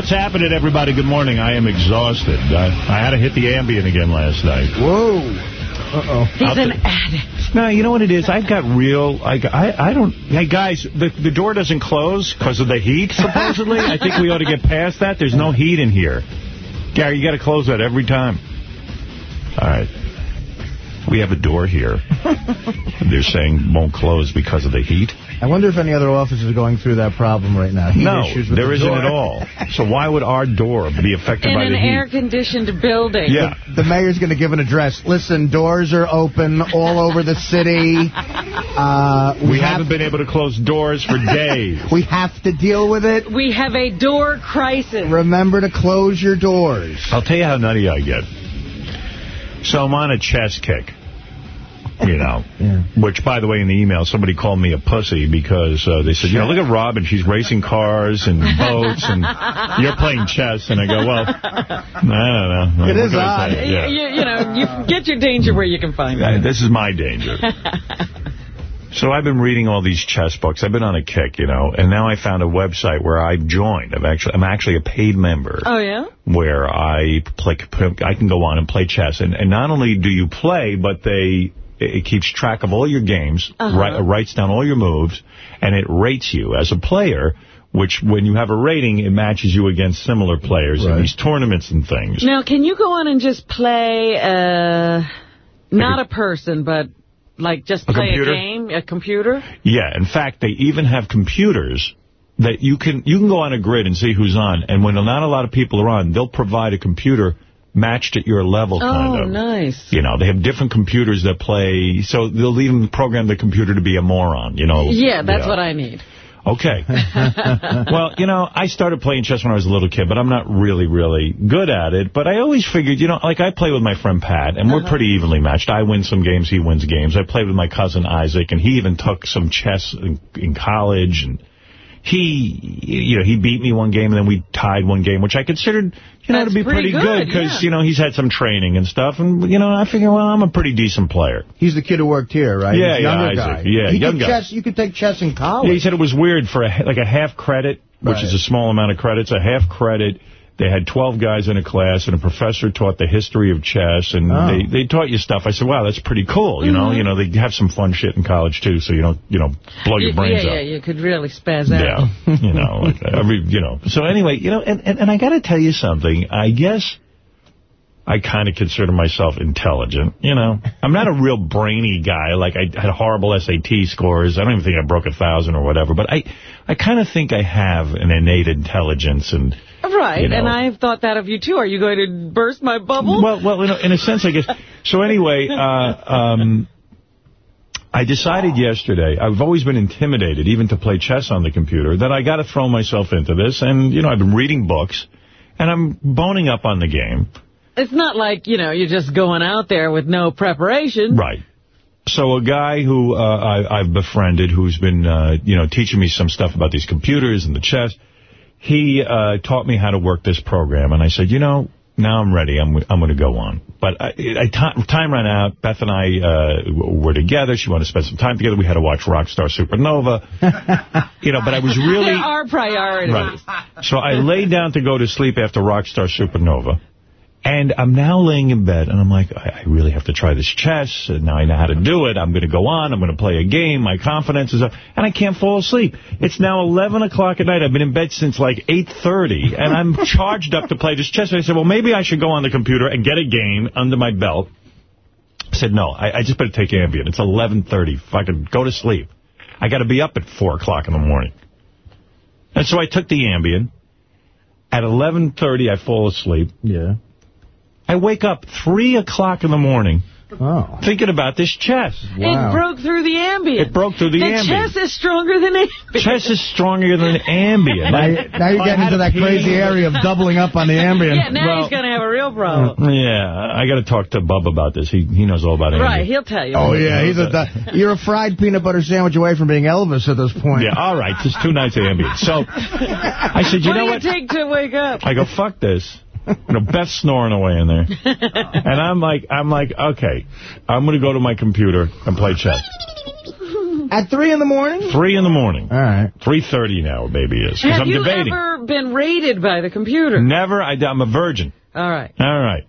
What's happening, everybody? Good morning. I am exhausted. I, I had to hit the Ambien again last night. Whoa. Uh-oh. He's an addict. No, you know what it is? I've got real, like, I, I don't, hey, guys, the, the door doesn't close because of the heat, supposedly. I think we ought to get past that. There's no heat in here. Gary, you got to close that every time. All right. We have a door here. They're saying won't close because of the heat. I wonder if any other offices are going through that problem right now. Heat no, issues with there the isn't door. at all. So why would our door be affected In by an the heat? In an air-conditioned building. Yeah. The mayor's going to give an address. Listen, doors are open all over the city. Uh, we, We have, haven't been able to close doors for days. We have to deal with it. We have a door crisis. Remember to close your doors. I'll tell you how nutty I get. So I'm on a chess kick. You know, Yeah. which, by the way, in the email, somebody called me a pussy because uh, they said, you know, look at Robin. She's racing cars and boats, and you're playing chess. And I go, well, I don't know. It What is odd. You, Yeah. you, you know, you get your danger where you can find it. This is my danger. So I've been reading all these chess books. I've been on a kick, you know, and now I found a website where I've joined. I've actually, I'm actually a paid member Oh, yeah? where I play. I can go on and play chess, and, and not only do you play, but they it keeps track of all your games, Uh-huh. ri- writes down all your moves, and it rates you as a player. Which, when you have a rating, it matches you against similar players in these tournaments and things. Now, can you go on and just play, uh, not a person, but like just A play computer? a game, a computer? Yeah, in fact, they even have computers that you can you can go on a grid and see who's on, and when not a lot of people are on, they'll provide a computer matched at your level, oh, kind Oh, of. nice. You know, they have different computers that play, so they'll even program the computer to be a moron, you know. Yeah, that's what I need. Okay. well, you know, I started playing chess when I was a little kid, but I'm not really, really good at it. But I always figured, you know, like I play with my friend Pat, and we're uh-huh. pretty evenly matched. I win some games, he wins games. I played with my cousin Isaac, and he even took some chess in, in college, and he, you know, he beat me one game, and then we tied one game, which I considered, you know, That's to be pretty pretty good, because, yeah. you know, he's had some training and stuff, and, you know, I figure, well, I'm a pretty decent player. He's the kid who worked here, right? Yeah, He's a yeah, younger Isaac. guy. Yeah, he young took guy. Chess, you could take chess in college. Yeah, he said it was weird for a, like a half credit, which Right. is a small amount of credits, a half credit. They had 12 guys in a class, and a professor taught the history of chess, and Oh. they, they taught you stuff. I said, wow, that's pretty cool. You know, mm-hmm. you know, they have some fun shit in college, too, so you don't, you know, blow your Y- brains yeah, out. yeah, you could really spaz out. Yeah, you know, like every, you know. So anyway, you know, and, and, and I got to tell you something. I guess I kind of consider myself intelligent, you know. I'm not a real brainy guy. Like, I had horrible SAT scores. I don't even think I broke a thousand or whatever. But I, I kind of think I have an innate intelligence and... Right, You know. and I've thought that of you, too. Are you going to burst my bubble? Well, well, in a, in a sense, I guess. So anyway, uh, um, I decided yesterday, I've always been intimidated, even to play chess on the computer, that I got to throw myself into this. And, you know, I've been reading books, and I'm boning up on the game. It's not like, you know, you're just going out there with no preparation. Right. So a guy who uh, I, I've befriended, who's been, uh, you know, teaching me some stuff about these computers and the chess, he uh, taught me how to work this program. And I said, you know, now I'm ready. I'm I'm going to go on. But I, I, time ran out. Beth and I uh, were together. She wanted to spend some time together. We had to watch Rockstar Supernova. you know, but I was really... There are priorities. Right. So I laid down to go to sleep after Rockstar Supernova. And I'm now laying in bed, and I'm like, I, I really have to try this chess. And now I know how to do it. I'm going to go on. I'm going to play a game. My confidence is up. And I can't fall asleep. It's now 11 o'clock at night. I've been in bed since like 8.30, and I'm charged up to play this chess. And I said, well, maybe I should go on the computer and get a game under my belt. I said, no, I, I just better take Ambien. It's 11.30. If I could go to sleep. I got to be up at 4 o'clock in the morning. And so I took the Ambien. At 11.30, I fall asleep. Yeah. I wake up 3 o'clock in the morning Oh. thinking about this chess. Wow. It broke through the Ambien. It broke through the, the Ambien. chess is stronger than Ambien. Chess is stronger than Ambien. Now, you- now you're getting into that crazy area of doubling up on the Ambien. Yeah, now Well- he's going to have a real problem. Yeah, I got to talk to Bub about this. He he knows all about Ambien. Right, he'll tell you. Oh, yeah. He's a, you're a fried peanut butter sandwich away from being Elvis at this point. Yeah, all right, just two nights of Ambien. So I said, you what know do what? you take to wake up? I go, fuck this. You know, Beth's snoring away in there. And I'm like, I'm like, okay, I'm going to go to my computer and play chess. At 3 in the morning? 3 in the morning. All right. 3.30 now, baby is. Because Have I'm you debating. ever been raided by the computer? Never. I, I'm a virgin. All right. All right.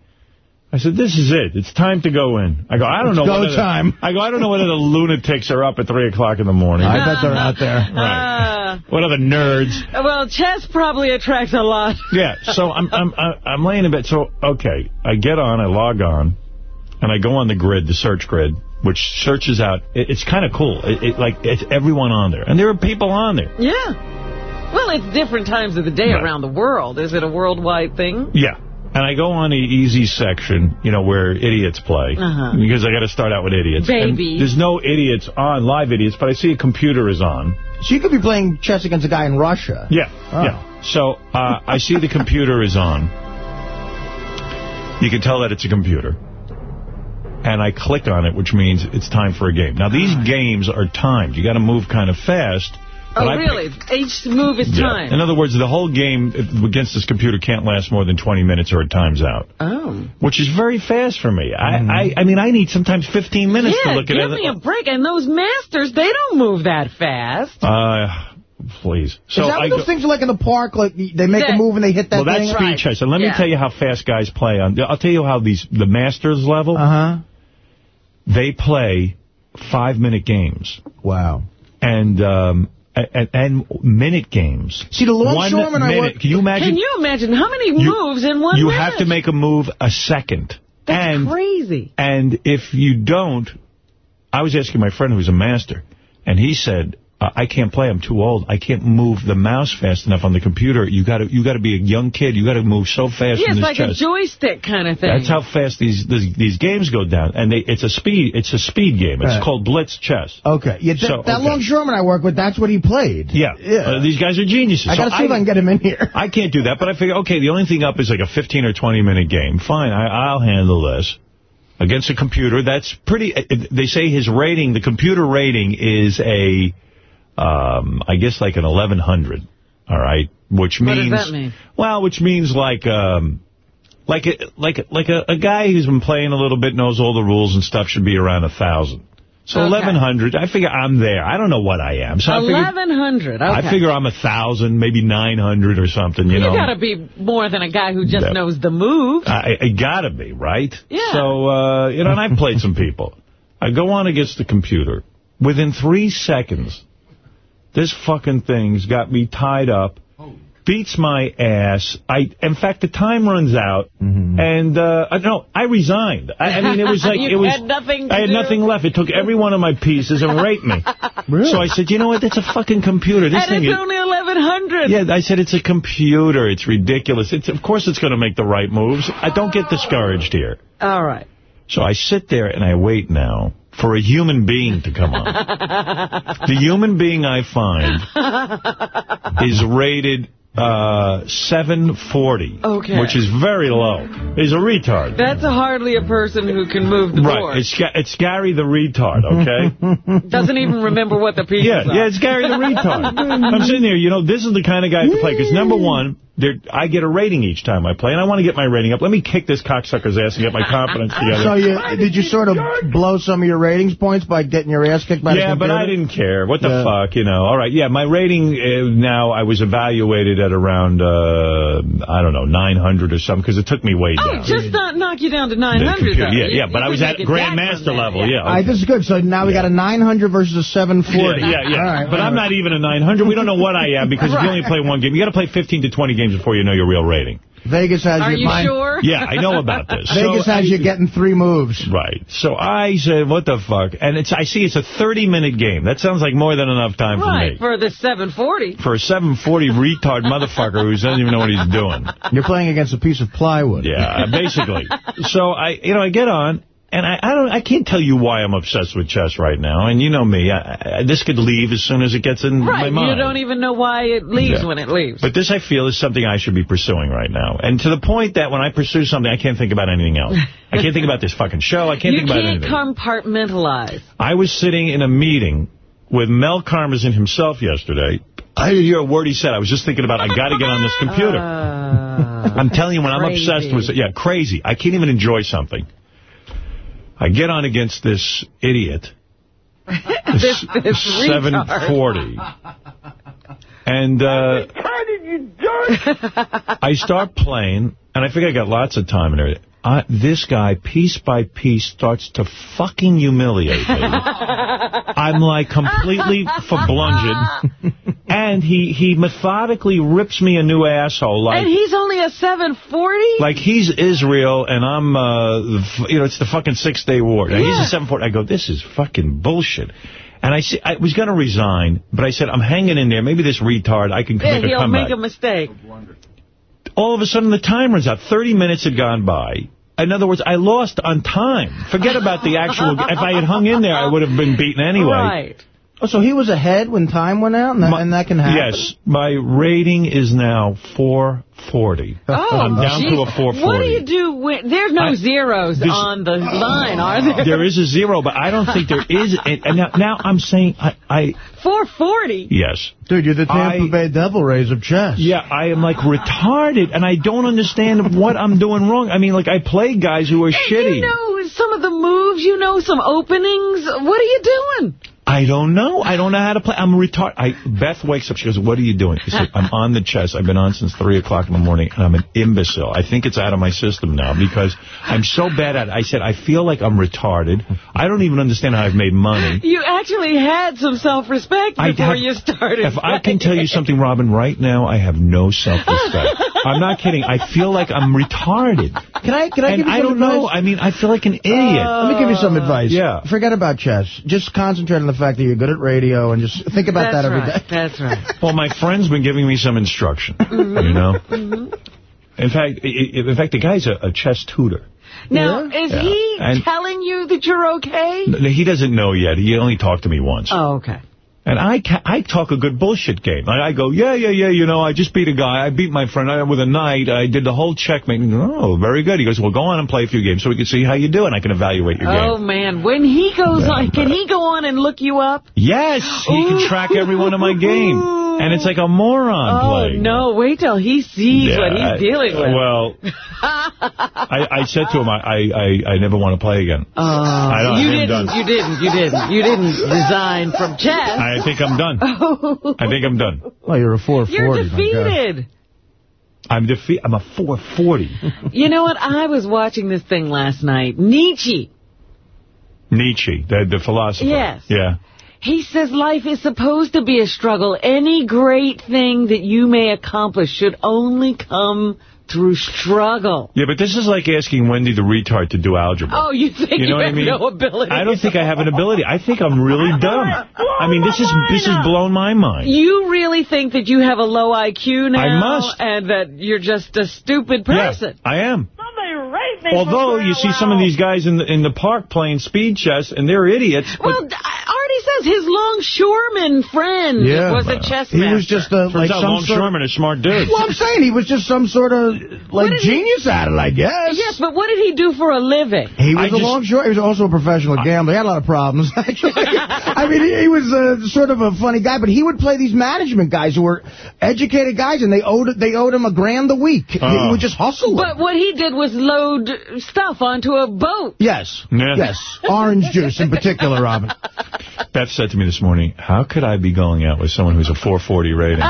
I said, this is it. It's time to go in. I go, I don't It's know. go whether- time. I go, I don't know whether the lunatics are up at 3 o'clock in the morning. I bet they're out there. Uh, What other nerds? well, chess probably attracts a lot. Yeah, so I'm I'm I'm laying in bed. So, okay, I get on, I log on, and I go on the grid, the search grid, which searches out. It, it's kind of cool. It, it, like, it's everyone on there. And there are people on there. Yeah. Well, it's different times of the day Right. around the world. Is it a worldwide thing? Yeah. And I go on the easy section, you know, where idiots play. Uh-huh. Because I got to start out with idiots. And there's no idiots on, live idiots, but I see a computer is on. So you could be playing chess against a guy in Russia. Yeah, Oh. yeah. So uh, I see the computer is on. You can tell that it's a computer. And I click on it, which means it's time for a game. Now, these games are timed. You got to move kind of fast. Oh, but I really? Each move is Yeah. time. In other words, the whole game against this computer can't last more than 20 minutes or it times out, Oh. which is very fast for me. I, I, I mean, I need sometimes 15 minutes yeah, to look at it. Yeah, give it. me a break. And those masters, they don't move that fast. Uh, please. So is that what go- those things are like in the park? Like they make Yeah. a move and they hit that well, that's thing? speed Right. chess. And let me tell you how fast guys play on. I'll tell you how these the masters level. Uh-huh. They play five minute games Wow. and um and, and minute games. See, the One longshoreman I minute. work... Can you imagine? Can you imagine how many You- moves in one You minute? have to make a move a second. That's and crazy. and if you don't, I was asking my friend who's a master, and he said. Uh, I can't play. I'm too old. I can't move the mouse fast enough on the computer. You got to you got to be a young kid. You got to move so fast Yeah, in it's this like chess. a joystick kind of thing. That's how fast these these, these games go down, and they, it's a speed it's a speed game. It's Right. called blitz chess. Okay. Yeah, that, So, that okay. longshoreman I work with, that's what he played. Yeah, Yeah. Uh, these guys are geniuses. I got to So see if I can get him in here. I can't do that, but I figure, okay, the only thing up is like a 15 or 20 minute game. Fine, I, I'll handle this. Against a computer, that's pretty, uh, they say his rating, the computer rating is a, um, I guess like an 1100, all right? Which What does means, that mean? well, which means like, um, like a, like like a, a guy who's been playing a little bit, knows all the rules and stuff, should be around a 1,000. So Okay. 1,100, I figure I'm there. I don't know what I am. So I figure, 1100. Okay. I figure I'm a 1,000, maybe 900 or something, you you know. got to be more than a guy who just Yeah. knows the move. I, I gotta be, right? Yeah. So, uh, you know, and I've played some people. I go on against the computer. Within three seconds, this fucking thing's got me tied up, beats my ass. I, in fact, the time runs out, and uh, I no, I resigned. I, I mean, it was like it was. had nothing I had do? nothing left. It took every one of my pieces and raped me. Really? So I said, you know what? That's a fucking computer. This and thing it's is. only 1100. Yeah, I said it's a computer. It's ridiculous. It's Of course it's going to make the right moves. I don't get discouraged here. All right. So I sit there and I wait now for a human being to come on. the human being I find is rated uh, 740, Okay. which is very low. He's a retard. That's hardly a person who can move the Right, board. it's, it's Gary the retard, okay? Doesn't even remember what the pieces Yeah, are. yeah, it's Gary the retard. I'm sitting here, you know, this is the kind of guy to play, because number one, I get a rating each time I play, and I want to get my rating up. Let me kick this cocksucker's ass and get my confidence together. So you did you sort of blow some of your ratings points by getting your ass kicked by the Yeah, but? I didn't care. What the Yeah. fuck, you know? All right, yeah, my rating uh, now, I was evaluated at around, uh, I don't know, 900 or something, because it took me way Oh, down. just not knock you down to 900, computer- though. yeah, You- yeah, but I was at make it Grandmaster from there, level, yeah. All right, this is good. So now we got a 900 versus a 740. Yeah, yeah, yeah. All right, but all I'm right. not even a 900. We don't know what I am because if you only play one game. You got to play 15 to 20 games before you know your real rating. Vegas has your Are you. you mine- sure? Yeah, I know about this. Vegas So has I- you getting three moves. Right. So I said, what the fuck? And it's I see it's a 30-minute game. That sounds like more than enough time for Right, me. for the 740. For a 740 retard motherfucker who doesn't even know what he's doing. You're playing against a piece of plywood. Yeah, basically. so I, you know, I get on, and I, I don't, I can't tell you why I'm obsessed with chess right now. And you know me, I, I, this could leave as soon as it gets in my Right, mind. you don't even know why it leaves Yeah. when it leaves. But this, I feel, is something I should be pursuing right now. And to the point that when I pursue something, I can't think about anything else. I can't think about this fucking show. I can't you think about can't anything. compartmentalize. I was sitting in a meeting with Mel Karmazin himself yesterday. I didn't hear a word he said. I was just thinking about, I got to get on this computer. Uh, I'm telling you, when I'm obsessed with, yeah, crazy. I can't even enjoy something. I get on against this idiot, this, this 740. And uh, I start playing, and I think I got lots of time and everything. I, this guy, piece by piece, starts to fucking humiliate me. I'm like completely blunged. And he, he methodically rips me a new asshole. Like, and he's only a 740? Like he's Israel and I'm, uh, you know, it's the fucking Six-Day War. Yeah. He's a 740. I go, this is fucking bullshit. And I, see, I was going to resign, but I said, I'm hanging in there. Maybe this retard, I can Yeah, make a he'll make a mistake. All of a sudden the time runs out. 30 minutes had gone by. In other words, I lost on time. Forget about the actual... if I had hung in there, I would have been beaten anyway. Right. Oh, so he was ahead when time went out, and that, My- and that can happen? Yes, my rating is now 440. Oh, I'm down geez. to a 440. What do you do when... There's no I- zeros this- on the line, are there? There is a zero, but I don't think there is... And now, now I'm saying... I, I 440? Yes. Dude, you're the Tampa I- Bay Devil Rays of chess. Yeah, I am like retarded, and I don't understand what I'm doing wrong. I mean, like, I play guys who are shitty. You know some of the moves, you know some openings. What are you doing? I don't know. I don't know how to play. I'm retarded. I, Beth wakes up. She goes, what are you doing? I said, I'm on the chess. I've been on since 3 o'clock in the morning, and I'm an imbecile. I think it's out of my system now because I'm so bad at it. I said, I feel like I'm retarded. I don't even understand how I've made money. You actually had some self-respect before have- you started. If I can tell you something, Robin, right now I have no self-respect. I'm not kidding. I feel like I'm retarded. Can I, can I and give you I don't know. I mean, I feel like an idiot. Let me give you some advice. Yeah. Forget about chess. Just concentrate on the fact that you're good at radio and just think about That's that every right. day. That's right. Well, my friend's been giving me some instruction, Mm-hmm. you know. In fact, i- i- in fact, the guy's a, a chess tutor. Now, Yeah? is Yeah. he And- telling you that you're okay? N- He doesn't know yet. He only talked to me once. Oh, okay. And I ca I talk a good bullshit game. I, I go, yeah, yeah, yeah, you know, I just beat a guy. I beat my friend I, with a knight. I did the whole checkmate. Goes, oh, very good. He goes, well, go on and play a few games so we can see how you do, and I can evaluate your Oh, game. Oh, man. When he goes Yeah, on, can he go on and look you up? Yes, he can track every one of my game. And it's like a moron Oh, playing. no. Wait till he sees what I- he's dealing with. Well, I, I said to him, I, I, I, I never want to play again. Oh. I don't, you I'm didn't, done. you didn't, you didn't. You didn't resign from chess. I think I'm done. Oh. I think I'm done. Well, you're a 440. You're defeated. I'm defeat. I'm a 440. You know what? I was watching this thing last night. Nietzsche. Nietzsche, the, the philosopher. Yes. Yeah. He says life is supposed to be a struggle. Any great thing that you may accomplish should only come through struggle. Yeah, but this is like asking Wendy the retard to do algebra. Oh, you think You you, know what I have mean? no ability? I don't think I have an ability. I think I'm really dumb. I mean, this is this has blown my mind. You really think that you have a low IQ now? I must. And that you're just a stupid person? Yeah, I am. Somebody rape me Although you see some of these guys in the in the park playing speed chess, and they're idiots. but- Well, Artie says his longshoreman friend Yeah. was a Well, chess He master. was just a, like Turns out some sort of... Longshoreman is a smart dude. Well, I'm saying he was just some sort of like did he- genius at it, I guess. Yes, but what did he do for a living? He was I a just- longshore. He was also a professional gambler. He had a lot of problems, actually. I mean, he, he was uh, sort of a funny guy, but he would play these management guys who were educated guys, and they owed they owed him a grand a week. He Oh. would just hustle. But them. what he did was load stuff onto a boat. Yes, Yeah. yes, orange juice in particular, Robin. Beth said to me this morning, how could I be going out with someone who's a 440 rating?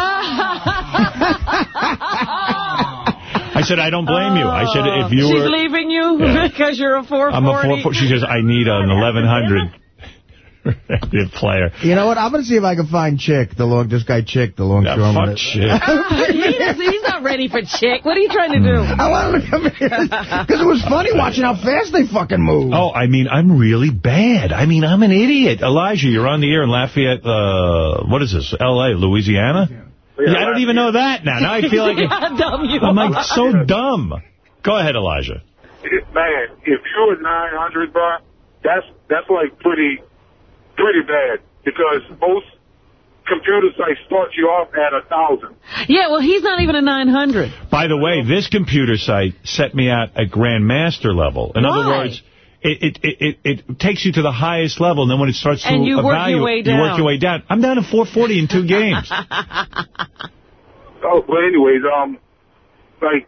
I said, I don't blame you. I said, if you She's were... leaving you Yeah. because you're a 440? I'm a 440. She says, I need an 1100 player. You know what? I'm going to see if I can find Chick, the long, this guy Chick, the Yeah, longshoreman. fuck shit. he doesn't- he's not ready for chick. What are you trying to do? I wanted to come here because it was funny watching how fast they fucking move. Oh, I mean, I'm really bad. I mean, I'm an idiot. Elijah, you're on the air in Lafayette, uh, what is this, L.A., Louisiana? Yeah, I don't even know that now. Now I feel like How dumb you I'm are. like so dumb. Go ahead, Elijah. man, if you're 900, bro, that's that's like pretty pretty bad because most computer sites start you off at a thousand. Yeah, well, he's not even a 900. By the way, this computer site set me out at Grandmaster level. In other words, it, it, it, it takes you to the highest level, and then when it starts to And you work your evaluate, way you work your way down. I'm down to 440 in two games. Oh, but anyways, um, like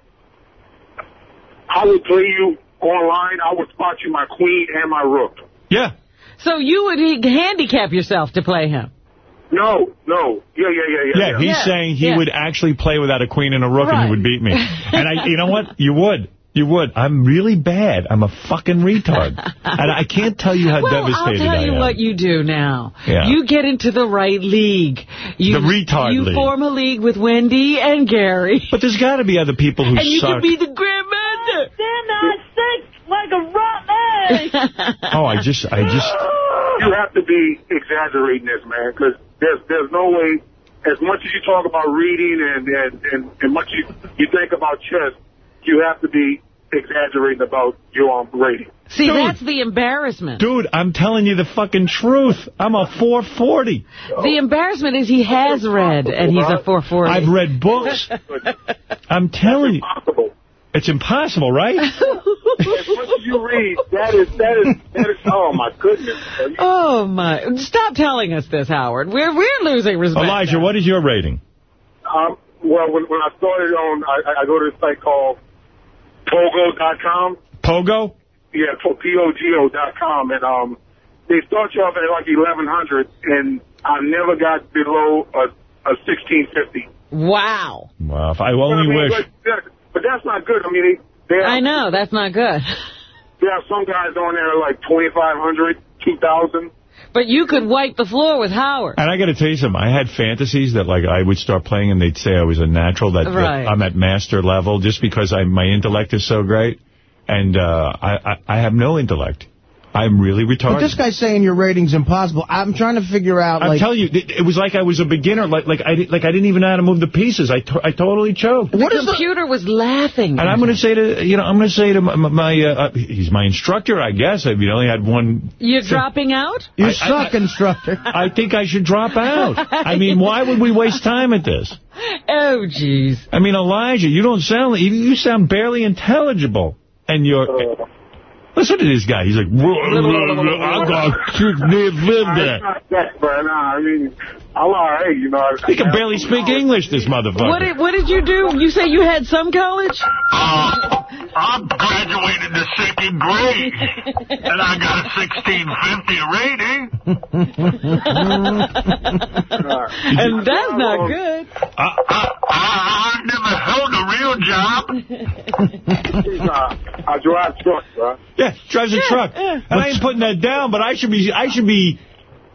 I would play you online. I would spot you my queen and my rook. yeah. So you would handicap yourself to play him? No, no. Yeah, yeah, yeah, yeah. Yeah, he's Yeah, saying he yeah. would actually play without a queen and a rook and he would beat me. And I, you know what? You would. You would. I'm really bad. I'm a fucking retard. and I can't tell you how Well, I'll devastated tell you what you do now. Yeah. You get into the right league. You, The retard You league. form a league with Wendy and Gary. but there's got to be other people who and you can be the grandmaster. Then oh, I sick like a rotten egg. oh, I just, I just, You have to be exaggerating this, man, because there's there's no way. As much as you talk about reading and and and, and much you you think about chess, you have to be exaggerating about your um, rating. See, Dude. that's the embarrassment. dude, I'm telling you the fucking truth. I'm a 440. The embarrassment is he has read, and he's a 440. I've read books. I'm telling you. Possible. It's impossible, right? As much you read, that is that is that is. Oh my goodness. Oh, my. Stop telling us this, Howard. We're, we're losing respect. Elijah, what is your rating? Um, well, when, when I started on, I, I go to a site called Pogo.com. Pogo? Yeah, P-O-G-O dot com. And um, they start you off at like 1100 and I never got below a, a 1650. Wow. Well, if I But, I only mean, wish. But, that- but that's not good. I mean, they, they have, I know. That's not good. They have some guys on there like 2500 2000 But you could wipe the floor with Howard. And I got to tell you something. I had fantasies that, like, I would start playing and they'd say I was a natural, that, that I'm at master level just because I, my intellect is so great. And uh, I, I, I have no intellect. I'm really retarded. But this guy's saying your rating's impossible. I'm trying to figure out, I'm like... telling you, it, it was like I was a beginner. Like, like I, like I didn't even know how to move the pieces. I, to, I totally choked. what the is the... computer was laughing. And I'm going to say to, you know, I'm going to say to my, my uh, uh, he's my instructor, I guess. I mean, I only had one. You're dropping out? You I- I- suck, instructor. I think I should drop out. I mean, why would we waste time at this? Oh, jeez. I mean, Elijah, you don't sound, you you sound barely intelligible. And you're, listen to this guy. He's like, I got kids live live It's there. not that, but nah, I mean, I'm all right, you know. I, He can barely speak English, this motherfucker. What did, what did you do? You say you had some college? Uh, I'm graduated the second grade, and I got a 1650 rating. And that's not good. Uh, I, I, I never held a real job. uh, I drive trucks, bro. yeah, drives a truck. And I ain't putting that down, but I should be, I should be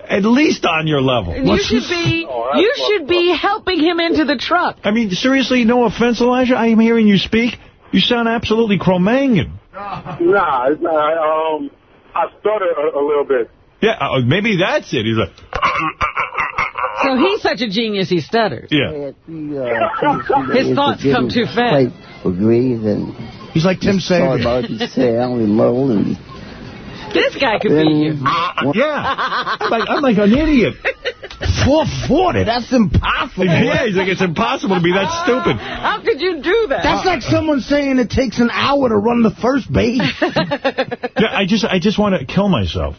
at least on your level. You should be Oh, you fucked should be helping him into the truck. I mean, seriously, no offense, Elijah. I am hearing you speak. You sound absolutely Cro-Magnon. Nah, it's not. Um, I stutter a, a little bit. Yeah, uh, maybe that's it. He's like, So he's such a genius he stutters. yeah. His thoughts come too fast. Agrees and He's like Tim thought Savior. about his cell and mold and This guy could beat you. Uh, yeah. I'm like, I'm like an idiot. 440, that's impossible. Yeah, he's like, it's impossible to be that stupid. How could you do that? That's like someone saying it takes an hour to run the first base. Yeah, I just, I just want to kill myself.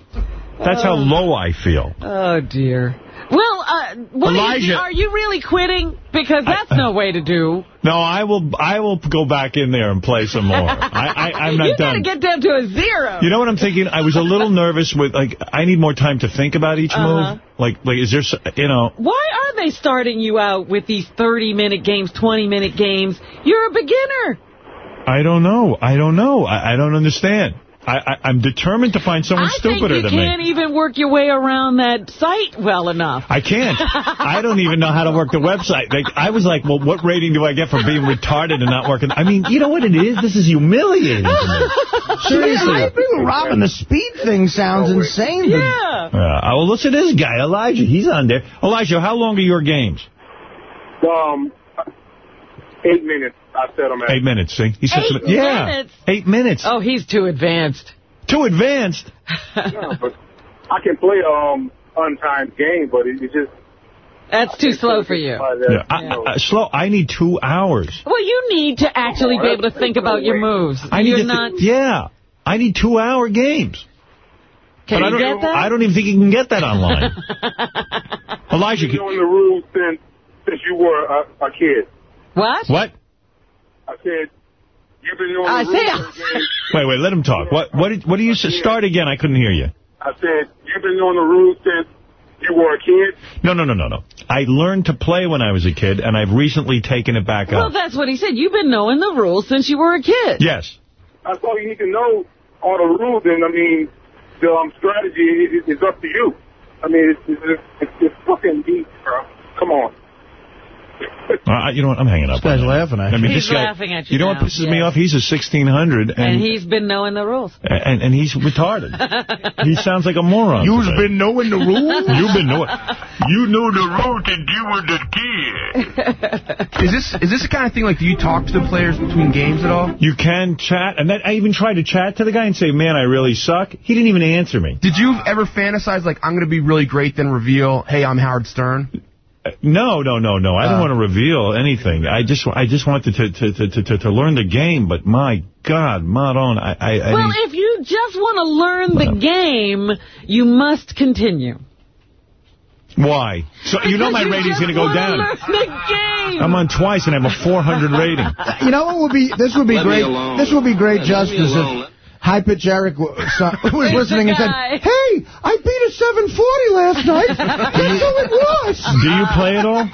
That's how low I feel. Oh, dear. Well, uh, Elijah- are you really quitting? Because that's no way to do. No, I will, I will go back in there and play some more. I, I, I'm not you got to get down to a zero. You know what I'm thinking? I was a little nervous with, like, I need more time to think about each Uh-huh. move. Like, like, is there, you know, Why are they starting you out with these 30-minute games, 20-minute games? You're a beginner. I don't know. I don't know. I, I don't understand. I, I, I'm determined to find someone I think stupider you than can't me. even work your way around that site well enough. I can't. I don't even know how to work the website. Like, I was like, well, what rating do I get for being retarded and not working? I mean, you know what it is? This is humiliating. Seriously. I think Robin, the speed thing sounds insane. Yeah. Uh, well, listen to this guy, Elijah. He's on there. Elijah, how long are your games? Um, eight minutes. I said them at. Eight minutes, see? He said Eight something- yeah. minutes? Eight minutes. Oh, he's too advanced. Too advanced. Yeah, but I can play um untimed game, but it, it just. That's too slow for you. Yeah. I. I, slow. I need two hours. Well, you need to actually be able to think about your moves. I need You're to not. yeah. I need two-hour games. Can but I you don't, get that? I don't even think you can get that online. Elijah, You've been can- knowing the rules since since you were a, a kid. What? what? I said you've been knowing I the say- rules. of the game. Wait, wait, let him talk. What What did, what do you say? Start again. I couldn't hear you. I said, you've been on the rules since you were a kid? No, no, no, no, no. I learned to play when I was a kid, and I've recently taken it back Well, up. Well, that's what he said. You've been knowing the rules since you were a kid. Yes. That's all you need to know, all the rules, and, I mean, the um, strategy is, is up to you. I mean, it's, it's, it's, it's fucking deep, bro. Come on. Uh, you know what? I'm hanging up. This guy's on laughing at I you. mean, He's this guy, laughing at you You know now, what pisses me off? He's a 1600, and, And he's been knowing the rules. and, and he's retarded. he sounds like a moron. You've today. been knowing the rules? You've been knowing. You knew the rules and you were the kid. Is this is this the kind of thing, like, do you talk to the players between games at all? You can chat, and that, I even tried to chat to the guy and say, man, I really suck. He didn't even answer me. Did you ever fantasize, like, I'm going to be really great, then reveal, hey, I'm Howard Stern? Uh, No, no, no, no. I don't Uh. want to reveal anything. I just, I just wanted to, to, to, to, to, to learn the game. But my God, Maron, I, I, I Well, if you just want to learn the game, you must continue. why? So you know my Because rating's going to go down. the game. I'm on twice and I have a 400 rating. You know what would be? This would be Let great. This would be great Let me justice alone. if High Pitch Eric was listening and said, "Hey, I beat a 740 last night. That's who it was." Do you play at all?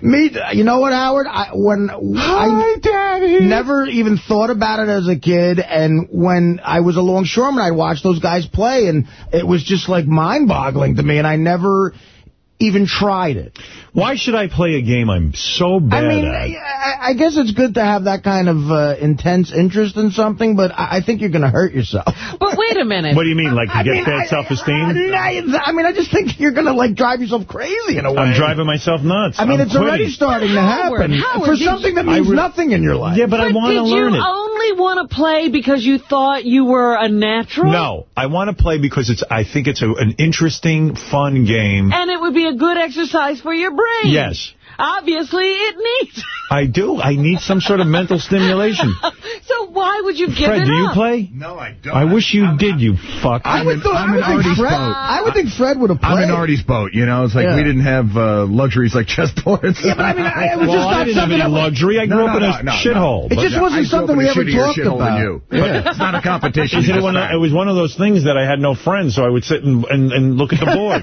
Me, you know what, Howard? I, when I Daddy. never even thought about it as a kid, and when I was a longshoreman, I'd watch those guys play, and it was just like mind-boggling to me, and I never even tried it. Why should I play a game I'm so bad I mean, at? I, I guess it's good to have that kind of uh, intense interest in something, but I, I think you're going to hurt yourself. But wait a minute. What do you mean, like to I get mean, bad self-esteem? I, I mean, I just think you're going to, like, drive yourself crazy in a way. I'm driving myself nuts. I mean, I'm it's already starting to happen Howard, for something that means nothing in your life. Yeah, but I want to learn it. did learn you only want to play because you thought you were a natural? No, I want to play because it's. I think it's a, an interesting, fun game. And it would be a good exercise for your brain. Yes. Obviously, it needs. I do. I need some sort of mental stimulation. so why would you give Fred, it do you up? play? No, I don't. I wish you did, you fuck. I would, in- th- I'm I would in think Artie's Fred. boat. I would think Fred would have played. I'm in Artie's boat, you know? It's like Yeah. we didn't have uh, luxuries like chessboards. Yeah, but I mean, I, it was well, just I not didn't have something any was- luxury. I No, grew no, up in no, a no, shithole. It But- just wasn't I grew up something we ever shittier talked about. Than you. Yeah. It's not a competition. It, one it was one of those things that I had no friends, so I would sit and, and, and look at the board.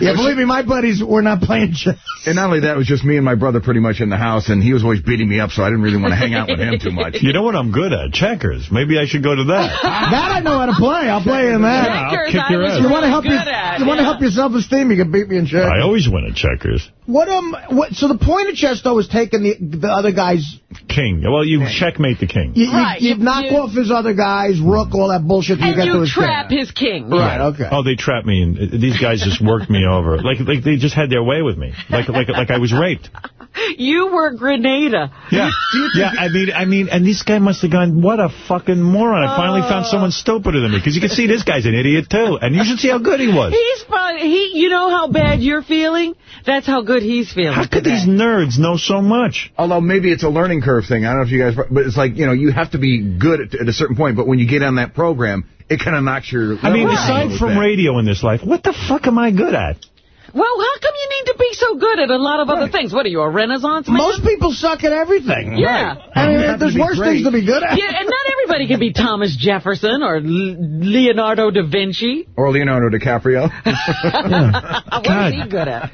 Yeah, believe me, my buddies were not playing chess. And not only that, it was just me and my brother pretty much in the house, and he was always beating me up, so I didn't really want to hang out with him too much. you know what I'm good at? Checkers. Maybe I should go to that. That I know how to play. I'll play in that. Yeah, I'll Checkers, kick your I was ass. You want to help good your, you yeah. help your self-esteem? You can beat me in checkers. I always win at checkers. What um? What? So the point of chess though is taking the the other guy's. King. Well, you checkmate the king. You, you- Right, you, you- knock you- off his other guys, rook, all that bullshit. till you And get to you his trap king. his king. Right. Okay. Oh, they trapped me, and uh, these guys just worked me over. Like, like they just had their way with me. Like, like, like I was raped. You were Grenada. Yeah, yeah. I mean, I mean, and this guy must have gone, what a fucking moron. I finally found someone stupider than me. Because you can see this guy's an idiot, too. And you should see how good he was. He's fine. He, you know how bad you're feeling? That's how good he's feeling. How could these nerds know so much? Although maybe it's a learning curve thing. I don't know if you guys, but it's like, you know, you have to be good at, at a certain point, but when you get on that program, it kind of knocks your... I mean, aside from that. radio in this life, what the fuck am I good at? Well, how come you need to be so good at a lot of other things? What are you, a renaissance man? Most people suck at everything. Yeah. I mean, You have to there's worse great. things to be good at. Yeah, and not everybody can be Thomas Jefferson or L- Leonardo da Vinci. Or Leonardo DiCaprio. what God. is he good at?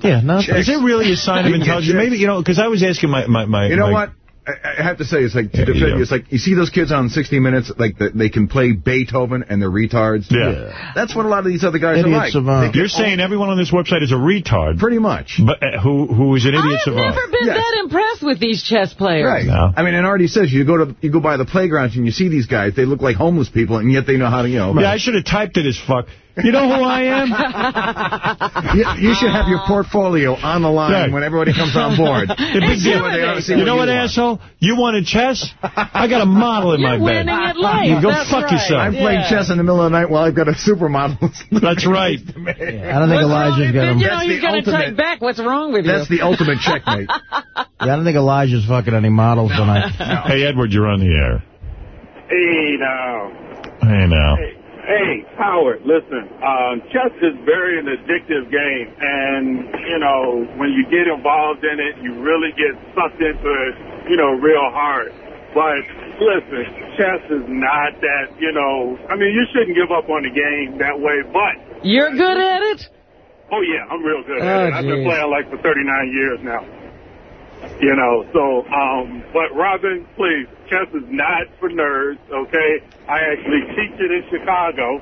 Yeah, no. Is it really a sign of You can get intelligence? Maybe, you know, because I was asking my... my, my You know my- what? I, I have to say, it's like, to Yeah, defend do. you, it's like, you see those kids on 60 Minutes, like, the, they can play Beethoven and they're retards. Yeah. That's what a lot of these other guys Idiot are like. savant. They can You're saying everyone on this website is a retard, Pretty much. but uh, who who is an idiot I've savant? never been Yes. that impressed with these chess players. Right. No. I mean, and Artie says you go to you go by the playgrounds and you see these guys. They look like homeless people, and yet they know how to, you know. Yeah, I should have typed it as fuck. You know who I am? You, you should have your portfolio on the line Right. when everybody comes on board. The big deal. What they ought to see You know what, you are. asshole? You wanted chess? I got a model in You're my bed. winning at life. You go That's fuck right. yourself. I'm playing Yeah. chess in the middle of the night while I've got a supermodel. That's right. I don't think What's Elijah's wrong? got him. You know, That's he's going to type ultimate- back. What's wrong with That's you? That's the ultimate checkmate. Yeah, I don't think Elijah's fucking any models tonight. Hey, Edward, you're on the air. Hey, now. Hey, now. Hey, hey, Howard, listen. Um, chess is very an addictive game, and you know when you get involved in it, you really get sucked into it, you know, real hard. But listen, chess is not that, you know, I mean, you shouldn't give up on the game that way, but. You're good at it? Oh, yeah, I'm real good Oh, at it. I've been playing like for 39 years now. You know, so, um, but Robin, please, chess is not for nerds, okay? I actually teach it in Chicago,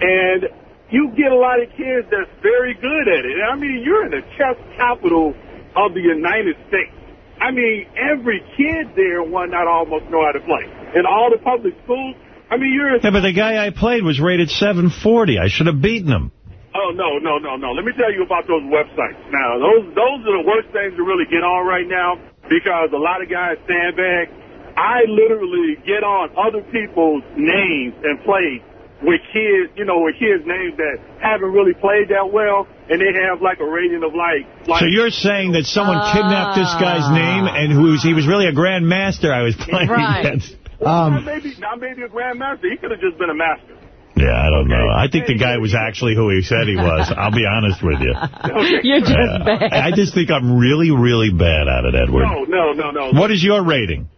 and you get a lot of kids that's very good at it. I mean, you're in the chess capital of the United States. I mean, every kid there and whatnot almost know how to play. In all the public schools, I mean, you're... Yeah, but the guy I played was rated 740. I should have beaten him. Oh, no, no, no, no. Let me tell you about those websites. Now, those those are the worst things to really get on right now because a lot of guys sandbag. I literally get on other people's names and play with kids, you know, with kids' names that haven't really played that well, and they have like a rating of like... like So you're saying that someone kidnapped this guy's ah. name and who's he was really a grandmaster I was playing Right. against? Um, not maybe not maybe a grandmaster. He could have just been a master. Yeah, I don't know. I think the guy was actually who he said he was. I'll be honest with you. You're just Yeah. bad. I just think I'm really, really bad at it, Edward. No, no, no, no. What is your rating?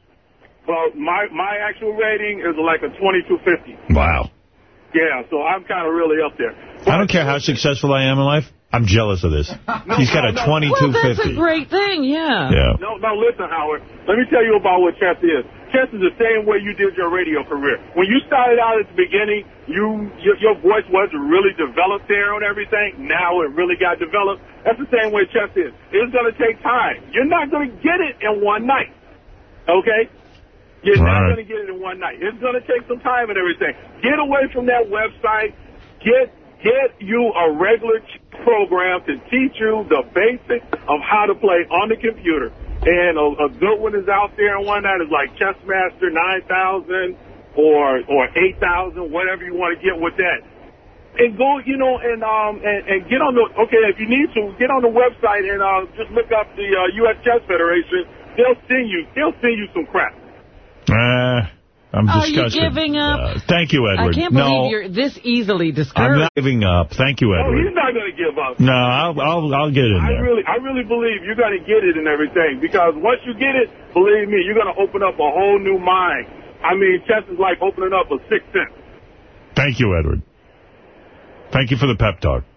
Well, my my actual rating is like a 2250. Wow. Yeah, so I'm kind of really up there. I don't care how successful I am in life. I'm jealous of this. He's got a no, no. Well, that's a great thing, yeah. Yeah. No, no, listen, Howard. Let me tell you about what chess is. Chess is the same way you did your radio career. When you started out at the beginning, you your, your voice wasn't really developed there on everything. Now it really got developed. That's the same way chess is. It's going to take time. You're not going to get it in one night. Okay? You're not Right. going to get it in one night. It's going to take some time and everything. Get away from that website. Get get you a regular program to teach you the basics of how to play on the computer. And a, a good one is out there, and one that is like Chessmaster 9000 or or 8000, whatever you want to get with that. And go, you know, and um and, and get on the okay if you need to get on the website and uh, just look up the uh, U.S. Chess Federation. They'll send you they'll send you some crap. Uh, I'm Are you giving up? Uh, thank you, Edward. I can't believe no, you're this easily discouraged. I'm not giving up. Thank you, Edward. Oh, he's not going to give up. No, I'll, I'll, I'll get in I there. really, I really believe you're going to get it and everything because once you get it, believe me, you're going to open up a whole new mind. I mean, chess is like opening up a sixth sense. Thank you, Edward. Thank you for the pep talk.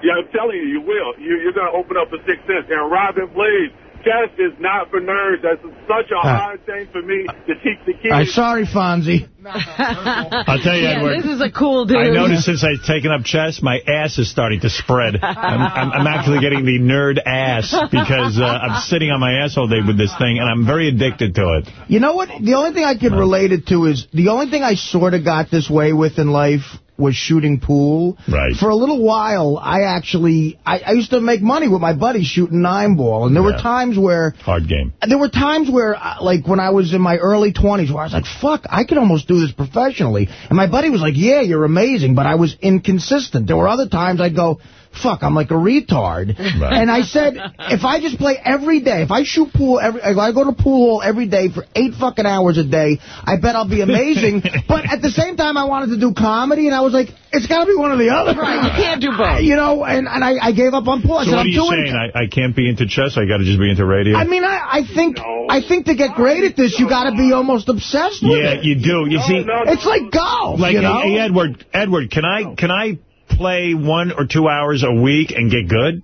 Yeah, I'm telling you, you will. You, you're going to open up a sixth sense. And Robin, please, chess is not for nerds. That's such a hard thing for me to teach the kids. I'm sorry, Fonzie. I'll tell you, yeah, Edward. this is a cool dude. I noticed since I've taken up chess, my ass is starting to spread. I'm, I'm, I'm actually getting the nerd ass because uh, I'm sitting on my ass all day with this thing, and I'm very addicted to it. You know what? The only thing I could relate it to is the only thing I sort of got this way with in life was shooting pool. Right. For a little while, I actually, I, I used to make money with my buddies shooting nine ball. And there were times where, Hard game. there were times where, uh, like, when I was in my early 20s, where I was like, fuck, I could almost do this professionally. And my buddy was like, yeah, you're amazing, but I was inconsistent. There were other times I'd go, fuck, I'm like a retard. Right. And I said, if I just play every day, if I shoot pool every, if I go to pool hall every day for eight fucking hours a day, I bet I'll be amazing. but at the same time, I wanted to do comedy, and I was like, it's got to be one or the other. Right, you can't do both. You know, and, and I, I gave up on pool. I So said, what I'm are you doing saying? I, I can't be into chess? I got to just be into radio? I mean, I, I think I think to get great at this, you got to be almost obsessed with yeah, it. you do. You see, It's like golf, like you know? Edward, Edward, can I can I play one or two hours a week and get good?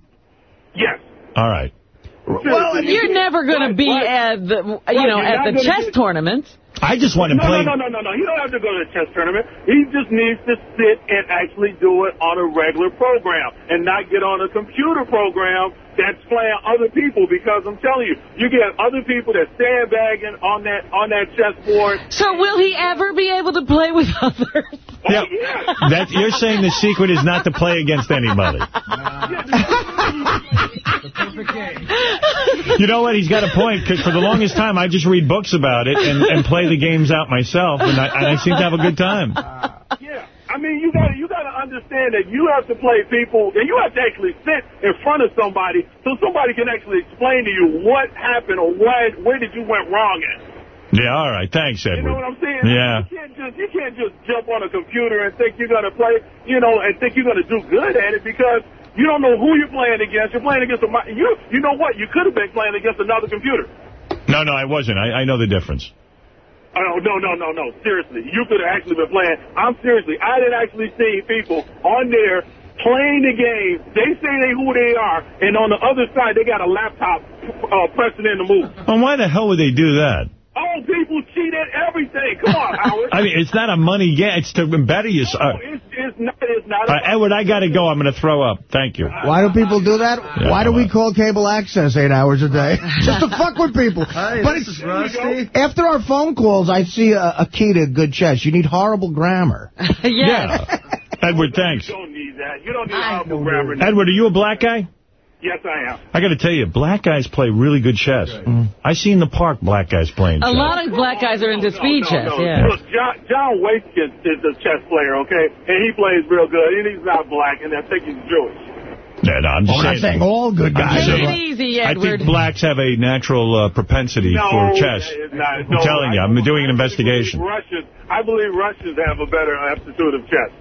Yes. All right. Well, You're never going to be Right. at the, you Right, know, you're at the chess get- tournaments. I just want to No, play. no, no, no, no, no. He don't have to go to the chess tournament. He just needs to sit and actually do it on a regular program and not get on a computer program that's playing other people because I'm telling you, you get other people that sandbagging on that on that chessboard. So will he ever be able to play with others? Oh, yeah, that you're saying the secret is not to play against anybody. You know what? He's got a point. Because for the longest time, I just read books about it and, and play the games out myself, and I, and I seem to have a good time. Yeah. I mean, you got you got to understand that you have to play people, and you have to actually sit in front of somebody so somebody can actually explain to you what happened or what where did you went wrong at. Yeah, all right. Thanks, Edward. You know what I'm saying? Yeah. You can't just you can't just jump on a computer and think you're gonna play, you know, and think you're gonna do good at it because you don't know who you're playing against. You're playing against a you. You know what? You could have been playing against another computer. No, no, I wasn't. I, I know the difference. Oh, no, no, no, no. Seriously. You could have actually been playing. I'm seriously. I didn't actually see people on there playing the game. They say they who they are, and on the other side, they got a laptop uh, pressing in the move. Well, why the hell would they do that? Oh, people cheat at everything. Come on, Howard. I mean, it's not a money game. It's to better you. no, it's, it's not. It's not. Uh, Edward, I got to go. I'm going to throw up. Thank you. Why do people do that? Yeah, Why do we call cable access eight hours a day? Just to fuck with people. Hi, but this it's, is Rusty. after our phone calls, I see a, a key to good chess. You need horrible grammar. yes. Edward, thanks. You don't need that. You don't need horrible grammar. Edward, are you a black guy? Yes, I am. I got to tell you, black guys play really good chess. I see in the park black guys playing A lot of black guys are into speed no, chess, no. yeah. Look, John, John Watkins is a chess player, okay? And he plays real good. And he's not black, and I think he's Jewish. Yeah, no, I'm just I'm not saying saying. all good guys. Take are- it easy, I think blacks have a natural uh, propensity No, for chess. it's not. I'm No, telling you, I- I'm doing an I investigation. believe Russians, I believe Russians have a better aptitude of chess.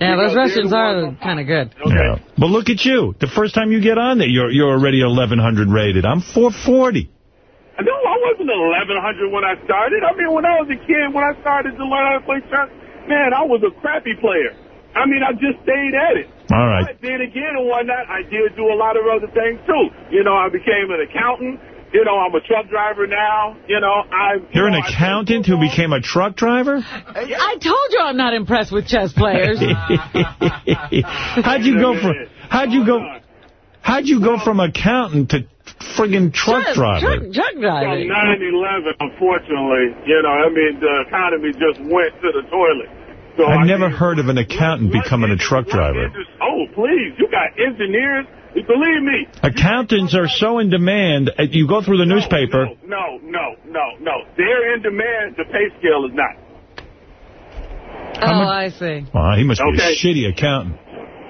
Yeah, those Russians they're the are ones- kind of good. Okay. Yeah. But look at you. The first time you get on there, you're you're already 1100 rated. I'm 440. No, I wasn't 1100 when I started. I mean, when I was a kid, when I started to learn how to play chess, man, I was a crappy player. I mean, I just stayed at it. All right. But then again and whatnot, I did do a lot of other things too. You know, I became an accountant. You know, I'm a truck driver now. You know, I'm. You're an know, I play accountant who became a truck driver? I told you I'm not impressed with chess players. how'd you go from how'd you go how'd you go from accountant to friggin' truck Truck- driver? Truck, truck From driving. 9/11, unfortunately, you know, I mean, the economy just went to the toilet. So I've I never mean, heard of an accountant what becoming a truck driver. indus- Oh, please, you got engineers. Believe me. Accountants are so in demand. uh, You go through the newspaper. No, no, no, no. They're in demand. The pay scale is not. How Oh, I see. Well, he must be Okay. a shitty accountant.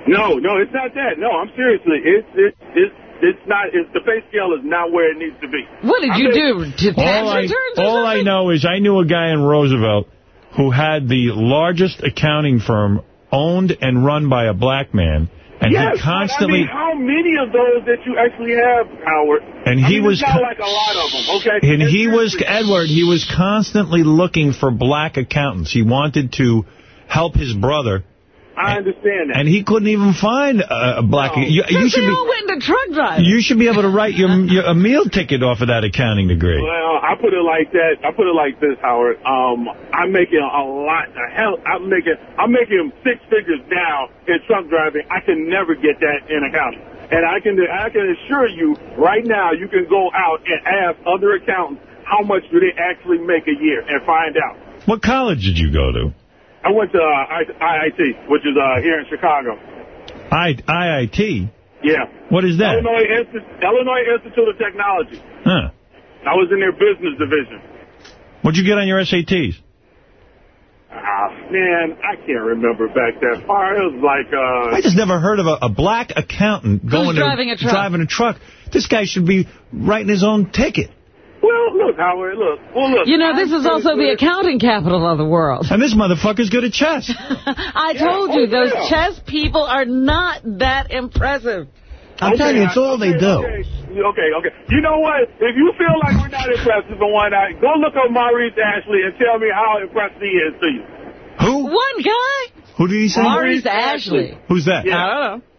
No, no, it's not that. No, I'm seriously. It's it's it's it's not. It's the pay scale is not where it needs to be. What did I you mean- do? To All I, returns all I know is I knew a guy in Roosevelt who had the largest accounting firm owned and run by a black man, and yes, he but constantly I mean, how many of those that you actually have, Howard? And I he mean, was it's not co- like a lot of them. Okay. And he was, Edward, he was constantly looking for black accountants. He wanted to help his brother, I understand that. and he couldn't even find a, a black... No. You, you should they be... all went into truck driving. You should be able to write your, your a meal ticket off of that accounting degree. Well, I put it like that. I put it like this, Howard. Um, I'm making a lot. A hell, I'm making. I'm making six figures now in truck driving. I can never get that in accounting. And I can. I can assure you, right now, you can go out and ask other accountants how much do they actually make a year and find out. What college did you go to? I went to uh, I- IIT, which is uh, here in Chicago. I, IIT? Yeah. What is that? Illinois, Insti- Illinois Institute of Technology. Huh. I was in their business division. What'd you get on your SATs? Ah, man, I can't remember back that far. It was like, uh, I just never heard of a, a black accountant going to driving a truck? driving a truck. This guy should be writing his own ticket. Well, look, Howard, look. Well, look. You know, this I'm is also the accounting capital of the world. And this motherfucker's good at chess. I told you, oh, those yeah. chess people are not that impressive. I'm telling you, it's all they do. Okay, okay, okay. You know what? If you feel like we're not impressive and whatnot, go look up Maurice Ashley and tell me how impressed he is to you. Who? One guy? Who did he say? Maurice Ashley. Who's that? Yeah. I don't know.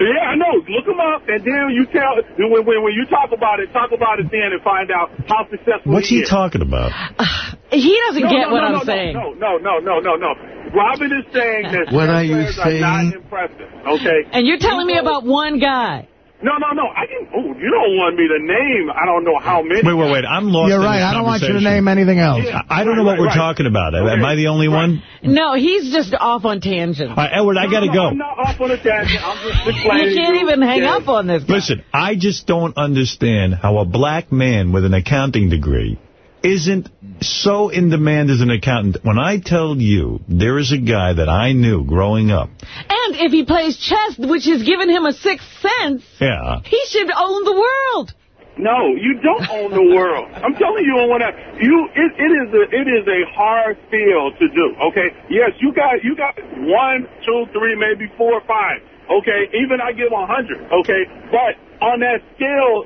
Yeah, I know. Look him up, and then you tell when when, when you talk about it, talk about it then, and find out how successful What's he is. talking about? He doesn't No, get no, what no, I'm no, saying. No, no, no, no, no, no. Robin is saying that What are you players are not saying? impressive. Okay. And you're telling me about one guy. No, no, no. I can. Oh, you don't want me to name. I don't know how many. Wait, wait, wait. I'm lost You're in right. this I don't want you to name anything else. Yeah. I I don't know Right, what we're right, right. talking about. Am I the only one? No, he's just off on tangents. All right, Edward, I got to No, go. I'm not off on a tangent. I'm just explaining. You can't to even hang Yeah. up on this guy. Listen, I just don't understand how a black man with an accounting degree isn't so in demand as an accountant. When I tell you there is a guy that I knew growing up, And if he plays chess, which has given him a sixth sense, yeah, he should own the world. No, you don't own the world. I'm telling you, on what I, you it, it is a it is a hard field to do. Okay, yes, you got you got one, two, three, maybe four, five. Okay, even I give a hundred. Okay, but on that scale,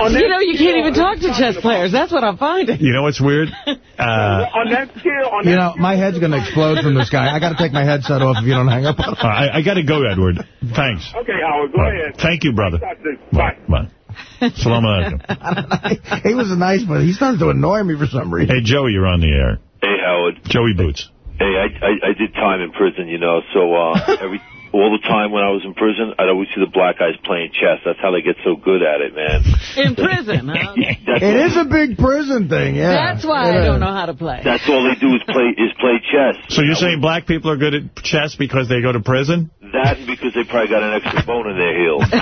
You know, you can't even talk to chess players. That's what I'm finding. You know what's weird? Uh, on that scale, on You know, scale, my head's going to explode from this guy. I got to take my headset off if you don't hang up on I, I got to go, Edward. Thanks. Okay, Howard, go All right. ahead. Thank you, brother. Bye. Bye. Salam alaikum. He was a nice, but he started to annoy me for some reason. Hey, Joey, you're on the air. Hey, Howard. Joey Boots. Hey, I, I I did time in prison, you know, so uh every all the time when I was in prison, I'd always see the black guys playing chess. That's how they get so good at it, man. In prison, huh? That's It all, is a big prison thing, yeah. That's why It I don't know how to play. That's all they do is play is play chess. So you're saying black people are good at chess because they go to prison? that and because they probably got an extra bone in their heel.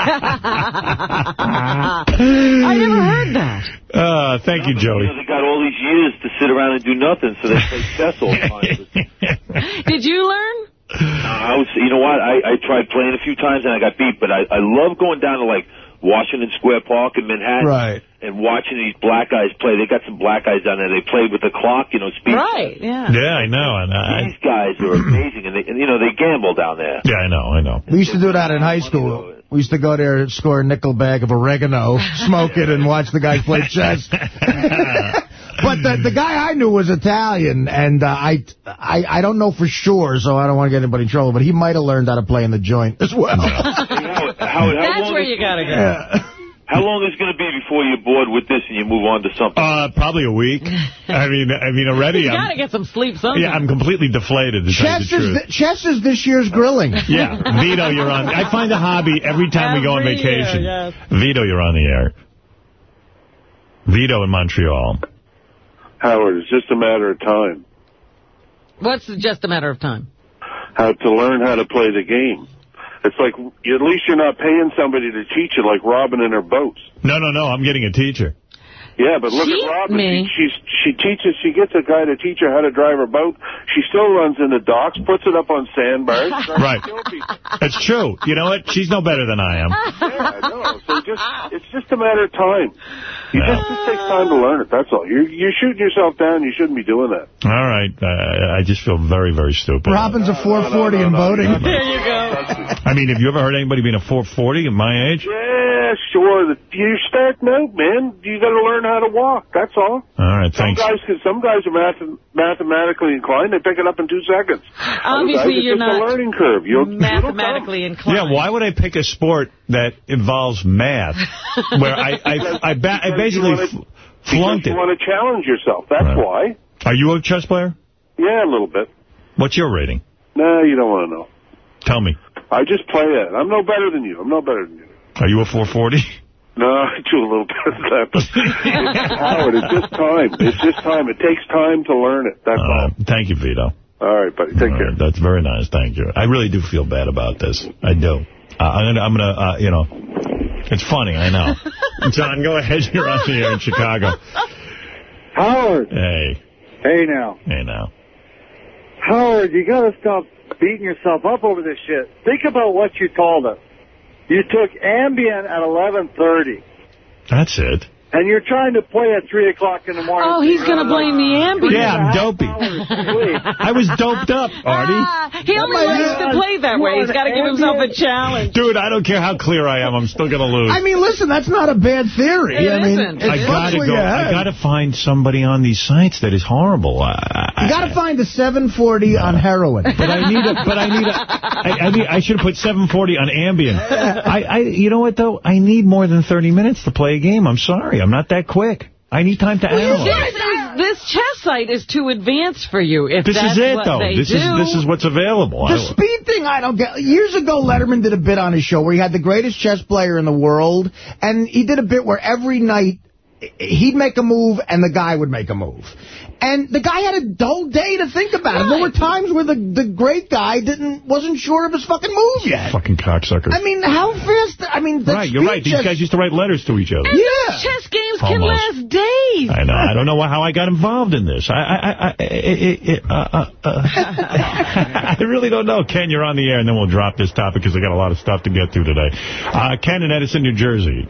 I never heard that. Uh, thank you, You Joey. know, they got all these years to sit around and do nothing, so they play chess all the time. Did you learn? I was, you know what? I, I tried playing a few times and I got beat, but I, I love going down to like Washington Square Park in Manhattan Right. and watching these black guys play. They got some black guys down there. They play with the clock, you know, speed. Right, yeah. Yeah, I know. And I, These guys are amazing, and, they, and you know they gamble down there. yeah, I know, I know. We used to do that in high school. We used to go there, score a nickel bag of oregano, smoke it, and watch the guys play chess. But the the guy I knew was Italian, and uh, I, I I don't know for sure, so I don't want to get anybody in trouble. But he might have learned how to play in the joint as well. Hey, Howard, Howard, how That's long where is, you gotta go. Yeah. How long is it going to be before you're bored with this and you move on to something? Uh, probably a week. I mean, I mean, already You I'm, gotta get some sleep sometime. yeah, I'm completely deflated, to tell you Chess the is truth. th- chess is this year's grilling. Yeah, Vito, you're on. I find a hobby every time we go on Every year, vacation. yes. Vito, you're on the air. Vito in Montreal. Howard, it's just a matter of time What's just a matter of time? how to learn how to play the game. It's like, at least you're not paying somebody to teach you like Robin and her boats. No, no, no. I'm getting a teacher. Yeah, but look Cheat at Robin. me. She, she's, she teaches, she gets a guy to teach her how to drive her boat. She still runs in the docks, puts it up on sandbars. tries Right. That's true. You know what? She's no better than I am. Yeah, I know. So just, it's just a matter of time. You Yeah. just, it takes time to learn it. That's all. You're, you're shooting yourself down. You shouldn't be doing that. All right. Uh, I just feel very, very stupid. Robin's a 440 in boating. There you go. I mean, have you ever heard anybody being a 440 at my age? Yeah, sure. You're starting out, man. You got to learn how to walk. That's all. All right. Some Thanks. guys, can- some guys are math- mathematically inclined. They pick it up in two seconds. Obviously, guys, it's you're not a learning curve. You're, mathematically inclined. Yeah, why would I pick a sport that involves math where I I, I, ba I basically Because f- flunked you it? want to challenge yourself. That's Right. why. Are you a chess player? Yeah, a little bit. What's your rating? No, you don't want to know. Tell me. I just play it. I'm no better than you. I'm no better than you. Are you a 440? No, I do a little bit of that. But Howard, it's just time. It's just time. It takes time to learn it. That's all. Uh, thank you, Vito. All right, buddy. Take All care. right, that's very nice. Thank you. I really do feel bad about this. I do. Uh, I'm gonna, I'm gonna, uh, you know, it's funny. I know. John, go ahead. You're on the air in Chicago. Howard. Hey, Hey now. hey now. Howard, you gotta stop beating yourself up over this shit. Think about what you told us. You took Ambien at 11.30, That's it. And you're trying to play at 3 o'clock in the morning. Oh, he's going to blame the Ambien. Yeah, I'm dopey. I was doped up, Artie. Ah, he only my likes to play that way. He's got to give himself a challenge. Dude, I don't care how clear I am. I'm still gonna lose. I mean, listen, that's not a bad theory. It I mean, isn't. it I gotta go. I gotta find somebody on these sites that is horrible. I, I, You got to find a 740 on heroin. But I need a. But I need a. I, I need. I should have put 740 on Ambien. I, I. You know what though? I need more than 30 minutes to play a game. I'm sorry. I'm not that quick. I need time to analyze. This, is, this chess site is too advanced for you. If This that's is it what though. This do. is this is what's available. The I- speed thing I don't get. Years ago, Letterman did a bit on his show where he had the greatest chess player in the world, and he did a bit where every night he'd make a move and the guy would make a move. And the guy had a dull day to think about it. There were times where the, the great guy didn't wasn't sure of his fucking move yet. Fucking cocksuckers. I mean, how fast... I mean, the right, you're right. These guys used to write letters to each other. And those chess games can Almost. last days. I know. I don't know how I got involved in this. I I I, I, I, uh, uh, uh, I really don't know. Ken, you're on the air, and then we'll drop this topic because I got a lot of stuff to get to today. Uh, Ken in Edison, New Jersey.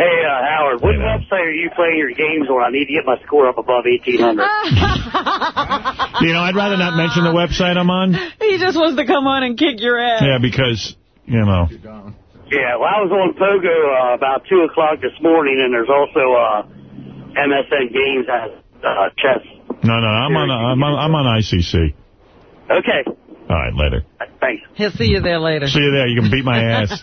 Hey, uh, Howard, what website are you playing your games on? I need to get my score up above 1,800. You know, I'd rather not mention the website I'm on. He just wants to come on and kick your ass. Yeah, because, you know. Yeah, well, I was on Pogo uh, about 2 o'clock this morning, and there's also uh, MSN Games has uh, chess. No, no, I'm on, I'm on, I'm on ICC. Okay, All right, later. thanks. He'll see you there later. See you there. You can beat my ass.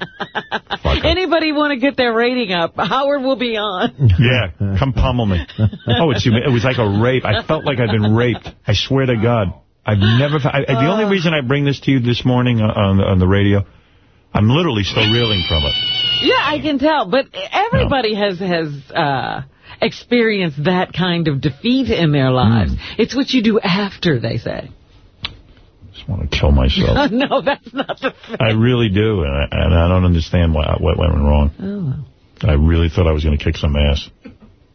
Anybody want to get their rating up, Howard will be on. Yeah, come pummel me. Oh, it's humi- it was like a rape. I felt like I'd been raped. I swear to God. I've never... I, I- the only reason I bring this to you this morning on, on, on the radio, I'm literally still reeling from it. Yeah, I can tell. But everybody has has uh, experienced that kind of defeat in their lives. It's what you do after, they say. I want to kill myself. no, that's not the thing. I really do, and I, and I don't understand why, what went wrong. Oh. I really thought I was going to kick some ass.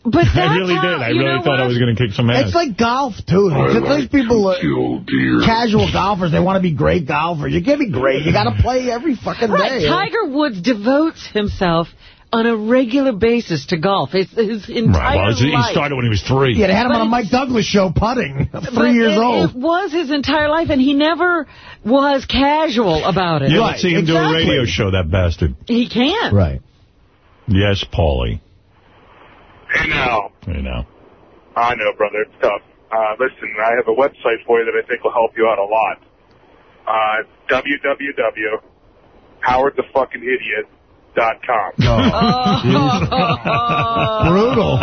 But I really how, did. I really know thought I was going to kick some ass. It's like golf, too. It's those people, uh, casual golfers, they want to be great golfers. You can't be great. You got to play every fucking Right, day. Tiger Woods devotes himself on a regular basis to golf. It's his entire Right, well, he started when he was three. Yeah, they had him But on a Mike Douglas show putting, three years it, old. It was his entire life, and he never was casual about it. Yeah, let's see him do a radio show, that bastard. He can't. Right. Yes, Paulie. Hey now. You know. I know, brother. It's tough. Uh, listen, I have a website for you that I think will help you out a lot. Uh, www.howardthefuckingidiot.com. Brutal.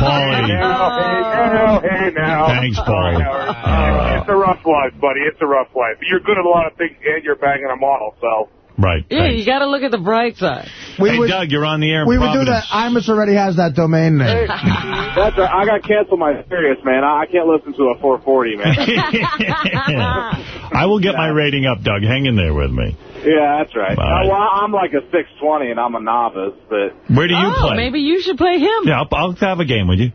Paulie. Hey now, hey now, hey now. Thanks, Paulie. It's a rough life, buddy. It's a rough life. You're good at a lot of things, and you're banging a model, so. Right. Yeah, you got to look at the bright side. We hey, would- Doug, you're on the air in We would do that. Imus already has that domain name. That's a, I got canceled my Sirius, man. I, I can't listen to a 440, man. I will get my rating up, Doug. Hang in there with me. yeah, that's right. Bye. Uh, well, I'm like a 620, and I'm a novice, but... Where do you oh, play? maybe you should play him. Yeah, I'll, I'll have a game with you.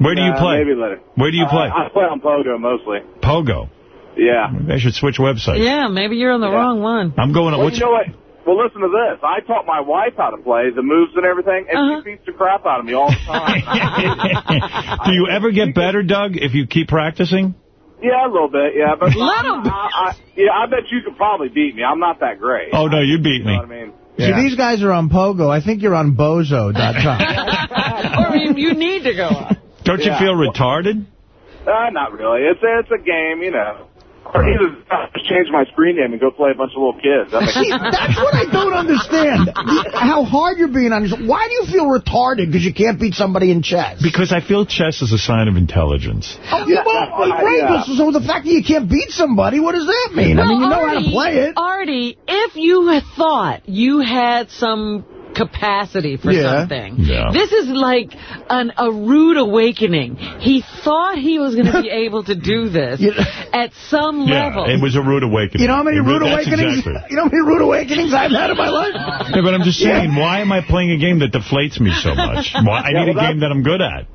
Where do you Nah, play? Maybe later. Where do you Uh, play? I play on Pogo mostly. Pogo. Yeah. Maybe I should switch websites. Yeah, maybe you're on the wrong one. I'm going. Well, What's, you know what? Well, listen to this. I taught my wife how to play, the moves and everything, and Uh-huh. she beats the crap out of me all the time. do you ever get better, Doug, if you keep practicing? yeah, a little bit, yeah. But Let him. I, I, yeah, I bet you could probably beat me. I'm not that great. Oh, no, you beat You me. know what I mean? See, these guys are on Pogo. I think you're on Bozo.com. or you, you need to go on. Don't you feel retarded? Uh, not really. It's it's a game, you know. Or either uh, change my screen name and go play a bunch of little kids. That See, that's what I don't understand. How hard you're being on yourself. Why do you feel retarded because you can't beat somebody in chess? Because I feel chess is a sign of intelligence. Oh, yeah, well, that's what I- right, yeah. so, so the fact that you can't beat somebody, what does that mean? I mean, you know how to play it. Artie, if you had thought you had some capacity for Yeah. something, Yeah. this is like an, a rude awakening. He thought he was going to be able to do this Yeah. at some Yeah, level. it was a rude awakening. You know how many It rude awakenings? Exactly. You know how many rude awakenings I've had in my life? Yeah, but I'm just saying, why am I playing a game that deflates me so much? Why, I Yeah, need well, a game that I'm good at.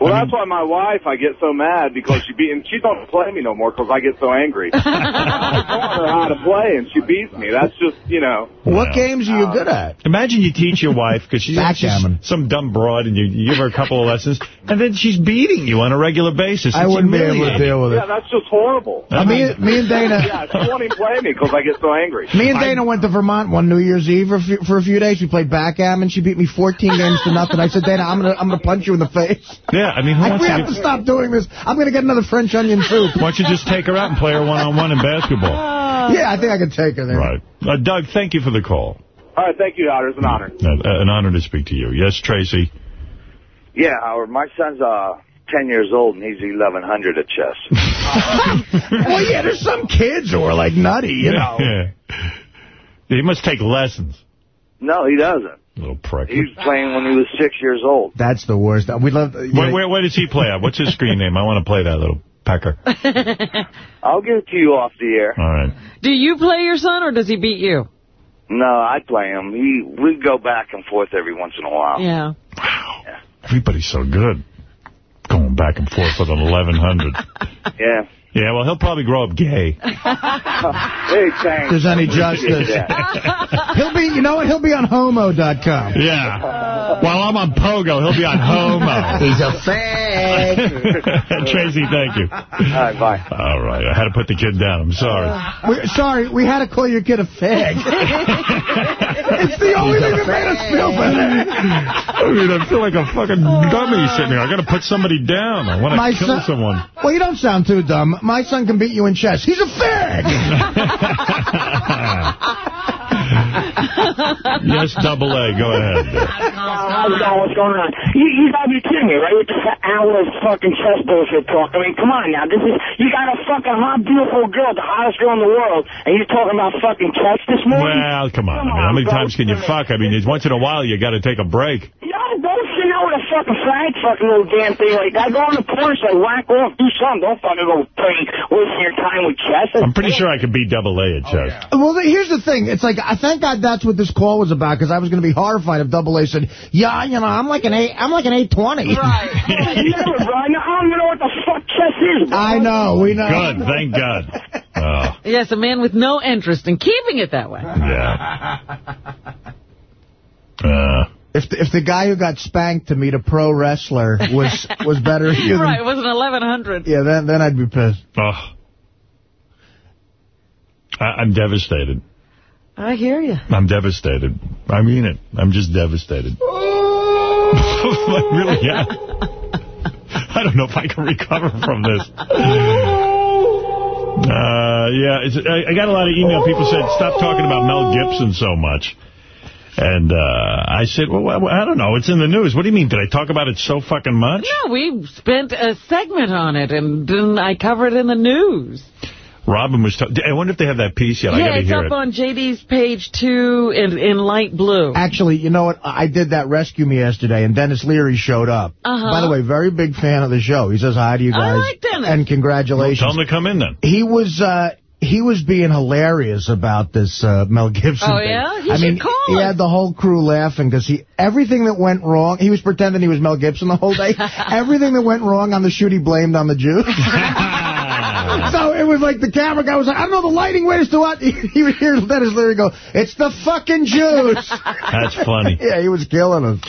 Well, I that's why my wife, I get so mad because she beat, and she don't play me no more because I get so angry. I taught her how to play, and she beats me. That's just, you know. What Wow. games are you good at? Imagine you teach your wife, because she's, she's Backgammon. some dumb broad, and you, you give her a couple of lessons, and then she's beating you on a regular basis. I wouldn't be able to deal with it. Yeah, that's just horrible. I me, mean, me and Dana, Yeah, she won't even play me because I get so angry. me and Dana went to Vermont one New Year's Eve for a few, for a few days. We played backgammon. She beat me 14 games to nothing. I said, Dana, I'm gonna I'm gonna punch you in the face. yeah, I mean, who I, wants we to have get- to stop doing this. I'm gonna get another French onion soup. Why don't you just take her out and play her one-on-one in basketball? Yeah, I think I can take her there. Right. Uh, Doug, thank you for the call. All right, thank you, Howard. It's an honor. Uh, an honor to speak to you. Yes, Tracy? Yeah, Howard. My son's uh 10 years old and he's 1100 at chess. well, yeah, there's some kids who are like nutty, you know. Yeah. He must take lessons. No, he doesn't. Little prick. He was playing when he was six years old. That's the worst. We love. Where, where, where does he play at? What's his screen name? I want to play that little pecker. I'll give it to you off the air. All right. Do you play your son, or does he beat you? No, I play him. He we go back and forth every once in a while. Yeah. Everybody's so good. Going back and forth with an 1100. Yeah. Yeah, well, he'll probably grow up gay. Big thanks. There's any justice. He'll be, you know what? He'll be on homo.com. Yeah. While I'm on Pogo, he'll be on Homo. He's a fag. Tracy, thank you. All right, bye. All right, I had to put the kid down. I'm sorry. We, sorry, we had to call your kid a fag. it's the only thing that made us feel better. I mean, I feel like a fucking dummy sitting here. I got to put somebody down. I want to kill son- someone. Well, you don't sound too dumb. My son can beat you in chess. He's a fag. yes, double A. Go ahead. How's it going? What's going on? You, you gotta be kidding me, right? With this hour of fucking chess bullshit talk. I mean, come on now. This is you got a fucking hot, beautiful girl, the hottest girl in the world, and you're talking about fucking chess this morning? Well, come on. I mean, how many times can you fuck? I mean, once in a while, you got to take a break. Yo, don't sit out with a fucking flag fucking little damn thing like that. Go on the porch, like whack off, do something. Don't fucking go playing, wasting your time with chess. I'm pretty sure I could beat double A at chess. Well, here's the thing. It's like, I thank God that's what this call was about, because I was going to be horrified if Double A said, yeah, you know, I'm like an A, I'm like an 820. Right. Never, bro. I don't even know what the fuck chess is, bro. I know, we know. Good, thank God. Oh, Yes, a man with no interest in keeping it that way. yeah. Uh, If the, if the guy who got spanked to meet a pro wrestler was was better than you, right, it was an 1100. yeah, then then I'd be pissed. oh. I, I'm devastated. I hear you. I'm devastated. I mean it. I'm just devastated. I really am. I don't know if I can recover from this. Uh, yeah, it's, I, I got a lot of email. People said, stop talking about Mel Gibson so much. And uh, I said, well, I don't know. It's in the news. What do you mean? Did I talk about it so fucking much? No, we spent a segment on it, and then I covered it in the news. Robin was... talking. I wonder if they have that piece yet. I got yeah, to it's hear up it. on JD's page two in, in light blue. Actually, you know what? I did that rescue me yesterday, and Denis Leary showed up. Uh-huh. By the way, very big fan of the show. He says hi to you guys. I guys. like Dennis. And Well, congratulations. tell them to come in then. he was uh he was being hilarious about this uh, Mel Gibson Oh, thing. yeah? He I should mean, call he us. had the whole crew laughing because he everything that went wrong, he was pretending he was Mel Gibson the whole day. everything that went wrong on the shoot, he blamed on the Jews. so it was like the camera guy was like, I don't know, the lighting went to what? He would hear Denis Leary go, it's the fucking Jews. That's funny. yeah, he was killing us.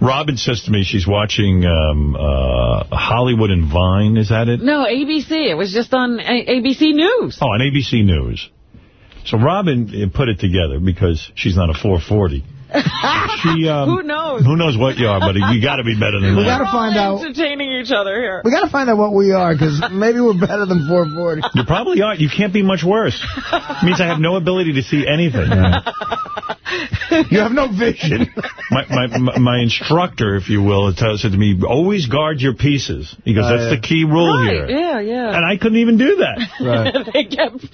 Robin says to me she's watching um, uh, Hollywood and Vine. Is that it? No, ABC. It was just on A ABC News. Oh, on ABC News. So Robin uh, put it together because she's not a 440. She, um, Who knows? Who knows what you are, but you got to be better than We that. got to find out. Entertaining each other here. We got to find out what we are, because maybe we're better than 440. You probably are. You can't be much worse. It means I have no ability to see anything. You have no vision. My, my my my instructor, if you will, tells said to me, always guard your pieces. He goes, that's yeah. the key rule Right, here. yeah, yeah. And I couldn't even do that. Right.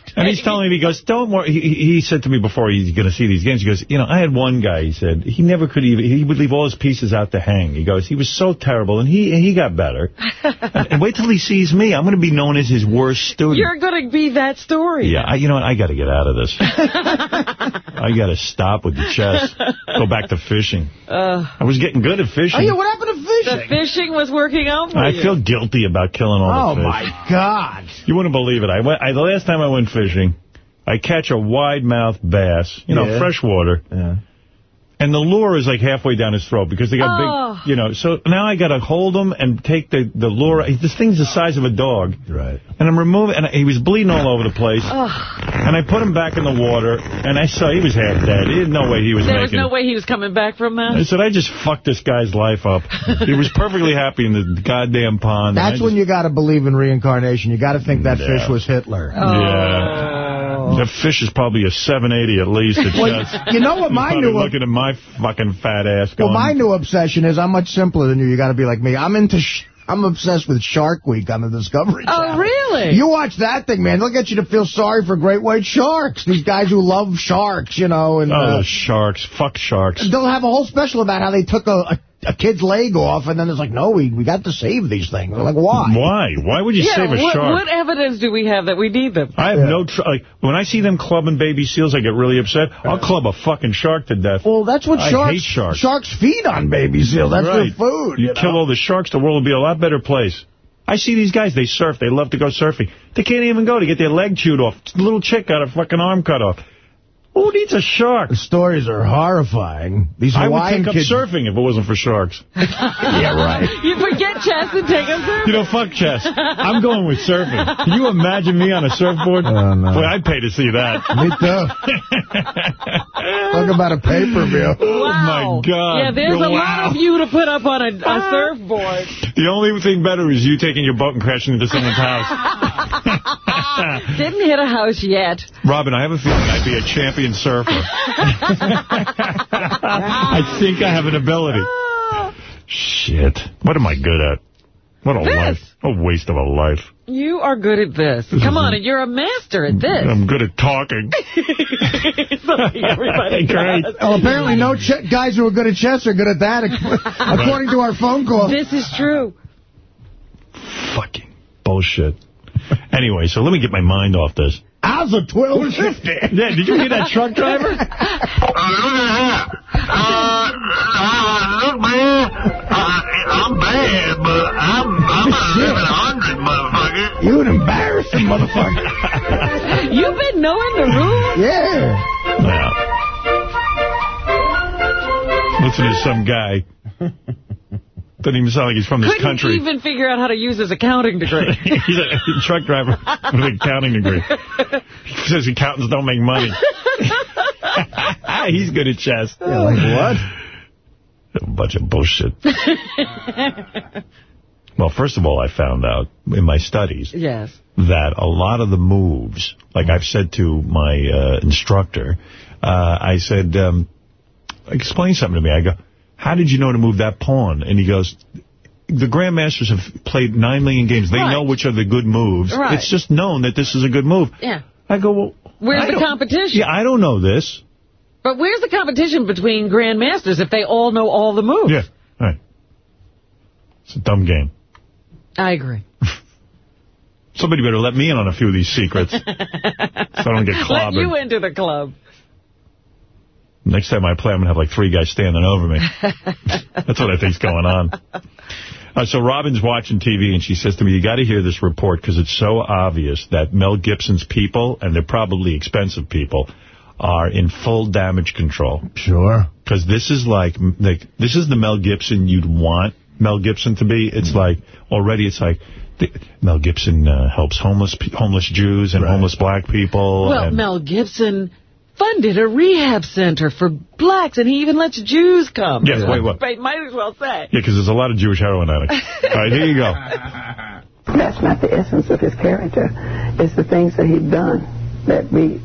And he's telling me, he goes, don't worry. He, he he said to me before he's going to see these games, he goes, you know, I had one guy, he said, he never could even, he would leave all his pieces out to hang. He goes, he was so terrible, and he he got better. and, and wait till he sees me. I'm going to be known as his worst student. You're going to be that story. yeah, I, you know what? I got to get out of this. I got to stop with the chess. Go back to fishing. Uh, I was getting good at fishing. Oh, yeah, what happened to fishing? the fishing? fishing was working out for I you. feel guilty about killing all Oh, the fish. Oh, my God. You wouldn't believe it. I went. I, the last time I went fishing, I catch a wide-mouthed bass, you know, Yeah. freshwater, Yeah. And the lure is like halfway down his throat because they got Oh. big, you know. So now I got to hold him and take the the lure. This thing's the size of a dog, Right. and I'm removing. And he was bleeding all over the place. Oh. And I put him back in the water, and I saw he was half dead. He had no way he was There was no it. way he was coming back from that? I that. said, I just fucked this guy's life up. he was perfectly happy in the goddamn pond. That's when you got to believe in reincarnation. You got to think that Yeah. fish was Hitler. Oh. Yeah. The fish is probably a 780 at least. It's Well, just, you know what my new looking at my fucking fat ass well, going, my new obsession is I'm much simpler than you. You got to be like me. I'm into. Sh I'm obsessed with Shark Week on the Discovery Channel. Oh, really? You watch that thing, man. They'll get you to feel sorry for great white sharks. These guys who love sharks, you know, and oh, uh, sharks. Fuck sharks. they'll have a whole special about how they took a, a, a kid's leg off, and then it's like, no, we we got to save these things. They're like, why? Why? Why would you yeah, save a what, shark? what evidence do we have that we need them? I have no... Tr like When I see them clubbing baby seals, I get really upset. I'll club a fucking shark to death. Well, that's what I sharks. hate sharks. Sharks feed on baby seals. That's right. their food. You, You, kill all the sharks, the world will be a lot better place. I see these guys, they surf, they love to go surfing. They can't even go to get their leg chewed off. Little chick got her fucking arm cut off. Who needs a shark? The stories are horrifying. These I would Hawaiian take up surfing if it wasn't for sharks. yeah, right. You forget chess and take a surf. You know, fuck chess. I'm going with surfing. Can you imagine me on a surfboard? Oh, no. Boy, I'd pay to see that. Me too. Talk about a pay-per-view. Oh, my God. Yeah, there's a lot of you to put up on a, a ah. surfboard. The only thing better is you taking your boat and crashing into someone's house. Didn't hit a house yet. Robin, I have a feeling I'd be a champion surfer. I think I have an ability. Shit. What am I good at? What a This. life. A waste of a life. You are good at this. Come on, and you're a master at this. I'm good at talking. Something everybody Great. does. Well, apparently no ch guys who are good at chess are good at that, according to our phone call. This is true. Fucking bullshit. Anyway, so let me get my mind off this. How's a 1250? Yeah, did you hear that truck driver? Uh, look at that. Uh, uh, look, man. Uh, I'm bad, but I'm, I'm a 1100, motherfucker. You an embarrassing motherfucker. You've been knowing the rules? Yeah. Wow. Listen to some guy. Doesn't even sound like he's from this country. Couldn't even figure out how to use his accounting degree. he's a truck driver with an accounting degree. He says accountants don't make money. he's good at chess. Yeah, like A bunch of bullshit. Well, first of all, I found out in my studies yes. that a lot of the moves, like I've said to my uh, instructor, uh, I said, um, explain something to me. I go, how did you know to move that pawn? And he goes, the Grandmasters have played nine million games. They Right. know which are the good moves. Right. It's just known that this is a good move. Yeah. I go, well, Where's I the competition? Yeah, I don't know this. But where's the competition between grandmasters if they all know all the moves? Yeah, right. It's a dumb game. I agree. Somebody better let me in on a few of these secrets so I don't get clobbered. Let you into the club. Next time I play, I'm going to have like three guys standing over me. That's what I think's going on. Uh, so Robin's watching TV, and she says to me, you got to hear this report because it's so obvious that Mel Gibson's people, and they're probably expensive people, are in full damage control. Sure. Because this is like, like, this is the Mel Gibson you'd want Mel Gibson to be. It's like, already it's like, the, Mel Gibson uh, helps homeless homeless Jews and homeless black people. Well, and, Mel Gibson funded a rehab center for blacks, and he even lets Jews come. Yes, wait, what? Wait, might as well say. Yeah, because there's a lot of Jewish heroin addicts. All right, here you go. That's not the essence of his character. It's the things that he's done that we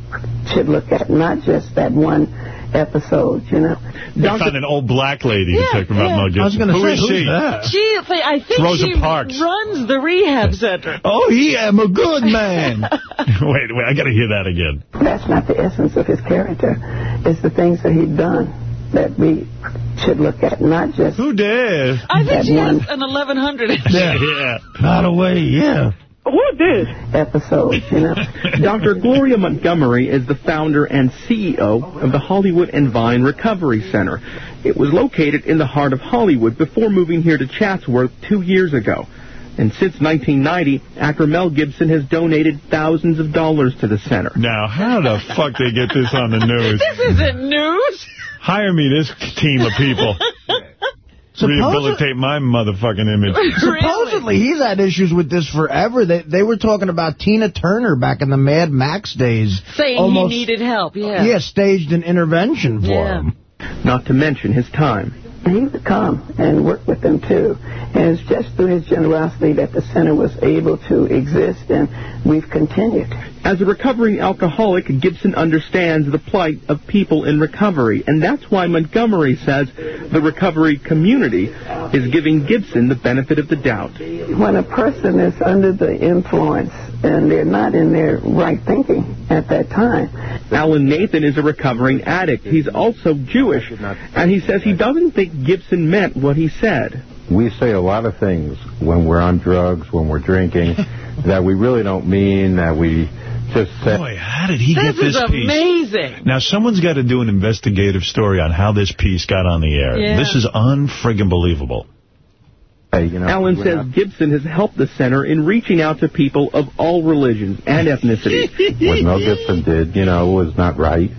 should look at, not just that one episode, you know. They found an old black lady to talk about Mel Gibson. I was going to say, is who's she? that? She, I think Rosa she Parks. runs the rehab center. Oh, he am a good man. wait, wait, I got to hear that again. That's not the essence of his character. It's the things that he's done that we should look at, not just Who did? I think that she one has an 1100. Yeah. Not away, yeah. Who this? episode, you know. Dr. Gloria Montgomery is the founder and CEO of the Hollywood and Vine Recovery Center. It was located in the heart of Hollywood before moving here to Chatsworth two years ago. And since 1990, actor Mel Gibson has donated thousands of dollars to the center. Now, how the fuck they get this on the news? This isn't news. Hire me this team of people. Suppose- Rehabilitate my motherfucking image. Supposedly, he's had issues with this forever. They they were talking about Tina Turner back in the Mad Max days. Saying Almost, he needed help, yeah. Yeah, staged an intervention for Yeah. him. Not to mention his time. He would come and work with them too. And it's just through his generosity that the center was able to exist, and we've continued. As a recovering alcoholic, Gibson understands the plight of people in recovery, and that's why Montgomery says the recovery community is giving Gibson the benefit of the doubt. When a person is under the influence and they're not in their right thinking at that time, Alan Nathan is a recovering addict. He's also Jewish, and he says he doesn't think Gibson meant what he said. We say a lot of things when we're on drugs, when we're drinking, that we really don't mean, that we just say. Boy, how did he This get this is piece? amazing. Now, someone's got to do an investigative story on how this piece got on the air. Yeah. This is unfriggin' believable. hey, you know, Alan says not- Gibson has helped the center in reaching out to people of all religions and ethnicities. what Mel Gibson did, you know, was not right.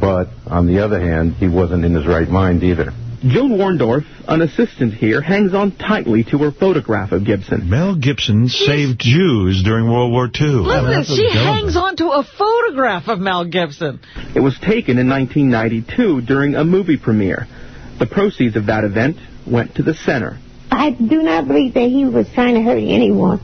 But on the other hand, he wasn't in his right mind either. Joan Warndorf, an assistant here, hangs on tightly to her photograph of Gibson. Mel Gibson saved Jews during World War II. Listen, she hangs on to a photograph of Mel Gibson. It was taken in 1992 during a movie premiere. The proceeds of that event went to the center. I do not believe that he was trying to hurt anyone.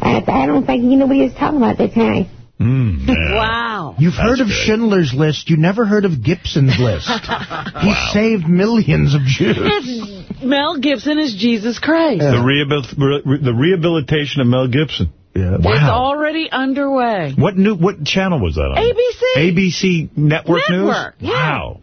I, I don't think he knew what he was talking about at the time. Mm, wow. You've heard of Schindler's List. You never heard of Gibson's List. He saved millions of Jews. It's Mel Gibson is Jesus Christ. The, rehabil- re- the rehabilitation of Mel Gibson. Yeah. Wow. It's already underway. What new? What channel was that on? ABC. ABC Network, Network, News? yeah. Wow.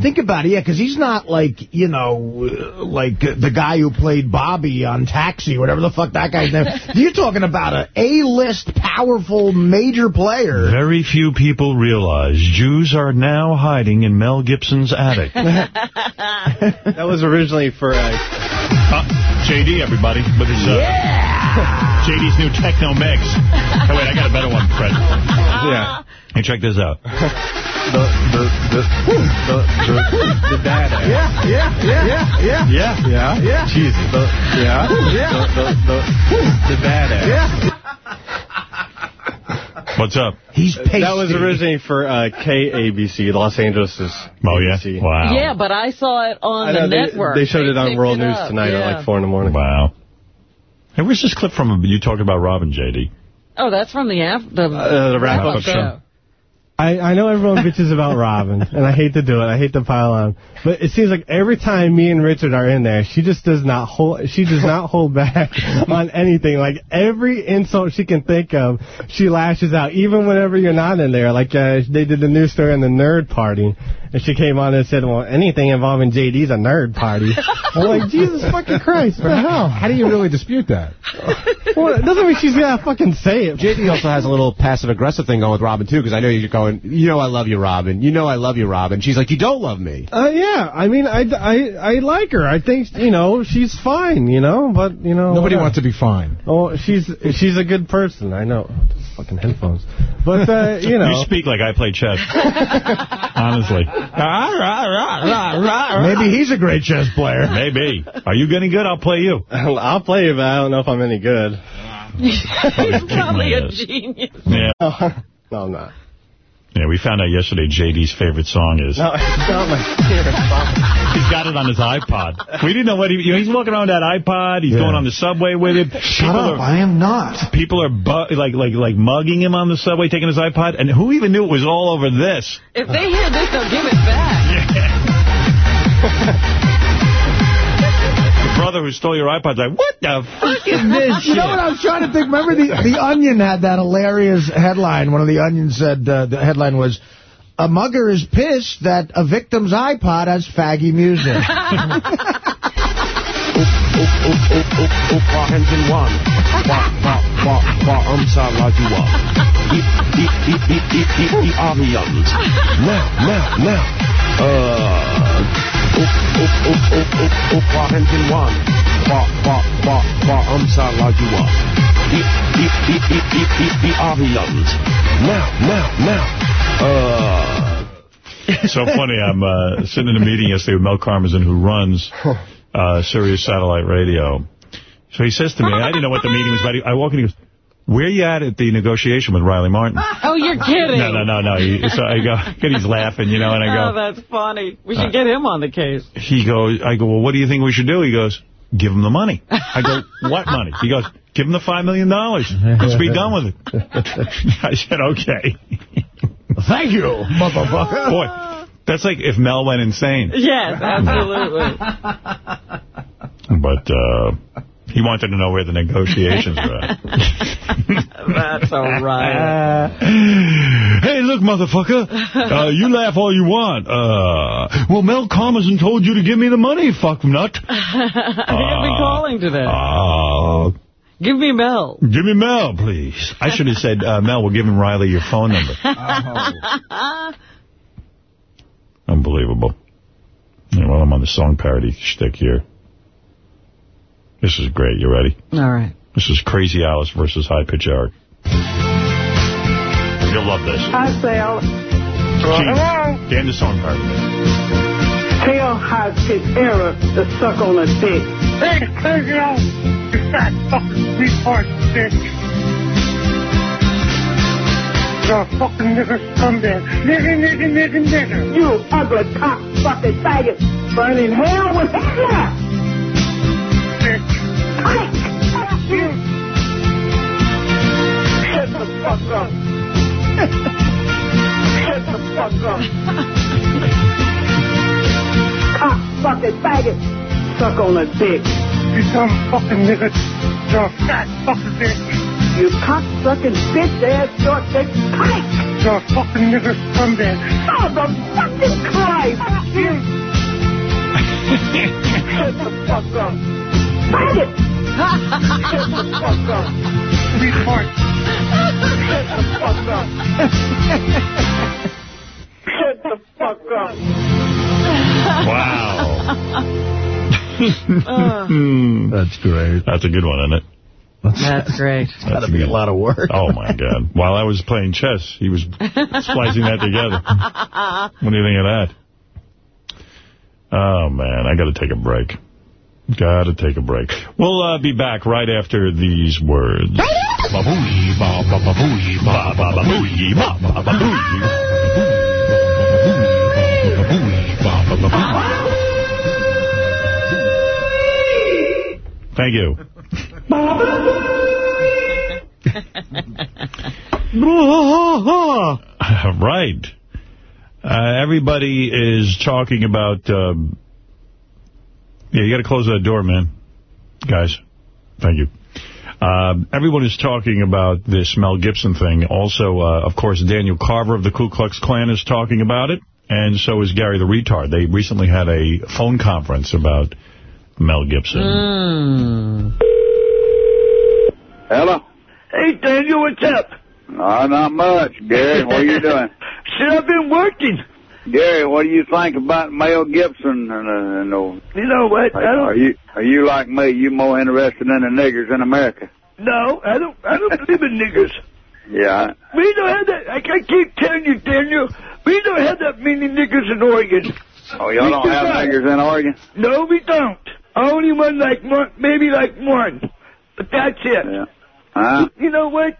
Think about it, yeah, because he's not like, you know, like the guy who played Bobby on Taxi, whatever the fuck that guy's name. You're talking about a A-list, powerful, major player. Very few people realize Jews are now hiding in Mel Gibson's attic. That was originally for... Uh, Uh, JD, everybody, with his uh, JD's new techno mix. Oh, wait, I got a better one, Fred. yeah. Hey, check this out. The, the, the, the, the, the dad. Yeah, yeah, yeah, yeah, yeah. Yeah. Yeah. Yeah. Jesus. The, yeah. Yeah. The, the, the, the dad. Yeah. What's up? He's pasty. That was originally for uh, KABC, Los Angeles. Oh, yeah? ABC. Wow. Yeah, but I saw it on I the they, network. They showed it on World it News up, tonight yeah. at like 4 in the morning. Wow. Hey, where's this clip from you talking about Robin, JD? Oh, that's from the af- the, Uh, the wrap-up wrap-up show. I, I know everyone bitches about Robin, and I hate to do it. I hate to pile on, but it seems like every time me and Richard are in there, she just does not hold. She does not hold back on anything. Like every insult she can think of, she lashes out. Even whenever you're not in there, like uh, they did the news story on the nerd party, and she came on and said, "Well, anything involving JD's a nerd party." I'm like, Jesus fucking Christ, what the hell? How do you really dispute that? Well, it doesn't mean she's gonna fucking say it. JD also has a little passive-aggressive thing going with Robin, too, because I know you're going, you know I love you, Robin. You know I love you, Robin. She's like, you don't love me. Uh, yeah, I mean, I, I, I like her. I think, you know, she's fine, you know, but, you know. Nobody whatever. wants to be fine. Oh, she's she's a good person. I know. Those fucking headphones. But, uh, you know. You speak like I play chess. Honestly. Maybe he's a great chess player. Maybe. Are you getting good? I'll play you. I'll play you, but I don't know if I'm any good. He's probably a genius. Yeah. No, I'm not. Yeah, we found out yesterday JD's favorite song is. No, it's not my favorite song. He's got it on his iPod. We didn't know what he... You know, he's walking around with that iPod. He's Yeah. going on the subway with it. Shut up, I am not. People are bu like like like mugging him on the subway, taking his iPod. And who even knew it was all over this? If they hear this, they'll give it back. Brother who stole your iPod's like, what the fuck is this You know what I was trying to think? Remember the the Onion had that hilarious headline. One of the Onions said uh, the headline was, "A mugger is pissed that a victim's iPod has faggy music." Now, now, now. Uh, oop, Washington one. Ba, ba, ba, ba, umsa la jua. Beep, beep, beep, beep, beep, beep, beep, Avians. Now, now, now. Uh, so funny. I'm uh, sitting in a meeting yesterday with Mel Karmazin, who runs uh, Sirius Satellite Radio. So he says to me, I didn't know what the meeting was about. I walk in and he goes, where you at at the negotiation with Riley Martin? Oh, you're kidding. No, no, no, no. He, so I go, and he's laughing, you know, and I go. Oh, that's funny. We should Uh, get him on the case. he goes, I go, well, what do you think we should do? He goes, give him the money. I go, what money? He goes, give him the 5 million. dollars. Let's be done with it. I said, okay. Thank you, motherfucker. Boy, that's like if Mel went insane. Yes, absolutely. But uh, he wanted to know where the negotiations were at. That's all right. hey, look, motherfucker. Uh, you laugh all you want. Uh, well, Mel Karmazin told you to give me the money, fuck nut. He'll be calling today. Uh, Give me Mel. give me Mel, please. I should have said, uh, Mel, we're giving Riley your phone number. Unbelievable. Yeah, well, I'm on the song parody shtick here. This is great. You ready? All right. This is Crazy Alice versus High Pitch Eric. You'll love this. Hi, Sal. Gene, Dan the song part. Tell high pitch error to suck on a dick. Hey, crazy out. You fat fucking retard bitch. You're a fucking nigger scumbag. Nigger, nigger, nigger, nigger. You ugly cock fucking faggot. Burning hell with Hitler. You. Shut the fuck up. Shut the fuck up. cock fucking faggot. Suck on a dick. You dumb fucking nigger. You're a fat fucking bitch. You cock sucking bitch ass short dick kike. You're a fucking nigger scumbag. Oh, the fucking Christ. Shut the fuck up. Faggot. Shut the fuck up. Retard. Shut the fuck up. Shut the fuck up. Wow. That's great. That's a good one, isn't it? That's great. That's gotta be a lot of work. Oh, my God. While I was playing chess, he was splicing that together. What do you think of that? Oh, man, I got to take a break. Got to take a break. We'll uh, be back right after these words. Thank you. right. Uh, everybody is talking about... Um, yeah, you got to close that door, man. Guys, thank you. Um, everyone is talking about this Mel Gibson thing. Also, uh, of course, Daniel Carver of the Ku Klux Klan is talking about it, and so is Gary the Retard. They recently had a phone conference about Mel Gibson. Mm. Hello? Hey, Daniel, what's up? No, not much. Gary, what are you doing? Shit, I've been working. Gary, what do you think about Mel Gibson? And, uh, and, uh, You know what? I are don't. you are you like me? You more interested in the niggers in America? No, I don't. I don't believe in niggers. Yeah. We don't have that. Like I keep telling you, Daniel, we don't have that many niggers in Oregon. Oh, y'all don't have not. niggers in Oregon? No, we don't. Only one, like one, maybe like one, but that's it. Yeah. Huh? You know what?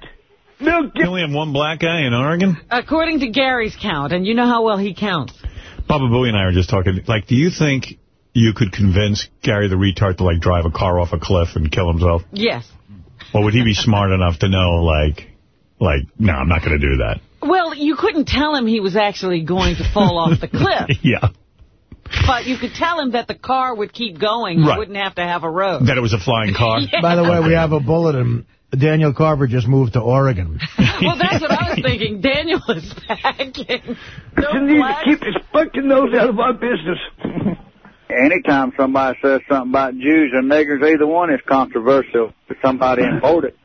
Mel You only have one black guy in Oregon? According to Gary's count, and you know how well he counts. Baba Booey and I were just talking. Like, do you think you could convince Gary the Retard to, like, drive a car off a cliff and kill himself? Yes. Or would he be smart enough to know, like, like, no, I'm not going to do that? Well, you couldn't tell him he was actually going to fall off the cliff, Yeah. but you could tell him that the car would keep going. You Right. wouldn't have to have a road. That it was a flying car? Yeah. By the way, we have a bulletin. Daniel Carver just moved to Oregon. well, that's what I was thinking. Daniel is packing. No You need to keep his fucking nose out of our business. Anytime somebody says something about Jews or niggers, either one is controversial to somebody in it.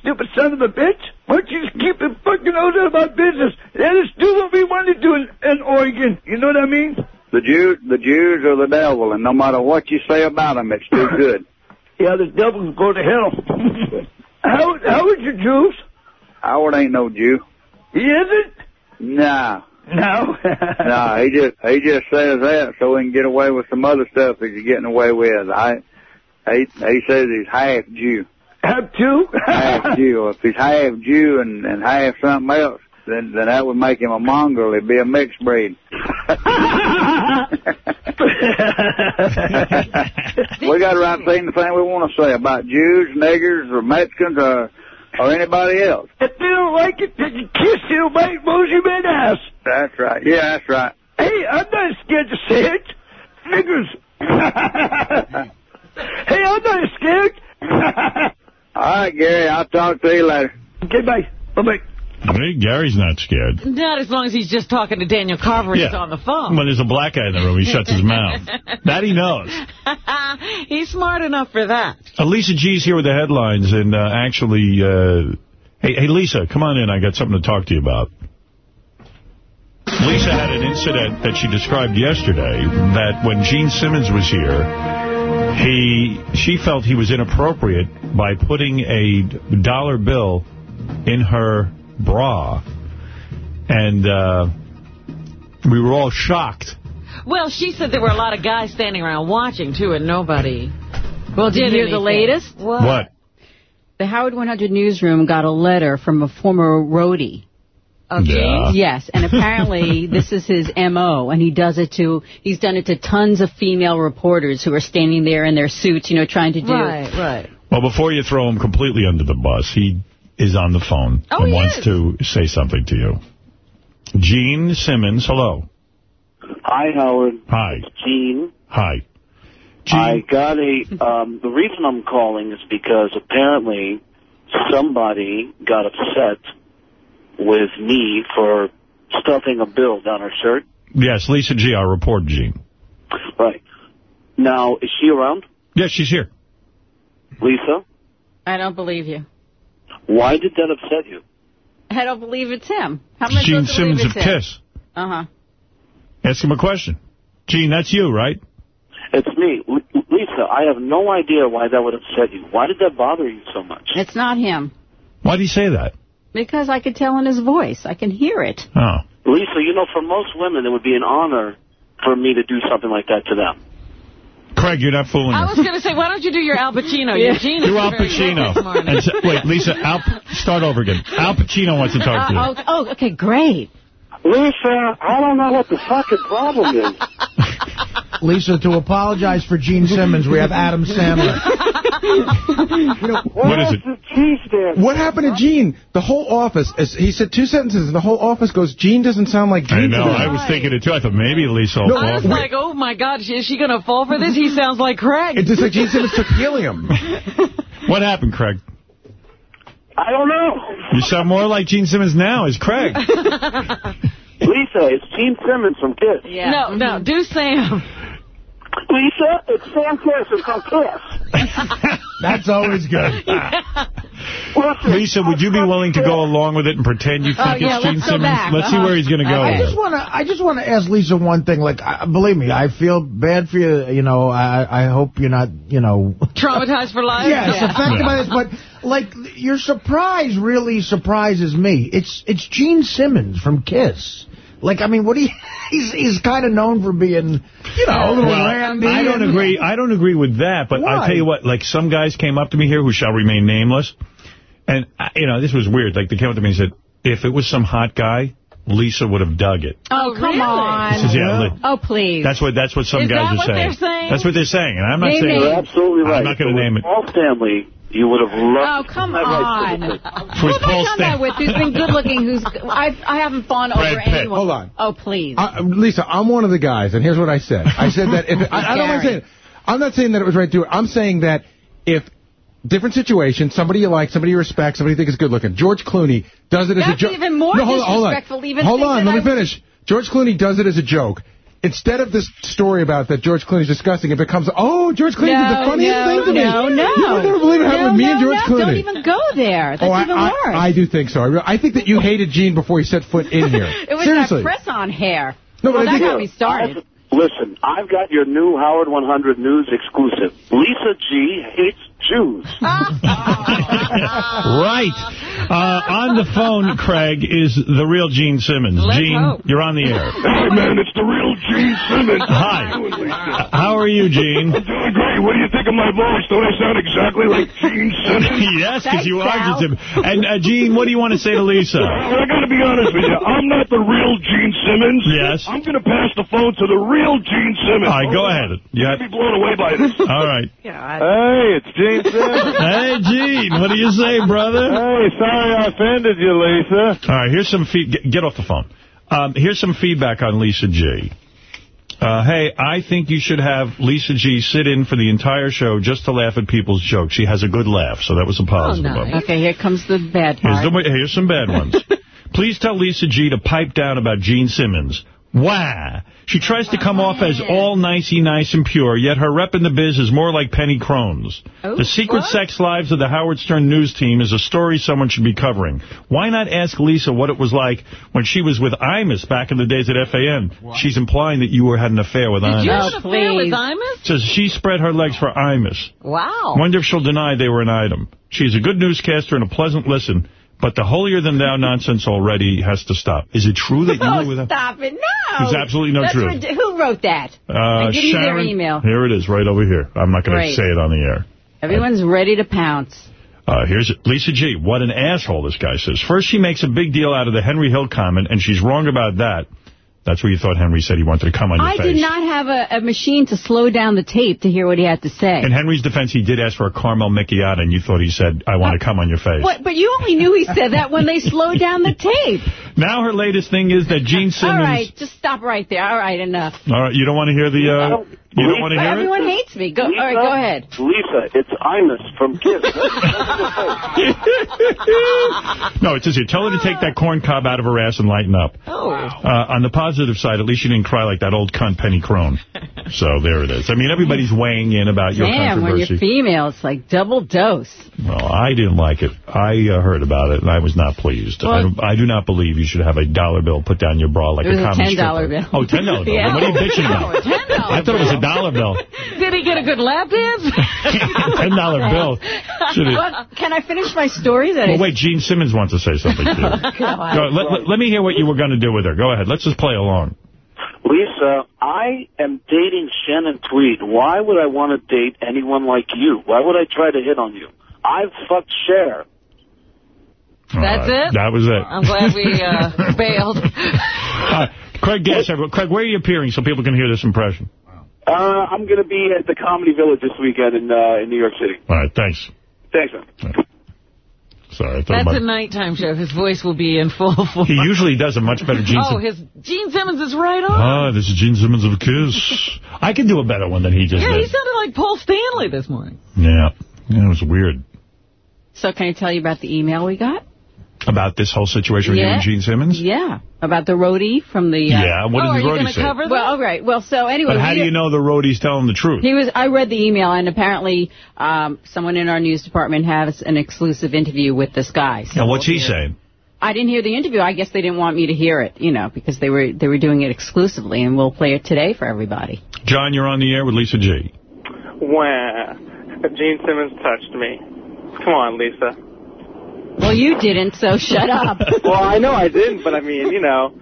Stupid son of a bitch. Why don't you just keep your fucking nose out of our business? Let us do what we want to do in, in Oregon. You know what I mean? The Jews, the Jews are the devil, and no matter what you say about them, it's too good. Yeah, the devil's can go to hell. How Howard your Jews? Howard ain't no Jew. He isn't? Nah. No. nah, he just he just says that so he can get away with some other stuff that he's getting away with. I he he says he's half Jew. Half Jew? half Jew. If he's half Jew and, and half something else, then then that would make him a mongrel. He'd be a mixed breed. we got a right to say anything we want to say about Jews, niggers, or Mexicans, or or anybody else. If they don't like it, they can kiss your white Mosey man ass. That's right. Yeah, that's right. Hey, I'm not scared to say it. Niggers. hey, I'm not scared. All right, Gary. I'll talk to you later. Okay, bye. Bye-bye. Hey, Gary's not scared. Not as long as he's just talking to Daniel Carver and he's Yeah. on the phone. When there's a black guy in the room, he shuts his mouth. That he knows. he's smart enough for that. Uh, Lisa G's here with the headlines, and uh, actually, uh, hey, hey, Lisa, come on in. I got something to talk to you about. Lisa had an incident that she described yesterday that when Gene Simmons was here, he she felt he was inappropriate by putting a dollar bill in her bra. And uh, we were all shocked. Well, she said there were a lot of guys standing around watching, too, and nobody Well, did you did hear the anything. latest? What? The Howard 100 newsroom got a letter from a former roadie. Okay. Yeah. Yes, and apparently this is his M.O., and he does it to, he's done it to tons of female reporters who are standing there in their suits, you know, trying to do. Right, right. Well, before you throw him completely under the bus, he is on the phone Oh, and wants is. to say something to you. Gene Simmons, hello. Hi, Howard. Hi. Gene. Hi. I got a, um, the reason I'm calling is because apparently somebody got upset with me for stuffing a bill down her shirt. Yes, Lisa G., our reporter, Gene. Right. Now, is she around? Yes, she's here. Lisa? I don't believe you. Why did that upset you? I don't believe it's him. How am I Gene Simmons of him? KISS. Uh-huh. Ask him a question. Gene, that's you, right? It's me. L- Lisa, I have no idea why that would upset you. Why did that bother you so much? It's not him. Why do you say that? Because I could tell in his voice. I can hear it. Oh. Lisa, you know, for most women, it would be an honor for me to do something like that to them. Craig, you're not fooling me. I her. was going to say, why don't you do your Al Pacino? Your Gene Do is Al Pacino. this. And say- wait, Lisa, Al, start over again. Al Pacino wants to talk to you. Uh, oh, oh, okay, great. Lisa, I don't know what the fucking problem is. Lisa, to apologize for Gene Simmons, we have Adam Sandler. What is it? What happened to Gene? The whole office, as he said two sentences, and the whole office goes, Gene doesn't sound like Gene. I know. I was thinking it, too. I thought maybe Lisa will No, fall I was like, oh, my God, is she going to fall for this? He sounds like Craig. It's just like Gene Simmons took helium. What happened, Craig? I don't know. You sound more like Gene Simmons now as Craig. Lisa, it's Gene Simmons from KISS. No, no, do Sam. Lisa, it's Sam Pearson from KISS. That's always good. Lisa, would you be willing to go along with it and pretend you think Oh, yeah, it's Gene let's Simmons? back. Let's see Uh-huh. where he's going to go. I just want to. I just want to ask Lisa one thing. Like, I, believe me, I feel bad for you. You know, I I hope you're not. You know. Traumatized for life? Yes, Yeah. affected by this. But like, your surprise really surprises me. It's it's Gene Simmons from Kiss. Like, I mean, what do you? He's he's kind of known for being, you know, a little Well, randy. I don't agree. I don't agree with that. But I'll tell you what. Like some guys came up to me here who shall remain nameless, and uh, you know this was weird. Like they came up to me and said, if it was some hot guy, Lisa would have dug it. Oh, come on. This is- yeah, Oh, please. That's what that's what some Is guys that are what saying. saying? That's what they're saying, and I'm not Name saying. names. You're absolutely right. I'm not going to name it. Paul Stanley, you would have loved Oh, come on. right. who have Paul I done Stan. that with? Who's been good looking? Who's I I haven't fawned Brad over Pitt. anyone. Hold on. Oh, please. Uh, Lisa, I'm one of the guys, and here's what I said. I said that if I, I don't mind Gary. saying, I'm not saying that it was right to do it. I'm saying that if different situation, somebody you like, somebody you respect, somebody you think is good looking. George Clooney does it as a That's joke. even more no, hold on, hold on. disrespectful, even Hold on, let me I would- finish. George Clooney does it as a joke. Instead of this story about that George Clooney's disgusting, it becomes, oh, George Clooney did the funniest no, thing to me. no, no. You would never believe it happened no, with me no, and George no, Clooney. Don't even go there. That's oh, I, even I, worse. I do think so. I, I think that you hated Gene before you set foot in here. it was Seriously. that press-on hair. No, but well, I that think- got me started. Listen, I've got your new Howard 100 News exclusive. Lisa G hates Jews. Right. Uh, on the phone, Craig, is the real Gene Simmons. Let's Gene, hope. you're on the air. Hey, man, it's the real Gene Simmons. Hi. How are you, Gene? I'm doing great. What do you think of my voice? Don't I sound exactly like Gene Simmons? yes, because you are Gene Simmons. And, uh, Gene, what do you want to say to Lisa? Well, I got to be honest with you. I'm not the real Gene Simmons. Yes. I'm going to pass the phone to the real Gene Simmons. All right, go ahead. Yeah. Be blown away by this. All right. Hey, it's Gene Simmons. Hey, Gene, what do you say, brother? Hey, sorry I offended you, Lisa. All right, here's some feed. Get, get off the phone. Um, here's some feedback on Lisa G. Uh, hey, I think you should have Lisa G sit in for the entire show just to laugh at people's jokes. She has a good laugh, so that was a positive. of it. Okay, here comes the bad Here's, the, here's some bad ones. Please tell Lisa G to pipe down about Gene Simmons. Wah. She tries to come off as oh, all nicey nice and pure, yet her rep in the biz is more like Penny Crone's. Oh, the secret sex lives of the Howard Stern news team is a story someone should be covering. Why not ask Lisa what it was like when she was with Imus back in the days at FAN? She's implying that you were had an affair with Did Imus. you have an affair oh, with Imus? Says she spread her legs for Imus. Wow. Wonder if she'll deny they were an item. She's a good newscaster and a pleasant listen, but the holier-than-thou nonsense already has to stop. Is it true that you were with Oh, stop it. No. There's absolutely no That's truth. Who wrote that? Uh, give me their email. Here it is, right over here. I'm not going to say it on the air. Everyone's ready to pounce. Uh, here's Lisa G. What an asshole, this guy says. First, she makes a big deal out of the Henry Hill comment, and she's wrong about that. That's where you thought Henry said he wanted to come on your I face. I did not have a, a machine to slow down the tape to hear what he had to say. In Henry's defense, he did ask for a caramel macchiato, and you thought he said, I want to come on your face. What, but you only knew he said that when they slowed down the tape. Now her latest thing is that Gene Simmons... All right, just stop right there. All right, enough. All right, you don't want to hear the... Uh, you don't want to hear it? Everyone hates me. Go, all right, go ahead. Lisa, it's Imus from Kiss. No, it says here, tell her to take that corn cob out of her ass and lighten up. Oh. Uh, on the positive side, at least you didn't cry like that old cunt Penny Crone. so there it is. I mean, everybody's weighing in about your Damn, when you're female, it's like double dose. Well, I didn't like it. I uh, heard about it, and I was not pleased. I, Well- I do not believe you should have a dollar bill put down your bra like It was a a common $10 stripper. bill. Oh, $10 bill. Yeah. What are you bitching about? I thought it was a dollar bill. Did he get a good lap dance? $10 bill. Should've- What? Can I finish my story? Then? Well, wait, Gene Simmons wants to say something, too. God. Go, let, let- let me hear what you were going to do with her. Go ahead. Let's just play along. Lisa, I am dating Shannon Tweed. Why would I want to date anyone like you? Why would I try to hit on you? I've fucked Cher. That's Uh, it? That was it. I'm glad we uh, bailed. Uh, Craig Gass, everyone. Craig, where are you appearing so people can hear this impression? Uh, I'm going to be at the Comedy Village this weekend in uh, in New York City. All right, thanks. Thanks, man. Sorry, I thought That's about a nighttime show. His voice will be in full form. He usually does a much better Gene Oh, his Gene Simmons is right on. Hi, this is Gene Simmons of Kiss. I can do a better one than he just yeah, he sounded like Paul Stanley this morning. Yeah, yeah, it was weird. So can I tell you about the email we got? About this whole situation with you and Gene Simmons? Yeah, about the roadie from the... Uh, Yeah, what did oh, the are roadie say? cover? Well, all right. Well, so anyway... But how do you know the roadie's telling the truth? He was. I read the email, and apparently, um, someone in our news department has an exclusive interview with this guy. So Now, what's he saying? I didn't hear the interview. I guess they didn't want me to hear it, you know, because they were they were doing it exclusively, and we'll play it today for everybody. John, you're on the air with Lisa G. Wah. Gene Simmons touched me. Come on, Lisa. Well, you didn't, so shut up. well, I know I didn't, but I mean, you know,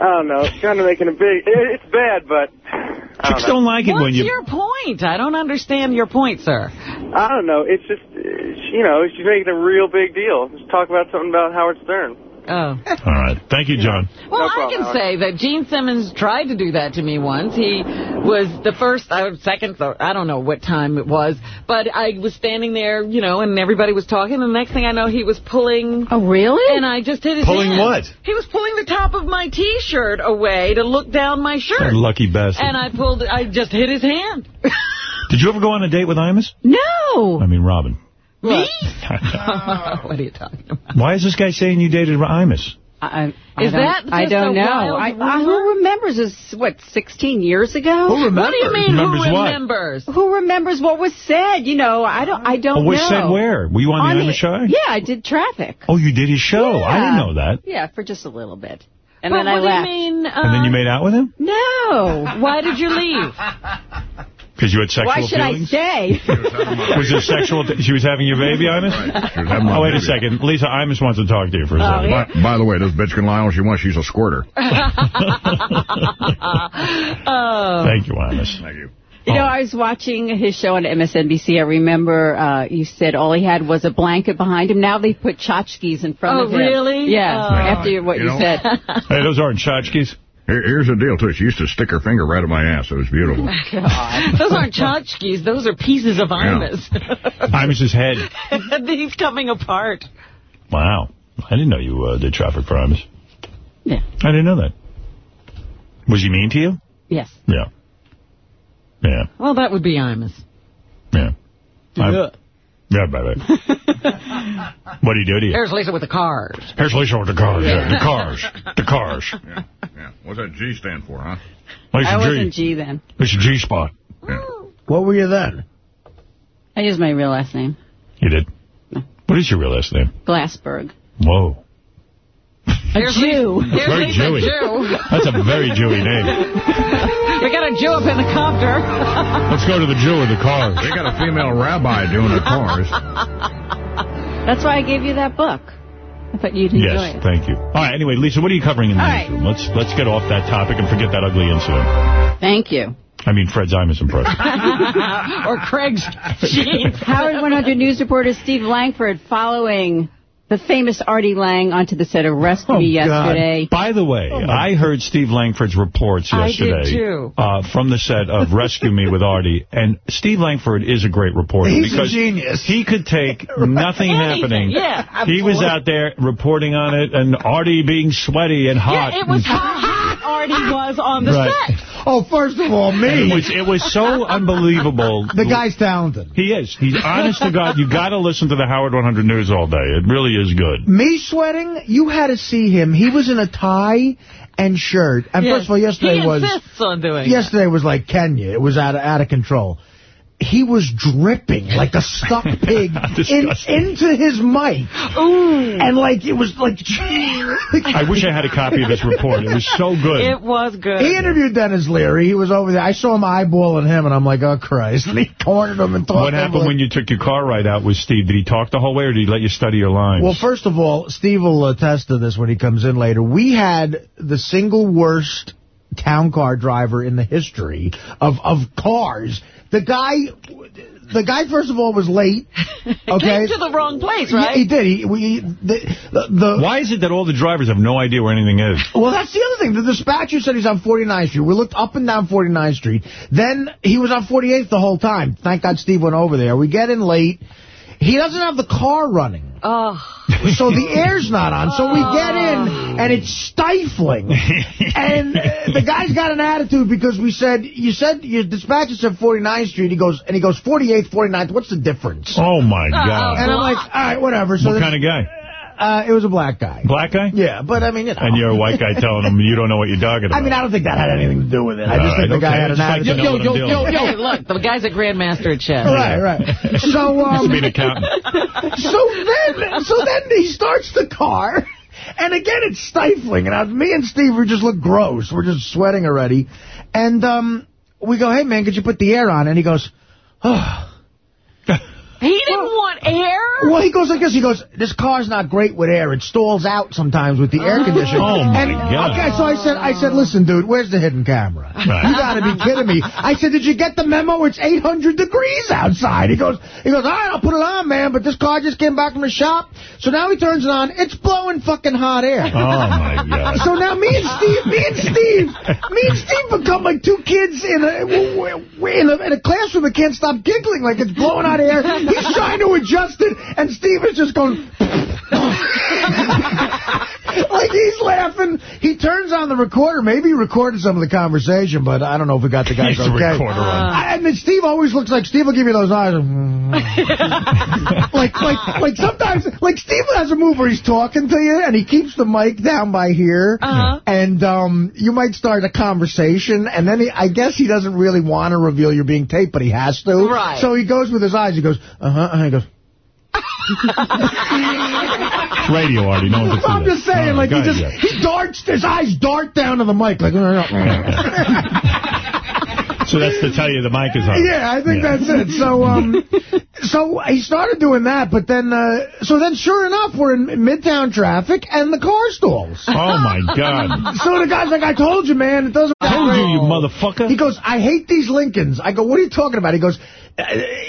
I don't know. It's Kind of making a big. it- It's bad, but I Chicks don't, don't like it What's when you... What's your point? I don't understand your point, sir. I don't know. It's just, uh, you know, she's making a real big deal. Just talk about something about Howard Stern. Oh. All right. Thank you, John. Well, No I can Howard. say that Gene Simmons tried to do that to me once. He was the first, or second, or I don't know what time it was, but I was standing there, you know, and everybody was talking, and the next thing I know, he was pulling... Oh, really? And I just hit his Pulling hand. what? He was pulling the top of my T-shirt away to look down my shirt. Lucky bastard. And I pulled, I just hit his hand. Did you ever go on a date with Imus? No. I mean, Robin. Me? what are you talking about? Why is this guy saying you dated Imus? I, I Is don't- that I don't know. I, I, who remembers this? What, 16 years ago? What do you mean, Remembers who what? remembers? Who remembers what was said? You know, I don't. I don't Oh, what know. said where? Were you on the Imus show? Yeah, I did traffic. Oh, you did his show. I didn't know that. Yeah, for just a little bit, and Well, then I left. do you mean? Uh, And then you made out with him? No. Why did you leave? Because you had sexual Why should feelings? I stay? Was it sexual? She was having your baby, Imus? having my Oh, wait a second. Lisa, Imus wants to talk to you for a Oh, second. yeah. By, by the way, this bitch can lie all she wants. She's a squirter. oh. Thank you, Imus. Thank you. You know, I was watching his show on MSNBC. I remember uh, you said all he had was a blanket behind him. Now they put tchotchkes in front Oh, of him. Oh, really? Yeah, Oh. after what You you, know- said. Hey, those aren't tchotchkes. Here, here's the deal, too. She used to stick her finger right at my ass. It was beautiful. Those aren't tchotchkes. Those are pieces of Imus. Imus's head. He's coming apart. Wow. I didn't know you uh, did traffic for Imus. Yeah. I didn't know that. Was he mean to you? Yes. Yeah. Yeah. Well, that would be Imus. Yeah. I, Yeah, baby. what do you do to you? Here's Lisa with the cars. Here's Lisa with the cars. Yeah, the cars. The cars. Yeah. What's that G stand for, huh? Lisa I G. wasn't G then. Lisa G spot. What were you then? I used my real last name, You did? What is your real last name? Glassberg. Whoa. A Jew. Here's Very Lisa Jewy. Jew. That's a very Jewy name. We got a Jew up in the copter. Let's go to the Jew in the car. They got a female rabbi doing the cars. That's why I gave you that book. I thought you'd enjoy Yes, it. thank you. All right, anyway, Lisa, what are you covering in the All right. newsroom? Let's let's get off that topic and forget that ugly incident. Thank you. I mean, Fred's Imus impression. or Craig's. Howard 100 News reporter Steve Langford following the famous Artie Lang onto the set of Rescue Me yesterday. By the way, I heard Steve Langford's reports I did yesterday too. Uh, from the set of Rescue Me with Artie, and Steve Langford is a great reporter. He's a because genius. He could take nothing happening. yeah, He was out there reporting on it, and Artie being sweaty and hot. Yeah, it was how hot Artie was on the Right. set. Oh, first of all, me. It was, it was so unbelievable. The guy's talented. He is. He's honest to God. You got to listen to the Howard 100 News all day. It really is good. Me sweating, you had to see him. He was in a tie and shirt. And Yes. first of all, yesterday he was insists on doing yesterday was like Kenya. It was out of, out of control. He was dripping like a stuck pig in, into his mic. Ooh. And like, it was like... I wish I had a copy of this report. It was so good. It was good. He interviewed Denis Leary. He was over there. I saw him eyeballing him, and I'm like, oh, Christ. And he cornered him and talked What happened like- when you took your car ride out with Steve? Did he talk the whole way, or did he let you study your lines? Well, first of all, Steve will attest to this when he comes in later. We had the single worst town car driver in the history of, of cars. The guy, the guy, first of all, was late. Okay. Came to the wrong place, Yeah, right? he did. He, we, the, the, the, Why is it that all the drivers have no idea where anything is? well, that's the other thing. The dispatcher said he's on 49th Street. We looked up and down 49th Street. Then he was on 48th the whole time. Thank God Steve went over there. We get in late. He doesn't have the car running. Oh. So the air's not on. So we get in, and it's stifling. And uh, the guy's got an attitude because we said, you said, your dispatcher said 49th Street. He goes, and he goes, 48th, 49th. What's the difference? Oh, my God. And I'm like, all right, whatever. So what kind of guy? Uh, it was a black guy. Black guy? Yeah, but I mean, you know. And you're a white guy telling him you don't know what you're talking about. I mean, I don't think that had anything to do with it. I All just think right, the guy had an I'd like to attitude. know what I'm dealing with. Hey, look, the guy's a grandmaster at chess. Right, right. So, um, be an accountant. so then, so then he starts the car, and again it's stifling. And I, me and Steve, we just look gross. We're just sweating already. And um, we go, hey man, could you put the air on? And he goes, oh. He didn't want air? Well, he goes like this. He goes, this car's not great with air. It stalls out sometimes with the air conditioning. Oh, my and, God. Okay, so I said, I said, listen, dude, where's the hidden camera? Right. You got to be kidding me. I said, did you get the memo? It's 800 degrees outside. He goes, he goes, all right, I'll put it on, man, but this car just came back from the shop. So now he turns it on. It's blowing fucking hot air. Oh, my God. So now me and Steve, me and Steve, me and Steve become like two kids in a, in a, in a classroom that can't stop giggling like it's blowing hot air. He's trying to adjust it, and Steve is just going... like he's laughing. He turns on the recorder. Maybe he recorded some of the conversation, but I don't know if we got the guys He's the okay. recorder on. I, and then Steve always looks like Steve will give you those eyes. like like like sometimes like Steve has a move where he's talking to you and he keeps the mic down by here Uh-huh. and um you might start a conversation and then he, I guess he doesn't really want to reveal you're being taped but he has to Right. so he goes with his eyes he goes uh-huh and he goes It's radio, Artie. No one can I'm just saying Oh, like he just yeah. he darts his eyes dart down to the mic like So that's to tell you the mic is on. Yeah, I think Yeah. that's it. So, um, so he started doing that, but then, uh, so then, sure enough, we're in midtown traffic, and the car stalls. Oh, my God. So the guy's like, "I told you, man, it doesn't." Told you, you motherfucker. He goes, "I hate these Lincolns." I go, "What are you talking about?" He goes,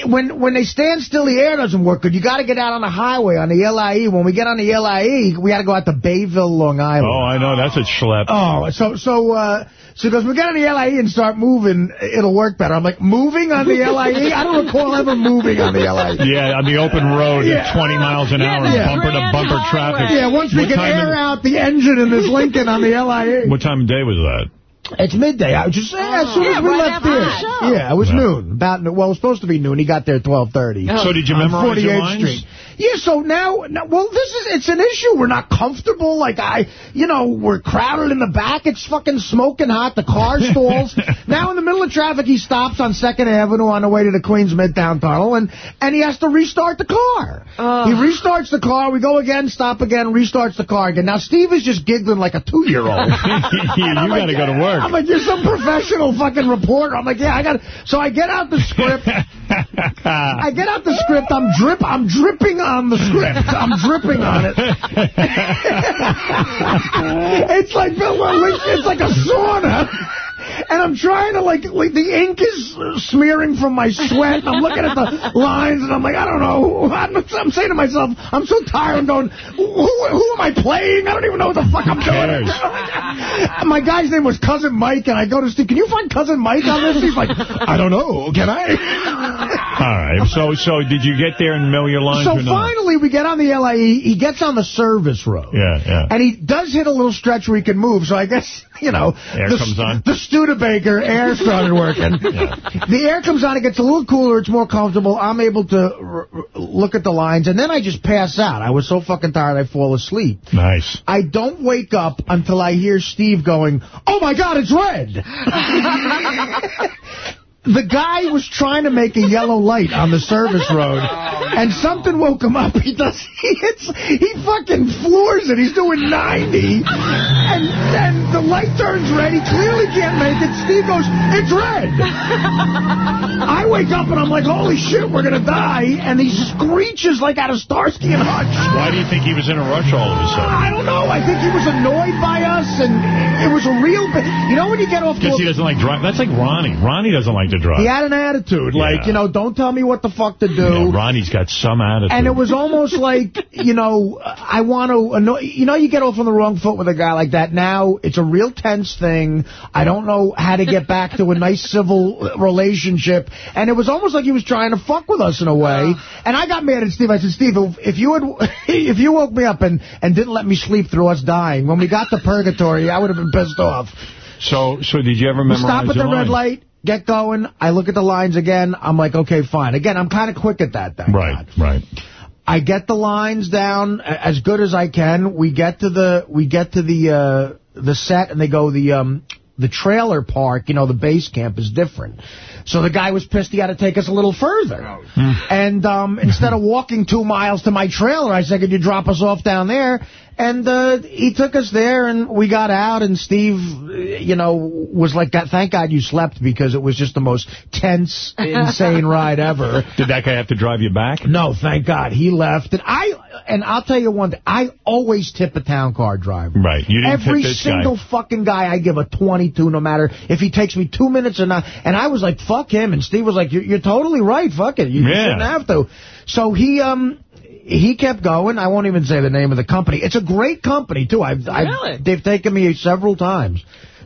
"When when they stand still, the air doesn't work good. You got to get out on the highway on the LIE. When we get on the LIE, we got to go out to Bayville, Long Island." Oh, I know. That's a schlep. Oh, so so uh, so he goes, we get on the LIE and start moving, it'll work better. I'm like, moving on the LIE? I don't recall ever moving on the LIE. Yeah, on the open road Yeah. at 20 miles an hour, Yeah. bumper to bumper traffic. Yeah, once we What can air of- out the engine in this Lincoln on the LIE. What time of day was that? It's midday. I was just as soon Yeah, as we right left after here. Yeah, it was noon. About well, it was supposed to be noon. He got there at 12:30. So did you on memorize your 48th lines? Street. Yeah, so now, now, well, this is, it's an issue. We're not comfortable. Like, I, you know, we're crowded in the back. It's fucking smoking hot. The car stalls. now, in the middle of traffic, he stops on 2nd Avenue on the way to the Queens Midtown Tunnel, and, and he has to restart the car. He restarts the car. We go again, stop again, restarts the car again. Now, Steve is just giggling like a two-year-old. you got to like, go to work. I'm like, you're some professional fucking reporter. I'm like, yeah, I got. So I get out the script. I get out the script. I'm drip. I'm dripping on the script. I'm dripping on it. it's like it's like a sauna. And I'm trying to, like, like, the ink is smearing from my sweat. And I'm looking at the lines, and I'm like, I don't know. I'm, I'm saying to myself, I'm so tired. I'm going, who, who am I playing? I don't even know what the fuck I'm doing. my guy's name was Cousin Mike, and I go to Steve, can you find Cousin Mike on this? He's like, I don't know. Can I? All right. So, so did you get there and mail your lines So or not? finally, we get on the LIE. He gets on the service road. Yeah, yeah. And he does hit a little stretch where he can move. So I guess, you know, Air the, comes on. the Studebaker air started working. The air comes on. It gets a little cooler. It's more comfortable. I'm able to r r- look at the lines. And then I just pass out. I was so fucking tired I fall asleep. Nice. I don't wake up until I hear Steve going, oh, my God, it's red. the guy was trying to make a yellow light on the service road, oh, and something woke him up. He does, he hits, he fucking floors it. He's doing 90, and then the light turns red. He clearly can't make it. Steve goes, it's red. I wake up and I'm like, holy shit, we're gonna die. And he screeches like out of Starsky and Hutch. Why do you think he was in a rush all of a sudden? I don't know. I think he was annoyed by us, and it was a real. You know when you get off to Because he doesn't like drive. That's like Ronnie. Ronnie doesn't like to drive. he had an attitude, like, you know, don't tell me what the fuck to do. Yeah, Ronnie's got some attitude. And it was almost like, you know, I want to annoy, you know, you get off on the wrong foot with a guy like that. Now it's a real tense thing. I don't know how to get back to a nice civil relationship. And it was almost like he was trying to fuck with us in a way. Uh. And I got mad at Steve. I said, Steve, if- if you had, if you woke me up and, and didn't let me sleep through us dying, when we got to purgatory, I would have been pissed off. So, so did you ever We memorize stop at your the red light, get going. I look at the lines again. I'm like, okay, fine. Again, I'm kind of quick at that. Thank Right, right. I get the lines down as good as I can. We get to the we get to the uh, the set, and they go the um the trailer park. You know, the base camp is different. So the guy was pissed he had to take us a little further. And um, instead of walking two miles to my trailer, I said, could you drop us off down there? And uh, he took us there, and we got out, and Steve, you know, was like, thank God you slept, because it was just the most tense, insane ride ever. Did that guy have to drive you back? No, thank God. He left. And I and I'll tell you one thing. I always tip a town car driver. Right. You didn't Every tip this single guy. fucking guy I give a 22, no matter if he takes me two minutes or not. And I was like, fuck him. And Steve was like, you're, you're totally right. Fuck it. You, you shouldn't have to. So he, um... He kept going. I won't even say the name of the company. It's a great company, too. I've, Really? I've, they've taken me several times.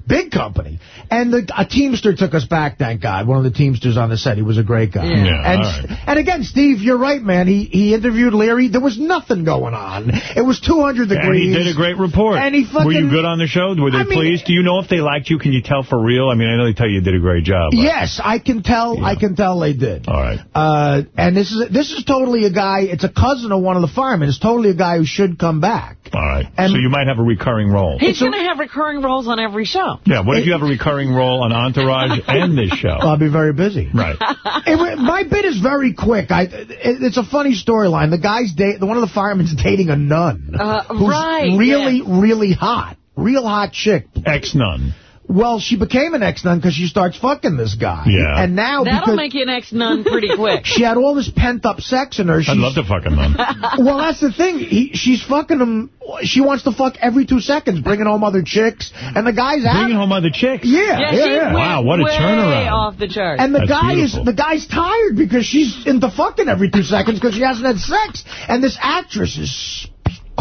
Big company. And the, a Teamster took us back, thank God. One of the Teamsters on the set. He was a great guy. Yeah. Yeah, and, all right. and again, Steve, you're right, man. He he interviewed Leary. There was nothing going on. It was 200 degrees. And degrees. he did a great report. And he fucking... Were you good on the show? Were they I mean- pleased? Do you know if they liked you? Can you tell for real? I mean, I know they tell you you did a great job. but- Yes, I can tell. I can tell they did. All right. Uh, and this is this is totally a guy. It's a cousin of one of the firemen. It's totally a guy who should come back. All right. And- so you might have a recurring role. He's going to have recurring roles on every show. Yeah, what if you have a recurring role on Entourage and this show? I'll be very busy. Right. It my bit is very quick. I, it, it's a funny storyline. The guy's date, the one of the firemen's dating a nun, Uh, who's right, really, really hot, real hot chick. Ex-nun. Well, she became an ex-nun because she starts fucking this guy. Yeah. And now That'll make you an ex-nun pretty quick. she had all this pent-up sex in her. I'd love to fuck a nun. well, that's the thing. He, she's fucking him. She wants to fuck every two seconds, bringing home other chicks. And the guy's out. Bringing home other chicks. Yeah, Yeah, yeah, yeah. Wow, what a way turnaround. off the chart. And the That's guy beautiful. is the guy's tired because she's into fucking every two seconds because she hasn't had sex. And this actress is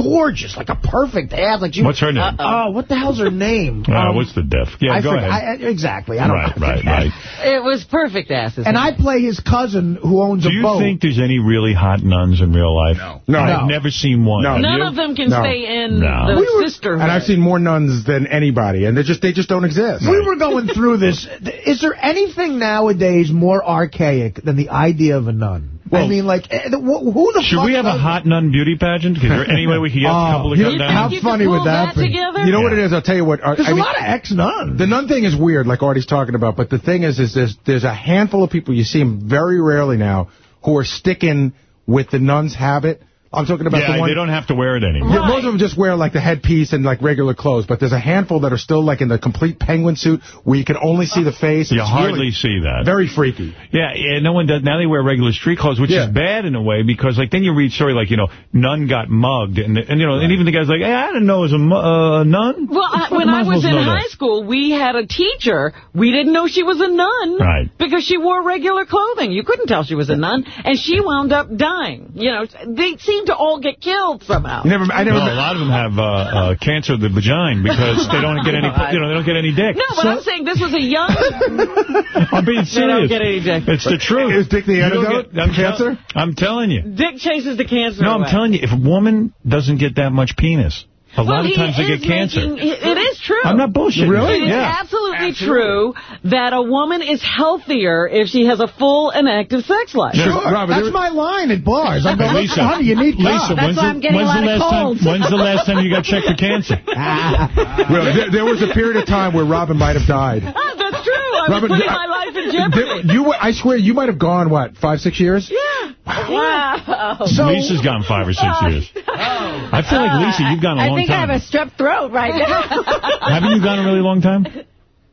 gorgeous, like a perfect ass. Like she, What's her name? Oh, what the hell's her name? Uh, Um, what's the diff? Yeah, I go ahead. I- exactly. I don't right, know. right, right. right. It was perfect asses. And I play his cousin who owns Do a boat. Do you think there's any really hot nuns in real life? No. No. I've No. never seen one. No. None you? of them can No. stay in No. the We were- sisterhood. And I've seen more nuns than anybody, and they just they just don't exist. We were going through this. Is there anything nowadays more archaic than the idea of a nun? I mean, like, eh, the- wh- who the Should fuck we have a hot nun beauty pageant? Is there any way we could get a couple of you come down? how funny would that, be? You know what it is? I'll tell you what. uh, There's I a mean, lot of ex-nuns. The nun thing is weird, like Artie's talking about. But the thing is, is there's there's a handful of people you see them very rarely now who are sticking with the nun's habit. I'm talking about yeah, the one. they don't have to wear it anymore. Yeah, most of them just wear like the headpiece and like regular clothes, but there's a handful that are still like in the complete penguin suit where you can only see the face. You It's hardly really see that. Very freaky. Yeah, yeah, no one does. Now they wear regular street clothes, which is bad in a way because, like, then you read story like, you know, nun got mugged, and and you know, and even the guy's like, hey, I didn't know it was a uh, nun. Well, I, when I was in high that. school, we had a teacher. We didn't know she was a nun. Right. Because she wore regular clothing. You couldn't tell she was a nun. And she wound up dying. You know, they seem to all get killed somehow. You never, I never. Well, a lot of them have uh, uh, cancer of the vagina because they don't get any, you know, they don't get any dick. No, but I'm saying this was a young... I'm being serious. They don't get any dick. It's the truth. Is dick the antidote get- I'm to cancer? I'm telling you. Dick chases the cancer No, I'm away. telling you, if a woman doesn't get that much penis, a Well, lot of he times they is get cancer. making- it it is true. I'm not bullshitting. It is Yeah. absolutely, true that a woman is healthier if she has a full and active sex life. Sure, Robin. that's my line at bars. I go, Hey, Lisa, honey, you need Lisa, cock. when's, the, when's the last time? When's the last time you got checked for cancer? Well, there, there was a period of time where Robin might have died. Ah, that's true. I was Robin, putting I- my life in jeopardy. There- you, were- I swear, you might have gone what five, six years? Yeah. Wow. So Lisa's gone five or six years. I feel like Lisa, you've gone a uh, I long think I have a strep throat right now. Haven't you gone a really long time?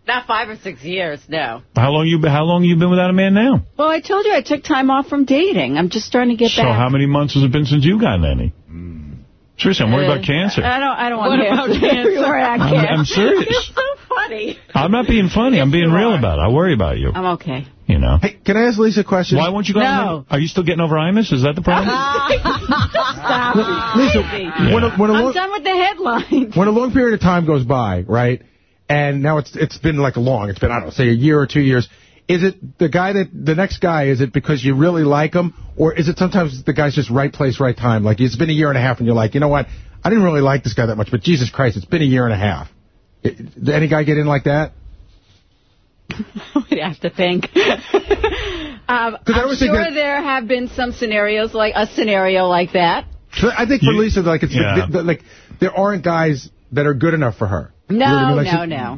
Not five or six years, no. How long you been, how long you been without a man now? Well, I told you I took time off from dating. I'm just starting to get So back. how many months has it been since you got any? Hmm. Seriously, I'm worried about uh, cancer. I don't. I don't What want to about answer cancer? everywhere I I'm. I'm serious. You're so funny. I'm not being funny. I'm being real about it. I worry about you. I'm okay. You know. Hey, can I ask Lisa a question? Why won't you go? No. Are you still getting over Imus? Is that the problem? Stop. Lisa, Crazy. when a, when a I'm long, done with the headlines. when a long period of time goes by, right, and now it's it's been like a long, it's been, I don't know, say a year or two years, is it the guy that, the next guy, is it because you really like him, or is it sometimes the guy's just right place, right time? Like, it's been a year and a half, and you're like, you know what, I didn't really like this guy that much, but Jesus Christ, it's been a year and a half. It- Did any guy get in like that? We'd have to think. um, I I'm sure that- there have been some scenarios like a scenario like that. I think for You- Lisa, like, it's Yeah. the, the, like there aren't guys that are good enough for her. No, You know I mean? Like, no, no.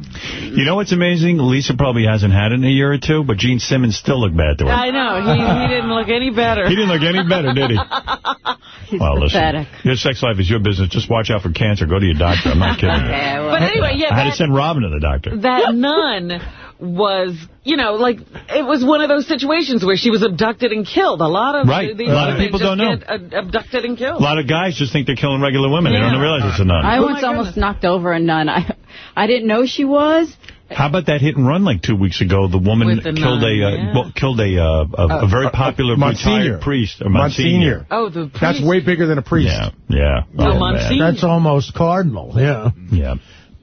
You know what's amazing? Lisa probably hasn't had it in a year or two, but Gene Simmons still looked bad to her. I know. He, he didn't look any better. He didn't look any better, did he? He's well, listen, your sex life is your business. Just watch out for cancer. Go to your doctor. I'm not kidding you. Well, But anyway, yeah, I had to send Robin to the doctor. that nun was, you know, like, it was one of those situations where she was abducted and killed. A lot of Right. these A lot of people don't know. get abducted and killed. A lot of guys just think they're killing regular women. They don't realize it's a nun. I Oh, once almost knocked over a nun. I, I didn't know she was. How about that hit and run like two weeks ago? The woman the killed nun, a uh, yeah. well, killed a, uh, a, a very popular Monsignor. retired priest. Or Monsignor. Oh, the priest. That's way bigger than a priest. Yeah, yeah. The Oh, man. Monsignor. That's almost cardinal, yeah. Yeah.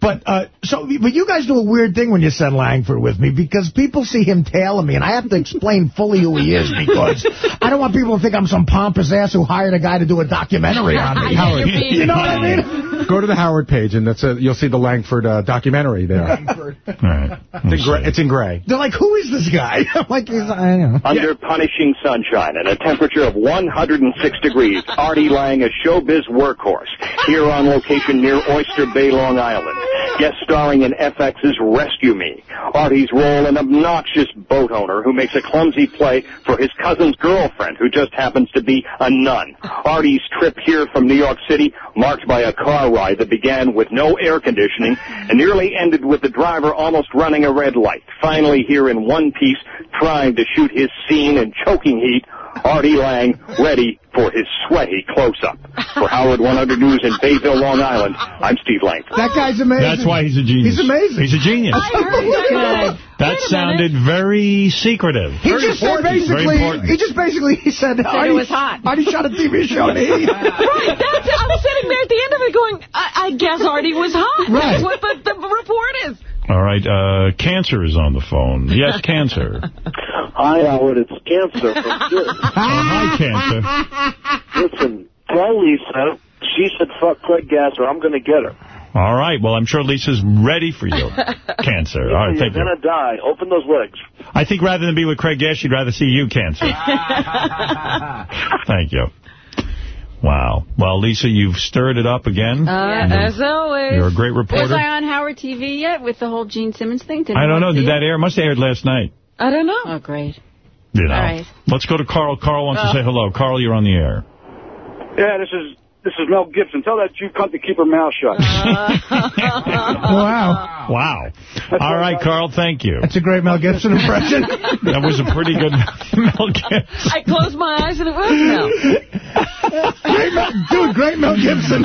But uh, so, but you guys do a weird thing when you send Langford with me because people see him tailing me, and I have to explain fully who he is because I don't want people to think I'm some pompous ass who hired a guy to do a documentary on me. Yeah, you're being- you know what I mean? Go to the Howard page, and that's a, you'll see the Langford uh, documentary there. All right. It's in, gray, it's in gray. They're like, who is this guy? I'm like, he's, I don't know. Under punishing sunshine and a temperature of 106 degrees, Artie Lang, a showbiz workhorse, here on location near Oyster Bay, Long Island. Guest starring in FX's Rescue Me. Artie's role an obnoxious boat owner who makes a clumsy play for his cousin's girlfriend who just happens to be a nun. Artie's trip here from New York City marked by a car ride that began with no air conditioning and nearly ended with the driver almost running a red light. Finally here in one piece trying to shoot his scene in choking heat Artie Lang, ready for his sweaty close-up. For Howard 100 News in Bayville, Long Island, I'm Steve Langford. That guy's amazing. That's why he's a genius. He's amazing. He's a genius. That sounded very secretive. He very just said important. Very basically, important. he just basically he said, Said Artie, it was hot. Artie shot a TV show in Haiti. right, that's, I was sitting there at the end of it going, I, I guess Artie was hot. Right. That's what the, the report is. All right, uh, Cancer is on the phone. Yes, Cancer. Hi, Howard. It's Cancer from Good. hi, Cancer. Listen, tell Lisa she said fuck Craig Gasser. I'm going to get her. All right, well, I'm sure Lisa's ready for you. Cancer. All right, You're going to die. Open those legs. I think rather than be with Craig Gass, she'd rather see you, Cancer. Thank you. Wow. Well, Lisa, you've stirred it up again. Uh, as always. You're a great reporter. Was. I on Howard TV yet with the whole Gene Simmons thing? Did I don't know. Did see that it? air? Must have aired last night. I don't know. Oh, great. You know. All right. Let's go to Carl. Carl wants Uh. to say hello. Carl, you're on the air. Yeah, this is this is Mel Gibson. Tell that Jew cunt to keep her mouth shut. wow. Wow. All right, Carl, thank you. That's a great Mel Gibson impression. That was a pretty good Mel Gibson. I closed my eyes and it was Mel. great Mel, dude, great Mel Gibson.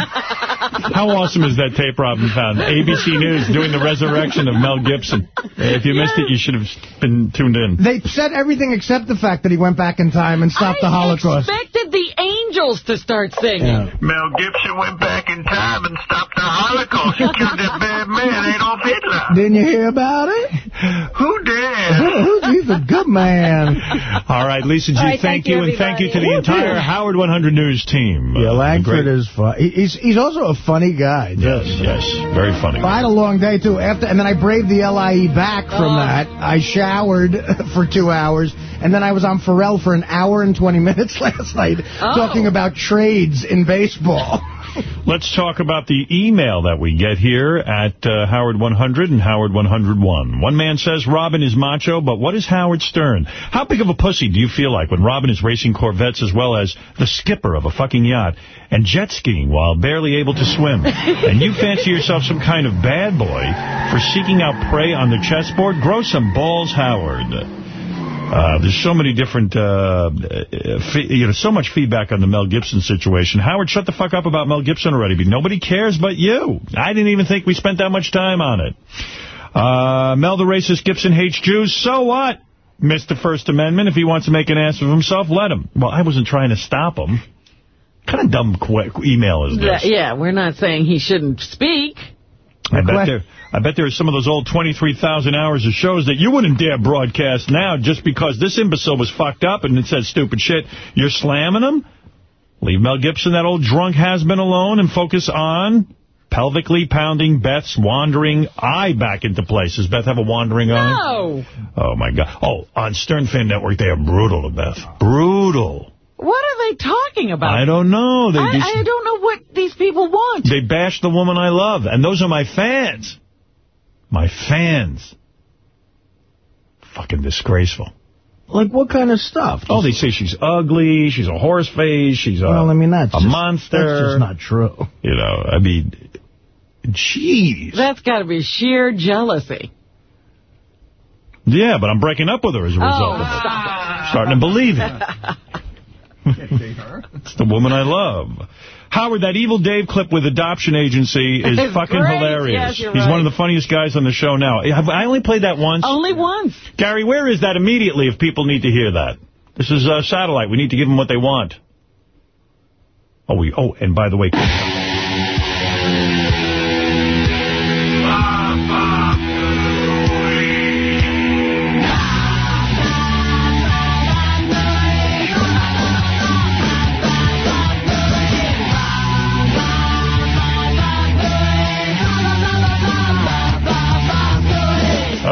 How awesome is that tape Robin found? ABC News doing the resurrection of Mel Gibson. If you missed it, you should have been tuned in. They said everything except the fact that he went back in time and stopped the Holocaust. expected the angels to start singing. Mel Gibson went back in time and stopped the Holocaust. He killed that bad man, Adolf Hitler. Didn't you hear about it? Who did? He's a good man. All right, Lisa G, All right, thank, thank you, you, and thank you to the entire Howard 100 News team. Yeah, Uh, Langford great- is fun. He's he's also a funny guy. Yes, yes, very funny. I had a long day, too. After And then I braved the LIE back from that. I showered for two hours, and then I was on Pharrell for an hour and 20 minutes last night Oh. talking about trades in baseball. Let's talk about the email that we get here at uh, Howard 100 and Howard 101. One man says Robin is macho, but what is Howard Stern? How big of a pussy do you feel like when Robin is racing Corvettes as well as the skipper of a fucking yacht and jet skiing while barely able to swim? and you fancy yourself some kind of bad boy for seeking out prey on the chessboard? Grow some balls, Howard. Uh, there's so many different, uh, uh, you know, so much feedback on the Mel Gibson situation. Howard, shut the fuck up about Mel Gibson already. Nobody cares but you. I didn't even think we spent that much time on it. Uh, Mel the racist Gibson hates Jews. So what? Missed the First Amendment. If he wants to make an ass of himself, let him. Well, I wasn't trying to stop him. What kind of dumb email is this? Yeah, we're not saying he shouldn't speak. I bet there, I bet there are some of those old 23,000 hours of shows that you wouldn't dare broadcast now just because this imbecile was fucked up and it said stupid shit. You're slamming them? Leave Mel Gibson, that old drunk has-been alone and focus on pelvically pounding Beth's wandering eye back into place. Does Beth have a wandering eye? No. Oh, my God. Oh, on Stern Fan Network, they are brutal to Beth. Brutal. What are they talking about? I don't know. They, I, just- I don't know what these people want. They bash the woman I love, and those are my fans. My fans. Fucking disgraceful. Like, what kind of stuff? Oh, they say she's ugly, she's a horse face, she's a, Well, I mean, that's a just- monster. that's just not true. You know, I mean, jeez. That's got to be sheer jealousy. Yeah, but I'm breaking up with her as a result Oh, of it. stop Starting to believe it. it's the woman I love. Howard, that Evil Dave clip with Adoption Agency is It's fucking great. hilarious. Yes, He's right. one of the funniest guys on the show now. I only played that once. Only once. Gary, where is that immediately if people need to hear that? This is uh, satellite. We need to give them what they want. Oh, we. Oh, and by the way,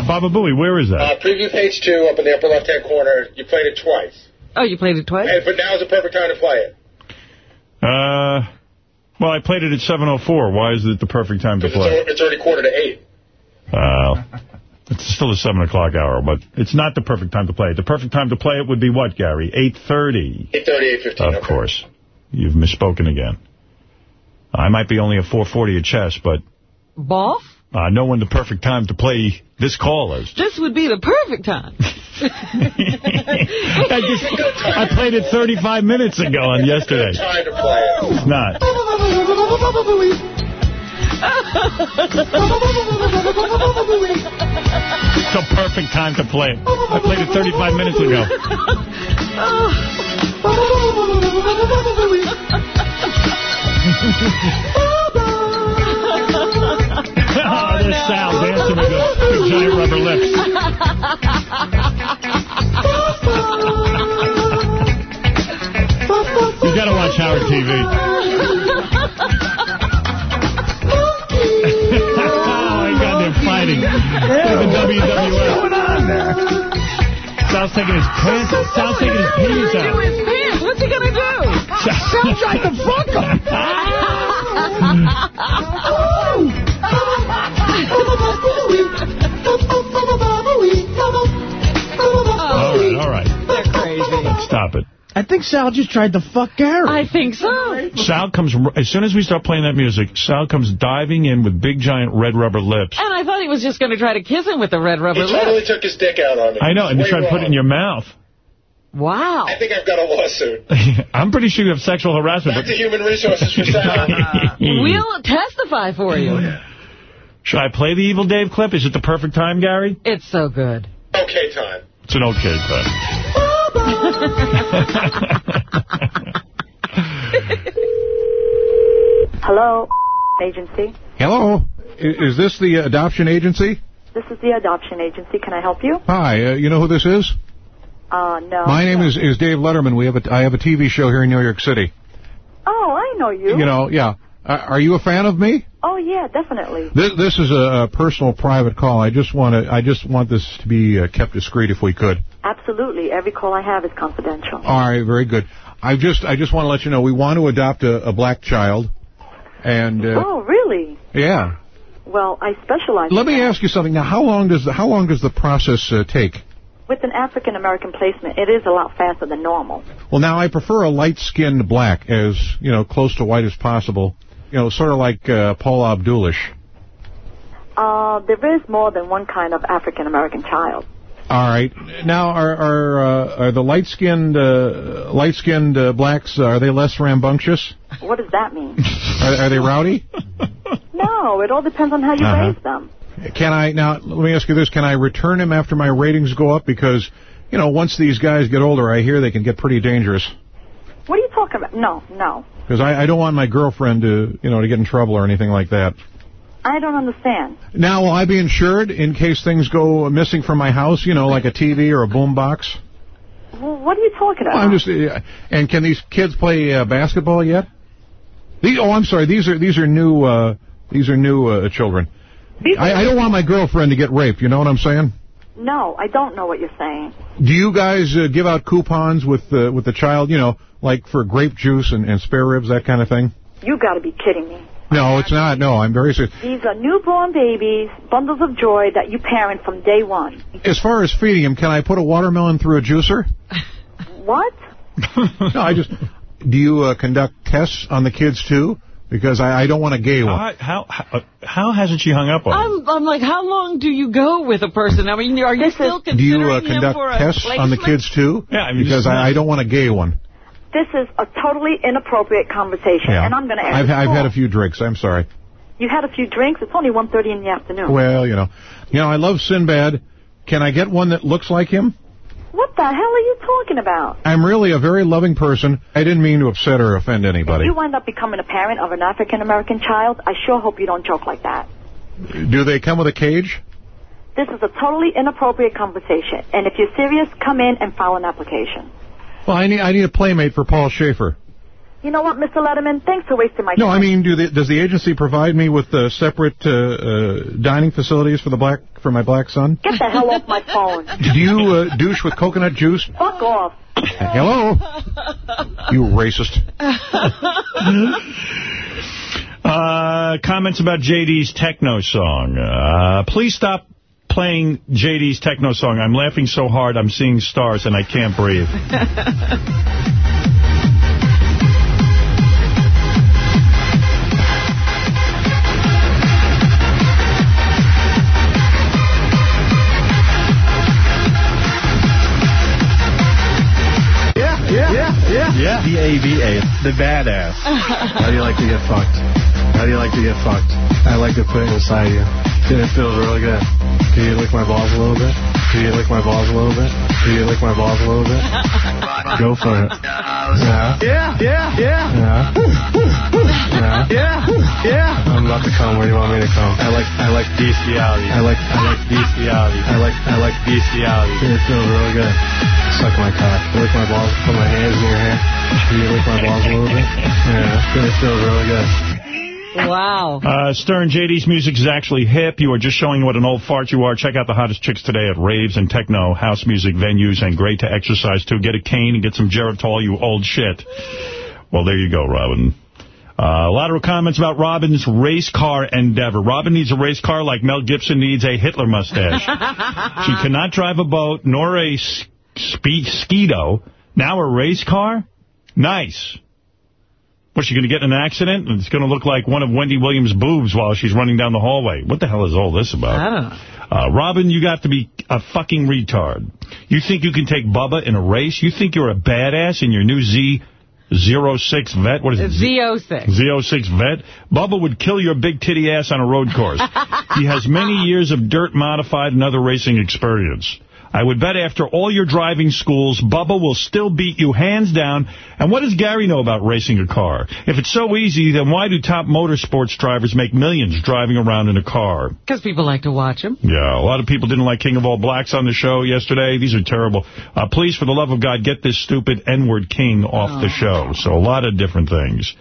Baba Booey, where is that? Uh, preview page two up in the upper left-hand corner. You played it twice. Oh, you played it twice? And, but now is the perfect time to play it. Uh, well, I played it at 7.04. Why is it the perfect time to play? al- it's already quarter to eight. Uh, it's still a 7 o'clock hour, but it's not the perfect time to play it. The perfect time to play it would be what, Gary? 8.30. 8.30, 8.15. Of course. You've misspoken again. I might be only a 440 at chess, but Boff? Uh, I know when the perfect time to play this call is. This would be the perfect time. I just I played it 35 minutes ago on yesterday. Time to play it. It's not. It's a perfect time to play it. I played it 35 minutes ago. oh, giant rubber lips. You gotta watch Howard TV. oh they're fighting. Like the WWF. What's going on there? Sal's taking his pants. Sal's taking his Do out. his pants. What's he gonna do? Sal tried to fuck him. Oh. Oh. Oh. Stop it. I think Sal just tried to fuck Gary. I think so. Sal comes, as soon as we start playing that music, Sal comes diving in with big giant red rubber lips. And I thought he was just going to try to kiss him with the red rubber lips. He totally lips. took his dick out on me. I know, and you Way try to put it in your mouth. Wow. I think I've got a lawsuit. I'm pretty sure you have sexual harassment. Back to human resources for Sal. We'll testify for you. Should I play the Evil Dave clip? Is it the perfect time, Gary? It's so good. okay time. It's an okay time. Hello, agency. Hello. Is this the adoption agency? This is the adoption agency. Can I help you? Hi. Uh, you know who this is? Uh, no. My name is, is Dave Letterman. We have a, I have a TV show here in New York City. Oh, I know you. You know, yeah. Uh, are you a fan of me? Oh, yeah, definitely. This, this is a, a personal, private call. I just want to. I just want this to be uh, kept discreet if we could. Absolutely. Every call I have is confidential. All right, very good. I just, I just want to let you know we want to adopt a, a black child, and uh, oh, really? yeah. Well, I specialize Let me that. ask you something. Now, how long does the, how long does the process uh, take? With an African American placement, it is a lot faster than normal. Well, now I prefer a light-skinned black, as you know, close to white as possible. You know, sort of like uh, Paul Abdulish. Uh, there is more than one kind of African American child. All right. Now, are are uh, are the light-skinned uh, light-skinned uh, blacks uh, are they less rambunctious? What does that mean? Are, are they rowdy? no, it all depends on how you Uh-huh. raise them. Can I now? Let me ask you this: Can I return him after my ratings go up? Because you know, once these guys get older, I hear they can get pretty dangerous. What are you talking about? No, no. Because I, I don't want my girlfriend to you know to get in trouble or anything like that. I don't understand. Now, will I be insured in case things go missing from my house? You know, like a TV or a boom box? Well, what are you talking about? I'm just. Uh, and can these kids play uh, basketball yet? These, oh, I'm sorry. These are these are new. Uh, these are new uh, children. I, I don't want my girlfriend to get raped. You know what I'm saying? No, I don't know what you're saying. Do you guys uh, give out coupons with uh, with the child? You know, like for grape juice and, and spare ribs, that kind of thing? You got to be kidding me. No, it's not. No, I'm very serious. These are newborn babies, bundles of joy that you parent from day one. As far as feeding him, can I put a watermelon through a juicer? What? no, I just. Do you uh, conduct tests on the kids too? Because I, I don't want a gay one. How, how how how hasn't she hung up on him? I'm, I'm like, how long do you go with a person? I mean, are you still Do you considering uh, him conduct for a tests on the kids too? Yeah, I mean, because I, I don't want a gay one. This is a totally inappropriate conversation, Yeah. and I'm going to I've I've had a few drinks. I'm sorry. You had a few drinks? It's only 1.30 in the afternoon. Well, you know, you know, I love Sinbad. Can I get one that looks like him? What the hell are you talking about? I'm really a very loving person. I didn't mean to upset or offend anybody. If you wind up becoming a parent of an African-American child, I sure hope you don't joke like that. Do they come with a cage? This is a totally inappropriate conversation, and if you're serious, come in and file an application. Well, I need I need a playmate for Paul Shaffer. You know what, Mr. Letterman? Thanks for wasting my No, time. No, I mean, do the, does the agency provide me with uh, separate uh, uh, dining facilities for the black for my black son? Get the hell off my phone. Do you uh, douche with coconut juice? Fuck off. Hello, you racist. Uh, comments about JD's techno song. Uh, please stop playing JD's techno song. I'm laughing so hard I'm seeing stars and I can't breathe. Yeah, yeah, yeah. Yeah. The AVA, the badass. How do you like to get fucked? How do you like to get fucked? I like to put it inside you. Dude, it feels really good. Can you lick my balls a little bit? Can you lick my balls a little bit? Can you lick my balls a little bit? Go for it. Yeah. Yeah, yeah, yeah. Yeah. Yeah. Yeah. I'm about to come. Where you want me to come? I like I like bestiality. I like I like bestiality. I like I like bestiality. It feels really good. Suck my cock. Lick my balls. Put my hands in your hair. Can you lick my balls a little bit? Yeah. It feels really good. Wow. Uh, Stern, JD's music is actually hip. You are just showing what an old fart you are. Check out the hottest chicks today at raves and techno, house music venues, and great to exercise, too. Get a cane and get some Geritol, you old shit. Well, there you go, Robin. Uh, a lot of comments about Robin's race car endeavor. Robin needs a race car like Mel Gibson needs a Hitler mustache. she cannot drive a boat nor a Skeeto. Now a race car? Nice. What's she going to get in an accident? And it's going to look like one of Wendy Williams' boobs while she's running down the hallway. What the hell is all this about? I don't know. Uh, Robin, you got to be a fucking retard. You think you can take Bubba in a race? You think you're a badass in your new Z06 Vet? What is it? Z06. Z06 Vet. Bubba would kill your big titty ass on a road course. he has many years of dirt modified and other racing experience. I would bet after all your driving schools, Bubba will still beat you hands down. And what does Gary know about racing a car? If it's so easy, then why do top motorsports drivers make millions driving around in a car? Because people like to watch them. Yeah, a lot of people didn't like King of All Blacks on the show yesterday. These are terrible. Uh, please, for the love of God, get this stupid N-word king off the show. So a lot of different things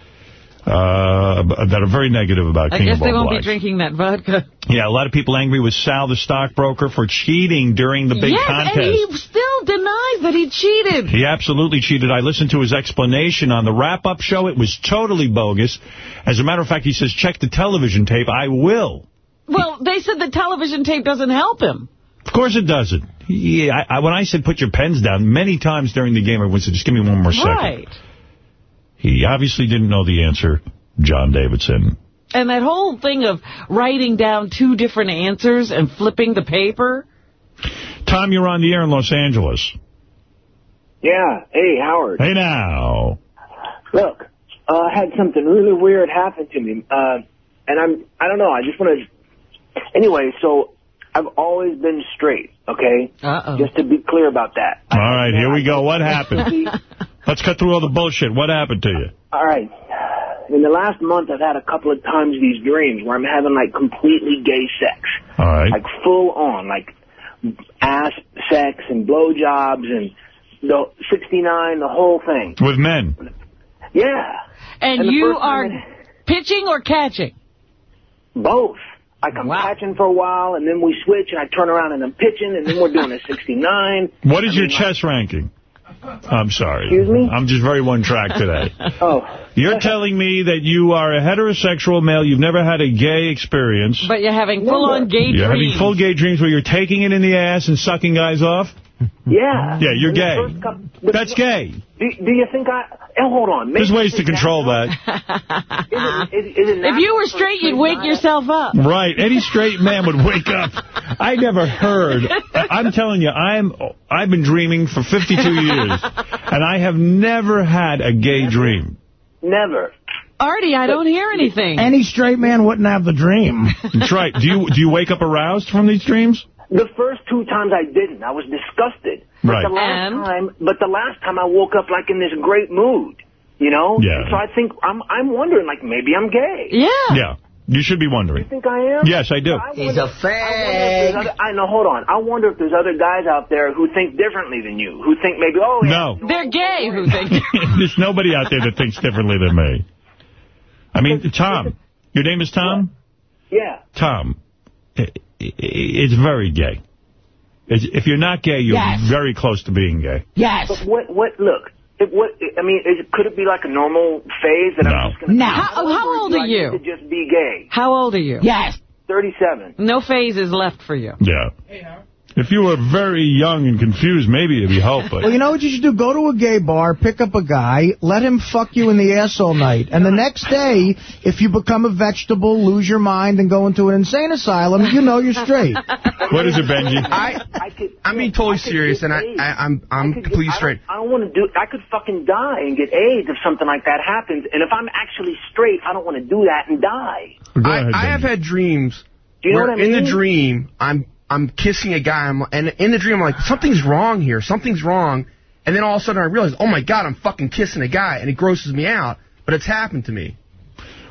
uh, that are very negative about I King guess they won't be drinking that vodka. Yeah, a lot of people angry with Sal, the stockbroker, for cheating during the big yes, contest. and he still denies that he cheated. He absolutely cheated. I listened to his explanation on the wrap-up show. It was totally bogus. As a matter of fact, he says, check the television tape. I will. Well, they said the television tape doesn't help him. Of course it doesn't. Yeah, I, I, when I said put your pens down, many times during the game, everyone said, just give me one more second. Right. He obviously didn't know the answer, John Davidson. And that whole thing of writing down two different answers and flipping the paper. Tom, you're on the air in Los Angeles. Yeah. Hey, Howard. Hey, now. Look, uh, I had something really weird happen to me. Uh, and I'm, I don't know, I just want to, anyway, so I've always been straight, okay? Uh-oh. Just to be clear about that. All right, here we go. What happened? Let's cut through all the bullshit. What happened to you? All right. In the last month, I've had a couple of times these dreams where I'm having, like, completely gay sex. All right. Like, full on, like, ass sex and blowjobs and the 69, the whole thing. With men. Yeah. And, And you are it- pitching or catching? Both. Like I'm catching for a while, and then we switch, and I turn around and I'm pitching, and then we're doing a 69. What is your chess ranking? I'm sorry. Excuse me? I'm just very one track today. Oh. You're telling me that you are a heterosexual male, you've never had a gay experience. But you're having full-on gay You're having full gay dreams where you're taking it in the ass and sucking guys off? Yeah. Yeah, you're And gay. first cou- That's gay. Do, do you think I... Oh, hold on. There's ways to control that- that. Is it, is, is it If you were straight, you'd wake yourself up. Right. Any straight man would wake up. I never heard. I'm telling you, I'm, I've been dreaming for 52 years, and I have never had a gay dream. Never. Artie, I don't hear anything. Any straight man wouldn't have the dream. That's right. Do you do you wake up aroused from these dreams? The first two times I didn't. I was disgusted. But Right. the last time, but the last time I woke up like in this great mood, you know. Yeah. So I think I'm I'm wondering like maybe I'm gay. Yeah. Yeah. You should be wondering. You think I am? Yes, I do. He's a fag. I know. Hold on. I wonder if there's other guys out there who think differently than you, who think maybe oh yeah, No. They're gay who think. There's nobody out there that thinks differently than me. I mean, Tom. Your name is Tom? yeah. Tom. Eh, i- i- It's very gay. It's, if you're not gay, you're Yes. very close to being gay. Yes. But what what look? It, what I mean is could it be like a normal phase that I'm just going to How, how old are you? to just be gay? How old are you? Yes. 37. No phase is left for you. Yeah. If you were very young and confused, maybe it'd be helpful. Well, you know what you should do? Go to a gay bar, pick up a guy, let him fuck you in the ass all night. And the next day, if you become a vegetable, lose your mind, and go into an insane asylum, you know you're straight. what is it, Benji? I, I I'm being totally serious, and I, I, I'm I'm completely I straight. Don't, I don't want to do. I could fucking die and get AIDS if something like that happens. And if I'm actually straight, I don't want to do that and die. I, I have had dreams Do you know where what I mean? in the dream I'm I'm kissing a guy, I'm, and in the dream I'm like something's wrong here, something's wrong, and then all of a sudden I realize, oh my god, I'm fucking kissing a guy, and it grosses me out, but it's happened to me.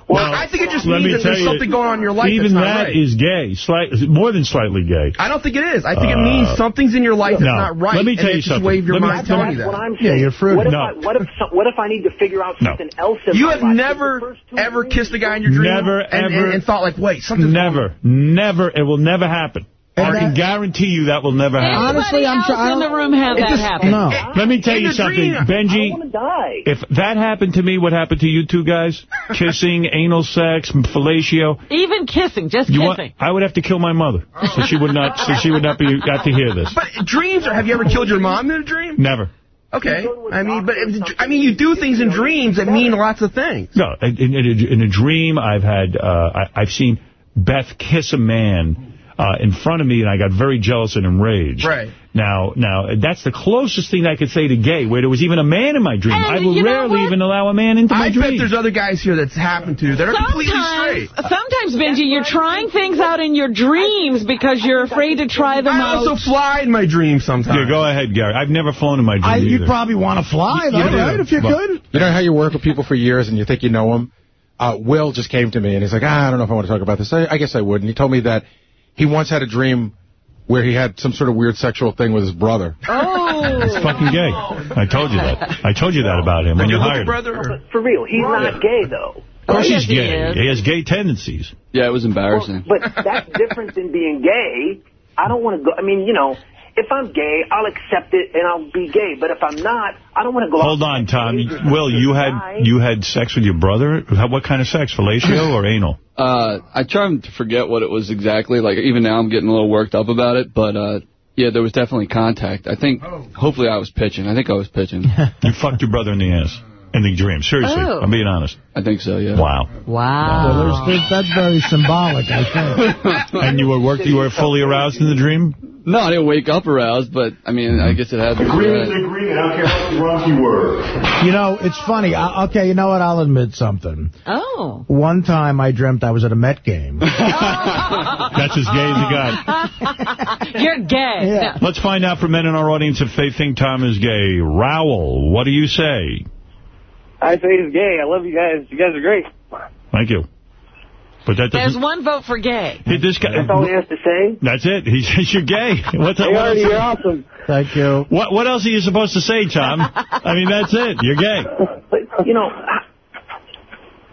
Well, I think it just means me that tell there's you, something going on in your life Even that's not that right. is gay, slight, more than slightly gay. I don't think it is. I think it Uh, means something's in your life that's no. not right. Let me tell you it's just something. way your Let me- mind telling you that. what I'm saying. What if, No. I, what if some, what if I need to figure out No. something else in You my have life? never ever kissed a guy in your dream Never, and, ever. and, and thought like, wait, something's Never, never. It will never happen. I can guarantee you that will never happen. Honestly, I'm else try- I in the room have that just- happen? No. Let me tell In you something, dream. Benji. I want to die. If that happened to me, what happened to you two guys? Kissing, anal sex, fellatio. Even kissing, just You kissing. want? I would have to kill my mother, so she would not. So she would not be got to hear this. But dreams, are, have you ever killed your mom in a dream? Never. Okay. I mean, but if, I mean, you do things in dreams that mean lots of things. No, in, in, a, in a dream, I've had, uh, I, I've seen Beth kiss a man uh, in front of me, and I got very jealous and enraged. Right. Now, now that's the closest thing I could say to gay, where there was even a man in my dream. And I will rarely even allow a man into my I bet there's other guys here that's happened to that are completely straight. Sometimes, sometimes, Benji, you're trying things out in your dreams because you're afraid to try them I out. I also fly in my dreams sometimes. Yeah, go ahead, Gary. I've never flown in my dream I, either. you'd probably want to fly, though, You right? If you Well, could. You know how you work with people for years and you think you know them? Uh, Will just came to me and he's like, ah, I don't know if I want to talk about this. I, I guess I would. And he told me that he once had a dream where he had some sort of weird sexual thing with his brother. Oh. It's fucking gay. I told you that. I told you that about him when you hired him. brother? For real, he's not gay though. Of course oh, he's gay. is. He has gay tendencies. Yeah, it was embarrassing. But that's different than being gay. I don't want to go. I mean, you know, if I'm gay, I'll accept it and I'll be gay. But if I'm not, I don't want to go. Hold out on, Tom. Will, you had you had sex with your brother? What kind of sex? Fellatio or anal? Uh, I try to forget what it was exactly. Like, even now I'm getting a little worked up about it. But, uh, yeah, there was definitely contact. I think, hopefully I was pitching. I think I was pitching. You fucked your brother in the ass in the dream. Seriously, Oh. I'm being honest. I think so, yeah. Wow. Wow. Well, there's, there's, that's very symbolic, I think. And you were work, you were fully aroused in the dream? No, I didn't wake up aroused, but, I mean, I guess it had to be. Agreement right. agreement. I don't care how drunk you were. You know, it's funny. I, okay, you know what? I'll admit something. Oh. One time I dreamt I was at a Met game. That's as gay as it got. You're gay. Yeah. Let's find out from men in our audience if they think Tom is gay. Rowell, what do you say? I say he's gay. I love you guys. You guys are great. Thank you. But that There's one vote for gay. Hey, this guy, That's all he has to say. that's it. He says you're gay. What's Hey, what, you're else, awesome. Thank you. what, what else are you supposed to say, Tom? I mean, that's it. You're gay. But you know, I,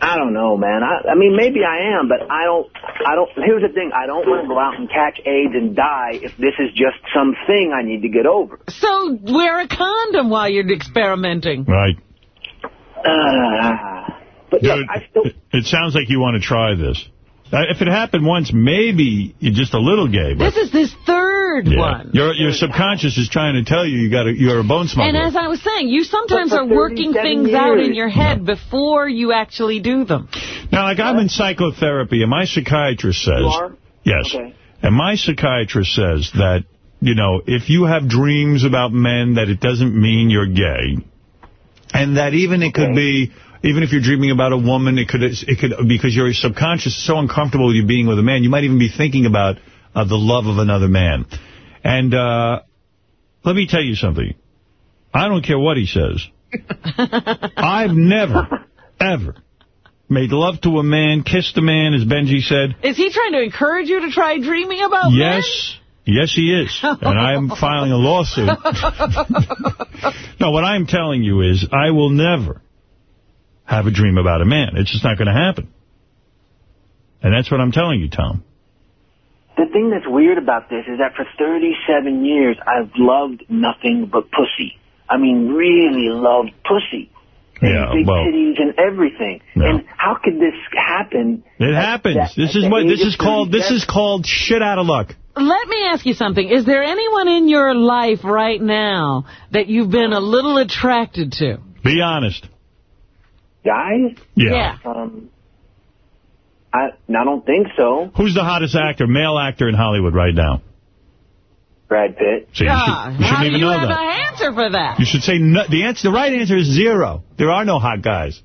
I don't know, man. I, I mean, maybe I am, but I don't. I don't. Here's the thing: I don't want to go out and catch AIDS and die if this is just something I need to get over. So wear a condom while you're experimenting. Right. Uh, but look, Dude, I still. it, it sounds like you want to try this. Uh, if it happened once, maybe you're just a little gay. But This is this third yeah. one. Your your subconscious is trying to tell you you got a, you're a bone smoker. And as I was saying, you sometimes are working 37 things out in your head before you actually do them. Now, like I'm in psychotherapy, and my psychiatrist says, You are? yes, Okay. and my psychiatrist says that you know if you have dreams about men, that it doesn't mean you're gay, and that even it could be. Even if you're dreaming about a woman, it could, it could because your subconscious is so uncomfortable with you being with a man, you might even be thinking about uh, the love of another man. And uh, let me tell you something. I don't care what he says. I've never, ever made love to a man, kissed a man, as Benji said. Is he trying to encourage you to try dreaming about Yes. Yes, he is. And I am filing a lawsuit. no, what I'm telling you is I will never have a dream about a man. It's just not going to happen. And that's what I'm telling you, Tom. The thing that's weird about this is that for 37 years, I've loved nothing but pussy. I mean, really loved pussy. Yeah, Big well, titties and everything. And how could this happen? it happens. that- This is what this is called. This is called shit out of luck. Let me ask you something. Is there anyone in your life right now that you've been a little attracted to? Be honest. Guys? Yeah. Um, I, I don't think so. Who's the hottest actor, male actor in Hollywood right now? Brad Pitt. So you, Ah, should, you shouldn't do even you know have that. an answer for that? You should say no, the answer. The right answer is zero. There are no hot guys.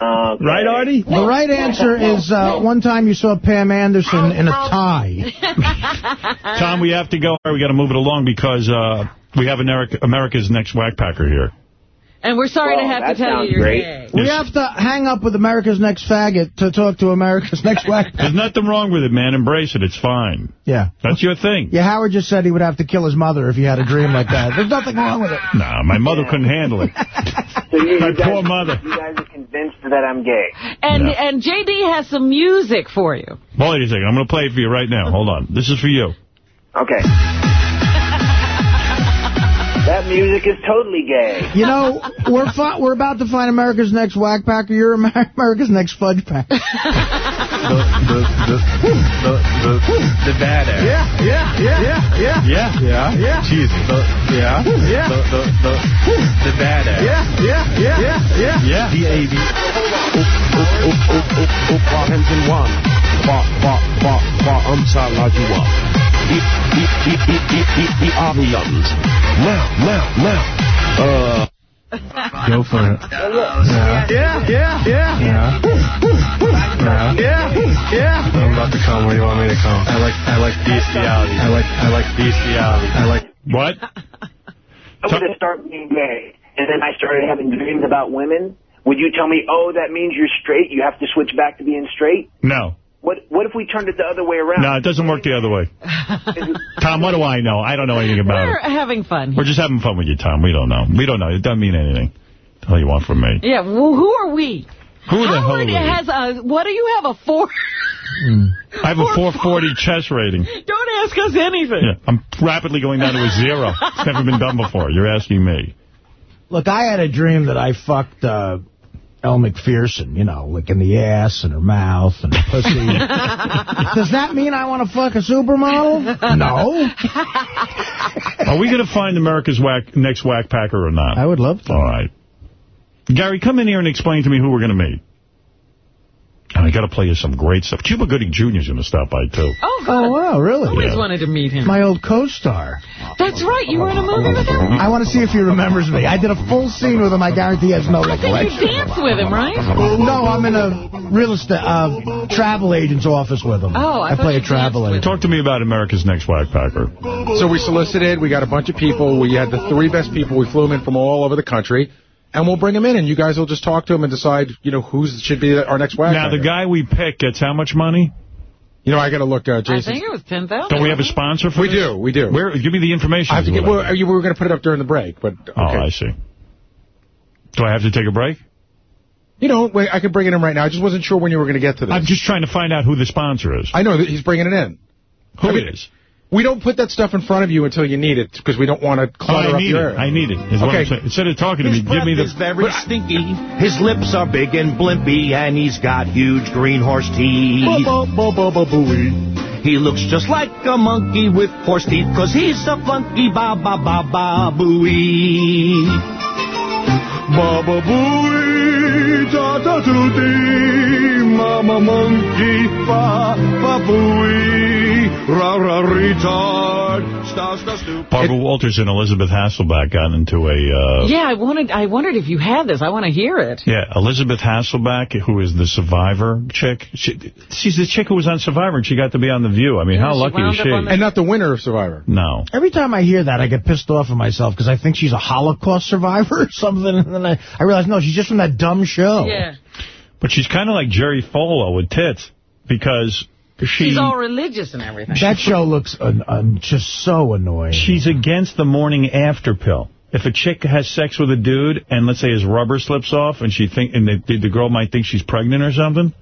Right, Artie? The right answer is uh, one time you saw Pam Anderson in a tie. Tom, we have to go. We got to move it along because uh, we have America, America's next whack packer here. And we're sorry Well, to have to tell you you're great. gay. We have to hang up with America's Next Faggot to talk to America's Next Whack. There's nothing wrong with it, man. Embrace it. It's fine. Yeah. That's your thing. Yeah, Howard just said he would have to kill his mother if he had a dream like that. There's nothing wrong with it. Nah, my mother couldn't handle it. So you, My you guys, poor mother. You guys are convinced that I'm gay. And Yeah. and JD has some music for you. Hold on a second. I'm going to play it for you right now. Hold on. This is for you. Okay. That music is totally gay. You know, we're fi we're about to find America's Next Whack Packer. You're Amer America's Next Fudge Packer. The, the, the, the, the, the badass. Yeah, yeah, yeah, yeah, yeah. Yeah. Yeah. Yeah. Jesus. The, yeah. Yeah. The, the, the, the badass. Yeah, yeah, yeah, yeah, yeah. Yeah. D-A-B. Henson one. Ba, ba, ba, ba, umsalajiwa. The, the, the, the, the, the, the Arians. Now, now, now. Uh. Go for it. Yeah, yeah, yeah, yeah. Yeah. Yeah. Yeah, yeah. I'm about to come where you want me to come. I like I like bestiality. I like I like bestiality. I like What? I was going to start being gay, and then I started having dreams about women. Would you tell me, oh, that means you're straight, you have to switch back to being straight? No. What What if we turned it the other way around? No, it doesn't work the other way. Tom, what do I know? I don't know anything about it. We're having fun. We're just having fun with you, Tom. We don't know. We don't know. It doesn't mean anything. The hell you want from me? Yeah, well, who are we? Who the hell are Howard we? has a, what do you have, a four? I have a 440 chess rating. Don't ask us anything. Yeah, I'm rapidly going down to a zero. It's never been done before. You're asking me. Look, I had a dream that I fucked uh, Elle Macpherson, you know, licking the ass and her mouth and her pussy. Does that mean I want to fuck a supermodel? No. Are we going to find America's whack, next whack packer or not? I would love to. All right. Gary, come in here and explain to me who we're going to meet. And I got to play you some great stuff. Cuba Gooding Jr. is going to stop by, too. Oh, good. Oh, wow, really? Always wanted to meet him. My old co-star. That's right. You were in a movie with him? I want to see if he remembers me. I did a full scene with him. I guarantee he has no I think you recollection. danced with him, right? No, I'm in a real estate, uh, travel agent's office with him. Oh, I I play a travel agent. Talk to me about America's Next Whack Packer. So we solicited. We got a bunch of people. We had the three best people. We flew them in from all over the country. And we'll bring him in, and you guys will just talk to him and decide, you know, who should be our next whack. Now, the guy we pick gets how much money? You know, I got to look, uh, I Jason. think it was 10000 Don't we have a sponsor for We this? do, we do. Where? Give me the information. I have to is get, what well, you were going to put it up during the break, but okay. Oh, I see. Do I have to take a break? You know, wait, I could bring it in right now. I just wasn't sure when you were going to get to this. I'm just trying to find out who the sponsor is. I know that he's bringing it in. Who I mean, it is? We don't put that stuff in front of you until you need it because we don't want to Oh, clutter I up your it. I need it. Is what Okay. I'm. Instead of talking to me, give me the... is very stinky. His lips are big and blimpy, and he's got huge green horse teeth. He looks just like a monkey with horse teeth, cause he's a funky ba ba ba ba booey. Baba Booey, ta ta tootie, Mama Monkey, fa fa ra ra retard, star star stupid. Barbara Walters and Elizabeth Hasselbeck got into a... Uh, Yeah, I wanted. I wondered if you had this. I want to hear it. Yeah, Elizabeth Hasselbeck, who is the Survivor chick. She, she's the chick who was on Survivor, and she got to be on The View. I mean, Yeah, how lucky wound is she? And not the winner of Survivor. No. Every time I hear that, I get pissed off at myself because I think she's a Holocaust survivor or something. And then I, I realize, no, she's just from that dumb show. Yeah. But she's kind of like Jerry Falwell with tits, because she... She's all religious and everything. That show looks just so annoying. She's against the morning after pill. If a chick has sex with a dude and let's say his rubber slips off and she think and the, the girl might think she's pregnant or something,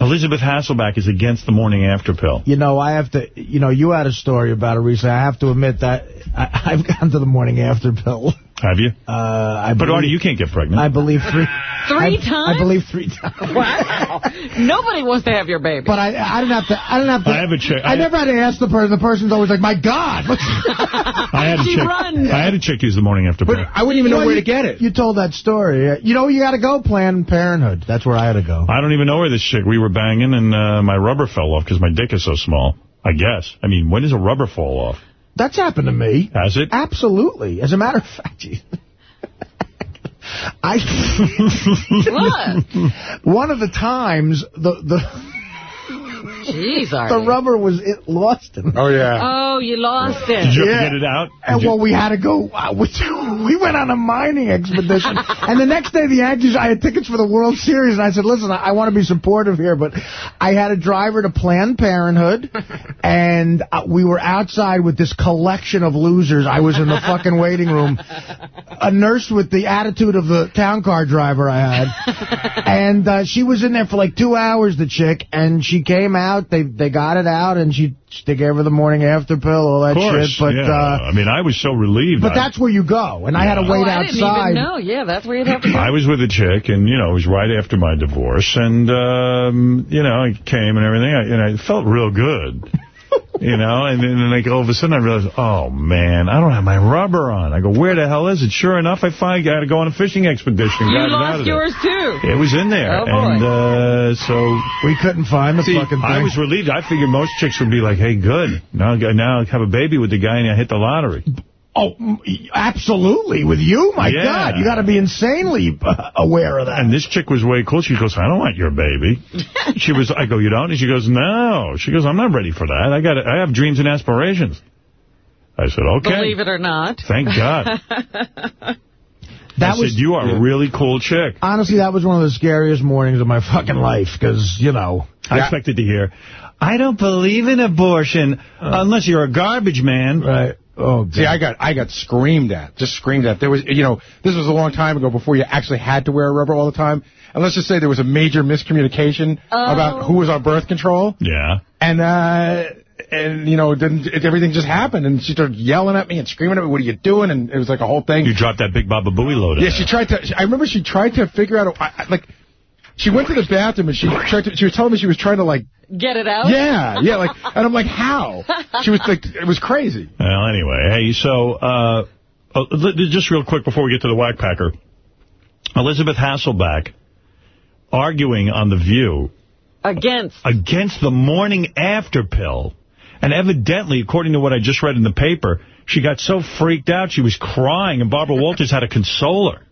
Elizabeth Hasselbeck is against the morning after pill. You know, I have to, you know, you had a story about it recently. I have to admit that I, I've gone to the morning after pill. Have you? Uh, I But believe, Artie, you can't get pregnant. I believe three. Three I, times? I believe three times. Wow. Nobody wants to have your baby. But I, I didn't have to. I didn't have to. I have a chick. I, never had to ask the person. The person's always like, "My God!" I had a She chick. runs. I had a chick use the morning after But. I wouldn't even know Well, where you- to get it. You told that story. You know, you got to go Planned Parenthood. That's where I had to go. I don't even know where this chick. We were banging and uh, my rubber fell off because my dick is so small. I guess. I mean, when does a rubber fall off? That's happened to me. Has it? Absolutely. As a matter of fact, geez. I one of the times the the Jeez, Artie. the rubber was it lost in. Oh yeah. Oh, you lost it. Did you Yeah. get it out? And you- well, we had to go. Uh, we, we went on a mining expedition, and the next day the Yankees. I had tickets for the World Series, and I said, "Listen, I, I want to be supportive here, but I had a driver to Planned Parenthood, and uh, we were outside with this collection of losers. I was in the fucking waiting room, a nurse with the attitude of the town car driver I had, and uh, she was in there for like two hours. The chick, and she came out. They they got it out, and she they gave her the morning after pill, all that course, shit. But yeah. uh, I mean, I was so relieved. but I- that's where you go, and I had to wait oh, I outside. No. Yeah, that's where you'd have to go. I was with a chick, and, you know, it was right after my divorce, and, um, you know, I came and everything, I, and I felt real good. You know, and then like all of a sudden I realized, oh, man, I don't have my rubber on. I go, where the hell is it? Sure enough, I finally got to go on a fishing expedition. You got lost of there. yours, too. It was in there. Oh, boy. And uh, so... We couldn't find the See, fucking thing. I was relieved. I figured most chicks would be like, hey, good. Now, now I have a baby with the guy and I hit the lottery. Oh, absolutely. With you, my Yeah. God, you got to be insanely uh, aware of that. And this chick was way cool. She goes, I don't want your baby. she was, I go, you don't? And she goes, no. She goes, I'm not ready for that. I got, I have dreams and aspirations. I said, okay. Believe it or not. Thank God. That I was- said, you are a really cool chick. Honestly, that was one of the scariest mornings of my fucking life, because, you know. I expected to hear, I don't believe in abortion unless you're a garbage man. Right. Oh, See, I got I got screamed at, just screamed at. There was, you know, this was a long time ago before you actually had to wear a rubber all the time. And let's just say there was a major miscommunication Oh. about who was on birth control. Yeah. And, uh, and, you know, then it, everything just happened. And she started yelling at me and screaming at me, what are you doing? And it was like a whole thing. You dropped that big Baba Booey load Yeah, she tried to, I remember she tried to figure out, a, I, I- like, she went to the bathroom and she tried to, she was telling me she was trying to, like, Get it out? yeah, yeah, like, and I'm like, how? She was like, it was crazy. Well, anyway, hey, so, uh, uh, just real quick before we get to the whack packer, Elizabeth Hasselbeck arguing on The View Against. against the morning after pill. And evidently, according to what I just read in the paper, she got so freaked out she was crying, and Barbara Walters had to console her.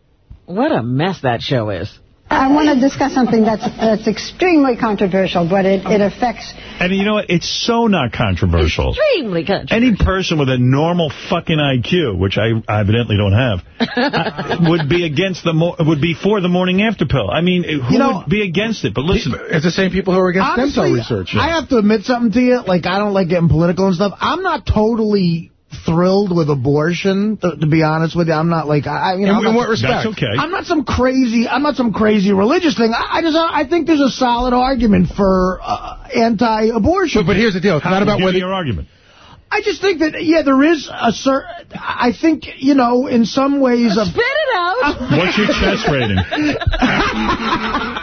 What a mess that show is. I want to discuss something that's that's extremely controversial, but it, it affects And you know what? It's so not controversial. Extremely controversial. Any person with a normal fucking IQ, which I evidently don't have, uh, would be against the mo would be for the morning after pill. I mean, who You know- would be against it? But listen, It's the same people who are against stem cell research. I have to admit something to you. Like, I don't like getting political and stuff. I'm not totally thrilled with abortion, to, to be honest with you. I'm not like, I, you know. In- I'm in not- what respect? That's okay. I'm not some crazy, I'm not some crazy religious thing. I, I just, I think there's a solid argument for uh, anti-abortion. But, but here's the deal. It's not about Give me whether your argument. I just think that, yeah, there is a certain, I think, you know, in some ways of... Spit it out. What's your chest rating?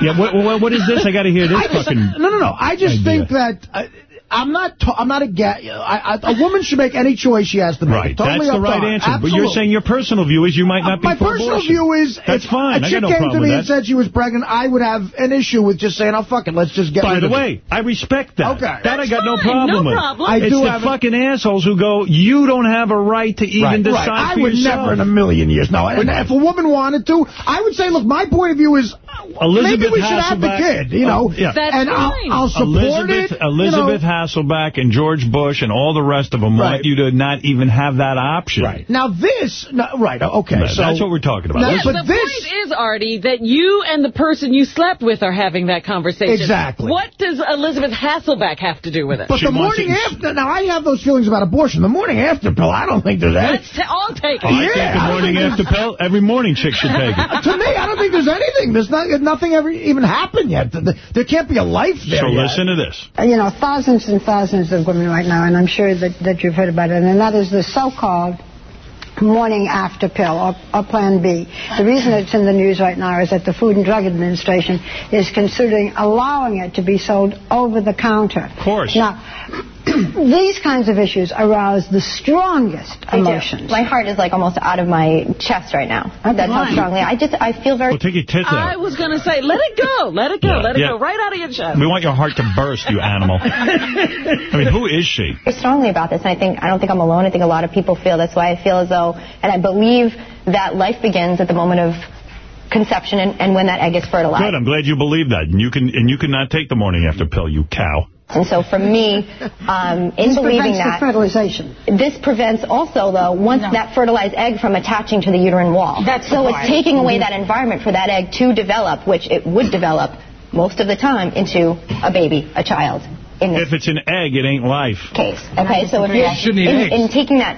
yeah, what, what, what is this? I got to hear this I just, fucking... no, no, no. I just idea. think that uh, I'm not. To, I'm not a ga- I, I, A woman should make any choice she has to make. Right, Totally that's the right her. answer. But you're saying your personal view is you might uh, not be My for personal abortion. view is That's if fine. a I chick got no came to me and said she was pregnant, I would have an issue with just saying, "Oh fuck it, let's just get it. By rid the of way, I respect that. Okay. That I got no problem No with. problem. I it's do the have a- fucking assholes who go, you don't have a right to even Right, decide right. I would yourself. never in a million years. No, and if a woman wanted to, I would say, look, my point of view is Elizabeth maybe we should have the kid, you know, Oh, yeah. That's and I'll, fine. Support Elizabeth, it. Elizabeth you know. Hasselbeck and George Bush and all the rest of them want you to not even have that option. Right. Now this, no, right, okay, Right, so... that's what we're talking about. No, Yeah, but the this- point is, Artie, that you and the person you slept with are having that conversation. Exactly. What does Elizabeth Hasselbeck have to do with it? But She the morning it- after, now I have those feelings about abortion. The morning after pill, I don't think there's any. Let's ta- all take it. Oh, I Yeah, take the morning after pill. Every morning chick should take it. to me, I don't think there's anything. There's not, nothing ever even happened yet. There- There can't be a life there So yet. listen to this. you know, thousands and thousands of women right now, and I'm sure that, that you've heard about it, and that is the so-called morning after pill or, or plan B. The reason it's in the news right now is that the Food and Drug Administration is considering allowing it to be sold over the counter. Of course. Now, these kinds of issues arouse the strongest They do. emotions. My heart is like almost out of my chest right now. That's how strongly. I just I feel very. Well, take your tits out. I was going to say, let it go. Let it go. Yeah, let it yeah. go right out of your chest. We want your heart to burst, you animal. I mean, who is she? very strongly about this, and I think I don't think I'm alone. I think a lot of people feel. That's why I feel as though, and I believe that life begins at the moment of conception and, and when that egg is fertilized. Good. I'm glad you believe that. And you can and you cannot take the morning after pill, you cow. And so for me, um, in This believing prevents the that, fertilization. this prevents also, though, once that fertilized egg from attaching to the uterine wall. That's so it's taking away Mhm. that environment for that egg to develop, which it would develop most of the time into a baby, a child. In If it's an egg, it ain't life. case. Okay, so if you're You shouldn't eat in, eggs. in taking that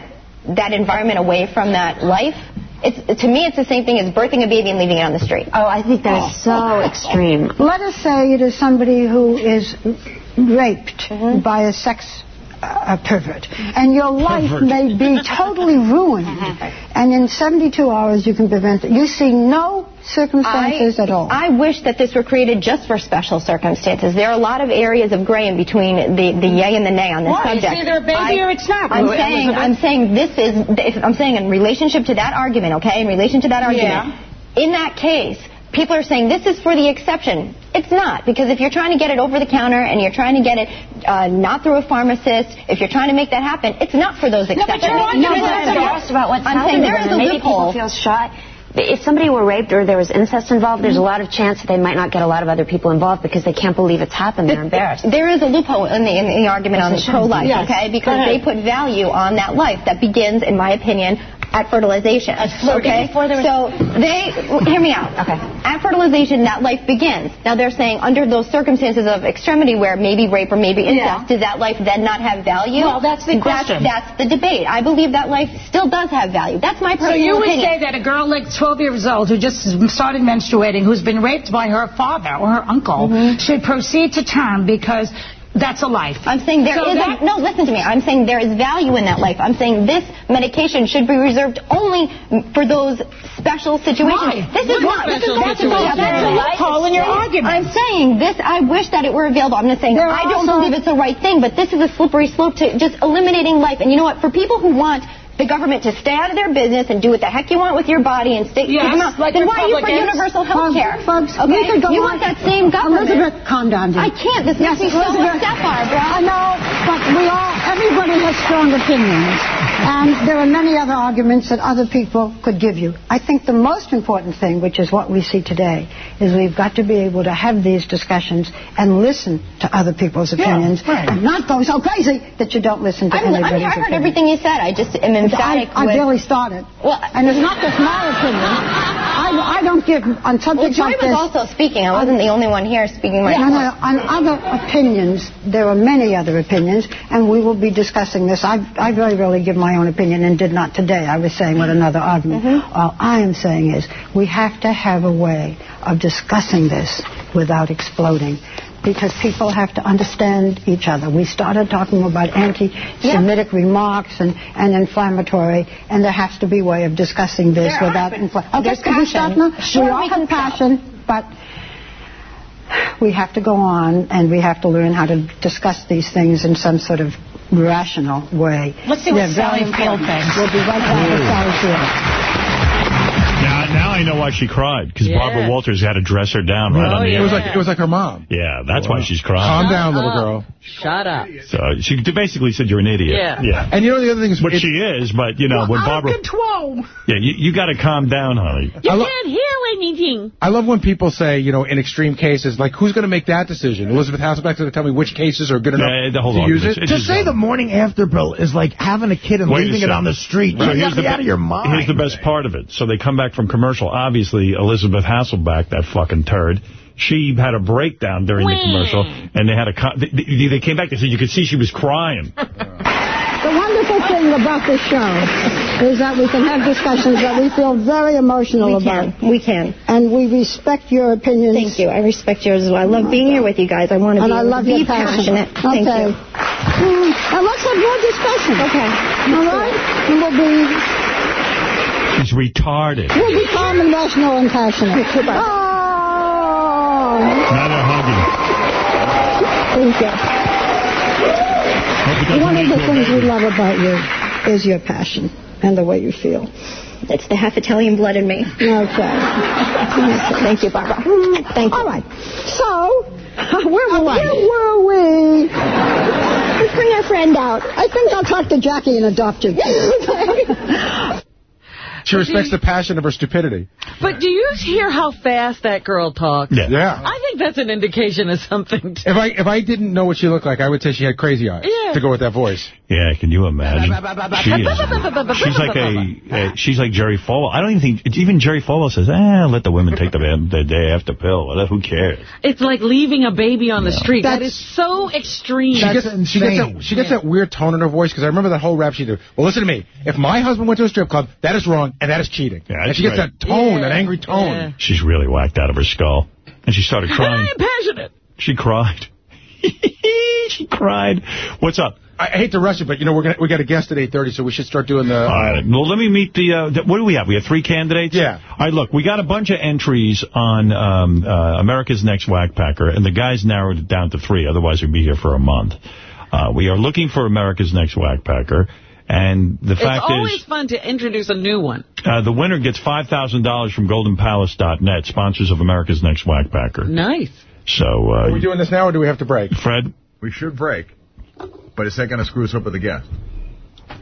that environment away from that life, it's to me it's the same thing as birthing a baby and leaving it on the street. Oh, I think that is so extreme. Let us say it is somebody who is raped by a sex uh, pervert, and your life Pervert. may be totally ruined. And in 72 hours, you can prevent it. You see no circumstances I, at all. I wish that this were created just for special circumstances. There are a lot of areas of gray in between the, the yay and the nay on this Why? It's either a baby I, or it's not, I'm Elizabeth. saying, I'm saying this is, if, I'm saying in relationship to that argument, okay, in relation to that argument, yeah. in that case, people are saying this is for the exception. It's not, because if you're trying to get it over the counter and you're trying to get it uh, not through a pharmacist, if you're trying to make that happen, it's not for those exceptions. No, but you're is arguing a- embarrassed about what's I'm happening saying there is a Maybe loophole. people feel shy. If somebody were raped or there was incest involved, there's a lot of chance that they might not get a lot of other people involved because they can't believe it's happened. They're embarrassed. There is a loophole in the, in the argument on Yes, there pro-life. Yes. okay? Because they put value on that life that begins, in my opinion, at fertilization. Okay? before there was- So they, hear me out. Okay. At fertilization, that life begins. Now they're saying under those circumstances of extremity where maybe rape or maybe incest, does that life then not have value? Well, that's the question. That's, the debate. I believe that life still does have value. That's my personal opinion. So you would opinion. say that a girl like 12 years old who just started menstruating, who's been raped by her father or her uncle, mm-hmm. should proceed to term because that's a life. I'm saying there So is that- a, no. Listen to me. I'm saying there is value in that life. I'm saying this medication should be reserved only for those special situations. Why? This is What not. This is special not situations? That's a loophole in your argument. I'm saying this. I wish that it were available. I'm not saying There I don't believe it's the right thing, but this is a slippery slope to just eliminating life. And you know what? For people who want. The government to stay out of their business and do what the heck you want with your body and stay, Yes, kick them out. like then why are you for universal health care? Folks, okay, we could go you on. want that same government. Elizabeth, calm down, dear. I can't. This Yes, makes me so Elizabeth. upset, Barbara. I know, but we all, everybody has strong opinions. And there are many other arguments that other people could give you. I think the most important thing, which is what we see today, is we've got to be able to have these discussions and listen to other people's opinions and not go so crazy that you don't listen to I'm, I mean, I heard opinion. everything you said. I just am I, I barely started. Well, and it's not just my opinion. I, I don't give on Well, subjects Joy like was also speaking. I wasn't the only one here speaking right no, now. on other opinions, there are many other opinions, and we will be discussing this. I, I very rarely give my own opinion and did not today. I was saying with another argument. Mm-hmm. All I am saying is we have to have a way of discussing this without exploding. Because people have to understand each other. We started talking about anti-Semitic remarks and, and inflammatory, and there has to be a way of discussing this There without but. Okay, there's can we stop now? Sure, we all we have stop. passion, but we have to go on and we have to learn how to discuss these things in some sort of rational way. Let's see what Sally Field thinks. We'll be right back with Sally Field. Now, now I know why she cried, because Yeah. Barbara Walters had to dress her down right oh, on the It was like it was like her mom. Yeah, that's why she's crying. Calm down, little girl. Shut up. So she basically said you're an idiot. Yeah. Yeah. And you know the other thing is, Which she is, but, you know, when Barbara... control. Yeah, you, you got to calm down, honey. I, lo- hear anything. I love when people say, you know, in extreme cases, like, who's going to make that decision? Elizabeth Hasselbeck's going to tell me which cases are good enough Yeah, the whole to use argument. it? It's To just say the morning after pill is like having a kid and Wait leaving it on the street. So you got to be be- out of your mind. Here's the best part of it. So they come back from commercial. Obviously, Elizabeth Hasselbeck, that fucking turd, she had a breakdown during the commercial, and they had a... Co- they, they they came back, and said you could see she was crying. The wonderful thing about this show is that we can have discussions that we feel very emotional We can. about. We can. And we respect your opinions. Thank you. I respect yours as well. I love being here with you guys. I want to And be, I love be your passion. passionate. Thank you. Mm, and let's have more discussion. Okay. All right? And we'll be, She's retarded. we'll be calm and rational and passionate. Oh! Not a hugging. Thank you. One of the things we love about you is your passion and the way you feel. It's the half Italian blood in me. Okay. Thank you, Barbara. Thank you. All right. So, uh, where, were- uh, where were we? Let's bring our friend out. I think I'll talk to Jackie and adopt you. She respects the passion of her stupidity. But do you hear how fast that girl talks? Yeah. Yeah. I think that's an indication of something. If I if I didn't know what she looked like, I would say she had crazy eyes Yeah. to go with that voice. Yeah, can you imagine? She is. She's like a, a she's like Jerry Falwell. I don't even think even Jerry Falwell says, "Ah, let the women take the, the day after pill. Well, Who cares?" It's like leaving a baby on the street. that is so extreme. She gets, she gets that she gets that weird tone in her voice because I remember that whole rap she did. Well, listen to me. If my husband went to a strip club, that is wrong and that is cheating. Yeah, and she gets right. that tone, that angry tone. She's really whacked out of her skull, and she started crying. I'm passionate. She cried. she cried. What's up? I, I hate to rush it, but you know we're gonna we got a guest at 8:30, so we should start doing the. All right. Well, let me meet the, uh, the, what do we have? We have three candidates? Yeah. All right, look, we got a bunch of entries on um, uh, America's Next Whack Packer, and the guys narrowed it down to three. Otherwise, we'd be here for a month. Uh, we are looking for America's Next Whack Packer, and the It's fact is... It's always fun to introduce a new one. uh, the winner gets $5,000 from GoldenPalace.net, sponsors of America's Next Whack Packer. Nice. So, uh, Are we doing this now, or do we have to break? Fred? We should break. But is that going to screw us up with the guest?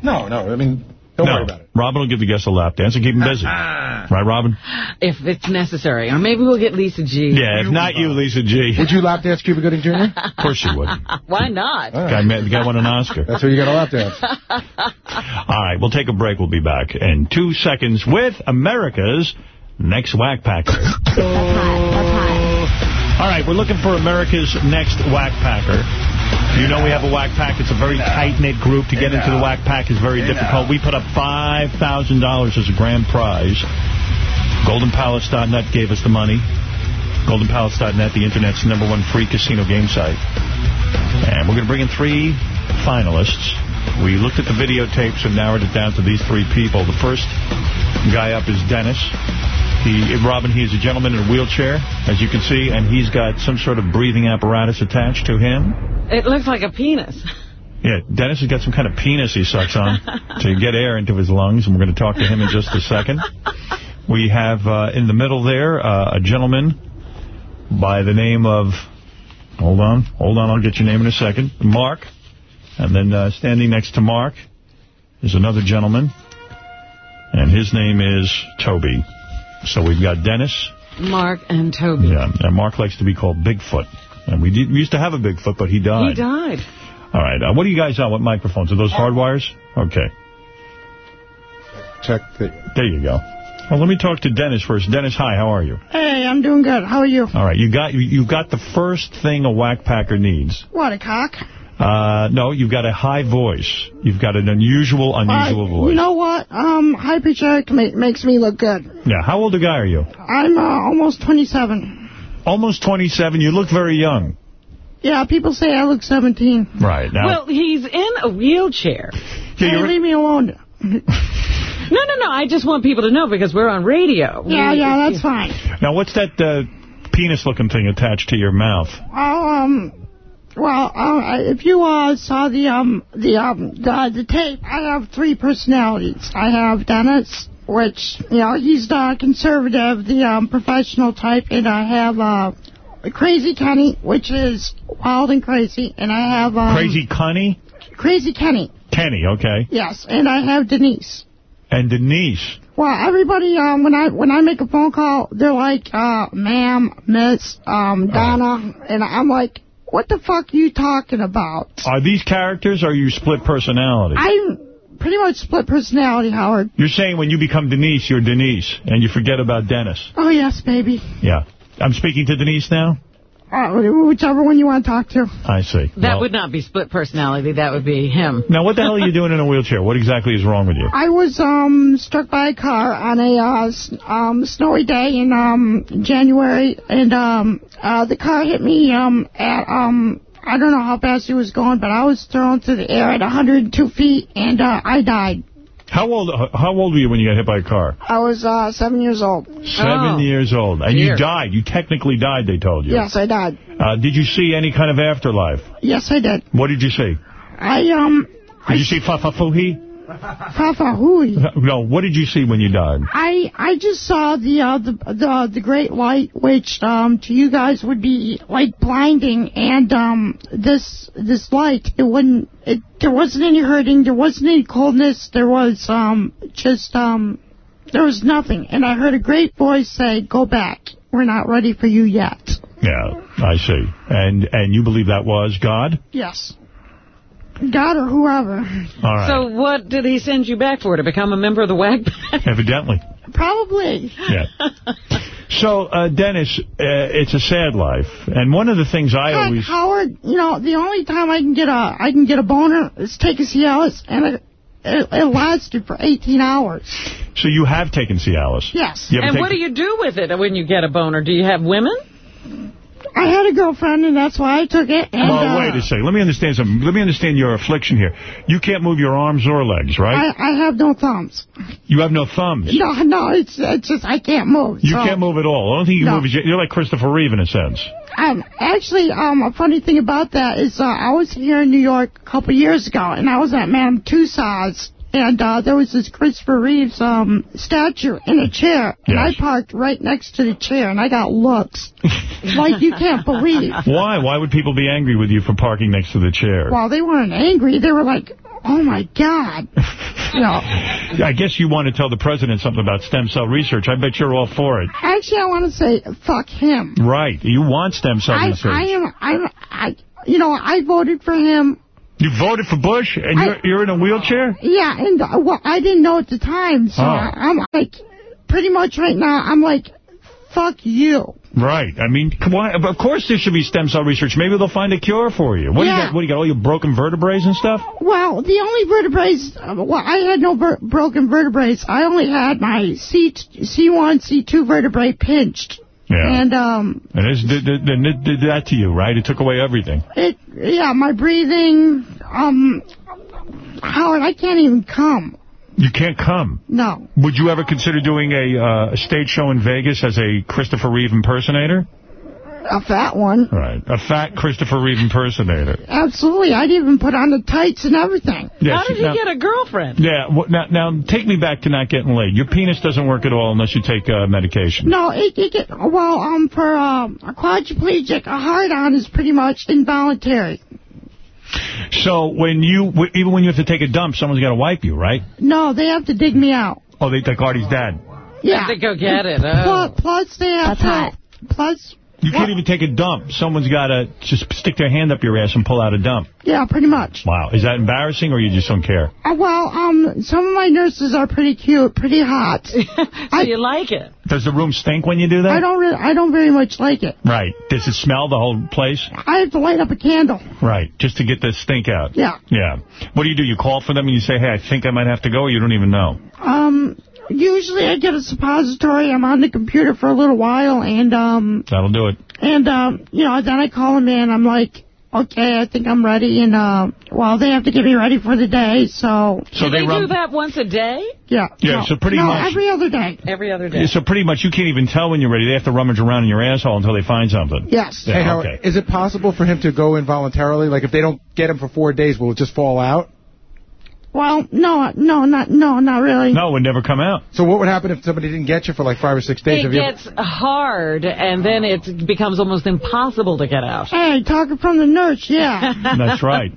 No, no. I mean, don't no, worry about it. Robin will give the guests a lap dance and keep them busy. right, Robin? If it's necessary. Or maybe we'll get Lisa G. Yeah, if not you, Lisa G. Would you lap dance Cuba Gooding Jr.? Of course you would. Why not? Guy, ma- the guy won an Oscar. That's where you got a lap dance. All right, we'll take a break. We'll be back in two seconds with America's Next Whack Packer. All right, we're looking for America's Next Whack Packer. You know we have a Whack Pack. It's a very tight-knit group. To get into the Whack Pack is very difficult. We put up $5,000 as a grand prize. GoldenPalace.net gave us the money. GoldenPalace.net, the Internet's number one free casino game site. And we're going to bring in three finalists. We looked at the videotapes and narrowed it down to these three people. The first guy up is Dennis. He, Robin, he is a gentleman in a wheelchair, as you can see, and he's got some sort of breathing apparatus attached to him. It looks like a penis. Yeah, Dennis has got some kind of penis he sucks on to get air into his lungs, and we're going to talk to him in just a second. We have uh, in the middle there uh, a gentleman by the name of, hold on, hold on, I'll get your name in a second, Mark. And then uh, standing next to Mark is another gentleman, and his name is Toby. So we've got Dennis. Mark and Toby. Yeah, and Mark likes to be called Bigfoot. And we, did, we used to have a Bigfoot, but he died. He died. All right. Uh, what are you guys on? What microphones? Are those hard wires? Okay. Check the... There you go. Well, let me talk to Dennis first. Dennis, hi. How are you? Hey, I'm doing good. How are you? All right. You got you, you got the first thing a whack packer needs. What, a cock? Uh, no, you've got a high voice. You've got an unusual, unusual Uh, voice. You know what? Um, high pitch Eric ma makes me look good. yeah. How old a guy are you? I'm uh, almost 27. Almost 27. You look very young. Yeah, people say I look 17. Right. Now, Well, he's in a wheelchair. Hey, leave me alone. No, no, no. I just want people to know because we're on radio. Yeah, yeah, that's fine. now what's that uh, penis-looking thing attached to your mouth? Oh, um, well, uh, if you uh, saw the um the um the, the tape, I have three personalities. I have Dennis, which you know he's the conservative, the um professional type, and I have uh Crazy Kenny, which is wild and crazy, and I have um, Crazy Kenny. Crazy Kenny. Kenny, okay. Yes, and I have Denise. And Denise. Well, everybody, um, when I when I make a phone call, they're like, uh, ma'am, miss, um, Donna, and I'm like, what the fuck are you talking about? Are these characters or are you split personality? I'm pretty much split personality, Howard. You're saying when you become Denise, you're Denise, and you forget about Dennis. Oh, yes, baby. Yeah. I'm speaking to Denise now? Uh, whichever one you want to talk to. I see. That Well, would not be split personality. That would be him. Now, what the hell are you doing in a wheelchair? What exactly is wrong with you? I was um struck by a car on a uh, um snowy day in um January, and um uh the car hit me um at um I don't know how fast it was going, but I was thrown through the air at 102 feet, and uh, I died. How old How old were you when you got hit by a car? I was uh seven years old. Seven years old. And Dear. you died. You technically died, they told you. Yes, I died. Uh, did you see any kind of afterlife? Yes, I did. What did you see? I, um, Did you see Fafafuhi? Fafa Hui. No, what did you see when you died? I I just saw the uh, the the the great light, which um to you guys would be like blinding, and um this this light it wouldn't it there wasn't any hurting, there wasn't any coldness, there was um just um there was nothing, and I heard a great voice say, "Go back, we're not ready for you yet." Yeah, I see. And and you believe that was God? Yes. God or whoever. All right. So what did he send you back for, to become a member of the WAG band? Evidently. Probably. Yeah. So, uh, Dennis, uh, it's a sad life. And one of the things I Heck, always... Howard, you know, the only time I can get a I can get a boner is take a Cialis, and it, it, it lasted for 18 hours. So you have taken Cialis? Yes. And what do you do with it when you get a boner? Do you have women? I had a girlfriend, and that's why I took it. And, Well, uh, wait a second. Let me understand something. Let me understand your affliction here. You can't move your arms or legs, right? I, I have no thumbs. you have no thumbs. No, no, it's it's just I can't move. You so- can't move at all. The only thing you No. move is you- you're like Christopher Reeve in a sense. Um, actually, um, a funny thing about that is uh, I was here in New York a couple years ago, and I was at Madame Tussauds, and uh, there was this Christopher Reeves um, statue in a chair, and I parked right next to the chair, and I got looks like you can't believe. Why? Why would people be angry with you for parking next to the chair? Well, they weren't angry. They were like, oh, my God. you know, I guess you want to tell the president something about stem cell research. I bet you're all for it. actually, I want to say, fuck him. Right. You want stem cell I, research. I am, I'm, I, you know, I voted for him. You voted for Bush, and you're, you're in a wheelchair? Yeah, and uh, well, I didn't know at the time, so Oh. I'm like, pretty much right now, I'm like, fuck you. Right. I mean, on. Of course there should be stem cell research. Maybe they'll find a cure for you. What do you got? What do you got? All your broken vertebrae and stuff? Well, the only vertebrae, well, I had no ver broken vertebrae. I only had my C C1, C2 vertebrae pinched. Yeah. And, um, And it's, did, did, did, it did that to you, right? It took away everything. it, yeah, my breathing, um, Howard, I can't even come. You can't come. No. Would you ever consider doing a, uh, a stage show in Vegas as a Christopher Reeve impersonator? A fat one. Right. A fat Christopher Reeve impersonator. Absolutely. I'd even put on the tights and everything. Yeah, How did see, you now- get a girlfriend? Yeah, wh- now, now take me back to not getting laid. Your penis doesn't work at all unless you take uh, medication. No, it, it get, well, um, for um, a quadriplegic, a hard-on is pretty much involuntary. So when you, even when you have to take a dump, someone's got to wipe you, right? No, they have to dig me out. Oh, they take Artie's dad. Yeah. Have to go get it. Plus, Oh. plus they have That's to, plus, You can't even take a dump. Someone's got to just stick their hand up your ass and pull out a dump. yeah, pretty much. Wow. Is that embarrassing or you just don't care? Uh, well, um, some of my nurses are pretty cute, pretty hot. so you like it? Does the room stink when you do that? I don't really, I don't very much like it. Right. Does it smell the whole place? I have to light up a candle. Right. Just to get the stink out. Yeah. Yeah. What do you do? You call for them and you say, hey, I think I might have to go, or you don't even know? Um, usually I get a suppository. I'm on the computer for a little while, and um, That'll do it. and um, you know, then I call them in. I'm like, okay, I think I'm ready, and uh, well, they have to get me ready for the day, so. So they they, run- do that once a day? Yeah. Yeah, no, so pretty no, much- every other day. Every other day. So pretty much you can't even tell when you're ready. They have to rummage around in your asshole until they find something. Yes. Yeah, Hey, Howard, okay. is it possible for him to go involuntarily? Like, if they don't get him for four days, will it just fall out? Well, no, no, not no, not really. No, it would never come out. So what would happen if somebody didn't get you for like five or six days? It Have you- gets hard, and then it becomes almost impossible to get out. Hey, talking from the nurse, yeah. That's right.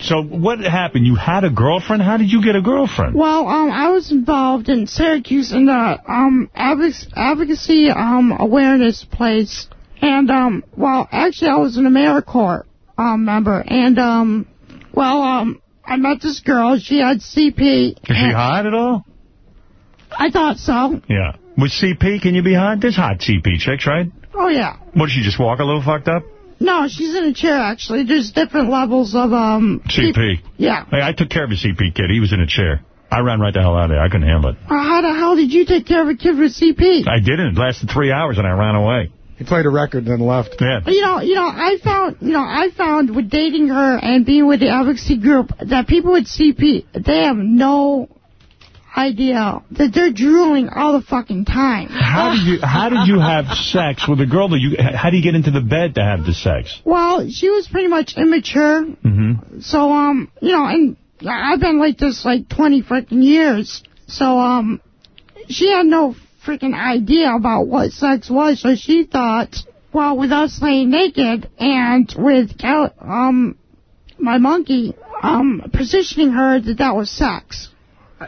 So what happened? You had a girlfriend? How did you get a girlfriend? Well, um, I was involved in Syracuse in the um advocacy um awareness place, and um, well, actually, I was an AmeriCorps um member, and um, well, um, I met this girl. She had CP. Is she hot at all? I thought so. Yeah. With CP, can you be hot? There's hot CP chicks, right? Oh yeah. What, does she just walk a little fucked up? No, she's in a chair. Actually, there's different levels of um. CP. Yeah. Hey, I took care of a CP kid. He was in a chair. I ran right the hell out of there. I couldn't handle it. Uh, How the hell did you take care of a kid with CP? I didn't. It lasted three hours and I ran away. He played a record and then left. Yeah. You know, you know, I found, you know, I found with dating her and being with the advocacy group that people with CP, they have no idea that they're drooling all the fucking time. How did you How did you have sex with a girl? That you How do you get into the bed to have the sex? Well, she was pretty much immature. Mm-hmm. So, um, you know, and I've been like this like 20 freaking years. So, um, she had no freaking idea about what sex was. So she thought, well, with us laying naked and with, Cal- um, my monkey, um, positioning her that that was sex.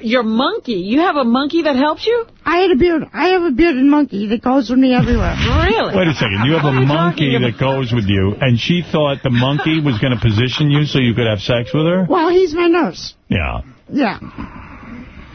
Your monkey? You have a monkey that helps you? I had a beard. I have a bearded monkey that goes with me everywhere. Really? Wait a second. You have a monkey that goes with you, and she thought the monkey was going to position you so you could have sex with her? Well, he's my nurse. Yeah. Yeah.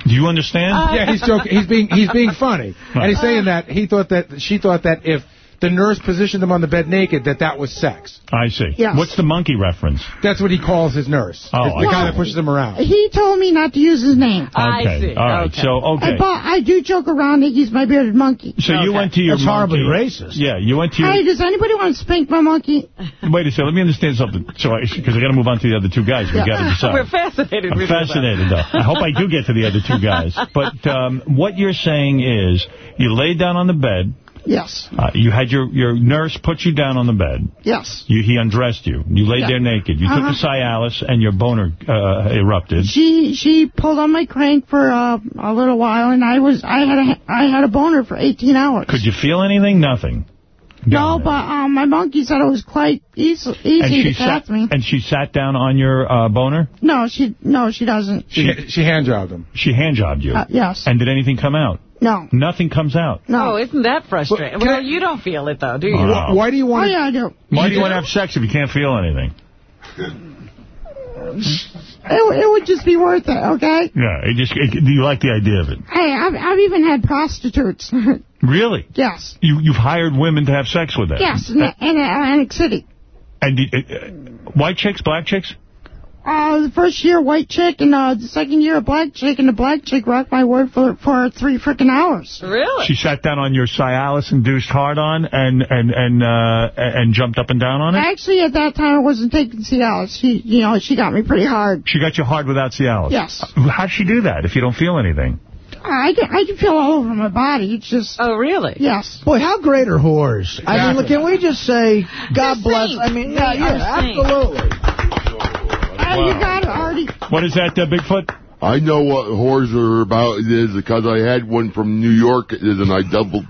Do you understand? yeah, he's joking. He's being he's being funny, and he's saying that he thought that she thought that if the nurse positioned him on the bed naked, that that was sex. I see. Yes. What's the monkey reference? That's what he calls his nurse. Oh, the I guy see. that pushes him around. He told me not to use his name. Okay. All right. So, okay. But I do joke around that he's my bearded monkey. So you went to your That's horribly racist. Yeah, you went to your... Hey, does anybody want to spank my monkey? Wait a second. Let me understand something. So, Because I got to move on to the other two guys. we Yeah. got to decide. We're fascinated I'm with you, though. fascinated, though. I hope I do get to the other two guys. But um, what you're saying is you laid down on the bed. Yes. Uh, you had your, your nurse put you down on the bed. Yes. You, he undressed you. You laid Yeah. there naked. You took Uh-huh. the Cialis and your boner uh, erupted. She she pulled on my crank for uh, a little while, and I was I had a I had a boner for 18 hours. Could you feel anything? Nothing. No, but um, my monkey said it was quite easy, And easy she to catch sat me. and she sat down on your uh, boner. No, she no she doesn't. She she hand jobbed him. She hand jobbed you. Uh, yes. And did anything come out? No. Nothing comes out. No. Oh, isn't that frustrating? But can well, you don't feel it, though, do you? Wow. Why do you want? Oh yeah, I do. Why do you want to have sex if you can't feel anything? It, it would just be worth it, okay? Yeah, it just it, do you like the idea of it? Hey, I've, I've even had prostitutes. Really? yes. You you've hired women to have sex with them? Yes, in, in Atlantic City. And do- uh, uh, white chicks, black chicks? Uh, the first year, white chick, and uh, the second year, a black chick, and the black chick rocked my word for for three freaking hours. Really? She sat down on your Cialis induced hard on and and and uh, and jumped up and down on it. Actually, at that time, I wasn't taking Cialis. She, you know, she got me pretty hard. She got you hard without Cialis. Yes. How'd she do that if you don't feel anything? I can, I can feel all over my body. It's just. Oh, really? Yes. Boy, how great are whores? I mean, look, can we just say, God They're bless? saints. I mean, yeah, They yeah, absolutely. Uh, You got it, Artie. What is that, uh, Bigfoot? I know what whores are about. It is because I had one from New York. And I double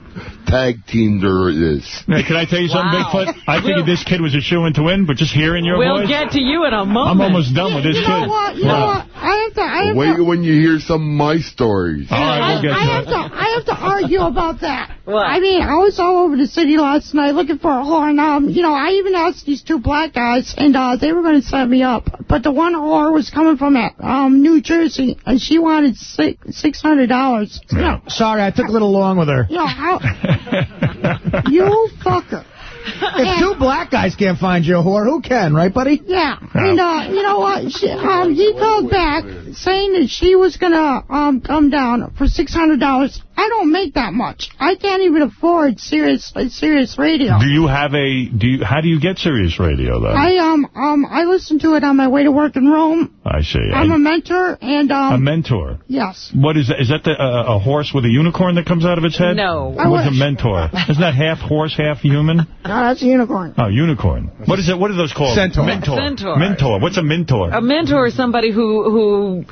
tag teamed her. It is. Now, can I tell you something, Wow. Bigfoot? I figured this kid was a shoe-in to win, but just hearing your We'll voice... get to you in a moment. I'm almost done with this You kid. know what? You know what? I have to. I have Wait to. when you hear some of my stories. All right, I, we'll get I to have it. to. I have to argue about that. What? I mean, I was all over the city last night looking for a whore, and um, you know, I even asked these two black guys, and uh, they were going to set me up. But the one whore was coming from uh, um New Jersey, and she wanted six six hundred dollars. You know, Sorry, I took a little long with her. you know how you fucker. If two black guys can't find you a whore, who can, right, buddy? Yeah, and uh, you know what? She, um, he called back saying that she was gonna um come down for six hundred dollars. I don't make that much. I can't even afford Sirius uh, Sirius radio. Do you have a... Do you? How do you get Sirius Radio, though? I um um I listen to it on my way to work in Rome. I see. I'm I- a mentor, and um a mentor. yes. What is that? Is that the, uh, a horse with a unicorn that comes out of its head? No. I What's a mentor? Isn't that half horse, half human? No, that's a unicorn. Oh, unicorn. What is it? What are those called? Centaur. Mentor. Centaur. Mentor. What's a mentor? A mentor is somebody who who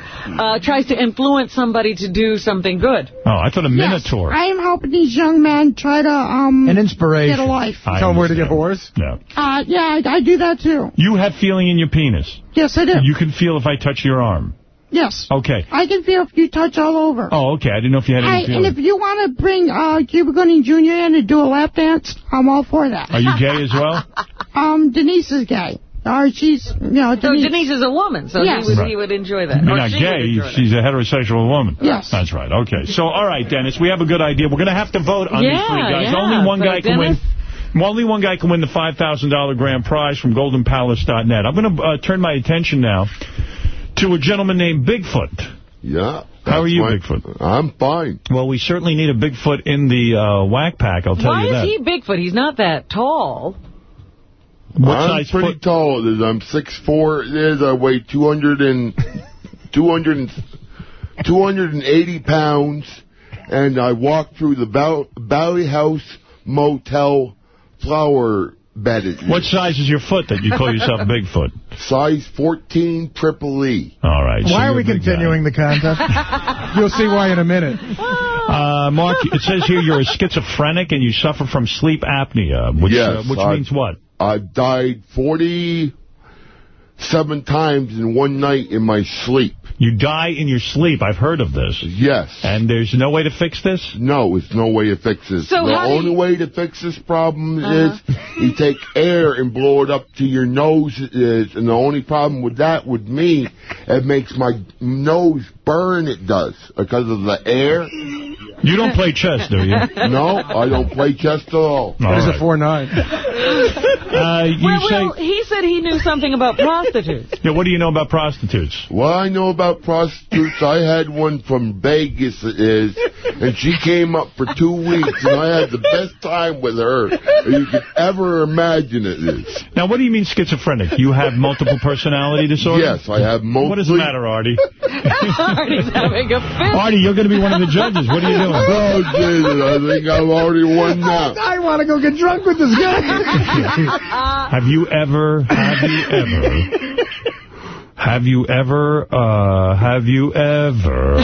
uh, tries to influence somebody to do something good. Oh, I thought a Yes, minotaur. I am helping these young men try to um An inspiration. get a life. I Tell them where to get understand. whores. Yeah. Uh, yeah, I, I do that too. You have feeling in your penis. Yes, I do. You can feel if I touch your arm. Yes. Okay. I can feel if you touch all over. Oh, okay. I didn't know if you had Hey, any and feeling. if you want to bring uh, Cuba Gooding Jr. in to do a lap dance, I'm all for that. Are you gay as well? Um, Denise is gay. Or she's, you know, So Denise. Denise is a woman, so Yes. he would Right. he would enjoy that. You're Or not she gay. enjoy that. She's a heterosexual woman. Yes. That's right. Okay. So, all right, Dennis, we have a good idea. We're going to have to vote on these three guys. yeah. Only one So, guy can win. Only one guy can win the $5,000 grand prize from GoldenPalace.net. I'm going to uh, turn my attention now to a gentleman named Bigfoot. Yeah. How are you, my- Bigfoot? I'm fine. Well, we certainly need a Bigfoot in the uh, whack pack, I'll tell Why you is that. he Bigfoot? He's not that tall. What I'm size pretty foot? tall. It is. I'm 6'4". It is. I weigh 200 and 200 and 280 pounds, and I walk through the Ball- Valley House Motel flower bedded. What size is your foot that you call yourself Bigfoot? Size 14 triple E. All right. Why are you're we a big guy. continuing the contest? You'll see why in a minute. Uh, Mark, it says here you're a schizophrenic and you suffer from sleep apnea, which, yes. uh, which I- means what? I've died 47 times in one night in my sleep. You die in your sleep. I've heard of this. Yes. And there's no way to fix this? No, it's no way to fix this. So the only way to fix this problem Uh-huh. is you take air and blow it up to your nose. Is, and the only problem with that, with me, it makes my nose burn. It does because of the air. You don't play chess, do you? no, I don't play chess at all. There's a 4-9. Uh, you well, say, well, he said he knew something about prostitutes. yeah, what do you know about prostitutes? What I know about prostitutes, I had one from Vegas, it is, and she came up for two weeks, and I had the best time with her you could ever imagine it is. Now, what do you mean schizophrenic? You have multiple personality disorder? Yes, I have multiple. What is the matter, Artie? Artie's having a fit. Artie, you're going to be one of the judges. What are you doing? Oh, Jesus, I think I've already won now. I want to go get drunk with this guy. Have you ever, have you ever, have you ever, uh, have you ever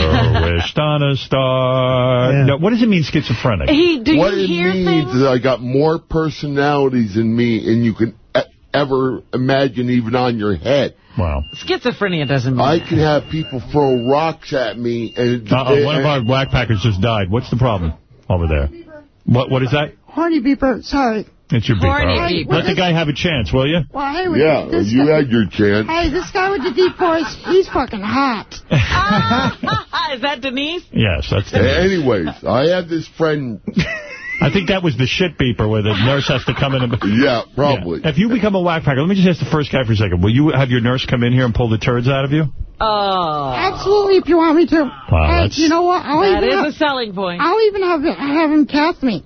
wished on a star? No, what does it mean, schizophrenic? He, do what you it hear means things? is I got more personalities in me and you can e- ever imagine even on your head. Wow. Schizophrenia doesn't mean I can have people throw rocks at me and... Uh, Uh-oh, one of our whack packers just died. What's the problem over there? What What is that? Horny beeper, sorry. It's your beeper. Horny All right. beeper. Let the guy have a chance, will you? Well, hey, we- Yeah, this you guy, had your chance. Hey, this guy with the deep voice, he's fucking hot. Is that Denise? Yes, that's the Anyways, I have this friend... I think that was the shit beeper where the nurse has to come in and... Yeah, probably. Yeah. If you become a whack packer, let me just ask the first guy for a second. Will you have your nurse come in here and pull the turds out of you? Oh. Absolutely, if you want me to. Wow, hey, that's- you know what? I'll That even is have, a selling point. I'll even have, have him cath me.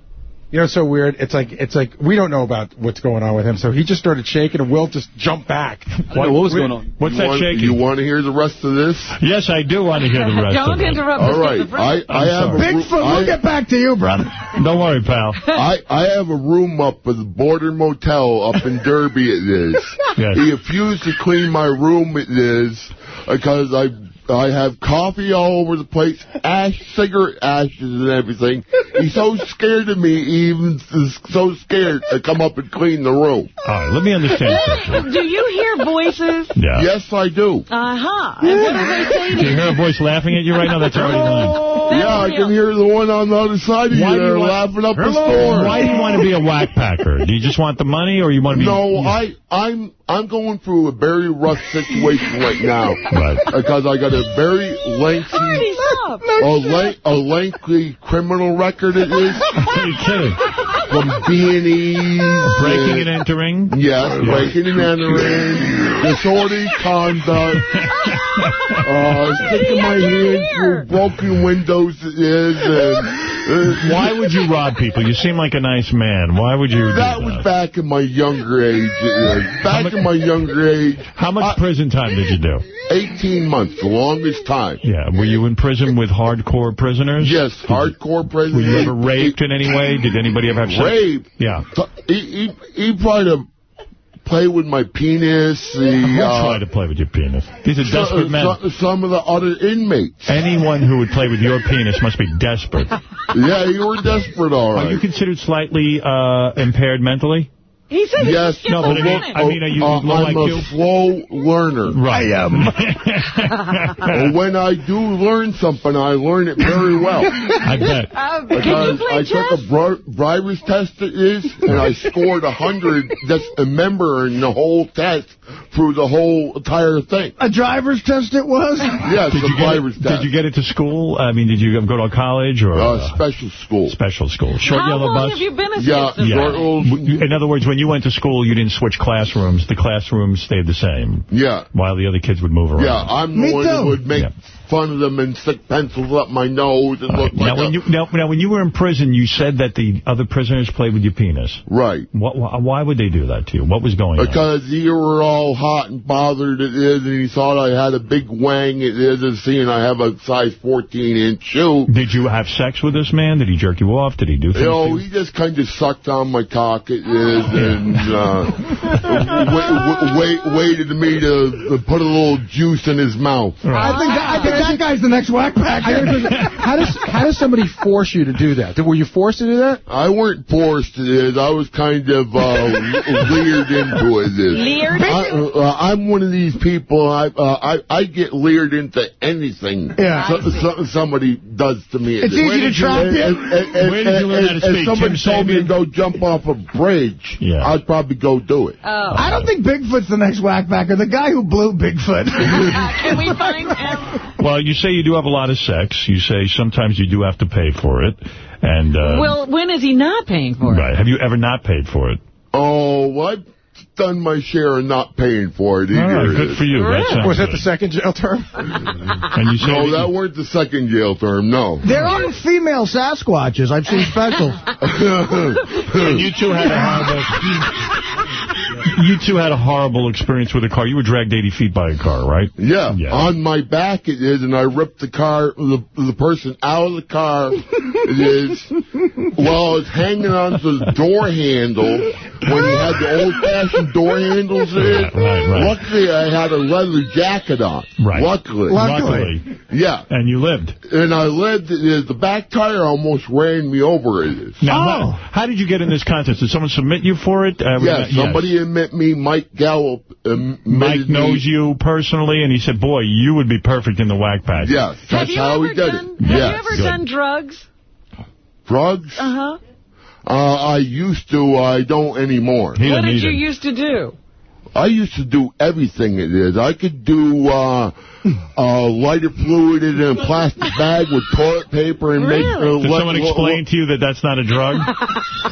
You know, it's so weird. It's like it's like we don't know about what's going on with him. So he just started shaking, and Will just jumped back. What- what was going on? What's you that want, shaking? You want to hear the rest of this? Yes, I do want to hear the rest Don't of interrupt All Mr. right, Schizophrenic. I, I have a ru- Bigfoot, I- we'll get back to you, brother. Don't worry, pal. I, I have a room up at the Border Motel up in Derby, it is. Yes. He refused to clean my room, it is, because I I have coffee all over the place, ash, cigarette ashes and everything. He's so scared of me, he even is so scared to come up and clean the room. All right, let me understand something. Do you hear voices? Yeah. Yes, I do. Uh-huh. And what do they say Do to you you? hear a voice laughing at you right now? That's already mine. Yeah, I can hear the one on the other side of Why you do you there laughing up the Hello? store. Why do you want to be a whack packer? Do you just want the money, or you want to be... No, I, I'm, I'm going through a very rough situation right now. Right. Because I got a very lengthy, Artie, a, le- a lengthy criminal record it is Are you kidding? from B&E's. Breaking and entering? Yes, breaking and entering, disorderly conduct, uh, sticking my hand through broken windows it is, and... Uh, Why would you rob people? You seem like a nice man. Why would you That was back in my younger age. it is. Back my younger age. How much prison time did you do? 18 months, the longest time. Yeah. Were you in prison with hardcore prisoners? Yes, hardcore prison. Were you ever raped in any way? Did anybody ever have sex? Rape? Yeah. He, he, he tried to play with my penis. He, Who uh, tried to play with your penis? These are so- desperate men. so- some of the other inmates. Anyone who would play with your penis must be desperate. Yeah, you were desperate, all Are you considered slightly uh, impaired mentally? He said Yes, No, but I mean- schizophrenic. I mean, are you uh, low I'm IQ? a slow learner. Right. I am. Well, when I do learn something, I learn it very well. I bet. Uh, can you Because play I chess? took a bri- driver's test, it is, and I scored a 100, just remembering the whole test through the whole entire thing. A driver's test it was? Yes, Did the you, get driver's it, test. did you get into school? I mean, did you go to college or uh, uh, special school. special school? Short How yellow long have you been a Yeah, schizophrenic? short little- W- In other words, when you went to school, you didn't switch classrooms. The classrooms stayed the same Yeah. while the other kids would move around. Yeah, I'm the Me one too. who would make Yeah. Fun of them and stick pencils up my nose and look Now, like when you now, now, when you were in prison, you said that the other prisoners played with your penis. Right. What, why would they do that to you? What was going on? Because you were all hot and bothered it is, and he thought I had a big wang it is, and seeing I have a size 14-inch shoe. Did you have sex with this man? Did he jerk you off? Did he do things? You to know, he just kind of sucked on my cock, it is, and uh, wait, wait, waited me to, to put a little juice in his mouth. I think I think that guy's the next whack pack. I got a question. how does how does somebody force you to do that? Were you forced to do that? I weren't forced to do this. I was kind of uh, leered into it. This. Leered? I, uh, I'm one of these people. I, uh, I I get leered into anything. Yeah. So, so, somebody does to me. It's easy to trap you. And, and, and, Where did you learn how to and- speak? If somebody Tim told me to go jump off a bridge, Yeah. I'd probably go do it. Oh. I don't think Bigfoot's the next whack packer. The guy who blew Bigfoot. Can we find him? Well, you say you do have a lot of sex. You say sometimes you do have to pay for it. And uh, Well, when is he not paying for it? right. Have you ever not paid for it? Oh, well, I've done my share of not paying for it either. All right, good for you. That Was that good. the second jail term? And you say No, that weren't the second jail term, no. there are female Sasquatches. I've seen specials. And you two had a horrible. You two had a horrible experience with a car. You were dragged 80 feet by a car, right? Yeah, Yeah. on my back it is, and I ripped the car, the, the person out of the car. it is, while I was hanging on to the door handle, when he had the old-fashioned door handles it is. Right, right. Luckily, I had a leather jacket on. Right. Luckily. Luckily. Yeah. And you lived. And I lived, it is, the back tire almost ran me over, it is. Now, how, how did you get in this contest? Did someone submit you for it? Uh, Yes, somebody admit me, Mike Gallup. Um, Mike admitted me- knows you personally, and he said, boy, you would be perfect in the whack pack. Yes, that's how ever we did done, it. Have yes. you ever Good. done drugs? drugs? Uh-huh. Uh, I used to. I don't anymore. He What did you used to do? I used to do everything it is. I could do uh, uh, lighter fluid in a plastic bag with toilet paper and make. Uh, Did someone explain to you that that's not a drug?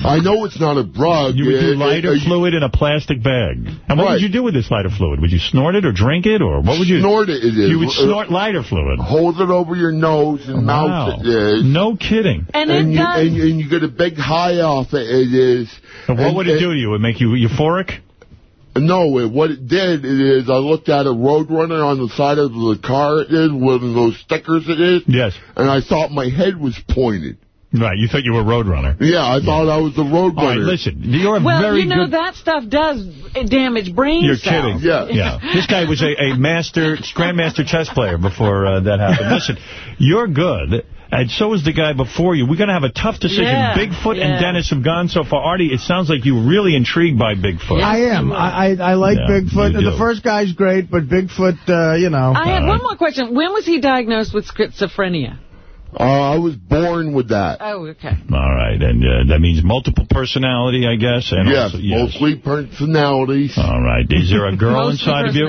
I know it's not a drug. You would do lighter it- fluid in a plastic bag. And what Right. would you do with this lighter fluid? Would you snort it or drink it, or what would you... Snort it, it is. You would Uh, snort lighter fluid. Hold it over your nose and Wow. mouth it is. No kidding. And it you, does- and, and you get a big high off it. It is. And what would it do to you? It would make you euphoric? No, what it did is I looked at a Roadrunner on the side of the car. It is with those stickers. It is. Yes. And I thought my head was pointed. Right, you thought you were a Roadrunner. Yeah, I thought I was the Roadrunner. All right, listen, you're a Well, very you know, good... that stuff does damage brain You're cells. kidding. Yeah. yeah. This guy was a, a master, grandmaster chess player before uh, that happened. Listen, you're good. And so is the guy before you. We're going to have a tough decision. Yeah, Bigfoot yeah. and Dennis have gone so far. Artie, it sounds like you're really intrigued by Bigfoot. I am. I, I, I like Yeah, Bigfoot. The do. first guy's great, but Bigfoot, uh, you know. I have one more question. When was he diagnosed with schizophrenia? Uh, I was born with that. Oh, okay. All right, and uh, that means multiple personality, I guess. And yes, also, yes. mostly personalities. All right. Is there a girl inside of you?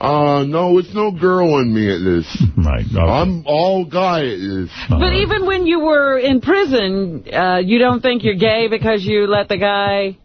Uh, no, it's no girl in me at this. Right. I'm all guy at this. But even when you were in prison, uh, you don't think you're gay because you let the guy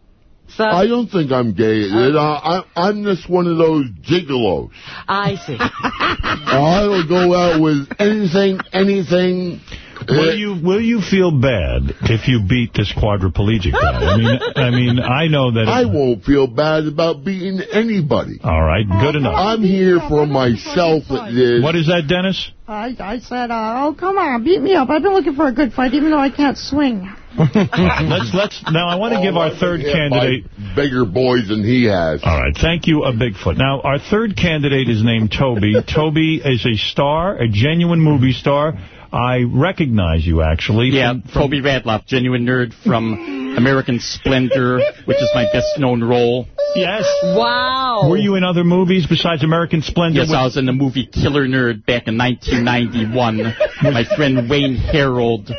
suck? I don't think I'm gay at this. I, I, I'm just one of those gigolos. I see. I will go out with anything, anything. Will you will you feel bad if you beat this quadriplegic guy? I mean, I mean, I know that. I won't feel bad about beating anybody. All right, good enough. I'm here for myself. What is that, Dennis? I, I said, uh, oh, come on, beat me up. I've been looking for a good fight, even though I can't swing. let's let's now. I want to oh, give our third candidate. Bigger boys than he has. All right, thank you, a Bigfoot. Now, our third candidate is named Toby. Toby is a star, a genuine movie star. I recognize you, actually. Yeah, from- from- Toby Radloff, genuine nerd from American Splendor, which is my best-known role. Yes. Wow. Were you in other movies besides American Splendor? Yes, I was in the movie Killer Nerd back in 1991. My friend Wayne Harold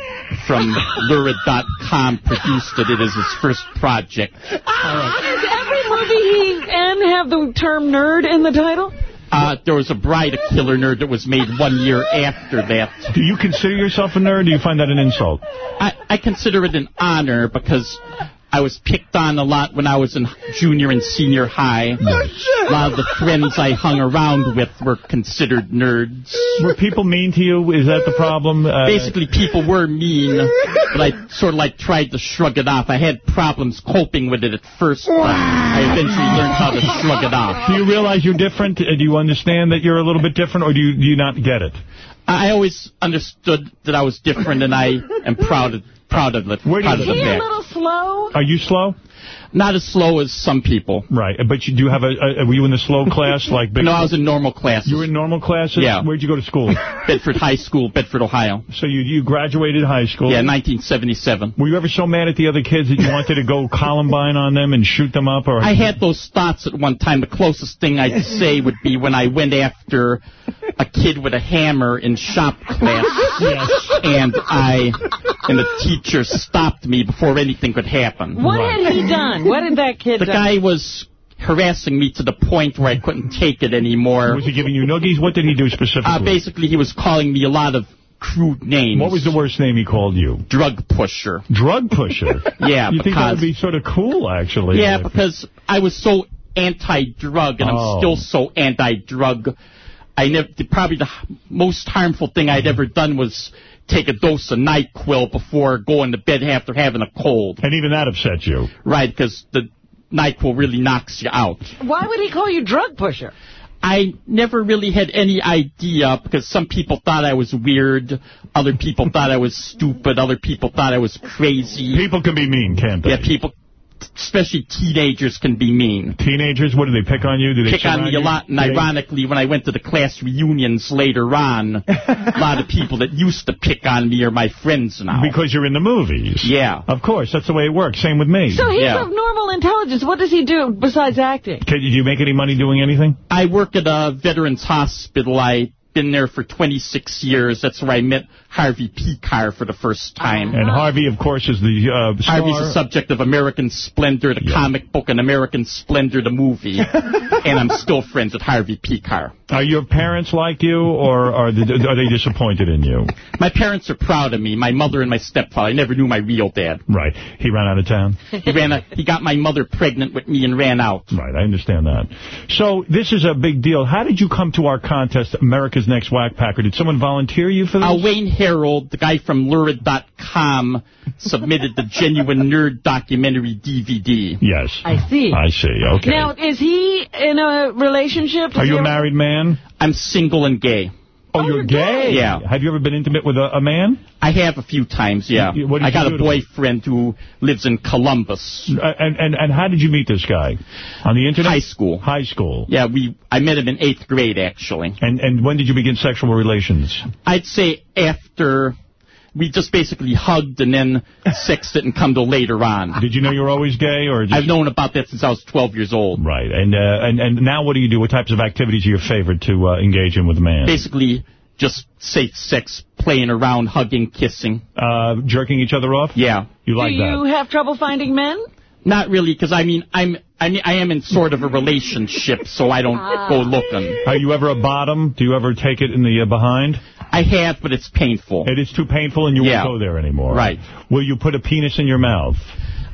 from Lurid.com produced it. It is his first project. Does every movie he in have the term nerd in the title? Uh, there was a Bride of Killer Nerd that was made one year after that. Do you consider yourself a nerd, or do you find that an insult? I, I consider it an honor because I was picked on a lot when I was in junior and senior high. A lot of the friends I hung around with were considered nerds. Were people mean to you? Is that the problem? Uh, Basically, people were mean, but I sort of like tried to shrug it off. I had problems coping with it at first, but I eventually learned how to shrug it off. Do you realize you're different? Uh, Do you understand that you're a little bit different, or do you, do you not get it? I always understood that I was different, and I am proud of, proud of it. Where do you- proud Is he a little slow? Are you slow? Not as slow as some people. Right, but you do have a, a were you in the slow class? like big No, I was in normal classes. You were in normal classes? Yeah. Where'd you go to school? Bedford High School, Bedford, Ohio. So you, you graduated high school? Yeah, 1977. Were you ever so mad at the other kids that you wanted to go Columbine on them and shoot them up? Or I had those thoughts at one time. The closest thing I'd say would be when I went after a kid with a hammer in shop class. And I and the teacher stopped me before anything could happen. What had he done? What did that kid The do? guy was harassing me to the point where I couldn't take it anymore. Was he giving you noogies? What did he do specifically? Uh, basically, he was calling me a lot of crude names. What was the worst name he called you? Drug pusher. Drug pusher? Yeah, You think that would be sort of cool, actually? Yeah, Like- because I was so anti-drug, and Oh. I'm still so anti-drug. I never probably the most harmful thing I'd ever done was take a dose of Nyquil before going to bed after having a cold. And even that upset you. Right, because the Nyquil really knocks you out. Why would he call you drug pusher? I never really had any idea because some people thought I was weird, other people thought I was stupid, other people thought I was crazy. People can be mean, can't they? Yeah, people, especially teenagers, can be mean. Teenagers, what do they pick on you? Do they pick on surround me a lot, and ironically, when I went to the class reunions later on, a lot of people that used to pick on me are my friends now. Because you're in the movies. Yeah. Of course, that's the way it works. Same with me. So he's Yeah. of normal intelligence. What does he do besides acting? Can, did you make any money doing anything? I work at a veterans hospital. I've been there for 26 years. That's where I met Harvey Pekar for the first time. And Harvey, of course, is the uh, star. Harvey's the subject of American Splendor, the comic book, and American Splendor, the movie. and I'm still friends with Harvey Pekar. Are your parents like you, or are they, are they disappointed in you? My parents are proud of me. My mother and my stepfather. I never knew my real dad. Right. He ran out of town. He ran. He got my mother pregnant with me and ran out. Right, I understand that. So this is a big deal. How did you come to our contest, America's Next Whack Packer? Did someone volunteer you for this? Uh, Wayne Harold, the guy from Lurid.com, submitted the Genuine Nerd documentary DVD. Yes. I see. I see. Okay. Now, is he in a relationship? Are you a married man? I'm single and gay. Oh, you're gay? Yeah. Have you ever been intimate with a, a man? I have a few times, yeah. What did I got you a do to boyfriend who lives in Columbus. Uh, and, and and how did you meet this guy? On the internet? High school. High school. Yeah, we. I met him in eighth grade, actually. And and when did you begin sexual relations? I'd say after we just basically hugged and then sexed it and come to later on. Did you know you were always gay, or just... I've known about that since I was 12 years old. Right. And uh, and and now what do you do? What types of activities are your favorite to uh, engage in with a man? Basically, just safe sex, playing around, hugging, kissing. Uh, jerking each other off? Yeah. You like that. Do you that? have trouble finding men? Not really, because I mean, I'm, I mean, I am in sort of a relationship, so I don't Ah. go looking. Are you ever a bottom? Do you ever take it in the uh, behind? I have, but it's painful. It is too painful, and you Yeah. won't go there anymore. Right. Will you put a penis in your mouth?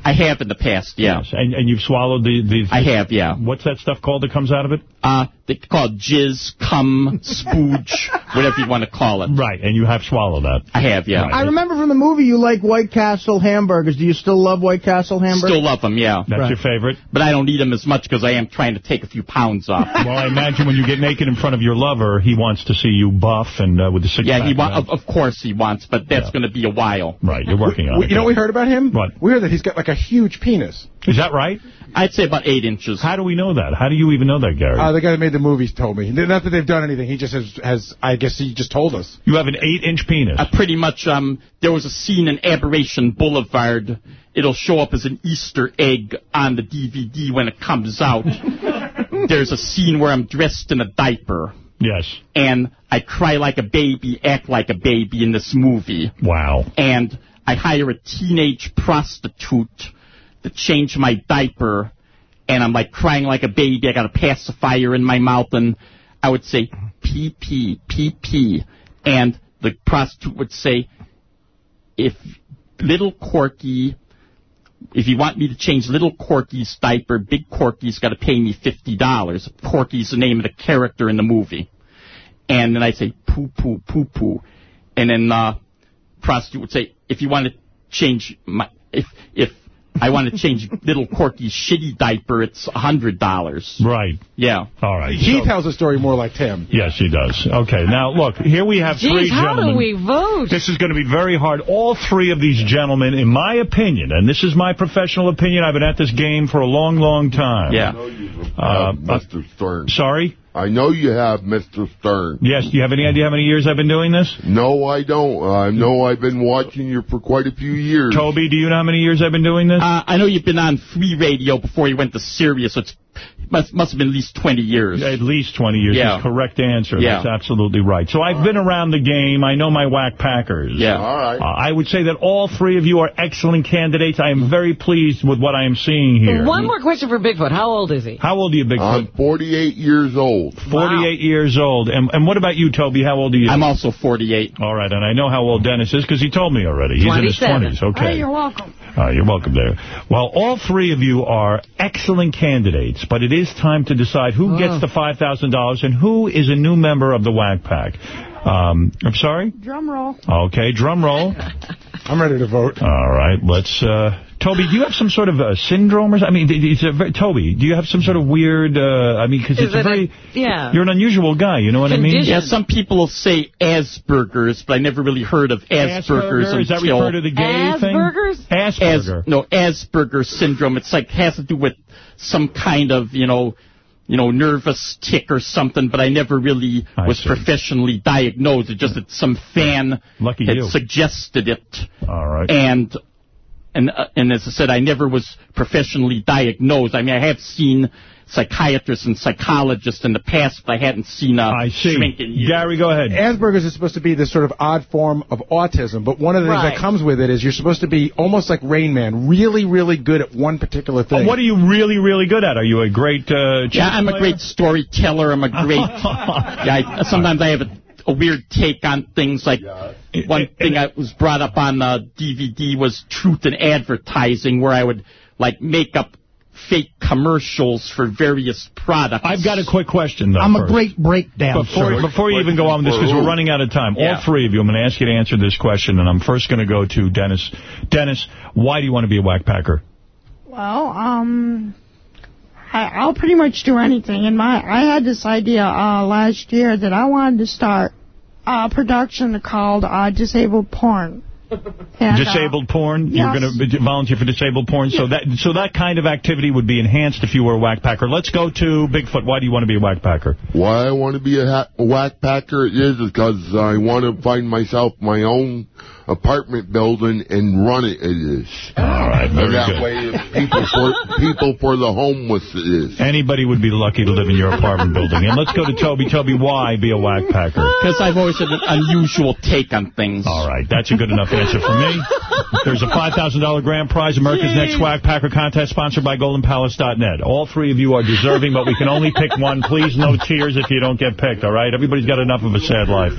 I have in the past, yeah. Yes. And and you've swallowed the the. I have, yeah. What's that stuff called that comes out of it? Uh, they call jizz, cum, spooge, whatever you want to call it. Right. And you have swallowed that. I have, yeah. I remember from the movie you like White Castle hamburgers. Do you still love White Castle hamburgers? Still love them, yeah. That's your favorite? But I don't eat them as much because I am trying to take a few pounds off. Well, I imagine when you get naked in front of your lover, he wants to see you buff and uh, with the six yeah, he wa- of, of course he wants, but that's going to be a while. Right, you're working on We- it. You know what we heard about him? What? We heard that he's got like a huge penis. Is that right? I'd say about eight inches. How do we know that? How do you even know that, Gary? Uh, the guy that made the movies told me. Not that they've done anything. He just has, has I guess he just told us. you have an eight-inch penis. Uh, pretty much, um, there was a scene in Aberration Boulevard. It'll show up as an Easter egg on the DVD when it comes out. There's a scene where I'm dressed in a diaper. yes. And I cry like a baby, act like a baby in this movie. Wow. And I hire a teenage prostitute to change my diaper. And I'm like crying like a baby. I got a pacifier in my mouth. And I would say, pee pee, pee pee. And the prostitute would say, if little Corky if you want me to change little Corky's diaper, big Corky's got to pay me $50. Corky's the name of the character in the movie. And then I'd say, poo, poo, poo, poo. And then uh, prostitute would say, if you want to change my, if if I want to change little Corky's shitty diaper, it's a hundred dollars. Right. Yeah. All right. He so- tells a story more like Tim. Yes, he does. Okay, now look, here we have three how gentlemen. do we vote? This is going to be very hard. All three of these gentlemen, in my opinion, and this is my professional opinion, I've been at this game for a long, long time. Yeah. Uh, Mr. Stern. Sorry? I know you have, Mr. Stern. Yes, do you have any idea how many years I've been doing this? No, I don't. I know I've been watching you for quite a few years. Toby, do you know how many years I've been doing this? Uh, I know you've been on free radio before you went to Sirius, so it's must must have been at least 20 years. At least 20 years Yeah. is correct answer. Yeah. That's absolutely right. So I've been around the game. I know my whack Packers. Yeah. All right. Uh, I would say that all three of you are excellent candidates. I am very pleased with what I am seeing here. One more question for Bigfoot. How old is he? How old are you, Bigfoot? I'm 48 years old. 48 years old. And, and what about you, Toby? How old are you? I'm also 48. All right, and I know how old Dennis is because he told me already. He's in his 20s. Okay. Hey, you're welcome. Uh, you're welcome there. Well, all three of you are excellent candidates, but it is time to decide who gets the $5,000 and who is a new member of the Whack Pack. Um, I'm sorry? Drum roll. Okay, drum roll. I'm ready to vote. All right, let's... Uh, Toby, do you have some sort of uh, syndrome or something? I mean, it's a very, Toby, do you have some sort of weird... Uh, I mean, because it's a it a- very... yeah. You're an unusual guy, you know what I mean? Yeah, some people say Asperger's, but I never really heard of Asperger's Asperger? Is that until... referred to the gay thing? Asperger's? As, Asperger. no, Asperger's syndrome. It's like has to do with some kind of, you know, you know, nervous tick or something, but I never really I was see. professionally diagnosed. It's just that some fan Lucky had you. suggested it. All right. And and uh, and as I said, I never was professionally diagnosed. I mean, I have seen psychiatrists and psychologists in the past, but I hadn't seen a I see. shrink in years. Gary, go ahead. Asperger's is supposed to be this sort of odd form of autism, but one of the things Right. that comes with it is you're supposed to be almost like Rain Man, really, really good at one particular thing. What are you really, really good at? Are you a great uh, Yeah, I'm a great storyteller. I'm a great. yeah, I, sometimes I have a, a weird take on things. Like one thing that was brought up on the DVD was truth in advertising, where I would like make up fake commercials for various products. I've got a quick question, though. I'm a great breakdown. Before, before you even go on with this, because we're running out of time, Yeah. all three of you, I'm going to ask you to answer this question, and I'm first going to go to Dennis. Dennis, why do you want to be a whack packer? Well, um, I, I'll pretty much do anything. And my, I had this idea uh, last year that I wanted to start a production called uh, Disabled Porn. And, uh, disabled porn? You're going to volunteer for disabled porn? So that so that kind of activity would be enhanced if you were a whack packer. Let's go to Bigfoot. Why do you want to be a whack packer? Why I want to be a, ha- a whack packer is because I want to find myself my own apartment building and run it. It is. All right, very that good. way, people for people for the homeless. It is. Anybody would be lucky to live in your apartment building. And let's go to Toby. Toby, why be a whack packer? Because I've always had an unusual take on things. All right, that's a good enough answer for me. There's a $5,000 grand prize, America's Next Whack Packer contest, sponsored by GoldenPalace.net. All three of you are deserving, but we can only pick one. Please, no tears if you don't get picked, all right? Everybody's got enough of a sad life.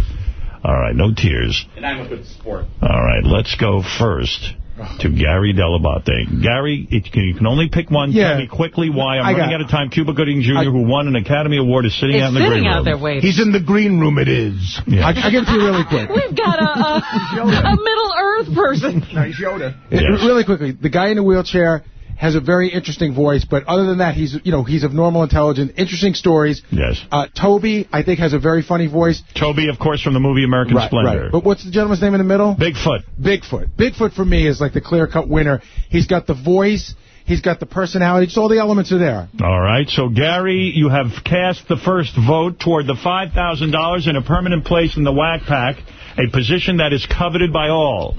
All right, no tears. And I'm a good sport. All right, let's go first to Gary Dell'Abate. Gary, it, can, you can only pick one. Yeah. Tell me quickly why. I'm I running got- out of time. Cuba Gooding Jr., who won an Academy Award, is sitting out in the green sitting out room. there waiting. He's in the green room, it is. Yeah. I, I give it to you really quick. We've got a, a, a Middle Earth person. Nice Yoda. Yes. Really quickly, the guy in the wheelchair has a very interesting voice, but other than that, he's you know he's of normal intelligence, interesting stories. Yes. Uh, Toby, I think, has a very funny voice. Toby, of course, from the movie American Right, Splendor. right. But what's the gentleman's name in the middle? Bigfoot. Bigfoot. Bigfoot for me is like the clear-cut winner. He's got the voice, he's got the personality, just all the elements are there. All right, so Gary, you have cast the first vote toward the $5,000 in a permanent place in the Whack Pack, a position that is coveted by all.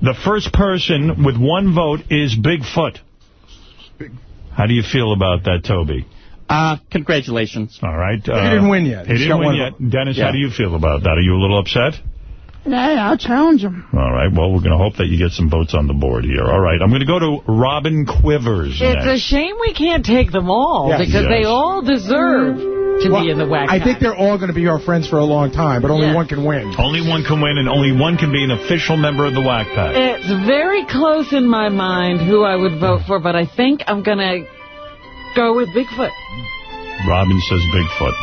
The first person with one vote is Bigfoot. How do you feel about that, Toby? Uh, congratulations. All right. Uh, He didn't win yet. He He's didn't win yet. vote. Dennis, Yeah. how do you feel about that? Are you a little upset? Yeah, I'll challenge him. All right, well, we're going to hope that you get some votes on the board here. All right, I'm going to go to Robin Quivers It's a shame we can't take them all Yes. because they all deserve to Well, be in the whack I pack. think they're all going to be our friends for a long time, but only Yeah. one can win. Only one can win, and only one can be an official member of the Whack Pack. It's very close in my mind who I would vote for, but I think I'm going to go with Bigfoot. Robin says Bigfoot.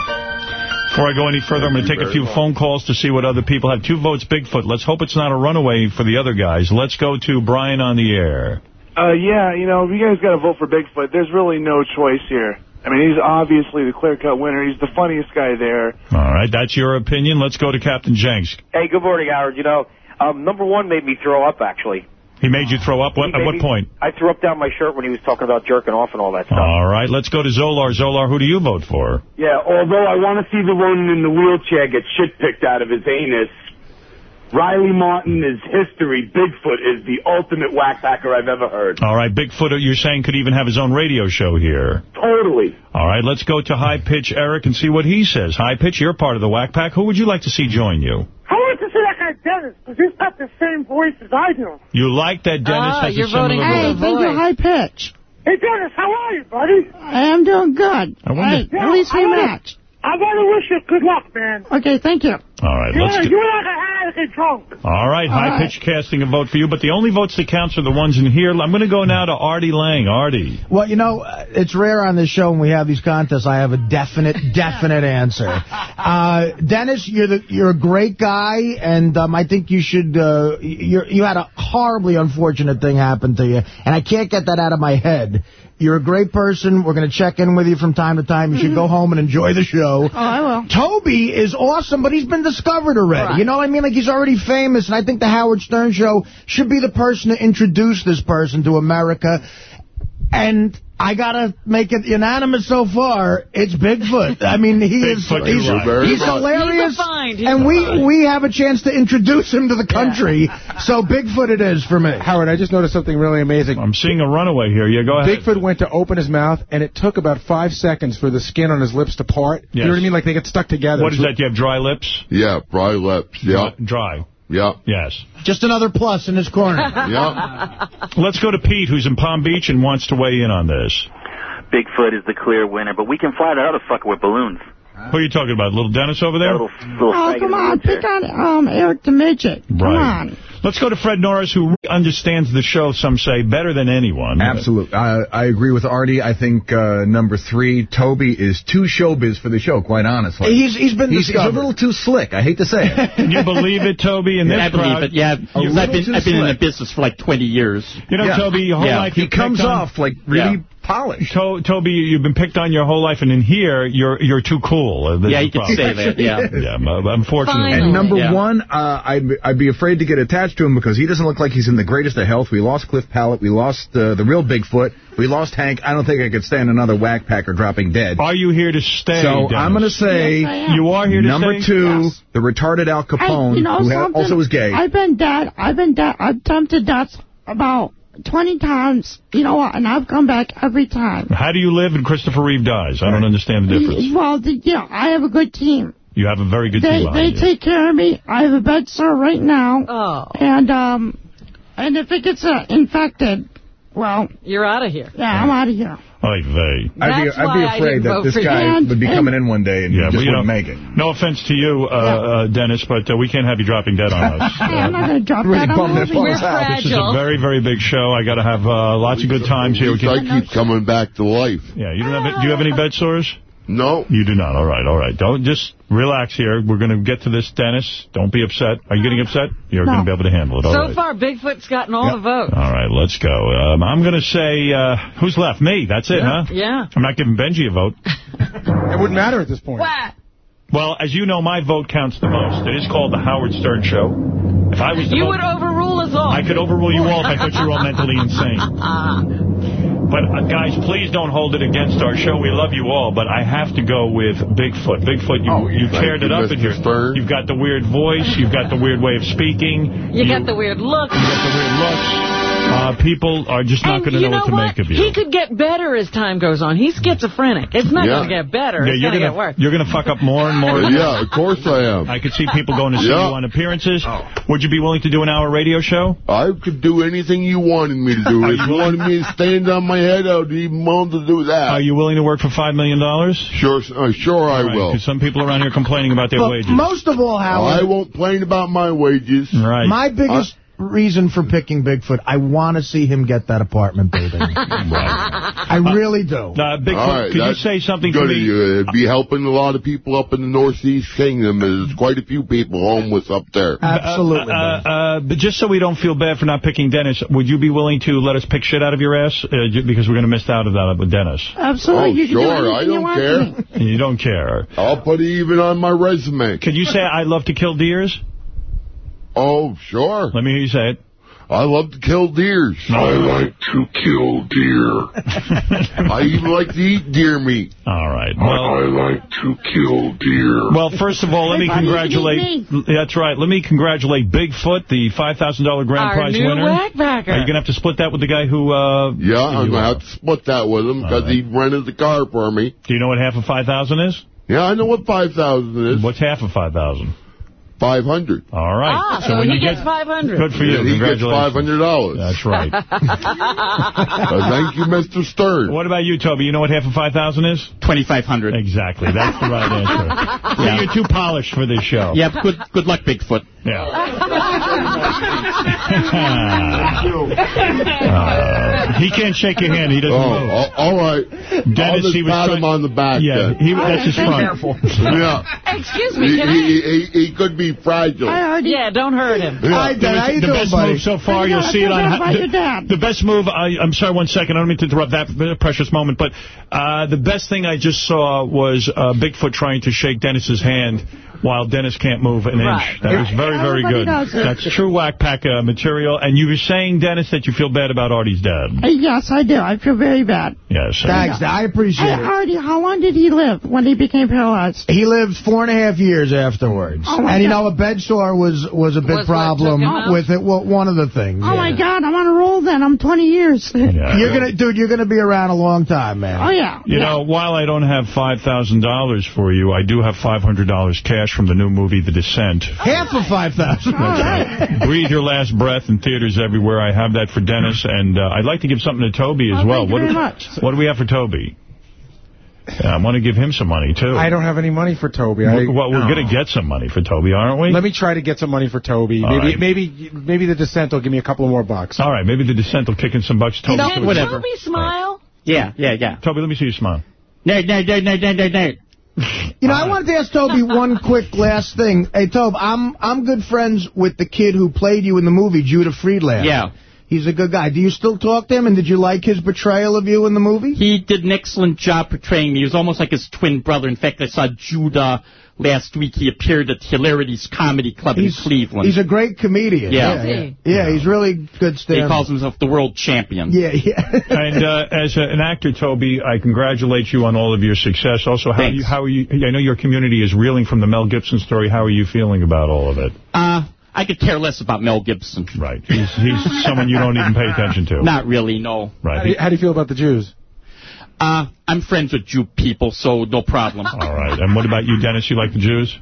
Before I go any further, I'm going to take a few phone calls to see what other people have. Two votes Bigfoot. Let's hope it's not a runaway for the other guys. Let's go to Brian on the air. Uh, yeah, you know, you guys got to vote for Bigfoot. There's really no choice here. I mean, he's obviously the clear-cut winner. He's the funniest guy there. All right, that's your opinion. Let's go to Captain Janks. Hey, good morning, Howard. You know, um, number one made me throw up, actually. He made you throw up? What, at what me- point? I threw up down my shirt when he was talking about jerking off and all that stuff. All right, let's go to Zolar. Zolar, who do you vote for? Yeah, although I want to see the one in the wheelchair get shit picked out of his anus, Riley Martin is history. Bigfoot is the ultimate whackpacker I've ever heard. All right, Bigfoot, you're saying could even have his own radio show here. Totally. All right, let's go to High Pitch Eric and see what he says. High Pitch, you're part of the Whack Pack. Who would you like to see join you? I want to see that guy Dennis, because he's got the same voice as I do. You like that Dennis Ah, has you're a similar voting voice? for Thank you, high pitch. Hey, Dennis, how are you, buddy? I am doing good. I wonder- Hey, at least we I wanna- matched. I want to wish you good luck, man. Okay, thank you. All right, You, let's and- go. you and I got to get drunk. All right, All High right. Pitch casting a vote for you, but the only votes that counts are the ones in here. I'm going to go now to Artie Lange. Artie. Well, you know, uh, it's rare on this show when we have these contests. I have a definite, definite answer. Uh, Dennis, you're the you're a great guy, and um, I think you should. Uh, you you had a horribly unfortunate thing happen to you, and I can't get that out of my head. You're a great person. We're going to check in with you from time to time. You should go mm-hmm. home and enjoy the show. Oh, I will. Toby is awesome, but he's been discovered already. You know what I mean? Like, he's already famous, and I think the Howard Stern Show should be the person to introduce this person to America. And I gotta make it unanimous so far. It's Bigfoot. I mean, he is Bigfoot, he's, you're he's He's a hilarious, find. He's and a we find. we have a chance to introduce him to the country. So Bigfoot it is for me. Howard, I just noticed something really amazing. I'm seeing a runaway here. Yeah, go ahead. Bigfoot went to open his mouth, and it took about five seconds for the skin on his lips to part. You know what I mean? Like they get stuck together. What is that? Do you have dry lips? Yeah, dry lips. Yeah. Dry. Yeah. Yes. Just another plus in his corner. yep. Let's go to Pete, who's in Palm Beach and wants to weigh in on this. Bigfoot is the clear winner, but we can fly that other fucker with balloons. Who are you talking about? Little Dennis over there? Little, little Oh, come on. Pick on um, Eric the Midget. Come Right. on. Let's go to Fred Norris, who understands the show, some say, better than anyone. Absolutely. I, I agree with Artie. I think uh, number three, Toby, is too showbiz for the show, quite honestly. He's he's been He's, he's a little too slick. I hate to say it. Can you believe it, Toby? In this I believe it, yeah. I've been, I've been in the business for like 20 years. You know, Yeah. Toby, your whole Yeah. life He comes picked on- off like really Yeah. Polished. To Toby, you've been picked on your whole life, and in here, you're you're too cool. Uh, there's Yeah, you could problem. say that, yeah. yeah, unfortunately. Finally. And number Yeah. one, uh, I'd, I'd be afraid to get attached to him because he doesn't look like he's in the greatest of health. We lost Cliff Pallet. We lost uh, the real Bigfoot. We lost Hank. I don't think I could stand another whack packer dropping dead. Are you here to stay, So Dennis? I'm going to say Yes, You are here to stay. number stay? two, Yes. the retarded Al Capone, Hey, you know who something? also was gay. I've been dead. I've been dead. I've jumped to death about 20 times. You know? And I've come back every time. How do you live and Christopher Reeve dies? I don't understand the difference. Well, the, you know, I have a good team. You have a very good They team they you. take care of me. I have a bed sore right now. Oh. And um, and if it gets uh, infected, well, You're out of here. yeah, I'm out of here. Oy vey. I'd be, I'd be I afraid didn't that this guy you. would be And- coming in one day and Yeah, just wouldn't know, make it. no offense to you, uh, uh, Dennis, but uh, we can't have you dropping dead on us. Hey, I'm not going to drop Really that. bummed I'm that over Paul here. was out. This is a very, very big show. I got to have uh, lots of good times here. We I can, keep coming back to life. yeah, you don't have. Do you have any bed sores? No. You do not. All right, all right. Don't just relax here. We're going to get to this, Dennis. Don't be upset. Are you getting upset? You're No. going to be able to handle it. All so right. far, Bigfoot's gotten all the votes. All right, let's go. Um, I'm going to say, uh, who's left? Me. That's it, huh? Yeah. I'm not giving Benjy a vote. It wouldn't matter at this point. What? Well, as you know, my vote counts the most. It is called the Howard Stern Show. If I was You vote, would overrule us all. I could overrule you all if I thought you were all mentally insane. But, uh, guys, please don't hold it against our show. We love you all, but I have to go with Bigfoot. Bigfoot, you, Oh, you thank teared it you, up in Mr. here. You've got the weird voice. You've got the weird way of speaking. You got the weird look. You got the weird looks. Uh, people are just not going to you know, know what to what? make of you. He could get better as time goes on. He's schizophrenic. It's not Yeah. going to get better. Yeah, it's you're going to get worse. you're gonna fuck up more and more. Yeah, of course I am. I could see people going to see Yeah. you on appearances. Would you be willing to do an hour radio show? I could do anything you wanted me to do. If you wanted me to stand on my head, I would be willing to do that. Are you willing to work for $5 million? Sure, uh, sure I will. Some people around here complaining about their But wages. most of all, Howard, I won't complain about my wages. Right. my biggest reason for picking Bigfoot, I want to see him get that apartment building. I really do. Uh, Bigfoot, All right, could you say something to me? you. It'd be helping a lot of people up in the Northeast Kingdom. There's quite a few people homeless up there. Absolutely. Uh, uh, but just so we don't feel bad for not picking Dennis, would you be willing to let us pick shit out of your ass? Uh, because we're going to miss out of that with Dennis. Absolutely. Oh, you can do sure, anything I don't want care. You don't care. I'll put it even on my resume. Could you say, I love to kill deers? Oh, sure. Let me hear you say it. I love to kill deers. I like to kill deer. I even like to eat deer meat. All right. Well, I like to kill deer. well, first of all, let me buddy, you can congratulate. That's right. Let me congratulate Bigfoot, the $5,000 grand Our prize new winner. whackpacker. Are you going to have to split that with the guy who... Uh, Yeah, I'm going to have to split that with him because he rented the car for me. Do you know what half of 5000 is? Yeah, I know what 5000 is. What's half of 5000 500 All right. Ah, so, when he you gets get... 500 Good for you. And he gets Congratulations. $500. That's right. Uh, thank you, Mr. Stern. What about you, Toby? You know what half of 5,000 is? 2,500. Exactly. That's the right answer. See, You're too polished for this show. Yeah, good, good luck, Bigfoot. Yeah. Uh, he can't shake your hand. He doesn't Oh, move. all- all right. Dennis, I'll just he was pat trying- him on the back. Yeah, then. he, that's his Be front. careful. Yeah. Excuse He, me, can I? he, he, he could be fragile. I already... Yeah, don't hurt him. Yeah. Hi, Dad. How you the doing, best buddy? move so far, you'll see it on... forgot about your dad. The best move, I, I'm sorry, one second, I don't mean to interrupt that precious moment, but uh, the best thing I just saw was uh, Bigfoot trying to shake Dennis's hand while Dennis can't move an Right. inch. That was very, very Everybody good. That's true whack pack uh, material. And you were saying, Dennis, that you feel bad about Artie's dad. Uh, Yes, I do. I feel very bad. Yes. Thanks, Dad. I appreciate Hey, it. Artie, how long did he live when he became paralyzed? He lived four and a half years afterwards. Oh, my and, you know, a bed sore was, was a big Was problem took him out? with it. Well, one of the things. Oh, yeah. my God, I'm on a roll then. I'm 20 years. Yeah. You're gonna, dude, you're gonna be around a long time, man. Oh, yeah. You know, while I don't have $5,000 for you, I do have $500 cash from the new movie, The Descent. Half of 5,000. All right. Breathe Your Last Breath in theaters everywhere. I have that for Dennis, and uh, I'd like to give something to Toby as Oh, well. thank you what, very do, much. what do we have for Toby? Yeah, I want to give him some money, too. I don't have any money for Toby. I, well, we're no. going to get some money for Toby, aren't we? Let me try to get some money for Toby. All maybe, right. maybe, maybe the Descent will give me a couple more bucks. All right, maybe the Descent will kick in some bucks. Toby, Can whatever. Toby smile? Yeah, yeah, yeah. Toby, let me see you smile. No, no, no, no, no, no, no. You know, I wanted to ask Toby one quick last thing. Hey, Tobe, I'm I'm good friends with the kid who played you in the movie, Judah Friedland. Yeah. He's a good guy. Do you still talk to him, and did you like his portrayal of you in the movie? He did an excellent job portraying me. He was almost like his twin brother. In fact, I saw Judah last week. He appeared at Hilarity's Comedy Club He's, in Cleveland. he's a great comedian. Yeah. Is yeah, yeah. Yeah, he's really good stand he calls himself the world champion. Yeah, yeah. And uh, as a, an actor, Toby, I congratulate you on all of your success. Also, how Thanks. you, how are you? I know your community is reeling from the Mel Gibson story. How are you feeling about all of it? Uh, I could care less about Mel Gibson. Right. He's, he's someone you don't even pay attention to. Not really, no. How, Right. do you, how do you feel about the Jews? Uh, I'm friends with Jew people, so no problem. All right. And what about you, Dennis? You like the Jews?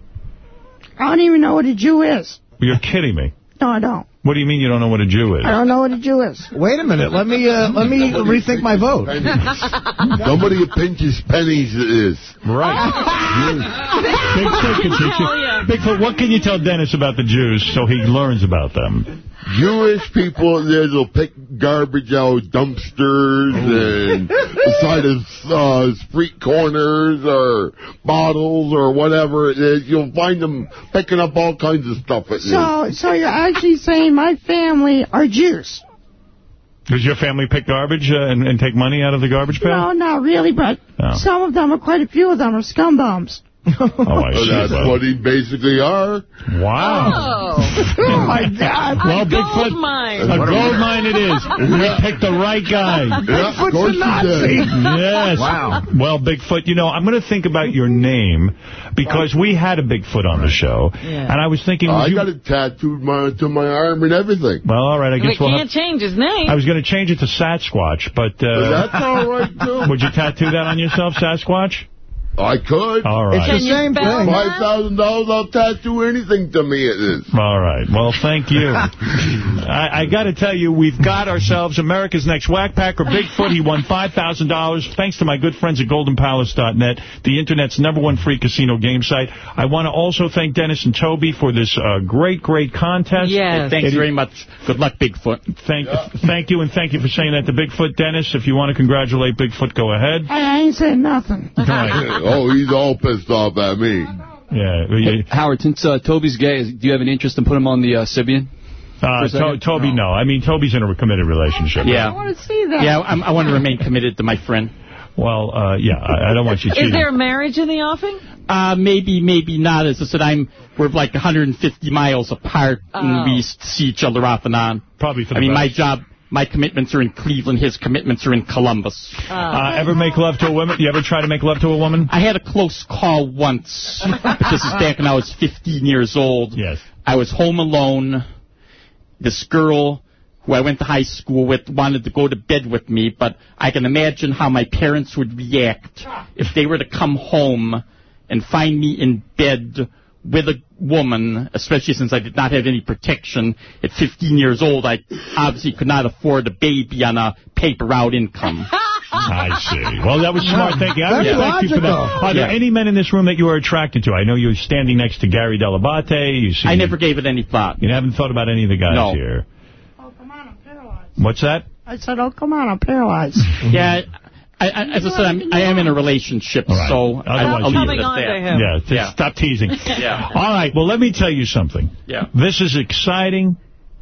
I don't even know what a Jew is. You're kidding me. No, I don't. What do you mean you don't know what a Jew is? I don't know what a Jew is. Wait a minute. Let me uh, let me rethink my vote. Somebody who pinches pennies is. Right. Bigfoot can you. Bigfoot, what can you tell Dennis about the Jews so he learns about them? Jewish people, they'll pick garbage out of dumpsters and the side of uh, street corners or bottles or whatever it is. You'll find them picking up all kinds of stuff. At So, so you're actually saying my family are Jews? Does your family pick garbage uh, and, and take money out of the garbage No, not really, but Oh. some of them, or quite a few of them, are scumbums. Oh, I see. That's Well, what he basically are. Wow. Oh, my God. Well, a Bigfoot, gold mine. a gold mine it is. We picked the right guy. Yeah, Bigfoot's course a Nazi. Yes. Wow. Well, Bigfoot, you know, I'm going to think about your name because we had a Bigfoot on the show. Yeah. And I was thinking, would I you... got it tattooed my, to my arm and everything. Well, all right, I We guess we'll can't have... change his name. I was going to change it to Sasquatch, but... Uh, That's all right, too. Would you tattoo that on yourself, Sasquatch? I could. All It's the same thing. Five thousand dollars, I'll tattoo anything to me. It is. All right. Well, thank you. I, I got to tell you, we've got ourselves America's Next Whack Packer, Bigfoot. He won $5,000 thanks to my good friends at GoldenPalace.net, the Internet's number one free casino game site. I want to also thank Dennis and Toby for this uh, great, great contest. Yes. Thanks It- very much. Good luck, Bigfoot. Thank, thank you, and thank you for saying that to Bigfoot. Dennis, if you want to congratulate Bigfoot, go ahead. I ain't saying nothing. Right. oh, he's all pissed off at me. Yeah. yeah. Howard, since uh, Toby's gay, do you have an interest in putting him on the uh, Sybian? Uh, to? Toby, no. I mean, Toby's in a committed relationship. Yeah. I want to see that. Yeah, I'm, I want to remain committed to my friend. Well, uh, yeah, I, I don't want you cheating. Is there a marriage in the offing? Uh, maybe, maybe not. As I said, I'm we're like 150 miles apart, Oh. and we see each other off and on. Probably for the I mean, my job, my commitments are in Cleveland. His commitments are in Columbus. Uh, ever make love to a woman? You ever try to make love to a woman? I had a close call once, this is back when I was 15 years old. Yes. I was home alone. This girl who I went to high school with wanted to go to bed with me, but I can imagine how my parents would react if they were to come home and find me in bed with a woman, especially since I did not have any protection. At 15 years old, I obviously could not afford a baby on a paper route income. I see. Well, that was smart thinking. I Very respect you for that. logical. Are there Yeah. any men in this room that you are attracted to? I know you're standing next to Gary Dell'Abate. You see, I never gave it any thought. You haven't thought about any of the guys No. here. Oh, come on, I'm paralyzed. What's that? I said, oh, come on, I'm paralyzed. Yeah, I, I, as I said, I'm, I am in a relationship, All right. so I, Otherwise I'll leave it Coming at to that. Yeah, Yeah. stop teasing. Yeah. All right, well, let me tell you something. Yeah. This is exciting.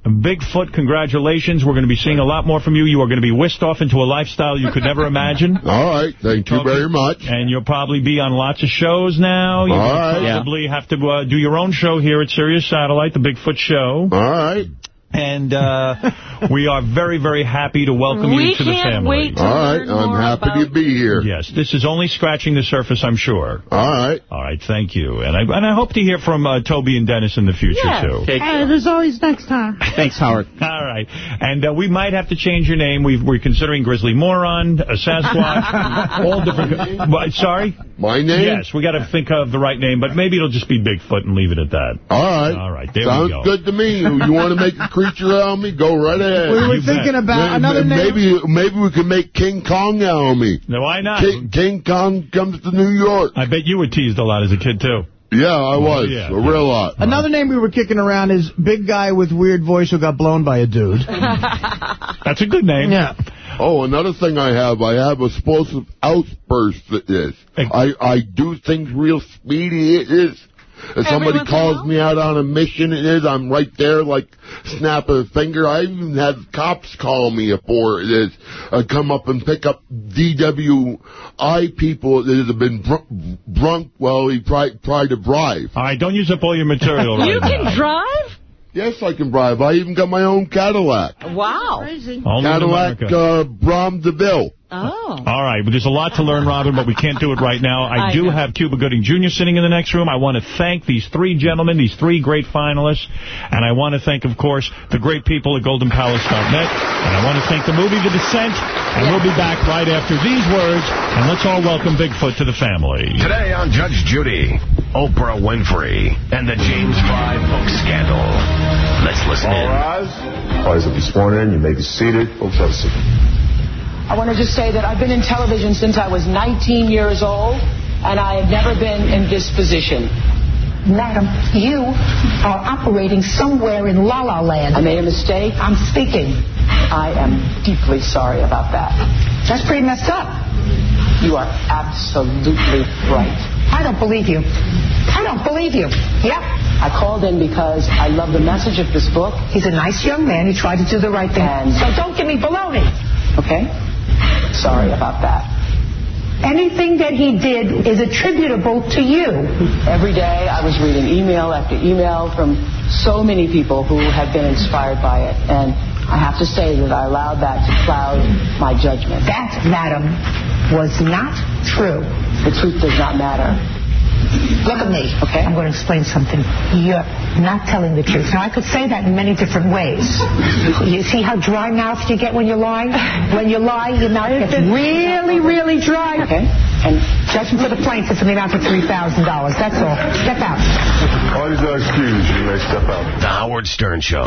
Bigfoot, congratulations. We're going to be seeing a lot more from you. You are going to be whisked off into a lifestyle you could never imagine. All right, thank you very much. And you'll probably be on lots of shows now. You'll All right. probably have to uh, do your own show here at Sirius Satellite, the Bigfoot Show. All right. And uh, we are very, very happy to welcome We you to the can't family. wait to All right, learn I'm more happy about to be here. Yes, this is only scratching the surface, I'm sure. All right. All right, thank you. And I and I hope to hear from uh, Toby and Dennis in the future, Yes. too. Okay. Hey, there's always next time. Thanks, Howard. All right. And uh, we might have to change your name. We've, we're considering Grizzly Moron, a Sasquatch, all different... What, sorry? My name? Yes, we got to think of the right name, but maybe it'll just be Bigfoot and leave it at that. All right. All right, there Sounds we go. good to me. You, you want to make a creature out of me? Go right ahead. We were You thinking bet. about May- another may- name. maybe maybe we could make King Kong out of me. No, why not? King, King Kong comes to New York. I bet you were teased a lot as a kid, too. Yeah, I was. yeah. A real lot. Another name we were kicking around is Big Guy with Weird Voice Who Got Blown by a Dude. That's a good name. Yeah. Oh, another thing I have, I have a explosive outbursts that is. I, I do things real speedy, it is. If somebody once calls while? me out on a mission, it is, I'm right there like snap of a finger. I even had cops call me before it is. I come up and pick up DWI people that have been drunk, drunk while he tried, tried to drive. All right, don't use up all your material right You now. can drive? Yes, I can drive. I even got my own Cadillac. Wow. Crazy. Cadillac America. uh, Brom DeVille. Oh. All right, well, there's a lot to learn, Robin, but we can't do it right now. I, I do know. have Cuba Gooding Jr. sitting in the next room. I want to thank these three gentlemen, these three great finalists, and I want to thank, of course, the great people at GoldenPalace.net, and I want to thank the movie The Descent, and we'll be back right after these words, and let's all welcome Bigfoot to the family. Today on Judge Judy, Oprah Winfrey, and the James Frey book scandal. Let's listen in. rise. Parties will be sworn in. You may be seated. Folks, have a seat. I want to just say that I've been in television since I was 19 years old, and I have never been in this position. Madam, you are operating somewhere in La La Land. I made a mistake. I'm speaking. I am deeply sorry about that. That's pretty messed up. You are absolutely right. I don't believe you. I don't believe you. Yep. I called in because I love the message of this book. He's a nice young man who tried to do the right thing. And- so don't give me baloney. Okay? Sorry about that. Anything that he did is attributable to you. Every day I was reading email after email from so many people who have been inspired by it. And I have to say that I allowed that to cloud my judgment. That, madam, was not true. The truth does not matter. Look at me. Okay. I'm going to explain something. You're not telling the truth. Now, I could say that in many different ways. You see how dry mouthed you get when you lie? When you lie, your mouth gets really, really dry. Okay. And judgment for the plaintiff in the amount of $3,000. That's all. Step out. All these are excuses. You may step out. The Howard Stern Show.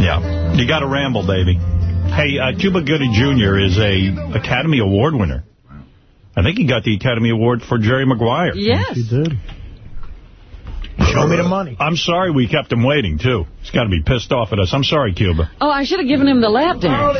Yeah, you got to ramble, baby. Hey, uh, Cuba Gooding Jr. is a Academy Award winner. I think he got the Academy Award for Jerry Maguire. Yes. He did. Show me the money. I'm sorry we kept him waiting, too. He's got to be pissed off at us. I'm sorry, Cuba. Oh, I should have given him the lap dance.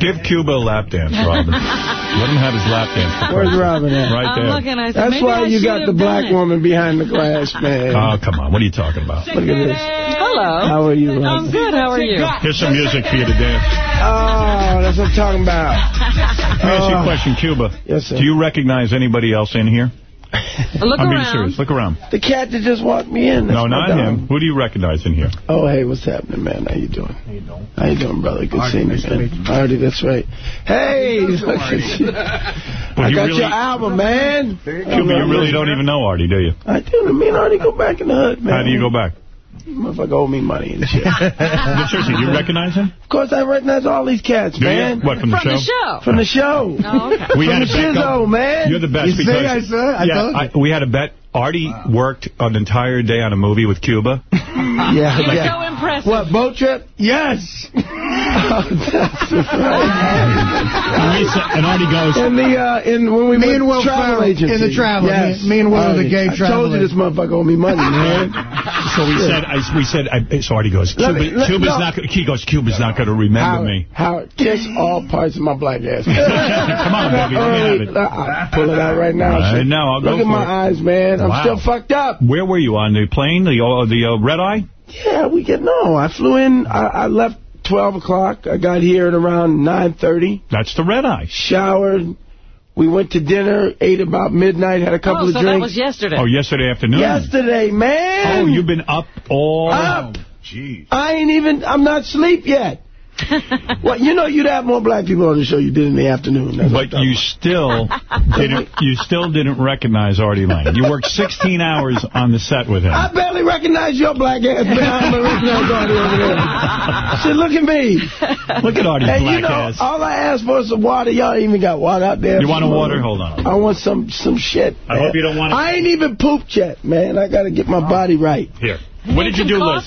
Give Cuba a lap dance, Robin. Let him have his lap dance. Where's Robin at? Right I'm there. looking, I said, That's why I you got the black it. woman behind the glass, man. Oh, come on. What are you talking about? Look at this. Hello. How are you, I'm good. How are you? Here's some music for you to dance. Oh, that's what I'm talking about. Let me ask you a Oh. question, Cuba. Yes, sir. Do you recognize anybody else in here? Look I'm being around. serious. Look around. The cat that just walked me in. That's no, not dog. him. Who do you recognize in here? Oh, hey, what's happening, man? How you doing? How you doing? How you doing, brother? Good seeing you, man. Artie, that's right. Hey, look at you. I got really- your album, man. Cuba, you really don't even know Artie, do you? I do. Me and Artie go back in the hood, man. How do you go back? Motherfucker owe me money and shit. No, seriously, do you recognize him? Of course, I recognize all these cats, Do you? man. What, from the From the show? show. From the show. Oh, okay. We From had the a bet. shizzo, man. You're the best You see, because I said- I yeah, told you. I, we had a bet. Artie worked an entire day on a movie with Cuba. Yeah, You're yeah. So impressive. What, boat trip? Yes. oh, that's right. And, we and Artie goes, In the uh, in when we Me and Will travel Ferrell agency. in the travel. Yes. Me- me and Will are the Artie, gay I travel told you this motherfucker owed me money, man. so we said, I, we said, I, so Artie goes, Cuba, me- let- Cuba's no. not, gonna- he goes, Cuba's not going to remember Howard, me. Howard, kiss all parts of my black ass. Come on, baby, let me have it. I'll pull it out right now. I shit. know, I'll go Look at my it. eyes, man. I'm still fucked up. Where were you, on the plane, the uh, the uh, red eye? Yeah, we get no. I flew in. I, I left 12 o'clock. I got here at around 9:30. That's the red eye. Showered. We went to dinner. Ate about midnight. Had a oh, couple oh, of so drinks. that was yesterday. Oh, yesterday afternoon. Yesterday, man. Oh, you've been up all... Up. Jeez. I ain't even. I'm not asleep yet. well, you know, you'd have more black people on the show you did in the afternoon. That's But you still didn't. You still didn't recognize Artie Lange. You worked 16 hours on the set with him. I barely recognize your black ass, man. I don't recognize Artie over there. Shit, look at me. Look at Artie's Hey, black you know, ass. all I asked for is some water. Y'all even got water out there. You want a water? Hold on. I want some some shit. I man. hope you don't want it. I ain't even pooped yet, man. I got to get my body right. Here. What did you do, Liz?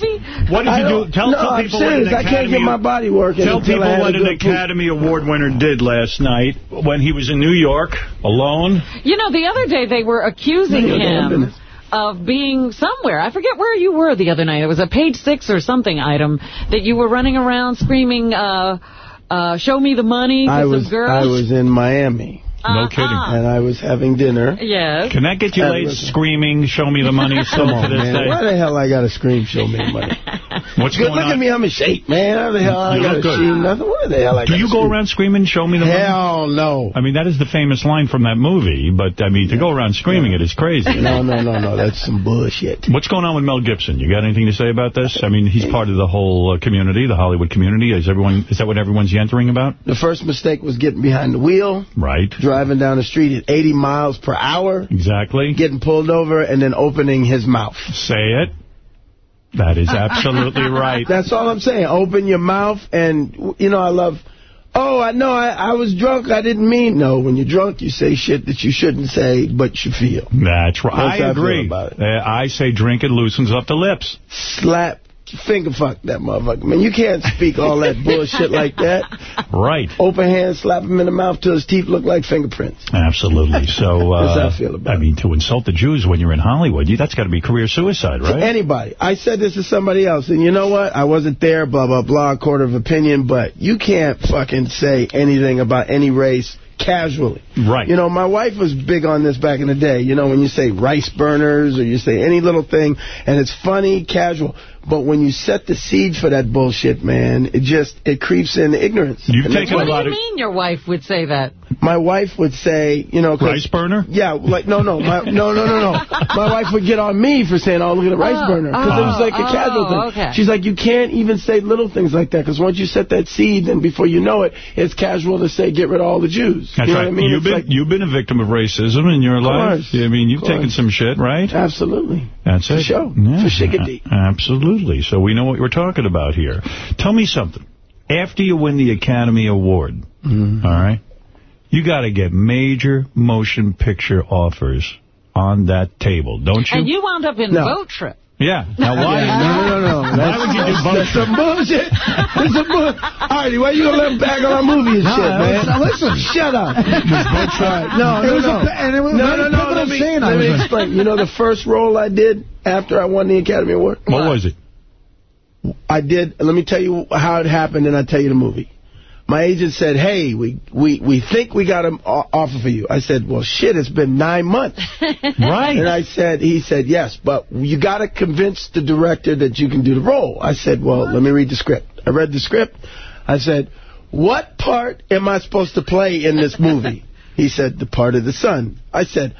What did I you do? Tell, no, tell I'm people serious. what an I can't Academy get my body working Tell until people I what an good poop. Academy Award winner did last night when he was in New York alone. You know, the other day they were accusing None of your damn him of being somewhere. I forget where you were the other night. It was a page six or something item that you were running around screaming, uh, uh, show me the money to I some was girls. I was in Miami. No Uh-uh. kidding. And I was having dinner. Yes. Can that get you Hey, laid listen. screaming, show me the money still Come on, to this man. day? Why the hell I got to scream, show me the money? What's Good, going look on? at me, I'm in shape, man. How the hell I got to look scream nothing? What the hell I Do gotta you go scream? around screaming, show me the money? Hell no. I mean, that is the famous line from that movie, but, I mean, to go around screaming it is crazy. No, no, no, no. That's some bullshit. What's going on with Mel Gibson? You got anything to say about this? I mean, he's part of the whole uh, community, the Hollywood community. Is everyone? Is that what everyone's yentering about? The first mistake was getting behind the wheel, Right. Driving down the street at 80 miles per hour, Exactly. getting pulled over, and then opening his mouth. Say it. That is absolutely right. That's all I'm saying. Open your mouth, and, you know, I love... Oh, I know, I, I was drunk, I didn't mean... No, when you're drunk, you say shit that you shouldn't say, but you feel. That's right. That's I I agree. about it. Uh, I say drink it loosens up the lips. Slap finger fuck that motherfucker. Man, you can't speak all that bullshit like that. Right. Open hand, slap him in the mouth till his teeth look like fingerprints. Absolutely. So, uh, How's that feel about I mean, to insult the Jews when you're in Hollywood, you, that's got to be career suicide, To right? anybody. I said this to somebody else, and you know what? I wasn't there, blah, blah, blah, court of opinion, but you can't fucking say anything about any race casually. Right. You know, my wife was big on this back in the day. You know, when you say rice burners or you say any little thing, and it's funny, casual. But when you set the seed for that bullshit, man, it just, it creeps in ignorance. You've taken What a do lot you of... mean your wife would say that? My wife would say, you know... 'cause- Rice burner? Yeah, like, no, no, my, no, no, no, no. My wife would get on me for saying, oh, look at the rice Oh, burner. Because it was like a oh, casual thing. okay. She's like, you can't even say little things like that, because once you set that seed, then before you know it, it's casual to say, get rid of all the Jews. That's you know right. what I mean? You've It's been like, you've been a victim of racism in your life. course. I mean, you've taken some shit, right? Absolutely. That's For it. sure. Yeah. For shiggity. A- Absolutely. So we know what we're talking about here. Tell me something. After you win the Academy Award, Mm-hmm. all right, you got to get major motion picture offers on that table, don't you? And you wound up in No. boat trip. yeah. Now why? Yeah, no, no, no. Why would you do boat That's trip? some bullshit. That's some bull. Artie, why you gonna let him bag on our movie and No, shit, man? listen, listen. Shut up. Alright, no, It no, was a no. pa- and it was no, no, no, pivotal let me, scene, let me explain. You know the first role I did after I won the Academy Award? What was it? I did. Let me tell you how it happened, and I'll tell you the movie. My agent said, hey, we we we think we got an offer for you. I said, well, shit, it's been nine months. Right. And I said, he said, yes, but you got to convince the director that you can do the role. I said, well, let me read the script. I read the script. I said, what part am I supposed to play in this movie? He said, the part of the son. I said,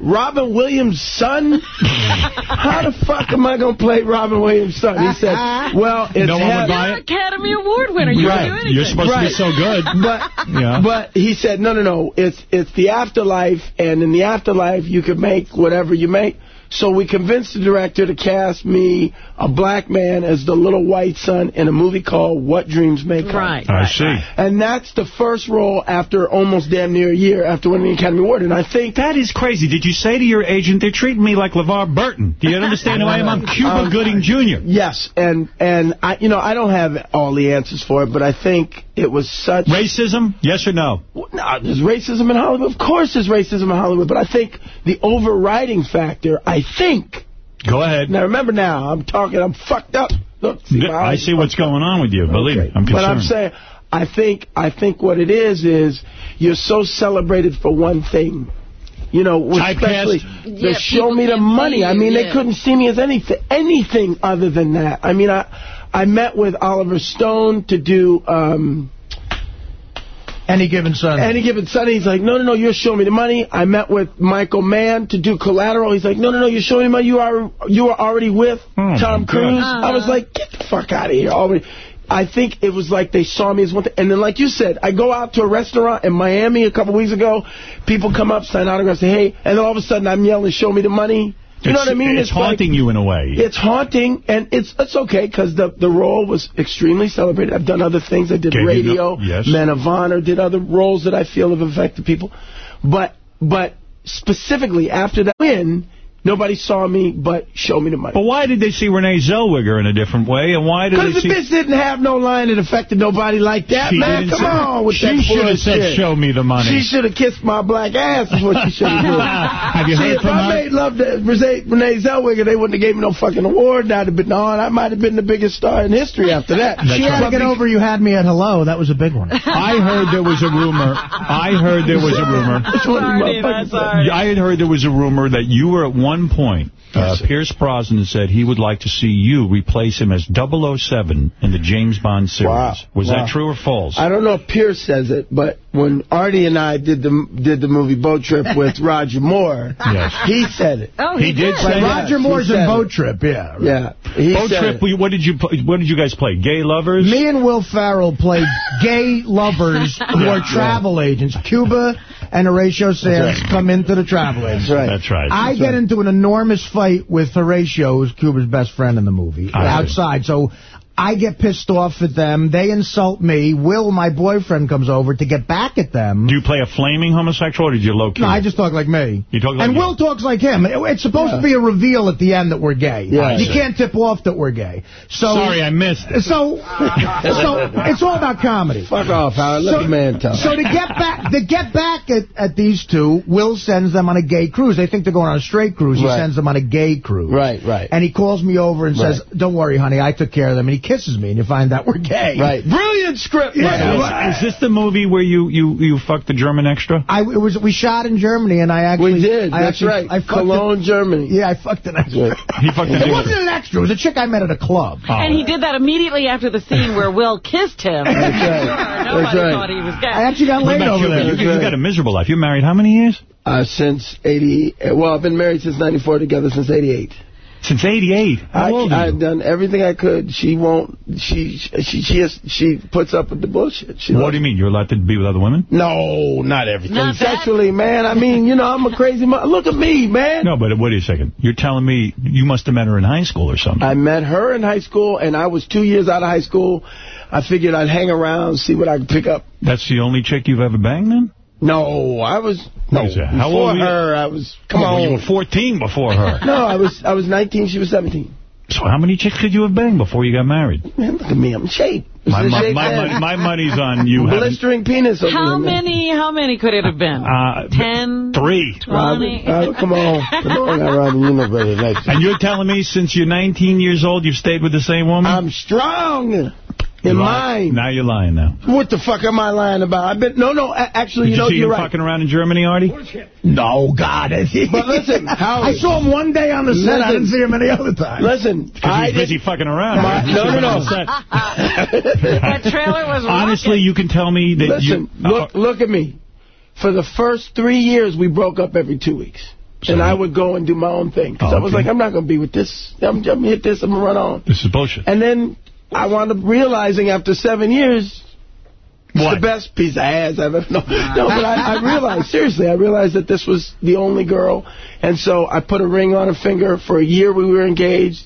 Robin Williams' son? How the fuck am I going to play Robin Williams' son? He said, uh-huh. well, it's... No one would buy You're it? Academy Award winner. You Right. can do anything. You're supposed to be so good. But Yeah. but he said, no, no, no. It's it's the afterlife, and in the afterlife, you can make whatever you make. So we convinced the director to cast me, a black man, as the little white son in a movie called What Dreams May Come. Right. I see. And that's the first role after almost damn near a year after winning the Academy Award. And I think That is crazy. Did you say to your agent, they're treating me like LeVar Burton? Do you understand who I am? I'm Cuba Um, Gooding Jr. Yes, and and I, you know, I don't have all the answers for it, but I think it was such Racism? Yes or no? No, there's racism in Hollywood. Of course there's racism in Hollywood, but I think the overriding factor, I think... Go ahead. Now, remember now, I'm talking, I'm fucked up. Look, see, my I see what's going on with you. Believe me, I'm concerned. But I'm saying, I think, I think what it is, is you're so celebrated for one thing. You know, especially Typecast? the Yeah, show me the money. see I you, mean, they couldn't see me as anything, anything other than that. I mean, I, I met with Oliver Stone to do, um, Any given Sunday. any given Sunday, he's like, no, no, no, you're showing me the money. I met with Michael Mann to do Collateral. He's like, no, no, no, you're showing me the money. You are you are already with Oh, my Tom God. Cruise. I was like, get the fuck out of here already. I think it was like they saw me as one thing. And then, like you said, I go out to a restaurant in Miami a couple weeks ago. People come up, sign autographs, say, hey. And then all of a sudden, I'm yelling, show me the money. You know what I mean? It's, like- haunting you in a way. it's haunting, and it's it's okay because the the role was extremely celebrated. I've done other things. I did Gave radio, no- yes. Men of Honor, did other roles that I feel have affected people. But but specifically after that win, nobody saw me but show me the money. But why did they see Renee Zellweger in a different way, and why did Because they the see... bitch didn't have no line that affected nobody like that, She man. Come say- on with She that She should have bullshit. said, "Show me the money." She should have kissed my black ass is what she should have done. Have you See, heard if from I her? made love to Renee, Renee Zellweger, they wouldn't have gave me no fucking award. I'd have been on. I might have been the biggest star in history after that. She had to get over you had me at hello. That was a big one. I heard there was a rumor. I heard there was a rumor. Sorry, man, sorry. I had heard there was a rumor that you were at one point. Uh, Pierce Brosnan said he would like to see you replace him as 007 in the James Bond series. Wow. Was Wow. that true or false? I don't know if Pierce says it, but when Artie and I did the did the movie Boat Trip with Roger Moore, Yes. he said it. Oh, He he, did did. say Like that. Roger Moore's in Boat it. Trip, yeah. Yeah, he Boat said trip. it. What did you? pl- What did you guys play? Gay lovers. Me and Will Ferrell played gay lovers who Yeah, are travel agents. Cuba and Horatio Sanz come into the travel agents. That's right. That's right. I get into an enormous fight with Horatio, who's Cuba's best friend in the movie, I see. outside. So I get pissed off at them. They insult me. Will, my boyfriend, comes over to get back at them. Do you play a flaming homosexual or did you low-key? No, I just talk like me. You talk like and you. Will talks like him. It's supposed to be a reveal at the end that we're gay. Yeah. You I see. can't tip off that we're gay. So Sorry, I missed it. So, so it's all about comedy. Fuck off, Howard. Let So- the man talk. So to get back, to get back at, at these two, Will sends them on a gay cruise. They think they're going on a straight cruise. He Right. sends them on a gay cruise. Right, right. And he calls me over and says, "Don't worry, honey, I took care of them." And he kisses me, and you find out we're gay. Right. Brilliant script. Yeah, Is- is, this the movie where you, you, you fucked the German extra? I it was we shot in Germany, and I actually We did. I That's actually, right. I fucked Cologne, it- Germany. Yeah, I fucked an extra. He fucked the It wasn't an extra. It was a chick I met at a club. And he did that immediately after the scene where Will kissed him. That's right. Sure, That's nobody right. thought he was gay. I actually got laid over you? there. You, you got a miserable life. You married how many years? Uh, since 80, uh, well, I've been married since 94, together since 88. Since 88. How I, old are you? I've done everything I could. She won't, she, she, she, has, she puts up with the bullshit. She What do you mean? You're allowed to be with other women? No, not everything. Not that- Sexually, man. I mean, you know, I'm a crazy mo Look at me, man. No, but wait a second. You're telling me you must have met her in high school or something. I met her in high school, and I was two years out of high school. I figured I'd hang around, see what I could pick up. That's the only chick you've ever banged then? No, I was no Wait. How before old were you? her. I was come Well, on. You were 14 before her. no, I was I was 19. She was 17. So how many chicks could you have banged before you got married? Man, look at me. I'm in shape. My, my, my, money, my money's on you Blistering penis. over How here, man. many, how many could it have been? uh, Ten? three. Twenty? Robin, come on. Come on Robin. You know better than that. And you're telling me since you're 19 years old you've stayed with the same woman? I'm strong in You're lying. mind. Now you're lying now. What the fuck am I lying about? I've been no, no. Actually, Did you you know, see you're him right. fucking around in Germany, Artie? No, God. But listen, how I saw him one day on the set. I didn't see him any other time. Listen, Because I he's busy didn't- fucking around. My- no, no, no. That trailer was Honestly, you can tell me that Listen, you... look, uh, look at me. For the first three years, we broke up every two weeks. and I would go and do my own thing. Because Oh, I was like, I'm not going to be with this. I'm, I'm going to hit this. I'm going to run on. This is bullshit. And then I wound up realizing after seven years, it's the best piece of ass I've ever known. No, but I, I realized, seriously, I realized that this was the only girl. And so I put a ring on her finger. For a year we were engaged.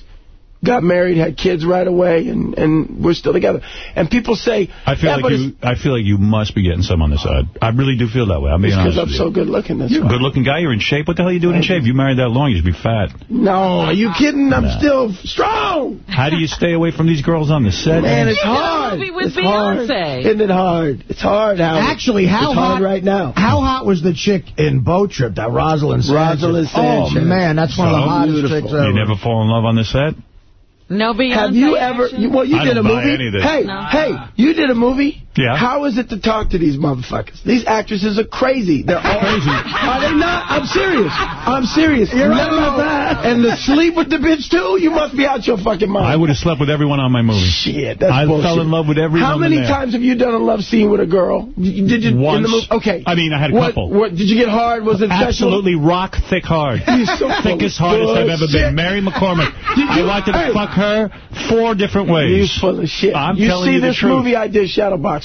Got married, had kids right away, and, and we're still together. And people say, I feel yeah, like you. I feel like you must be getting some on the side. I really do feel that way. I'm being It's honest because I'm so you. good looking. That's You're a good-looking guy. You're in shape. What the hell are you doing in shape? You married that long. You should be fat. No, are you kidding? I'm Nah. still strong. How do you stay away from these girls on the set? Man, it's You did a hard. movie with it's hard. Isn't it hard? It's hard, Howard. Actually, how it's hard hot right now? How hot was the chick in Boat Trip? That Rosalind Sanchez. Rosalind oh, Sanchez. Oh man, that's one of the hottest beautiful. chicks You never fall in love on the set? No Beyonce Have you ever? You, well, you I did don't a buy movie. any of this. Hey, No. hey, you did a movie. Yeah. How is it to talk to these motherfuckers? These actresses are crazy. They're all Crazy. Are they not? I'm serious. I'm serious. You're right about that. And to sleep with the bitch too? You must be out your fucking mind. I would have slept with everyone on my movie. Shit, that's I bullshit. fell in love with every How many times have you done a love scene with a girl? Did you in Once. the movie? Okay. I mean, I had a what, couple. What did you get hard? Was it sexual? Absolutely rock thick hard. So Thickest, hardest I've ever been. Mary McCormack. Did I you- wanted to hey. fuck her four different ways. You full of shit. I'm you telling see you the this truth. movie I did,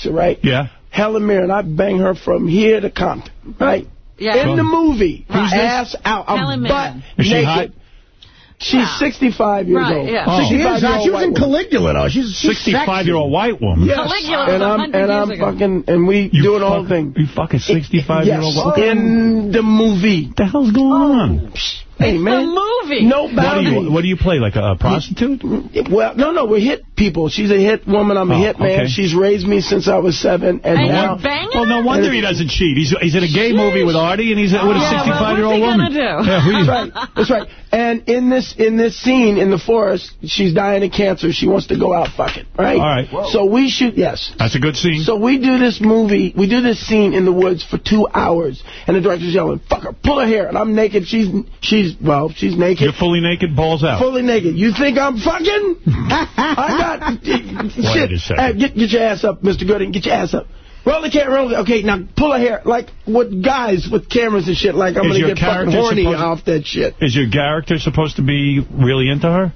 Shadowboxer, right? Yeah. Helen Mirren, I bang her from here to Compton, right? Yeah. In the movie, Right. ass out, I'm Helen butt Mirren. Is she naked. hot? She's Yeah. 65 years Right, old. yeah. Oh. She is. 65 year old She was in. Caligula, though. She's, she's 65-year-old white woman. Yes. Caligula was and I'm 100 and I'm ago. fucking and we You doing all fuck- thing. You fucking 65-year-old Yes, white in the movie. What the hell's going oh. on? Hey It's man, the movie. no What do you What do you play? Like a, a prostitute? Well, no, no, we're hit people. She's a hit woman. I'm a Oh, hit man. okay. She's raised me since I was seven, and, And now you're banging Well, no wonder he doesn't cheat. He's he's in a gay movie with Artie, and he's with a Yeah, 65-year-old what's he woman. gonna do? Yeah, who you- That's right. That's right. And in this in this scene in the forest, she's dying of cancer. She wants to go out fucking, right? All right. So we shoot, yes. That's a good scene. So we do this movie, we do this scene in the woods for two hours, and the director's yelling, "Fuck her, pull her hair," and I'm naked. She's she's well, she's naked. You're fully naked, balls out. Fully naked. You think I'm fucking? I got shit. a second. Hey, get get your ass up, Mr. Gooding. Get your ass up. Roll the camera. Roll it. Okay, now pull her hair. Like with guys with cameras and shit. Like I'm gonna get fucking horny off that shit. Is your character supposed to be really into her?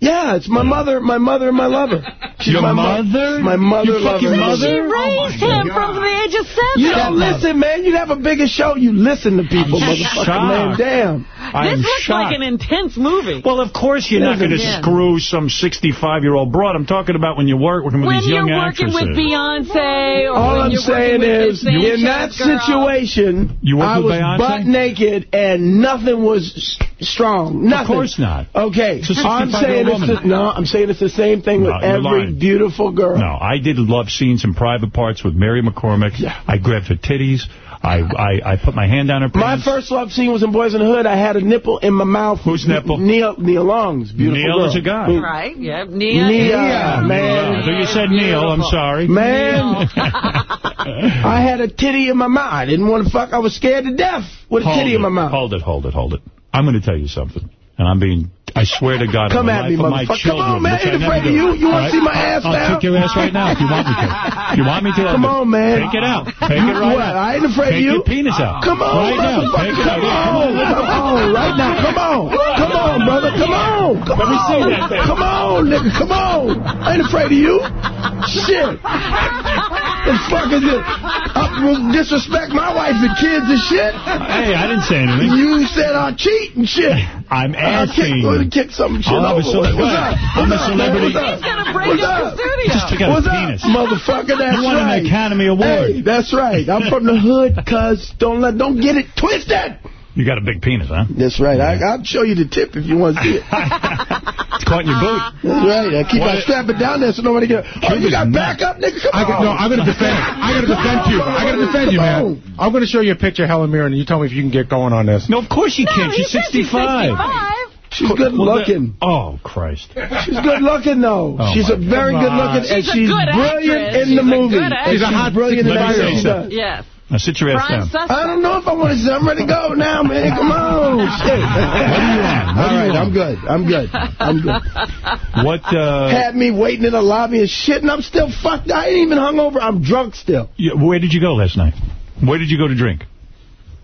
Yeah, it's my mother, my mother, and my lover. She's Your my mother? my mother, Your fucking lover. mother? She raised him from the age of seven. You don't listen, man. You'd have a bigger show. You listen to people, I'm motherfucker, shocked. man. Damn. I this am looks shocked. like an intense movie. Well, of course you're not going to Yeah. screw some 65-year-old broad. I'm talking about when you work working with When these you're young working with Beyonce or All I'm saying is, in that girl. situation, You worked I was Beyonce? butt naked and nothing was strong. Nothing. Of course not. Okay, It's a I'm saying it's woman. the, no. I'm saying it's the same thing No, with every lying. beautiful girl. No, I did love scenes in private parts with Mary McCormack. I grabbed her titties. I, I, I put my hand down her pants. My first love scene was in Boys in the Hood. I had a nipple in my mouth. Whose nipple? Neil Neil Long's beautiful Neil girl. is a guy. Mm. Right, yeah. Neil. Nia, man. I thought you said Neil. I'm sorry. Man, I had a titty in my mouth. I didn't want to fuck. I was scared to death with a Hold titty it, in my mouth. Hold it, hold it, hold it. I'm going to tell you something. And I'm being, I swear to God, Come at me, motherfucker. Come on, man. I ain't afraid of you. You wanna see my ass I'll now? kick your ass right now if you want me to. If you want me to, Come on, man. Take it out. Take it right What? out. I ain't afraid of you. Take your penis out. Come on, Right now. motherfucker. Take it out. Come on. Come on. Right now. Come on. Come on, brother. Come on. Come Let me see that thing. Come on, nigga. Come on. I ain't afraid of you. Shit. The fuck is it? Uh, disrespect my wife and kids and shit. Hey, I didn't say anything. You said I cheat and shit. I'm I'll asking. Gonna kick some shit I'll have a over. cele- What's up? I'm a What's up, man? celebrity. What's? He's going to break What's up up? the studio. Just took out What's a up, penis. motherfucker? That's You won right. an Academy Award. Hey, that's right. I'm from the hood, cuz. Don't let, don't get it twisted. You got a big penis, huh? That's right. I, I'll show you the tip if you want to see it. It's caught in your boot. That's right. I keep What- on strapping down there so nobody get. Oh, you got back up, nigga. Come I got, on. no, I'm going to defend. it. I got to defend you. I got to defend you, man. I'm going to show you a picture of Helen Mirren, and you tell me if you can get going on this. No, of course you can't. She's she's 65. 65. She's good looking. oh, Christ. She's good looking though. Oh, she's a very God. good looking, and She's a she's good brilliant actress. in the She's a movie. good She's a hot brilliant in Let me everything say she does. something. Yes. Now sit your ass Prime down. suspect. I don't know if I want to. I'm ready to go now, man. Come on, shit. What do you want? What All do you right, want? I'm good. I'm good. I'm good. What, uh, Had me waiting in the lobby and shit, and I'm still fucked. I ain't even hungover. I'm drunk still. you- where did you go last night? Where did you go to drink?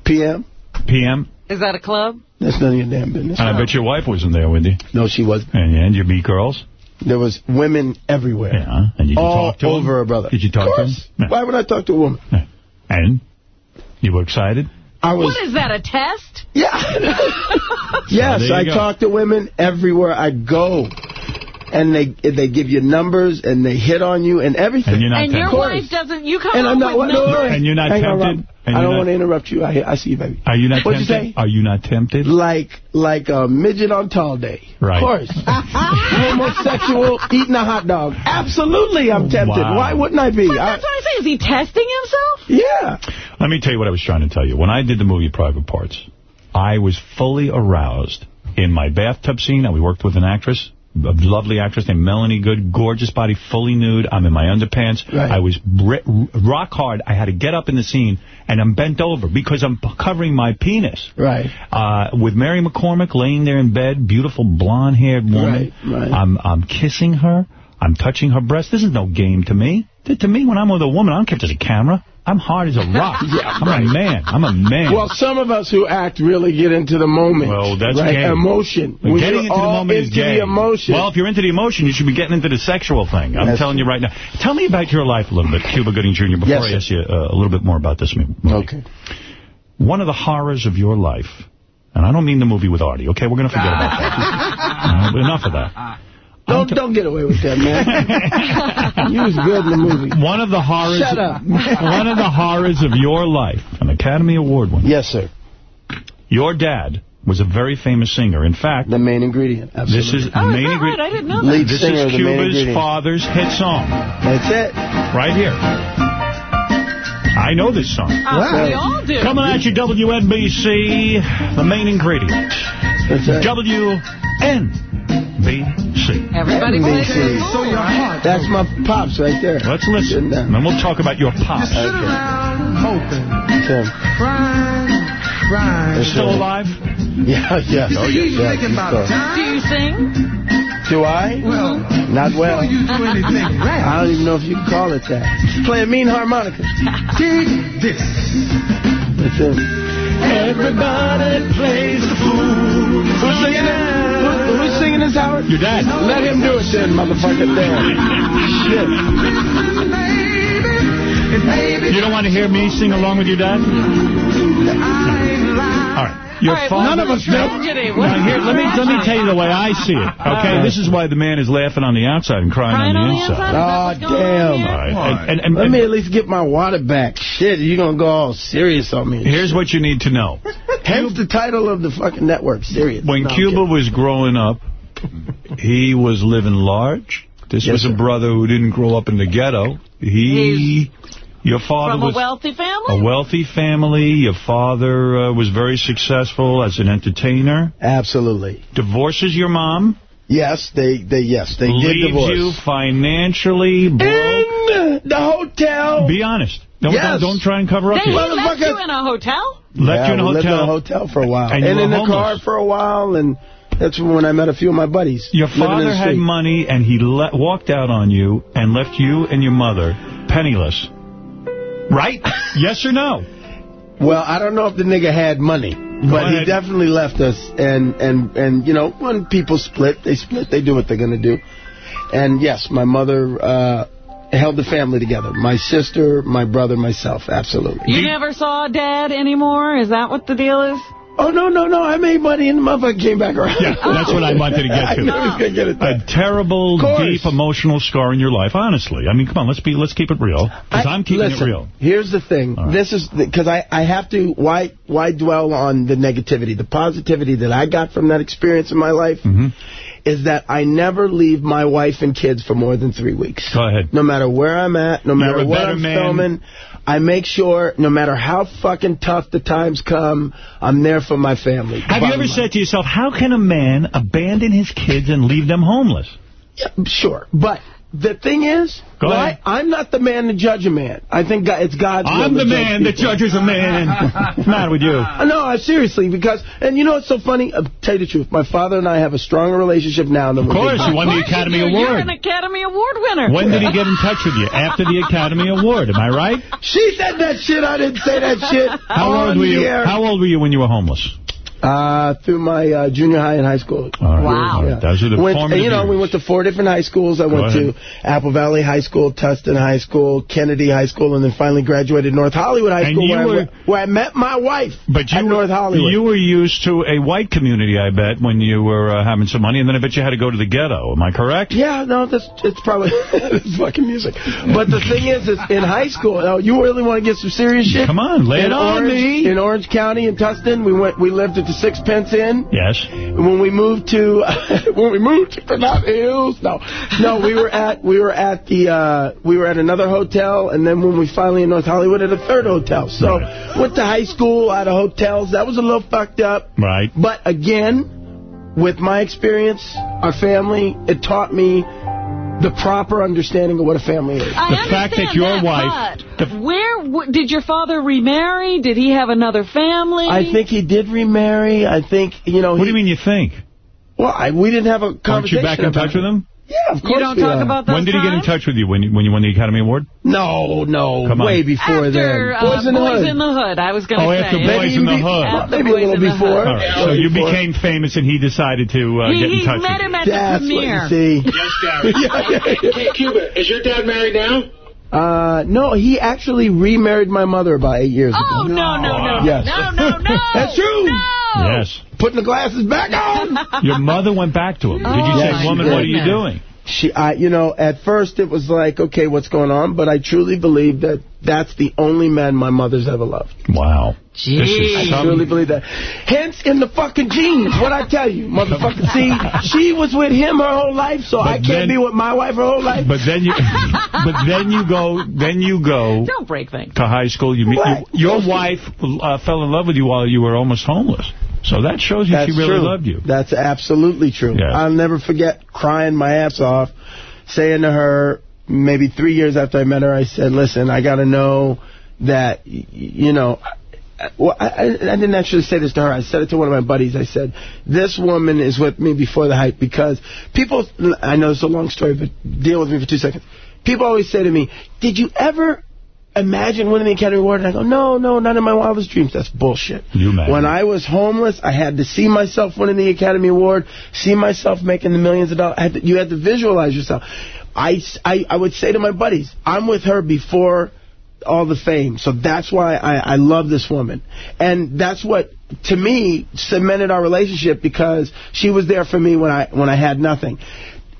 PM. PM? Is that a club? That's none of your damn business. And I bet your wife wasn't there with you. No, she wasn't. And, and you meet girls? There was women everywhere. Yeah. And did you All talk to over them? her brother. Did you talk of to course. them? Why would I talk to a woman? Yeah. And? You were excited? I was. What is that, a test? Yeah. yes, there I go. talk to women everywhere I go. And they they give you numbers and they hit on you and everything. And you're not And your wife doesn't, you come And up I'm not with what, no, numbers. And you're not hang tempted? Rob. I don't not- want to interrupt you. I, I see you, baby. Are you not What'd you tempted? say? Are you not tempted? Like like a midget on tall day. Right. Of course. Homosexual eating a hot dog. Absolutely, I'm tempted. Wow. Why wouldn't I be? But I, that's what I say. Is he testing himself? yeah. Let me tell you what I was trying to tell you. When I did the movie Private Parts, I was fully aroused in my bathtub scene. And we worked with an actress, a lovely actress named Melanie Good, gorgeous body, fully nude. I'm in my underpants. Right. I was rock hard. I had to get up in the scene, and I'm bent over because I'm covering my penis. Right. Uh, with Mary McCormack laying there in bed, beautiful blonde-haired woman. Right, right. I'm I'm kissing her. I'm touching her breast. This is no game to me. To, to me, when I'm with a woman, I don't care if there's a camera. I'm hard as a rock. Yeah, I'm right. a man. I'm a man. Well, some of us who act really get into the moment. Well, that's right? gay. Emotion. When getting into the moment is into gay. the emotion. Well, if you're into the emotion, you should be getting into the sexual thing. I'm That's telling you right now. Tell me about your life a little bit, Cuba Gooding Jr., before Yes, I ask you uh, a little bit more about this movie. okay. One of the horrors of your life, and I don't mean the movie with Artie, okay? We're going to forget about that. Uh, enough of that. Don't don't get away with that, man. you was good in the movie. One of the horrors. Shut up. one of the horrors of your life, an Academy Award winner. Yes, sir. Your dad was a very famous singer. In fact, The main ingredient. Absolutely. this is the Oh, is main that right? ingredient. I didn't know that. Lead This singer is of the main Cuba's father's hit song, That's it. right here. I know this song. Oh, we all do. Coming at you, WNBC, the main ingredient. That's it. WNBC. Everybody plays NBC. it. So your heart. That's my pops right there. Let's listen, and then we'll talk about your pops. Okay. It's him. They're still alive? Yeah, yeah. Oh, yeah. yeah he's still- Do you sing? Do I? Well, not well. I don't even know if you can call it that. Play a mean harmonica. Dig this. That's it. Everybody plays the fool. Who's singing it? Who, who's singing this, Howard? Your dad. Let him do it then, motherfucker. Damn. Shit. You don't want to hear me sing along with your dad? All right. Your All right, father. what's the tragedy? What's Now, here, let me let me tell you the way I see it. Okay, this is why the man is laughing on the outside and crying Crying on the on the inside. inside? Oh, damn. All right, and- and- Let me at least get my water back. Shit, you're going to go all serious on me. Here's what you need to know. Hence the title of the fucking network, Sirius. When No, Cuba was growing up, he was living large. This Yes, was a sir. brother who didn't grow up in the ghetto. He, your father From a wealthy family? a wealthy family. Your father uh, was very successful as an entertainer. Absolutely. Divorces your mom. Yes, they, they, yes, they did leaves divorce. you financially broke. In the hotel. Be honest. Don't, Yes. don't, don't try and cover up They here. left you in a hotel? Left yeah, you in a we lived in a hotel for a while. And And, in were the car for a while, and that's when I met a few of my buddies. Your father had street. money, and he le walked out on you and left you and your mother penniless. Right? yes or no? Well, I don't know if the nigga had money, but he definitely left us. And, and, and you know, when people split, they split. They do what they're going to do. And, yes, my mother uh, held the family together. My sister, my brother, myself, absolutely. You never saw Dad anymore? Is that what the deal is? Oh, no, no, no. I made money and the motherfucker came back around. Yeah, that's what I wanted to get I to. knew going to get it A terrible, deep, emotional scar in your life, honestly. I mean, come on, let's be, let's keep it real. Because I'm keeping Listen, it real. Here's the thing. This is because I, I have to. Why why dwell on the negativity? The positivity that I got from that experience in my life Mm-hmm. is that I never leave my wife and kids for more than three weeks. Go ahead. No matter where I'm at, no matter what I'm man. filming, I make sure, no matter how fucking tough the times come, I'm there for my family. Have you ever said to yourself, how can a man abandon his kids and leave them homeless? Yeah, sure, but the thing is, Go well, ahead. I, I'm not the man to judge a man. I think God, it's God's I'm will the to judge man that judges a man. What's the matter with you? Uh, No, I- seriously, because, and you know what's so funny? I'll tell you the truth. My father and I have a stronger relationship now than Of we course, did. you won the Academy you do. You're an Academy Award winner. When did he get in touch with you? After the Academy Award, am I right? She said that shit. I didn't say that shit. How old were you? air. How old were you when you were homeless? Uh, through my uh, junior high and high school. All right. Wow. All right. Those are the Went, formative you know, we went to four different high schools. I Go went ahead. to Apple Valley High School, Tustin High School, Kennedy High School, and then finally graduated North Hollywood High And School, where, I, were- went- where I met my wife But you at were, North Hollywood. you were used to a white community, I bet, when you were uh, having some money, and then I bet you had to go to the ghetto. Am I correct? Yeah, no, that's it's probably it's fucking music. But the thing is, is in high school, oh, you really want to get some serious shit? Come on, lay in it on Orange, me. In Orange County, in Tustin, we went. We lived at the Sixpence Inn. Yes. When we moved to when we moved to Granada Hills, no, no, we were at we were at the uh, we were at another hotel, and then when we finally in North Hollywood at a third hotel. So went to high school out of hotels. That was a little fucked up. Right. But again, with my experience, our family, it taught me the proper understanding of what a family is. I The fact that your that, wife- but where w- did your father remarry? Did he have another family? I think he did remarry. I think, you know... What do you mean you think? Well, I, we didn't have a conversation Aren't you back in about touch with him? Yeah, of course You don't we talk are. about those When did he get in touch with you? When you, when you won the Academy Award? No, no, Come on. way before After then. uh, Boys in the Boys Hood. in the Hood, I was going to Oh, say. after yeah. Boys in the Hood. After Maybe a little before. Hood. All right, so Yeah, you before. became famous, and he decided to uh, He, get in he touch met with you. him at That's the what premiere. you see. Yes, Gary. Yeah, yeah, yeah. Hey, Cuba, is your dad married now? Uh, no, he actually remarried my mother about eight years Oh, ago. Oh, no, no, no, Yes. no, no, no. That's true. No. Yes. Putting the glasses back on. Your mother went back to him. Did you Oh, say, my woman, what are you doing? She, I, you know, at first it was like, okay, what's going on? But I truly believe that that's the only man my mother's ever loved. Wow. This is Jeez. I truly believe that. Hence, in the fucking genes, what I tell you, motherfucker. See, she was with him her whole life, so But I can't then- be with my wife her whole life. But then you, but then you go, then you go Don't break things. to high school. You meet you, your wife uh, fell in love with you while you were almost homeless. So that shows you That's she really true. loved you. That's absolutely true. Yeah. I'll never forget crying my ass off, saying to her, maybe three years after I met her, I said, listen, I got to know that, you know, well, I, I I didn't actually say this to her. I said it to one of my buddies. I said, this woman is with me before the hype because people, I know it's a long story, but deal with me for two seconds. People always say to me, did you ever imagine winning the Academy Award? And I go, no, no, not in my wildest dreams. That's bullshit. You imagine. When I was homeless, I had to see myself winning the Academy Award, see myself making the millions of dollars. I had to, you had to visualize yourself. I, I, I would say to my buddies, I'm with her before all the fame. So that's why I, I love this woman. And that's what, to me, cemented our relationship because she was there for me when I when I had nothing.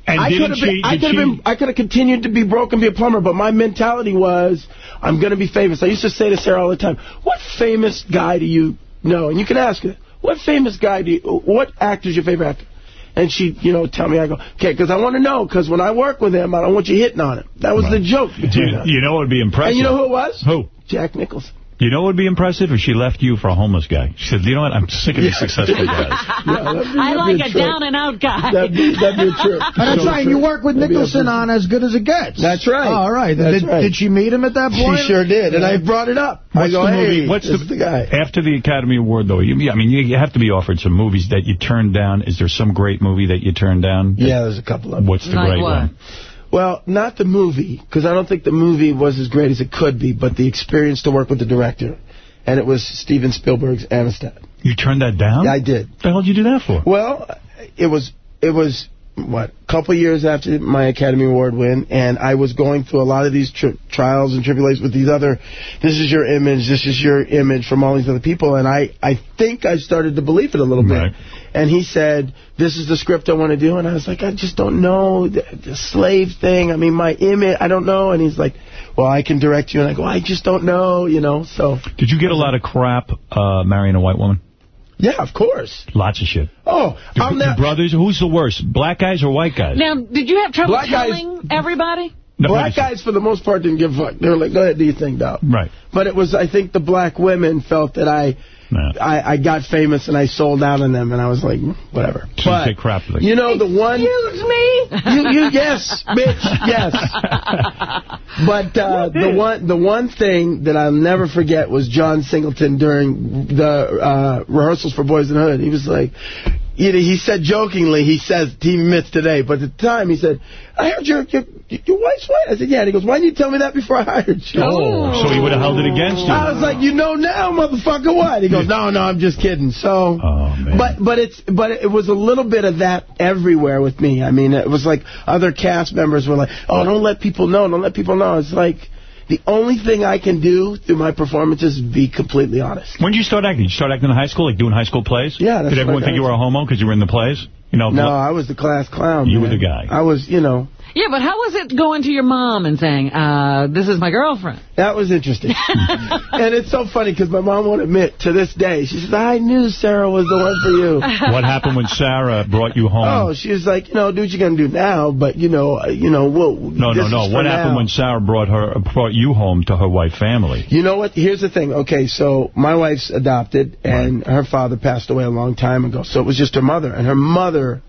And I could have been, she- did she- been, I could have continued to be broke and be a plumber, but my mentality was, I'm going to be famous. I used to say to Sarah all the time, what famous guy do you know? And you can ask her, what famous guy do you, what actor's your favorite actor? And she, you know, tell me, I go, okay, because I want to know, because when I work with him, I don't want you hitting on him. That was the joke between You, us. you know what would be impressive? And you know who it was? Who? Jack Nicholson. You know what would be impressive if she left you for a homeless guy? She said, you know what, I'm sick of these successful guys. I like a down-and-out guy. That'd be, that'd be a trip. And that's So right. And you work with That'd Nicholson on As Good as It Gets. That's right. All right. That's did, right. did she meet him at that point? She sure did, and I brought it up. I What's go, the hey, movie? What's the, the guy? After the Academy Award, though, you, I mean, you have to be offered some movies that you turned down. Is there some great movie that you turned down? Yeah, there's a couple of them. What's the Like great what? one? Well, not the movie, because I don't think the movie was as great as it could be, but the experience to work with the director. And it was Steven Spielberg's Amistad. You turned that down? Yeah, I did. What the hell did you do that for? Well, it was, it was what, a couple years after my Academy Award win, and I was going through a lot of these tri trials and tribulations with these other, this is your image, this is your image from all these other people, and I, I think I started to believe it a little bit. And he said, this is the script I want to do, and I was like, I just don't know, the, the slave thing, I mean, my image, I don't know, and he's like, well, I can direct you, and I go, I just don't know, you know, so. Did you get a lot of crap uh, marrying a white woman? Yeah, of course. Lots of shit. Oh, Do, I'm not... brothers, who's the worst, black guys or white guys? Now, did you have trouble Black guys- telling everybody? No, black guys, for the most part, didn't give a fuck. They were like, go ahead, do your thing, dog. Right. But it was, I think, the black women felt that I, I, I got famous and I sold out on them, and I was like, "Mm, whatever. So you But, say crap like you know, the one... Excuse me? You, you, yes, bitch, yes. But uh, the one the one thing that I'll never forget was John Singleton during the uh, rehearsals for Boys in the Hood. He was like, you know, he said jokingly, he says, he admits today, but at the time he said, I heard your, your, your wife's white. I said, yeah. And he goes, why didn't you tell me that before I hired you? Oh, so he would have held it against you. I was like, you know now, motherfucker, what? He goes, no, no, I'm just kidding. So, oh, but but it's but it was a little bit of that everywhere with me. I mean, it was like other cast members were like, oh, don't let people know, don't let people know. It's like the only thing I can do through my performances is be completely honest. When did you start acting? Did you start acting in high school, like doing high school plays? Yeah, that's Did everyone think you were a homo because you were in the plays? You know, No, I was the class clown. You were the guy. I was, you know. Yeah, but how was it going to your mom and saying, uh, this is my girlfriend? That was interesting. and it's so funny because my mom won't admit to this day. She says, I knew Sarah was the one for you. what happened when Sarah brought you home? Oh, she was like, you know, do what you're going to do now, but, you know, uh, you know, we'll... no, no, no. for What happened when Sarah brought her brought you home to her white family? You know what? Here's the thing. Okay, so my wife's adopted, and her father passed away a long time ago. So it was just her mother, and her mother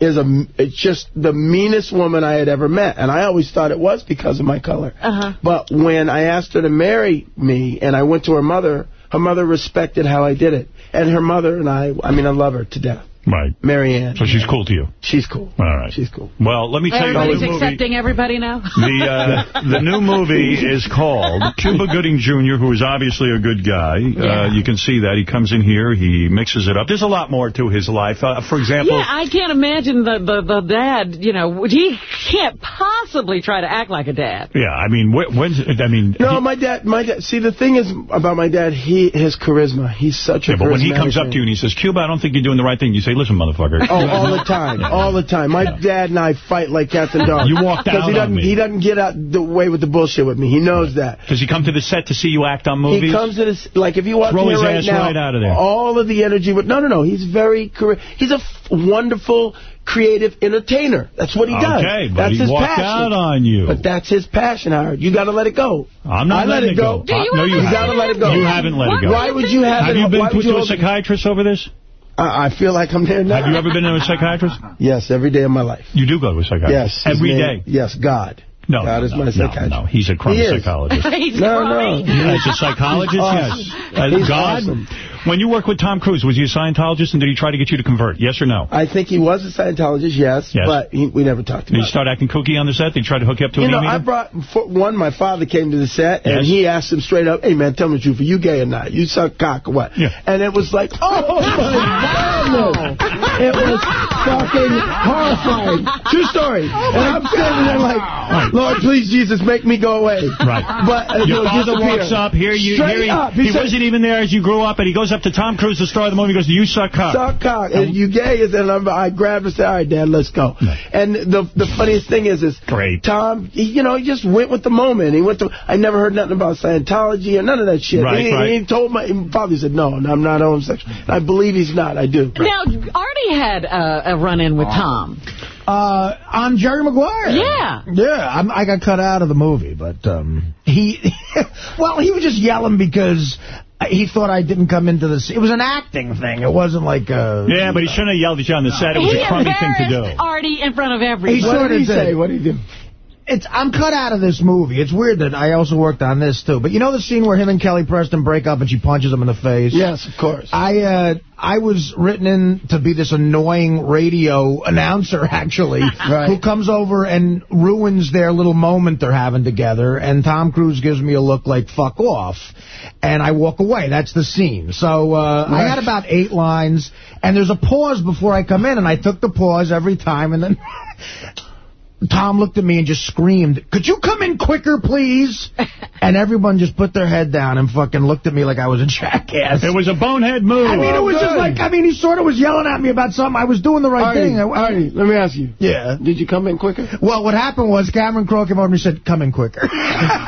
is a it's just the meanest woman I had ever met, and I always thought it was because of my color. Uh-huh. But when I asked her to marry me, and I went to her mother, her mother respected how I did it, and her mother and I, I mean, I love her to death. Right. Marianne. So she's cool to you? She's cool. All right. She's cool. Well, let me tell you, Everybody's the movie, accepting everybody now? the, uh, the new movie is called Cuba Gooding Jr., who is obviously a good guy. Uh, you can see that. He comes in here, he mixes it up. There's a lot more to his life. Uh, for example... Yeah, I can't imagine the, the, the dad, you know, he can't possibly try to act like a dad. Yeah, I mean, wh- when's, I mean... No, my dad, my dad. See, the thing is about my dad, he his charisma. He's such a. Yeah, but when he charismatic comes up to you and he says, Cuba, I don't think you're doing the right thing, you say, listen, motherfucker. Oh, all the time, all the time. My dad and I fight like cats and dogs. You walked 'Cause out he on doesn't, me. He doesn't get out the way with the bullshit with me. He knows that. Does he come to the set to see you act on movies? He comes to this, like, if you walk Throw in here his right ass now, right out of there. all of the energy, with, no, no, no, he's very, chari- he's a f- wonderful, creative entertainer. That's what he does. Okay, but that's he his walked passion. out on you. But that's his passion, Howard. You got to let it go. I'm not I let letting it go. Do you Uh, no, you you haven't. got to let it go. You haven't let it go. Why would you have, Have it? you been put would to a hold it- psychiatrist over this? I, I feel like I'm there now. Have you ever been to a psychiatrist? Yes, every day of my life. You do go to a psychiatrist? Yes. his Every name- day? Yes, God. No, God no, is my no, psychiatrist. no, he's a crummy He psychologist. He's no, crying. no. He's a psychologist, Awesome. yes. Uh, He's God, awesome. When you worked with Tom Cruise, was he a Scientologist and did he try to get you to convert? Yes or no? I think he was a Scientologist, yes, Yes. but he, we never talked to him. Did he about start acting kooky on the set? Did he try to hook you up to You an know? I brought, for one, my father came to the set, and Yes. he asked him straight up, hey, man, tell me the truth, are you gay or not? You suck cock or what? Yeah. And it was like, oh, my God, It was fucking horrifying. True story. And I'm standing there like, Lord, please, Jesus, make me go away. Right. But uh, Your he'll father walks up, here you, Straight here he, up. he, said, wasn't even there as you grew up, and he goes up to Tom Cruise, the star of the movie, he goes, you suck cock. Suck cock. And you gay? And I'm, I grabbed him and said, all right, Dad, let's go. And the the funniest thing is, is Great. Tom, he, you know, he just went with the moment. He went to, I never heard nothing about Scientology or none of that shit. Right, he, right. he told my my father, he said, no, I'm not homosexual. I believe he's not. I do. Now, Artie had uh, a run-in with Tom. Uh, on Jerry Maguire. Yeah. Yeah, I'm, I got cut out of the movie, but um, he, well, he was just yelling because he thought I didn't come into this. It was an acting thing. It wasn't like a... Yeah, but he shouldn't have yelled at you on the set. It was he a crummy thing to do. embarrassed Artie in front of everybody. He What sort did of he say? What did he do? It's I'm cut out of this movie. It's weird that I also worked on this, too. But you know the scene where him and Kelly Preston break up and she punches him in the face? Yes, of course. I uh, I was written in to be this annoying radio announcer, actually, who comes over and ruins their little moment they're having together. And Tom Cruise gives me a look like, fuck off. And I walk away. That's the scene. So uh, I had about eight lines. And there's a pause before I come in. And I took the pause every time. And then... Tom looked at me and just screamed, could you come in quicker, please? and everyone just put their head down and fucking looked at me like I was a jackass. It was a bonehead move. I mean, it was just like, I mean, he sort of was yelling at me about something. I was doing the right Artie, thing. I, Artie, let me ask you. Yeah. Did you come in quicker? Well, what happened was Cameron Crowe came over and he said, come in quicker.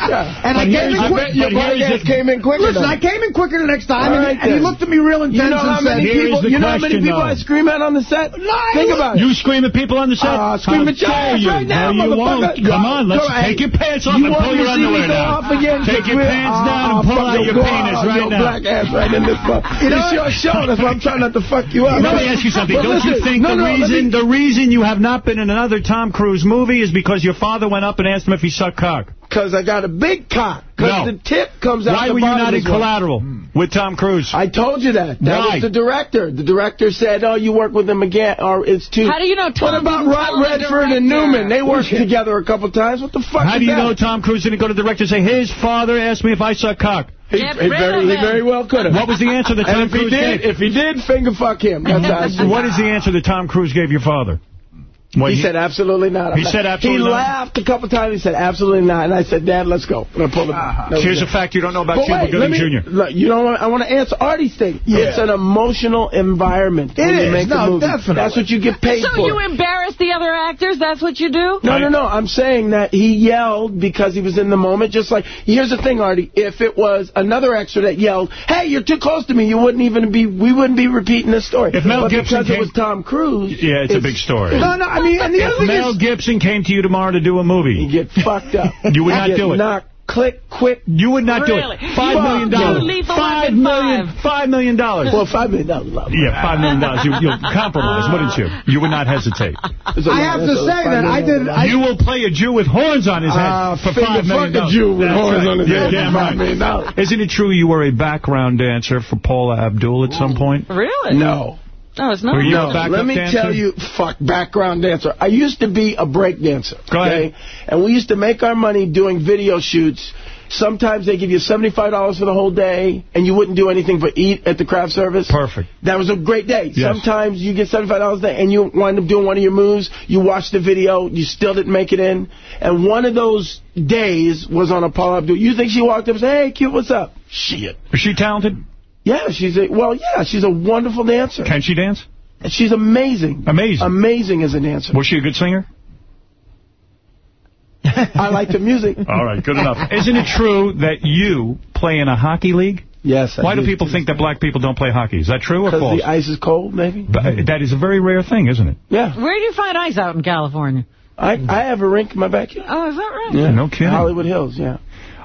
Yeah. And I came in the- quick. bet your but black here's ass came in quicker. Listen, then. I came in quicker the next time, All and, he, and he looked at me real intense You know how and said, many people? You know how many people though. I scream at on the set? Think about it. You scream at people on the set? Uh, scream at your you? right now, no, you won't. Come Go, on, let's go, take your pants off you and pull your underwear down. Take your pants down and pull out your penis right now. black ass right in this fuck. It's your show. That's why I'm trying not to fuck you up. Let me ask you something. Don't you think the reason the reason you have not been in another Tom Cruise movie is because your father went up and asked him if he sucked cock? Because I got a big cock. Because No. the tip comes out Why the were you not in as well. Collateral hmm. with Tom Cruise? I told you that. That Why? was the director. The director said, oh, you work with him again, or it's too... How do you know Tom What about Rod Redford and? Newman? They worked together a couple times. What the fuck How is do you that? know Tom Cruise didn't go to the director and say, his father asked me if I suck cock? He, he very, he very well could have. What was the answer that Tom And if he Cruise did, gave? if he did, finger fuck him. That's how I see What it. is the answer that Tom Cruise gave your father? When He said absolutely not. I'm He not- said absolutely He not? laughed a couple times. He said absolutely not. And I said, Dad, let's go. And I pulled him. Uh-huh. That was Here's a fact you don't know about But Cuba wait, Gooding me, Jr. Look, you know what? I want to answer Artie's thing. Yeah. It's an emotional environment when It you make No, a movie. definitely. That's what you get paid So for. So you embarrass the other actors? That's what you do? No, no, no. I'm saying that he yelled because he was in the moment. Just like, here's the thing, Artie. If it was another extra that yelled, hey, you're too close to me, you wouldn't even be, we wouldn't be repeating this story. If Mel but Gibson because it was Tom Cruise. Yeah, it's a big story. No, no, I mean, and the other If thing Mel is... Gibson came to you tomorrow to do a movie, You get fucked up. You would not do it. Knocked, click, quick. you would not Really? do it. Five You million dollars. you lethal Five weapon million. five. Five million dollars. Well, five million dollars. is a lot. Yeah, five million dollars. You, you'll compromise, wouldn't you? You would not hesitate. It's a I lot. have to say that I did... I, You will play a Jew with horns on his head Ah, for finger five million fuck a dollars. Jew with That's horns right. on his You're head damn for right. five million dollars. Isn't it true you were a background dancer for Paula Abdul at some point? Really? No. No, it's not. Were you No, let me dancer? tell you, fuck, background dancer. I used to be a break dancer. Go ahead. And we used to make our money doing video shoots. Sometimes they give you $75 for the whole day, and you wouldn't do anything but eat at the craft service. Perfect. That was a great day. Yes. Sometimes you get $75 a day, and you wind up doing one of your moves. You watch the video, you still didn't make it in. And one of those days was on a Paula Abdul. You think she walked up and said, hey, cute, what's up? Shit. Is she talented? Yeah, she's a, well, yeah, she's a wonderful dancer. Can she dance? She's amazing. Amazing. Amazing as a dancer. Was she a good singer? I like the music. All right, good enough. Isn't it true that you play in a hockey league? Yes. I Why do people think that black people don't play hockey? Is that true or Because false? the ice is cold, maybe? But, uh, that is a very rare thing, isn't it? Yeah. Where do you find ice out in California? I I have a rink in my backyard. Oh, is that right? Yeah. No kidding. Hollywood Hills, yeah.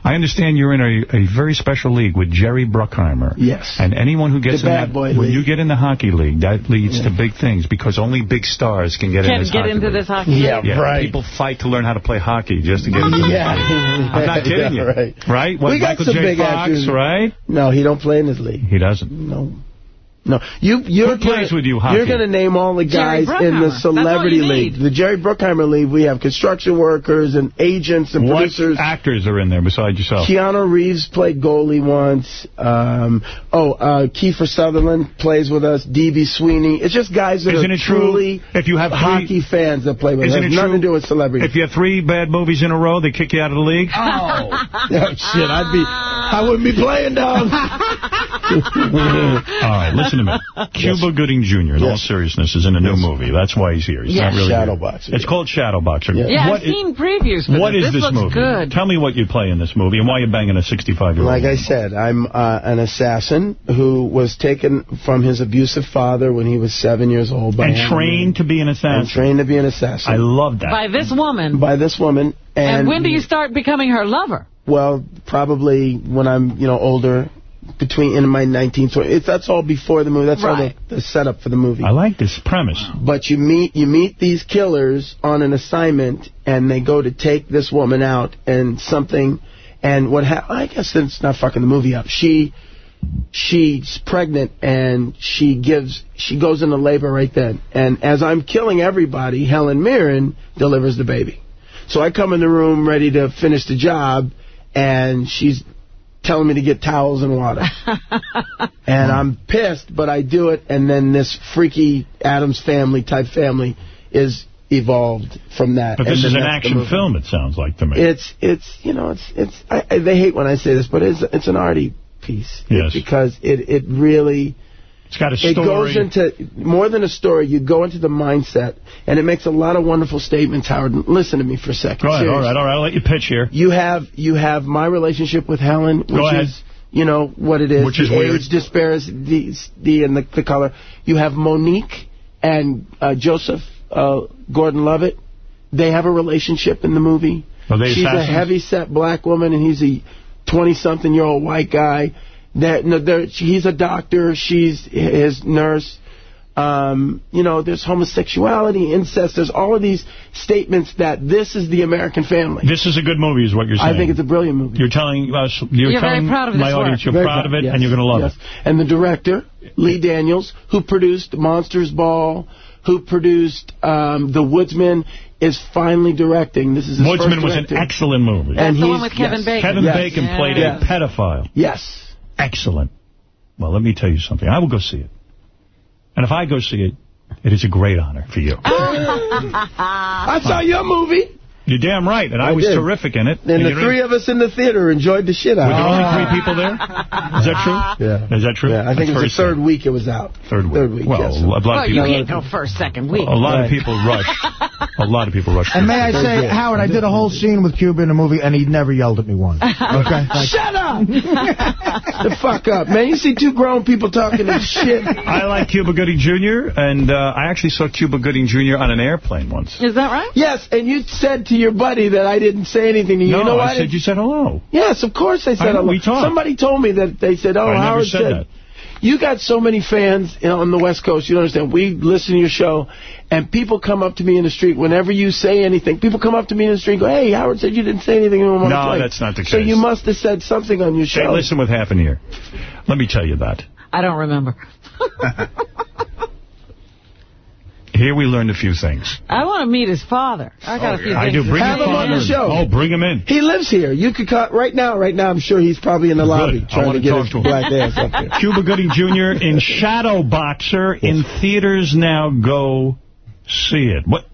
I understand you're in a, a very special league with Jerry Bruckheimer. Yes. And anyone who gets The in bad that, boy when league. you get in the hockey league, that leads to big things because only big stars can get in Can this get hockey into league. this hockey Yeah, league? Yeah, right. people fight to learn how to play hockey just to get into Yeah. I'm not kidding you. Right. Right? What, We got Michael some J. big Fox, actors. right? No, he don't play in his league. He doesn't. No. No, you you're Who plays gonna, with you hockey? You're going to name all the guys in the celebrity league. The Jerry Bruckheimer league. We have construction workers and agents and What producers. actors are in there besides yourself? Keanu Reeves played goalie once. Um, oh, uh, Kiefer Sutherland plays with us. D.B. Sweeney. It's just guys that Isn't are it true truly if you have three- hockey fans that play with us. Isn't It has nothing true? to do with celebrity. If you have three bad movies in a row, they kick you out of the league? Oh. oh, shit, I'd be, I wouldn't be playing, dog. All right, listen to me. Cuba Gooding Jr., in all seriousness, is in a new movie. That's why he's here. He's Yes. not really Shadow here. Boxer, It's called Shadow Boxer. Yeah, What I've is- seen previews for What this. is this this movie? good. Tell me what you play in this movie and why you're banging a 65-year-old. Like I said, I'm uh, an assassin who was taken from his abusive father when he was seven years old. By And him. trained to be an And assassin. trained to be an assassin. I love that. By this woman. by this woman. And, And when do you start becoming her lover? Well, probably when I'm, you know, older, between in my 19th. It's that's all before the movie. That's all the, the setup for the movie. I like this premise. But you meet you meet these killers on an assignment, and they go to take this woman out, and something, and what ha- I guess it's not fucking the movie up. She she's pregnant, and she gives she goes into labor right then, and as I'm killing everybody, Helen Mirren delivers the baby. So I come in the room ready to finish the job, and she's telling me to get towels and water. and I'm pissed, but I do it, and then this freaky Addams family type family is evolved from that. But this is an action film, it sounds like to me. It's it's you know it's it's I, I, they hate when I say this, but it's it's an arty piece. Yes. because it it really it's got a it goes into more than a story. You go into the mindset, and it makes a lot of wonderful statements. Howard, listen to me for a second. Go ahead, all right, all right. I'll let you pitch here. You have you have my relationship with Helen, which Go ahead. is you know what it is, Which is the weird. age disparity the, and the, the color. You have Mo'Nique and uh, Joseph uh, Gordon-Levitt. They have a relationship in the movie. Are they She's a assassins? heavy-set black woman, and he's a 20-something-year-old white guy. That no, they're- he's a doctor. She's his nurse. Um, you know, there's homosexuality, incest. There's all of these statements that this is the American family. This is a good movie, is what you're saying. I think it's a brilliant movie. You're telling us, you're, You're very telling proud of my this audience you're Very proud of it yes, and you're going to love yes. it. And the director, Lee Daniels, who produced Monsters Ball, who produced um, The Woodsman, is finally directing. This is his Woodsman first was an excellent movie. And the one with Kevin yes. Bacon. Kevin Yes. Bacon Yeah. played Yes. a pedophile. Yes. Excellent. Well, let me tell you something. I will go see it. And if I go see it, it is a great honor for you. I saw your movie. You're damn right, and I, I was did. terrific in it. And you the know- three of us in the theater enjoyed the shit out of it. Were there only three people there? Is that true? Yeah. Is that true? Yeah, I think That's it was the third week it was out. Third week. Third week, well, yes. a lot Well, of you people. can't go first, second week. A lot Right. of people rush. A lot of people rush. And may I to- say, Howard, I did a whole scene with Cuba in a movie, and he never yelled at me once. Okay? Like, Shut up! the fuck up, man. You see two grown people talking this shit. I like Cuba Gooding Jr., and uh, I actually saw Cuba Gooding Jr. on an airplane once. Is that right? Yes, and you said to your buddy that I didn't say anything to you. No, you know I why? said you said hello. Yes, of course I said I know, hello. we talked. Somebody told me that they said, oh, I never Howard said that. You got so many fans on the West Coast. You don't understand. We listen to your show, and people come up to me in the street whenever you say anything. People come up to me in the street and go, hey, Howard said you didn't say anything No, plane. that's not the case. So you must have said something on your Hey, show. listen with half an ear. Let me tell you that. I don't remember. Here we learned a few things. I want to meet his father. I got a oh, few I things do. Bring Have him on the show. Oh, bring him in. He lives here. You could cut right now. Right now, I'm sure he's probably in the lobby trying wanna get talk his to him. black ass up here. Cuba Gooding Jr. in Shadow Boxer in theaters now. Go see it. What?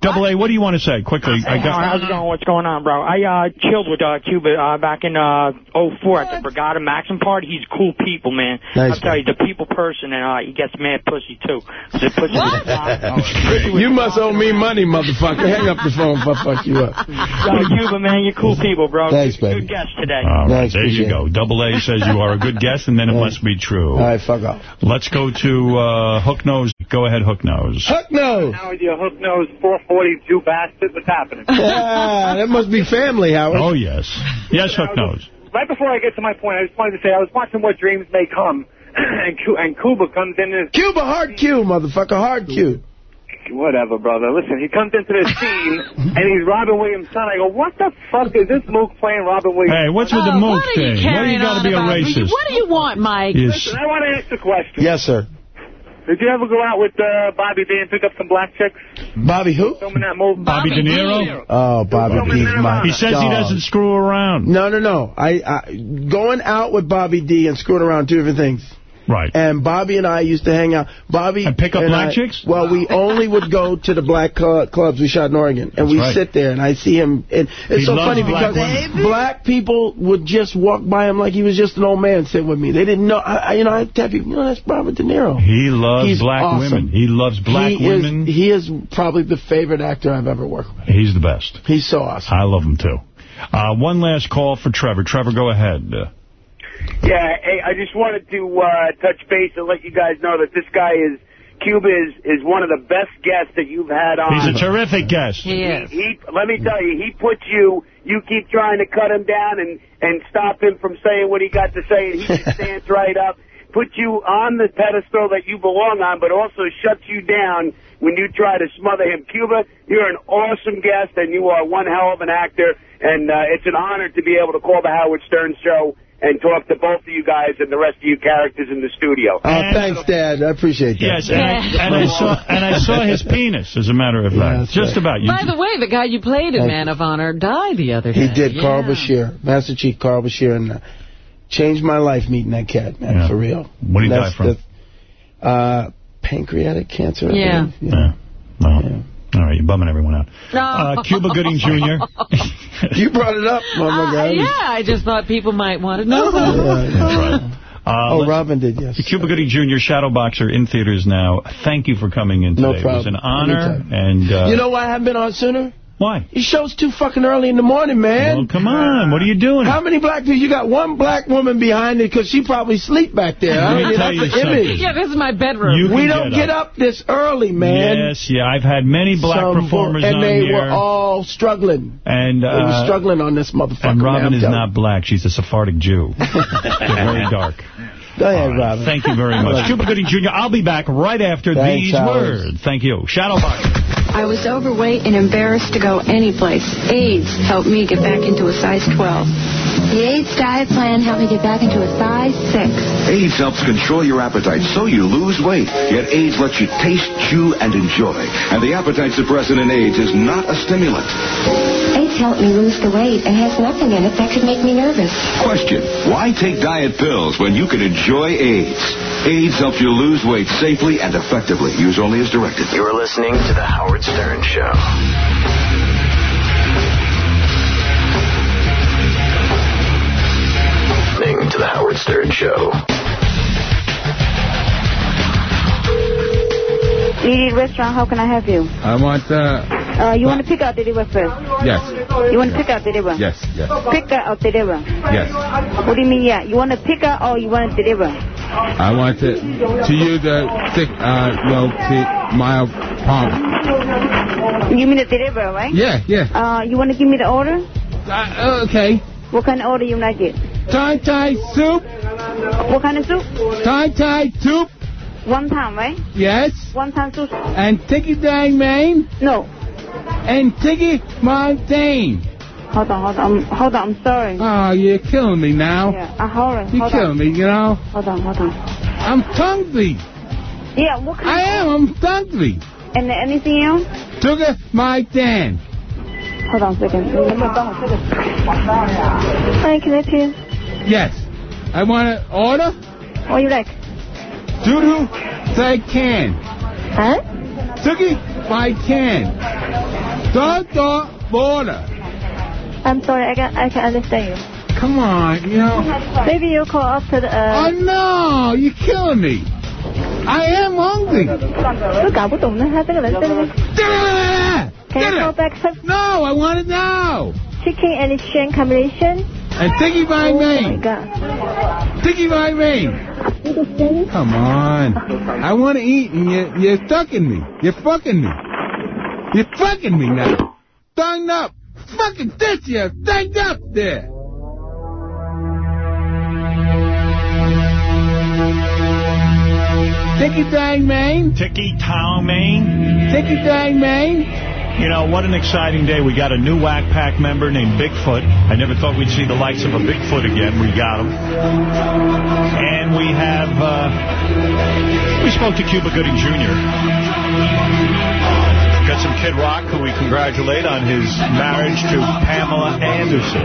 Double A, what do you want to say? Quickly. I Hey, Howard, how's it going? What's going on, bro? I uh, chilled with uh, Cuba uh, back in uh, 04 at the Brigada Maxim party. He's cool people, man. Nice, I'll tell you, the people person, and uh, he gets mad pussy, too. The pussy was You must owe me money, motherfucker. Hang up the phone if I fuck you up. Yo, Cuba, man, you're cool people, bro. Thanks, good, baby. Good guest today. All right, Nice, there you go. Double A says you are a good guest, and then it must be true. All right, fuck off. Let's go to uh, Hook Nose. Go ahead, Hook Nose. Hook nose. Now with your hook nose 442 bastard, what's happening? Yeah, that must be family, Howard. Oh, yes. Yes, Hook Nose. Right before I get to my point, I just wanted to say I was watching What Dreams May Come, and, Cu- and Cuba comes in and Cuba, hard Q, motherfucker, hard Q. whatever, brother. Listen, he comes into the scene, and he's Robin Williams' son. I go, what the fuck is this Mook playing Robin Williams? Hey, what's with the Oh, Mook what are you thing? Why carrying you got to be a racist? What do you want, Mike? Yes. Listen, I want to ask a question. Yes, sir. Did you ever go out with uh, Bobby D and pick up some black chicks? Bobby who? Filming that movie? Bobby De Niro? Oh, Bobby D's my He says he doesn't screw around. No, no, no. I, I going out with Bobby D and screwing around two different things. Right. And Bobby and I used to hang out. Bobby And pick up black I- chicks? Well, we only would go to the black cl- clubs we shot in Oregon, and That's we right. sit there, and I see him. And it's He so funny black because women. black people would just walk by him like he was just an old man sitting with me. They didn't know. I, I- you know, I tell people, you know, that's Robert De Niro. He loves He's black awesome. women. He loves black he women. Is, he is probably the favorite actor I've ever worked with. He's the best. He's so awesome. I love him, too. Uh, one last call for Trevor. Trevor, go ahead. Uh, Yeah, hey, I just wanted to uh, touch base and let you guys know that this guy is, Cuba is, is one of the best guests that you've had on. he's a terrific guest. He is. He, let me tell you, he puts you, you keep trying to cut him down and, and stop him from saying what he got to say, and he just stands right up, puts you on the pedestal that you belong on, but also shuts you down when you try to smother him. Cuba, you're an awesome guest, and you are one hell of an actor, and uh, it's an honor to be able to call the Howard Stern Show and talk to both of you guys and the rest of you characters in the studio. Oh, thanks, Dad. I appreciate that. Yes, and, I, and I saw and I saw his penis, as a matter of fact. that's Just right. about. You, By the way, the guy you played in Man of Honor died the other day. He did, Yeah. Carl Brashear, Master Chief Carl Brashear, and uh, changed my life meeting that cat, man, Yeah. for real. What did he die from? the- uh, pancreatic cancer. I Yeah. Yeah. Well, All right, you're bumming everyone out. No. Uh, Cuba Gooding Jr. you brought it up, Mama Uh, yeah, I just thought people might want to know that. That's right. Uh, oh, Robin did, yes. Cuba Gooding Jr., Shadow Boxer, in theaters now. Thank you for coming in today. No problem. It was an honor. Anytime. And uh, you know why I haven't been on sooner? Why? Your show's too fucking early in the morning, man. Well, come on. What are you doing? How many black people? You got one black woman behind it because she probably sleep back there. I mean, tell that's you the something. image. Yeah, this is my bedroom. You we don't get get up. this early, man. Yes, yeah. I've had many black Some performers bull- and they here. were all struggling. and, they were uh, struggling on this motherfucker. and Robin I'm is not black. She's a Sephardic Jew. They're very dark. You. Go ahead, All right. Robin. Thank you very much. Cuba Gooding Jr., I'll be back right after Thanks, these Howard. words. Thank you. Shadow Boxer. I was overweight and embarrassed to go anyplace. Ayds helped me get back into a size 12. The Ayds diet plan helped me get back into a size 6. Ayds helps control your appetite so you lose weight. Yet Ayds lets you taste, chew, and enjoy. And the appetite suppressant in Ayds is not a stimulant. Ayds helped me lose the weight and has nothing in it that could make me nervous. Question, why take diet pills when you can enjoy Ayds? Ayds helps you lose weight safely and effectively. Use only as directed. You're listening to The Howard Stern Show. Listening to The Howard Stern Show. Needy restaurant, how can I help you? I want, uh, Uh, you want to pick out deliver first? yes, You want to pick out deliver? yes, yes, Pick out or deliver? yes. What do you mean, yeah? You want to pick out or you want to deliver? I want to, to you the thick, uh, well, the mild palm. You mean the deliver, right? Yeah, yeah. Uh, you want to give me the order? Uh, okay. What kind of order you like it? Thai Thai soup. What kind of soup? Thai Thai soup. One time, right? Yes. One time soup. And Tiki Dang Main. No. And Tiki Montaigne. Hold on, hold on. Hold on, I'm sorry. Oh, you're killing me now. Yeah, uh, hold on, You're hold killing on. me, you know. Hold on, hold on. I'm hungry. Yeah, what kind I am. I'm hungry. And anything else? Sugar my Dan. Hold on a second. Let me帮我这个。Hi, can I hear? Yes. I want to order. What you like? Doodoo they can. Huh? Tookie my can. Dog dog border. I'm sorry, I can I can understand you. Come on, you know. Maybe you call after the. Uh, Oh no, you're killing me. I am hungry. 都搞不懂呢，他这个人在那边。 Can I call back some No, I want it now. chicken and chicken combination? And Tiki by Oh my god. Tiki by me. Come on. I want to eat and you're, you're stucking me. You're fucking me. You're fucking me now. Thunged up. Fucking this you. Thunged up there. Ticky Tang Main. Ticky Tong Main. Ticky Tang Main. You know, what an exciting day. We got a new Whack Pack member named Bigfoot. I never thought we'd see the likes of a Bigfoot again. We got him. And we have, uh, we spoke to Cuba Gooding Jr. Got some Kid Rock, who we congratulate on his marriage to Pamela Anderson.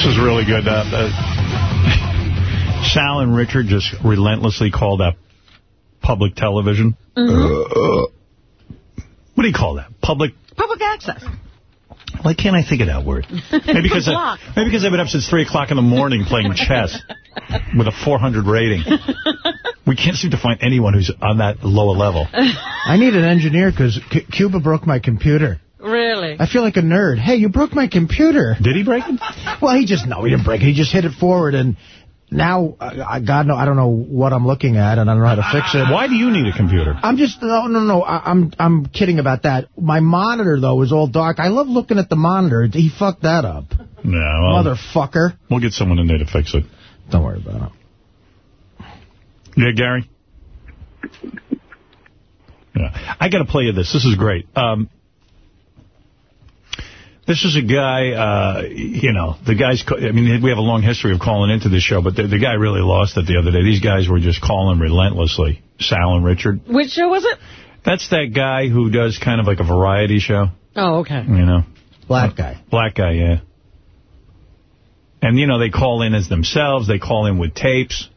This is really good. Uh, uh, Sal and Richard just relentlessly called up public television. Mhm. What do you call that? Public. Public access. Why can't I think of that word? Maybe because I, maybe because I've been up since 3 o'clock in the morning playing chess with a 400 rating. We can't seem to find anyone who's on that lower level. I need an engineer because Cuba broke my computer. Really? I feel like a nerd. Hey, you broke my computer. Did he break it? Well, he just, no, he didn't break it. He just hit it forward, and now, uh, I God, no, I don't know what I'm looking at, and I don't know how to fix it. Why do you need a computer? I'm just, no, no, no, I, I'm I'm kidding about that. My monitor, though, is all dark. I love looking at the monitor. He fucked that up. Yeah, well, Motherfucker. We'll get someone in there to fix it. Don't worry about it. Yeah, Gary? Yeah. I got to play you this. This is great. Um, this is a guy, uh, you know, the guy's, I mean, we have a long history of calling into this show, but the, the guy really lost it the other day. These guys were just calling relentlessly, Sal and Richard. Which show was it? That's that guy who does kind of like a variety show, Oh, okay. you know. Black guy. Black guy, yeah. And, you know, they call in as themselves. They call in with tapes.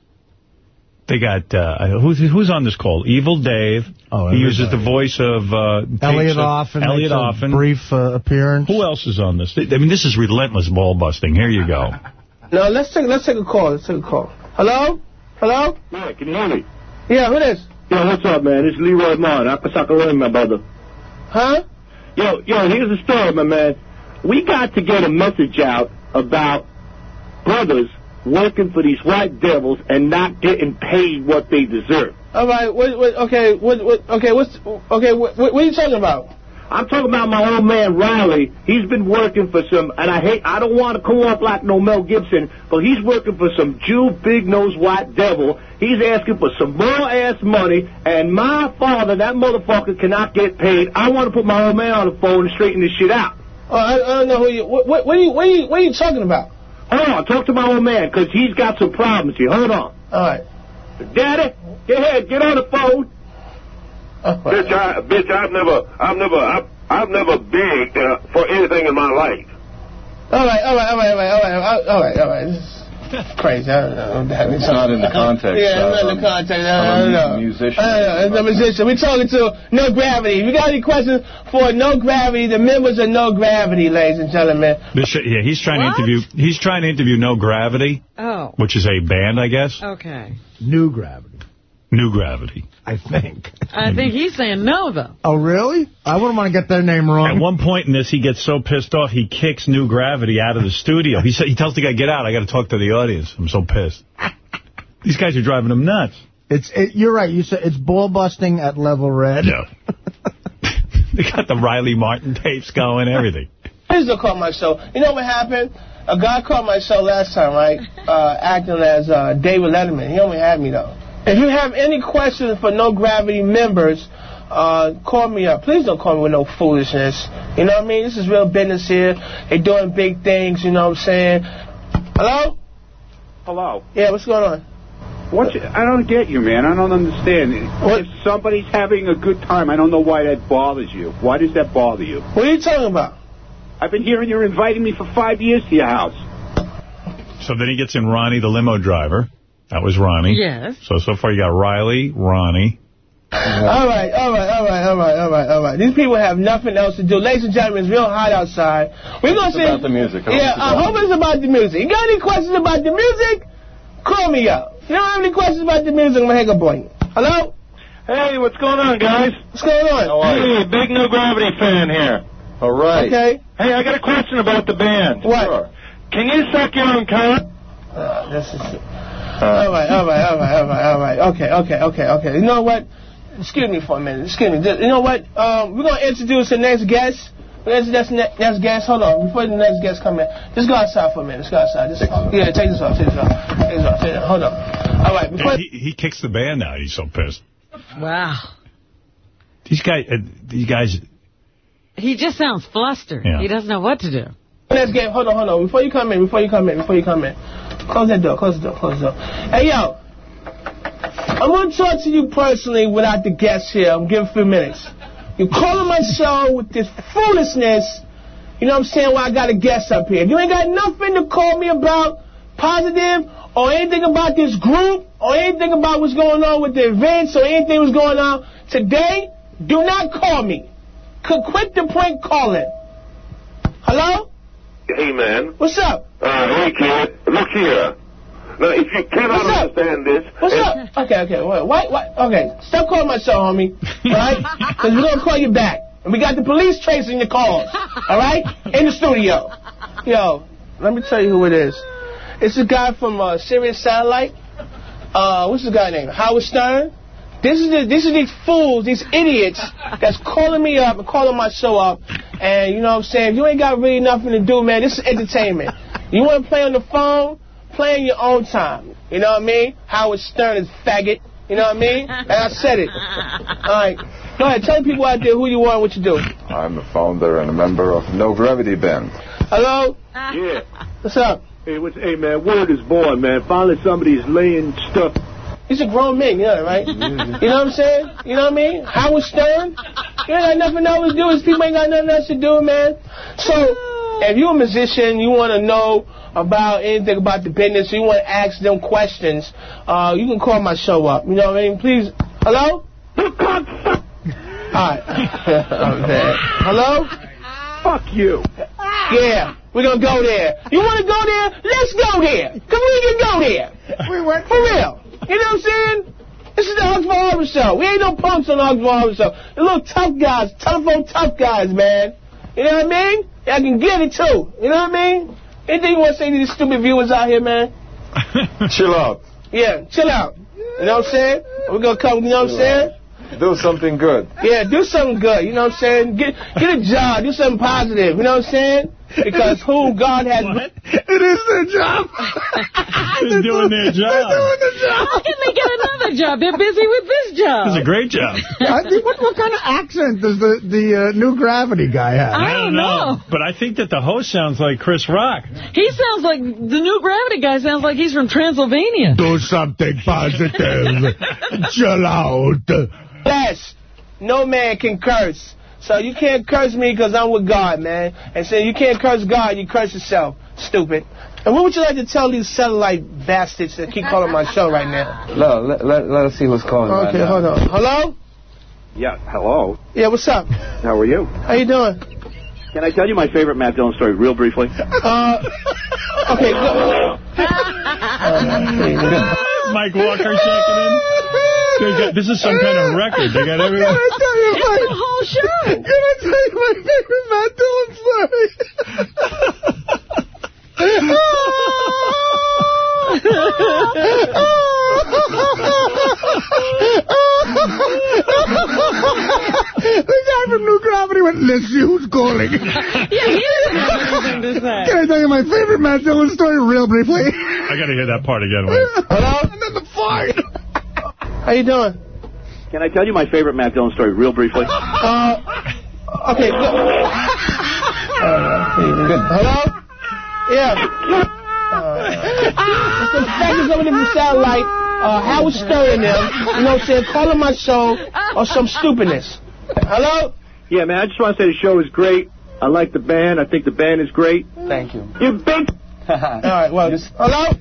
They got, uh, who's who's on this call? Evil Dave. Oh, He uses the voice of... Uh, Elliot tapes of- Offen. Elliot makes a Offen. brief uh, appearance. Who else is on this? I mean, this is relentless ball busting. Here you go. No, let's take let's take a call. Let's take a call. Hello? Hello? Man, can you hear me? Yeah, who this? Yo, what's up, man? It's Leroy Mon. Akasaka my brother. Huh? Yo, yo, here's the story, my man. We got to get a message out about brothers working for these white devils and not getting paid what they deserve. All right. What, what, okay. What, what, okay. What's okay? What, what, are you talking about? I'm talking about my old man Riley. He's been working for some, and I hate, I don't want to come off like no Mel Gibson, but he's working for some Jew big nosed white devil. He's asking for some more ass money, and my father, that motherfucker, cannot get paid. I want to put my old man on the phone and straighten this shit out. Oh, I, I don't know who you. What, what, what, are you, what, are you, what are you talking about? Hold on, talk to my old man, because he's got some problems here. Hold on. All right. Daddy, go ahead, get on the phone. Bitch, I, bitch, I've never, I've never, I've, I've never begged uh, for anything in my life. All right. All right. All right. All right. All right. All right. All right. This is crazy. I don't know. That It's not in the context Yeah, it's not in the context. of I a don't mu- know. musician. I don't know. It's a musician. We're talking to No Gravity. If you got any questions for No Gravity, the members of No Gravity, ladies and gentlemen. This, sh- yeah, he's trying to interview. He's trying to interview No Gravity, Oh, which is a band, I guess. okay. New gravity, New Gravity. I think. I think he's saying no, though. Oh, really? I wouldn't want to get their name wrong. At one point in this, he gets so pissed off, he kicks New Gravity out of the studio. He sa- he tells the guy, get out, I got to talk to the audience. I'm so pissed. These guys are driving him nuts. It's it, You're right. You said it's ball busting at level red. Yeah. they got the Riley Martin tapes going, everything. Please don't call my show. You know what happened? A guy called my show last time, right? Uh, acting as uh, David Letterman. He only had me, though. If you have any questions for No Gravity members, uh, call me up. Please don't call me with no foolishness. You know what I mean? This is real business here. They're doing big things, you know what I'm saying? Hello? Hello. Yeah, what's going on? What's I don't get you, man. I don't understand. If somebody's having a good time, I don't know why that bothers you. Why does that bother you? What are you talking about? I've been hearing you're inviting me for five years to your house. So then he gets in Ronnie, the limo driver. That was Ronnie. Yes. So, so far you got Riley, Ronnie, All right, all right, all right, all right, all right, all right. These people have nothing else to do. Ladies and gentlemen, it's real hot outside. We're going to see. about the music. I Yeah, I about hope it's about the music. You got any questions about the music? Call me up. If you don't have any questions about the music, I'm going to hang up on you. Hello? Hey, what's going on, guys? What's going on? Hey, big No Gravity fan here. All right. Okay. Hey, I got a question about the band. What? Can you suck your own cock? Uh, this is... All right, all right, all right, all right, all right. Okay, okay, okay, okay. You know what? Excuse me for a minute. Excuse me. You know what? Um, we're going to introduce the next guest. Next, next, next, next guest. Hold on. Before the next guest come in, just go outside for a minute. Just go outside. Just, yeah, take this off. Take this off. Take this off. Take this, hold on. All right. Before, he, he kicks the band out. He's so pissed. Wow. These guys, uh, these guys, He just sounds flustered. Yeah. He doesn't know what to do. Next game. Hold on, hold on. Before you come in, before you come in, before you come in. Close that door. Close the door. Close the door. Hey, yo. I'm going to talk to you personally without the guests here. I'm giving a few minutes. You're calling my show with this foolishness. You know what I'm saying? Well, I got a guest up here. You ain't got nothing to call me about positive or anything about this group or anything about what's going on with the events or anything that's going on today, do not call me. Quit the prank calling. Hello? Hey, man. What's up? Uh, hey, kid. Look here. Now, if you cannot What's up? understand this... What's up? Okay, okay. Wait, why, why, okay, stop calling my show, homie. All right? Because we're going to call you back. And we got the police tracing your calls. All right? In the studio. Yo, let me tell you who it is. It's a guy from uh, Sirius Satellite. Uh, what's the guy name? Howard Stern. This is the, this is these fools, these idiots that's calling me up and calling my show up. And you know what I'm saying? If you ain't got really nothing to do, man, this is entertainment. You want to play on the phone? Play in your own time. You know what I mean? Howard Stern is faggot. You know what I mean? And I said it. All right. Go ahead. Tell the people out there who you are and what you do. I'm the founder and a member of No Gravity Band. Hello? Yeah. What's up? Hey, what's, hey, man, word is born, man. Finally somebody's laying stuff. He's a grown man, you know that, right? you know what I'm saying? You know what I mean? Howard Stern? You ain't got nothing else to do. His people ain't got nothing else to do, man. So, if you're a musician, you want to know about anything about the business, you want to ask them questions, uh, you can call my show up. You know what I mean? Please. Hello? Alright. Okay. Hello? Fuck you. Yeah, we're gonna go there. You wanna go there? Let's go there. Come we can go there. We went for real. You know what I'm saying? This is the Hugs for Harvard show. We ain't no punks on the Hugs for Harvard show. The little tough guys, telephone tough guys, man. You know what I mean? I can get it too. You know what I mean? Anything you want to say to these stupid viewers out here, man? Chill out. Yeah, chill out. You know what I'm saying? We're gonna come. You know what I'm saying? Do something good. Yeah, do something good. You know what I'm saying? Get get a job. Do something positive. You know what I'm saying? Because who God has. It is their job. They're doing their job. They're doing the How can they get another job? They're busy with this job. It's a great job. What, what kind of accent does the, the uh, new Gravity guy have? I don't know. But I think that the host sounds like Chris Rock. He sounds like, the new Gravity guy sounds like he's from Transylvania. Do something positive. Chill out. Yes, no man can curse. So you can't curse me because I'm with God, man. And so you can't curse God, you curse yourself. Stupid. And what would you like to tell these satellite bastards that keep calling my show right now? No, let, let, let us see who's calling right Okay, now. hold on. Hello? Yeah, hello. Yeah, what's up? How are you? How you doing? Can I tell you my favorite Matt Dillon story real briefly? Uh, okay. Mike Walker checking in. They got, this is some kind of record. They got everyone. Can I tell you It's my, the whole show. Can I tell you my favorite Matt Dillon story? the guy from New Gravity went, let's see who's calling. Yeah, he doesn't to say. Can I tell you my favorite Matt Dillon story real briefly? I got to hear that part again. Wait. Hello? And then the fart. How you doing? Can I tell you my favorite Matt Dillon story real briefly? Uh, okay, go. Hello? Yeah. Uh, it's the faggots over there from Satellite, uh, Howard Stern and them, you know what I'm saying, calling my show or some stupidness. Hello? Yeah, man, I just want to say the show is great. I like the band. I think the band is great. Thank you. You big... All right, well, hello?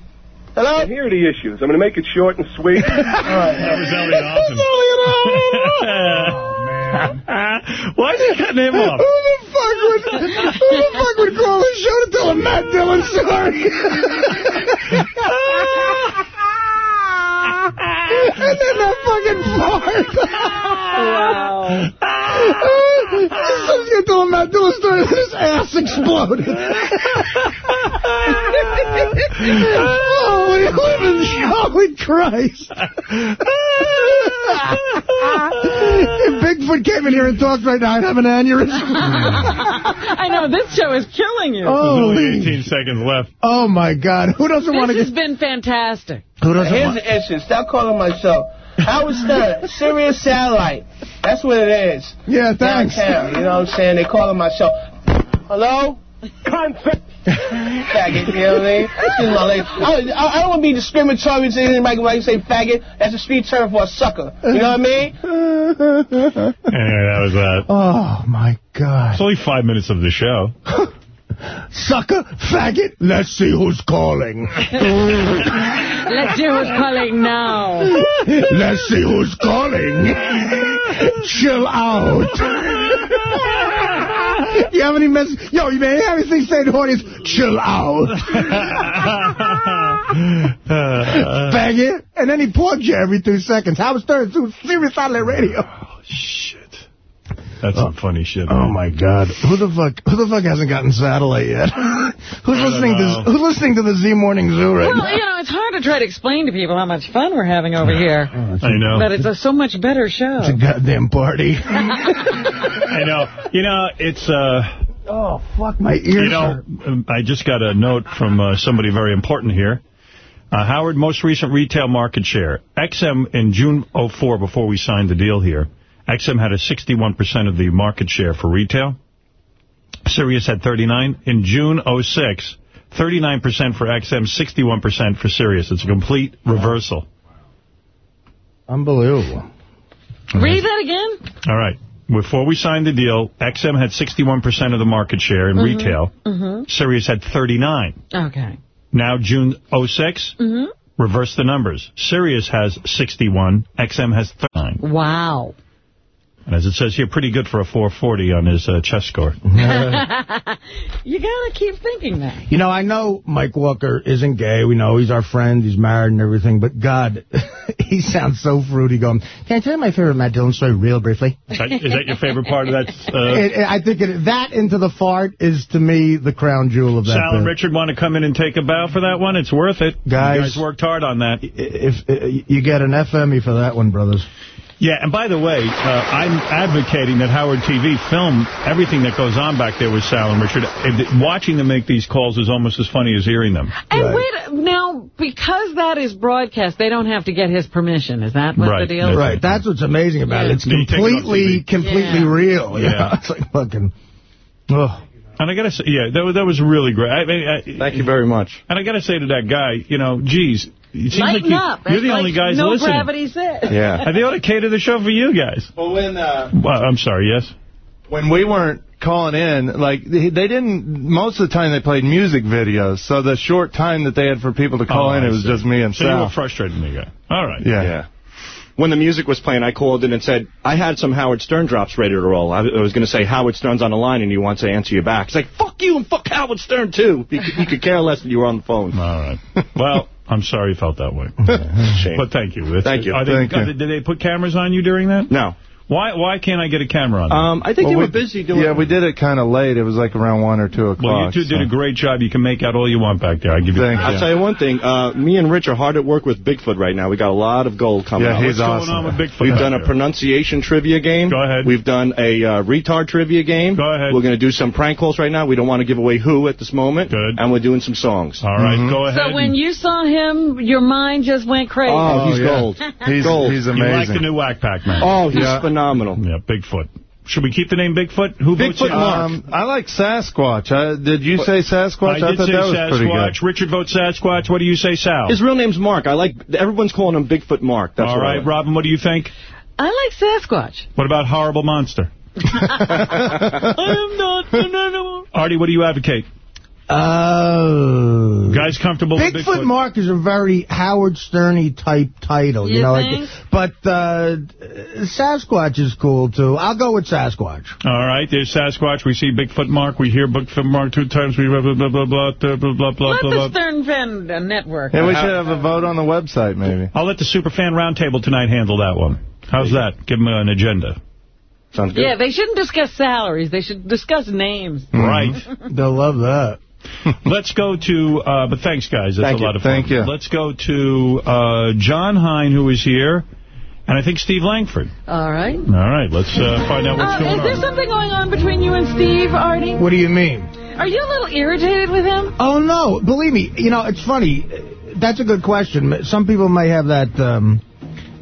Hello? And here are the issues. I'm going to make it short and sweet. All right. That was Elliot Austin. Elliot Why is he cutting him off? Who the fuck would, who the fuck would call the show to tell a Matt Dillon story? and then that fucking fart. Wow. Someone's going to tell a Matt Dillon story his ass exploded. Holy living holy Christ. if Bigfoot came in here and talked right now, I'd have an aneurysm. I know, this show is killing you. There's only 18 seconds left. Oh, my God. Who doesn't want to This has been fantastic. Who doesn't Here's want... the issue. Stop calling my show. Howard Stern, Sirius Satellite. That's what it is. Yeah, thanks. Downtown, you know what I'm saying? They calling my show. Hello? Faggot, you know what I mean? Excuse my language. I, I, I don't want to be discriminatory to anybody when I say faggot. That's a street term for a sucker. You know what I mean? Anyway, that was that. Oh, my God. It's only five minutes of the show. Sucker, faggot, let's see who's calling. Let's see who's calling now. Let's see who's calling. Chill out. you have any mess? Yo, you may have anything to say to the audience? Chill out. Faggot. And then he plugs you every two seconds. Howard Stern, too. Sirius Satellite Radio. Oh, shit. That's some funny shit. Oh my God! Who the fuck? Who the fuck hasn't gotten satellite yet? who's I listening to Who's listening to the Z Morning Zoo right Well, now? you know, it's hard to try to explain to people how much fun we're having over here. I know. But it's a so much better show. It's a goddamn party. I know. You know, it's, uh, oh fuck, my ears you know, hurt. um, I just got a note from uh, somebody very important here. Uh, Howard, most recent retail market share. XM in June 04, before we signed the deal here, XM had a 61% of the market share for retail. Sirius had 39. In June 06, 39% for XM, 61% for Sirius. It's a complete reversal. Unbelievable. Read that again? All right. Before we signed the deal, XM had 61% of the market share in retail. Mm-hmm. Sirius had 39. Okay. Now June 06, Mm-hmm. reverse the numbers. Sirius has 61, XM has 39. Wow. And as it says here, pretty good for a 440 on his uh, chess score. you gotta keep thinking that. You know, I know Mike Walker isn't gay. We know he's our friend. He's married and everything. But, God, he sounds so fruity going, can I tell you my favorite Matt Dillon story real briefly? Is that, is that your favorite part of that? Uh, It, it- I think it, that into the fart is, to me, the crown jewel of that Sal and. Richard want to come in and take a bow for that one? It's worth it. Guys- you guys worked hard on that. If, if You get an FME for that one, brothers. Yeah, and by the way, uh, I'm advocating that Howard TV film everything that goes on back there with Sal and Richard. Uh, Watching them make these calls is almost as funny as hearing them. And wait, now, because that is broadcast, they don't have to get his permission. Is that what Right, the deal is? Right, that's what's amazing about it. It's You take it completely, completely Yeah. real. you Yeah. It's like fucking... Ugh. And I got to say, yeah, that, was- that was really great. I mean, I, Thank you very much. And I got to say to that guy, you know, geez, it seems Lighten like you, up. you're the Like only guys no listening. gravity said. Yeah. And they ought to cater the show for you guys. Well, when uh, Well, I'm sorry, yes? when we weren't calling in, like they they didn't. Most of the time they played music videos, so the short time that they had for people to call Oh, in, I it was see. just me and So you Sal. were frustrated, me guy. All right. Yeah. Yeah. When the music was playing, I called in and said, I had some Howard Stern drops ready to roll. I I was going to say, Howard Stern's on the line and he wants to answer you back. He's like, fuck you and fuck Howard Stern, too. He, could- he could care less that you were on the phone. All right. Well, I'm sorry you felt that way. But thank you. That's- Thank you. They, Thank you. they- did they put cameras on you during that? No. Why Why can't I get a camera on? them? Um, I think they Well, were we- busy doing Yeah, we did it kind of late. It was like around 1 or 2 o'clock. well, you two did a great job. You can make out all you want back there. I give you. Thank I'll you. tell you one thing. Uh, me and Rich are hard at work with Bigfoot right now. We got a lot of gold coming Yeah, out. he's What's awesome. going on with Bigfoot? We've done a pronunciation trivia game. Go ahead. We've done a uh, retard trivia game. Go ahead. We're going to do some prank calls right now. We don't want to give away who at this moment. Good. And we're doing some songs. All right, Mhm. go ahead. So when you saw him, your mind just went crazy. Oh, he's yeah. gold. He's, Gold. he's amazing. you like the new Whack Pack man? Oh, he's Yeah. Phenomenal. Yeah, Bigfoot. Should we keep the name Bigfoot? Who votes Bigfoot yes? Mark. Um, I like Sasquatch. I, did you say Sasquatch? I did thought say that was pretty Sasquatch. good. Richard votes Sasquatch. What do you say, Sal? His real name's Mark. I like. Everyone's calling him Bigfoot Mark. That's All what I right, like. Robin, what do you think? I like Sasquatch. What about Horrible Monster? I am not an animal. Artie, what do you advocate? Oh. Guys comfortable with Bigfoot, Bigfoot? Mark is a very Howard Sterny type title, you, You know. think? but uh, Sasquatch is cool too. I'll go with Sasquatch. All right, there's Sasquatch. We see Bigfoot Mark. We hear Bigfoot Mark two times. We blah, blah, blah, blah, blah, blah, blah, blah, Let blah, the blah. Stern Fan uh, Network. Yeah, we should have a vote on the website, maybe. I'll let the Superfan Roundtable tonight handle that one. How's that? Give them an agenda. Sounds good. Yeah, they shouldn't discuss salaries. They should discuss names. Right. They'll love that. Let's go to, uh, but thanks, guys. That's Thank a you. lot of fun. Thank you. Let's go to uh, John Hein, who is here, and I think Steve Langford. All right. All right, let's uh, find out what's Uh, going is there on. something going on between you and Steve, Artie? What do you mean? Are you a little irritated with him? Oh, no. Believe me, you know, it's funny. That's a good question. Some people may have that um,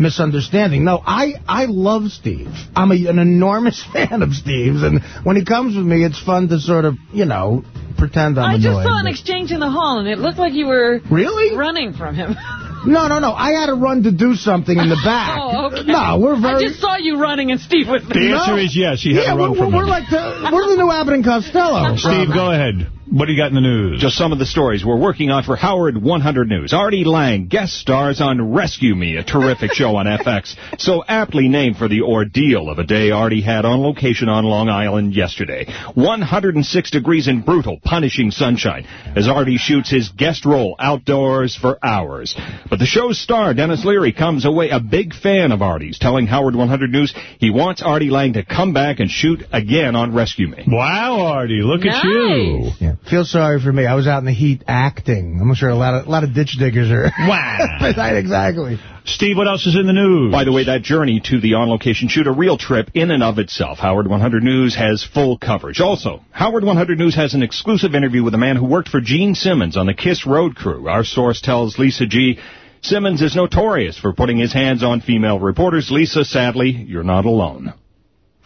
misunderstanding. No, I, I love Steve. I'm a, an enormous fan of Steve's, and when he comes with me, it's fun to sort of, you know, pretend I'm I just saw an exchange in the hall, and it looked like you were Really? running from him. No, no, no. I had to run to do something in the back. oh, okay. No, we're very... I just saw you running, and Steve was The answer is yes. He had yeah, to run we're, from we're him. like the, we're the new Abbott and Costello. Steve, go ahead. What do you got in the news? Just some of the stories we're working on for Howard 100 News. Artie Lange guest stars on Rescue Me, a terrific show on FX. So aptly named for the ordeal of a day Artie had on location on Long Island yesterday. 106 degrees in brutal, punishing sunshine as Artie shoots his guest role outdoors for hours. But the show's star, Denis Leary, comes away a big fan of Artie's, telling Howard 100 News he wants Artie Lange to come back and shoot again on Rescue Me. Wow, Artie, look at you. Yeah. Feel sorry for me. I was out in the heat acting. I'm sure a lot of a lot of ditch diggers are. Wow. right, exactly. Steve, what else is in the news? By the way, that journey to the on-location shoot, a real trip in and of itself. Howard 100 News has full coverage. Also, Howard 100 News has an exclusive interview with a man who worked for Gene Simmons on the KISS Road Crew. Our source tells Lisa G. Simmons is notorious for putting his hands on female reporters. Lisa, sadly, you're not alone.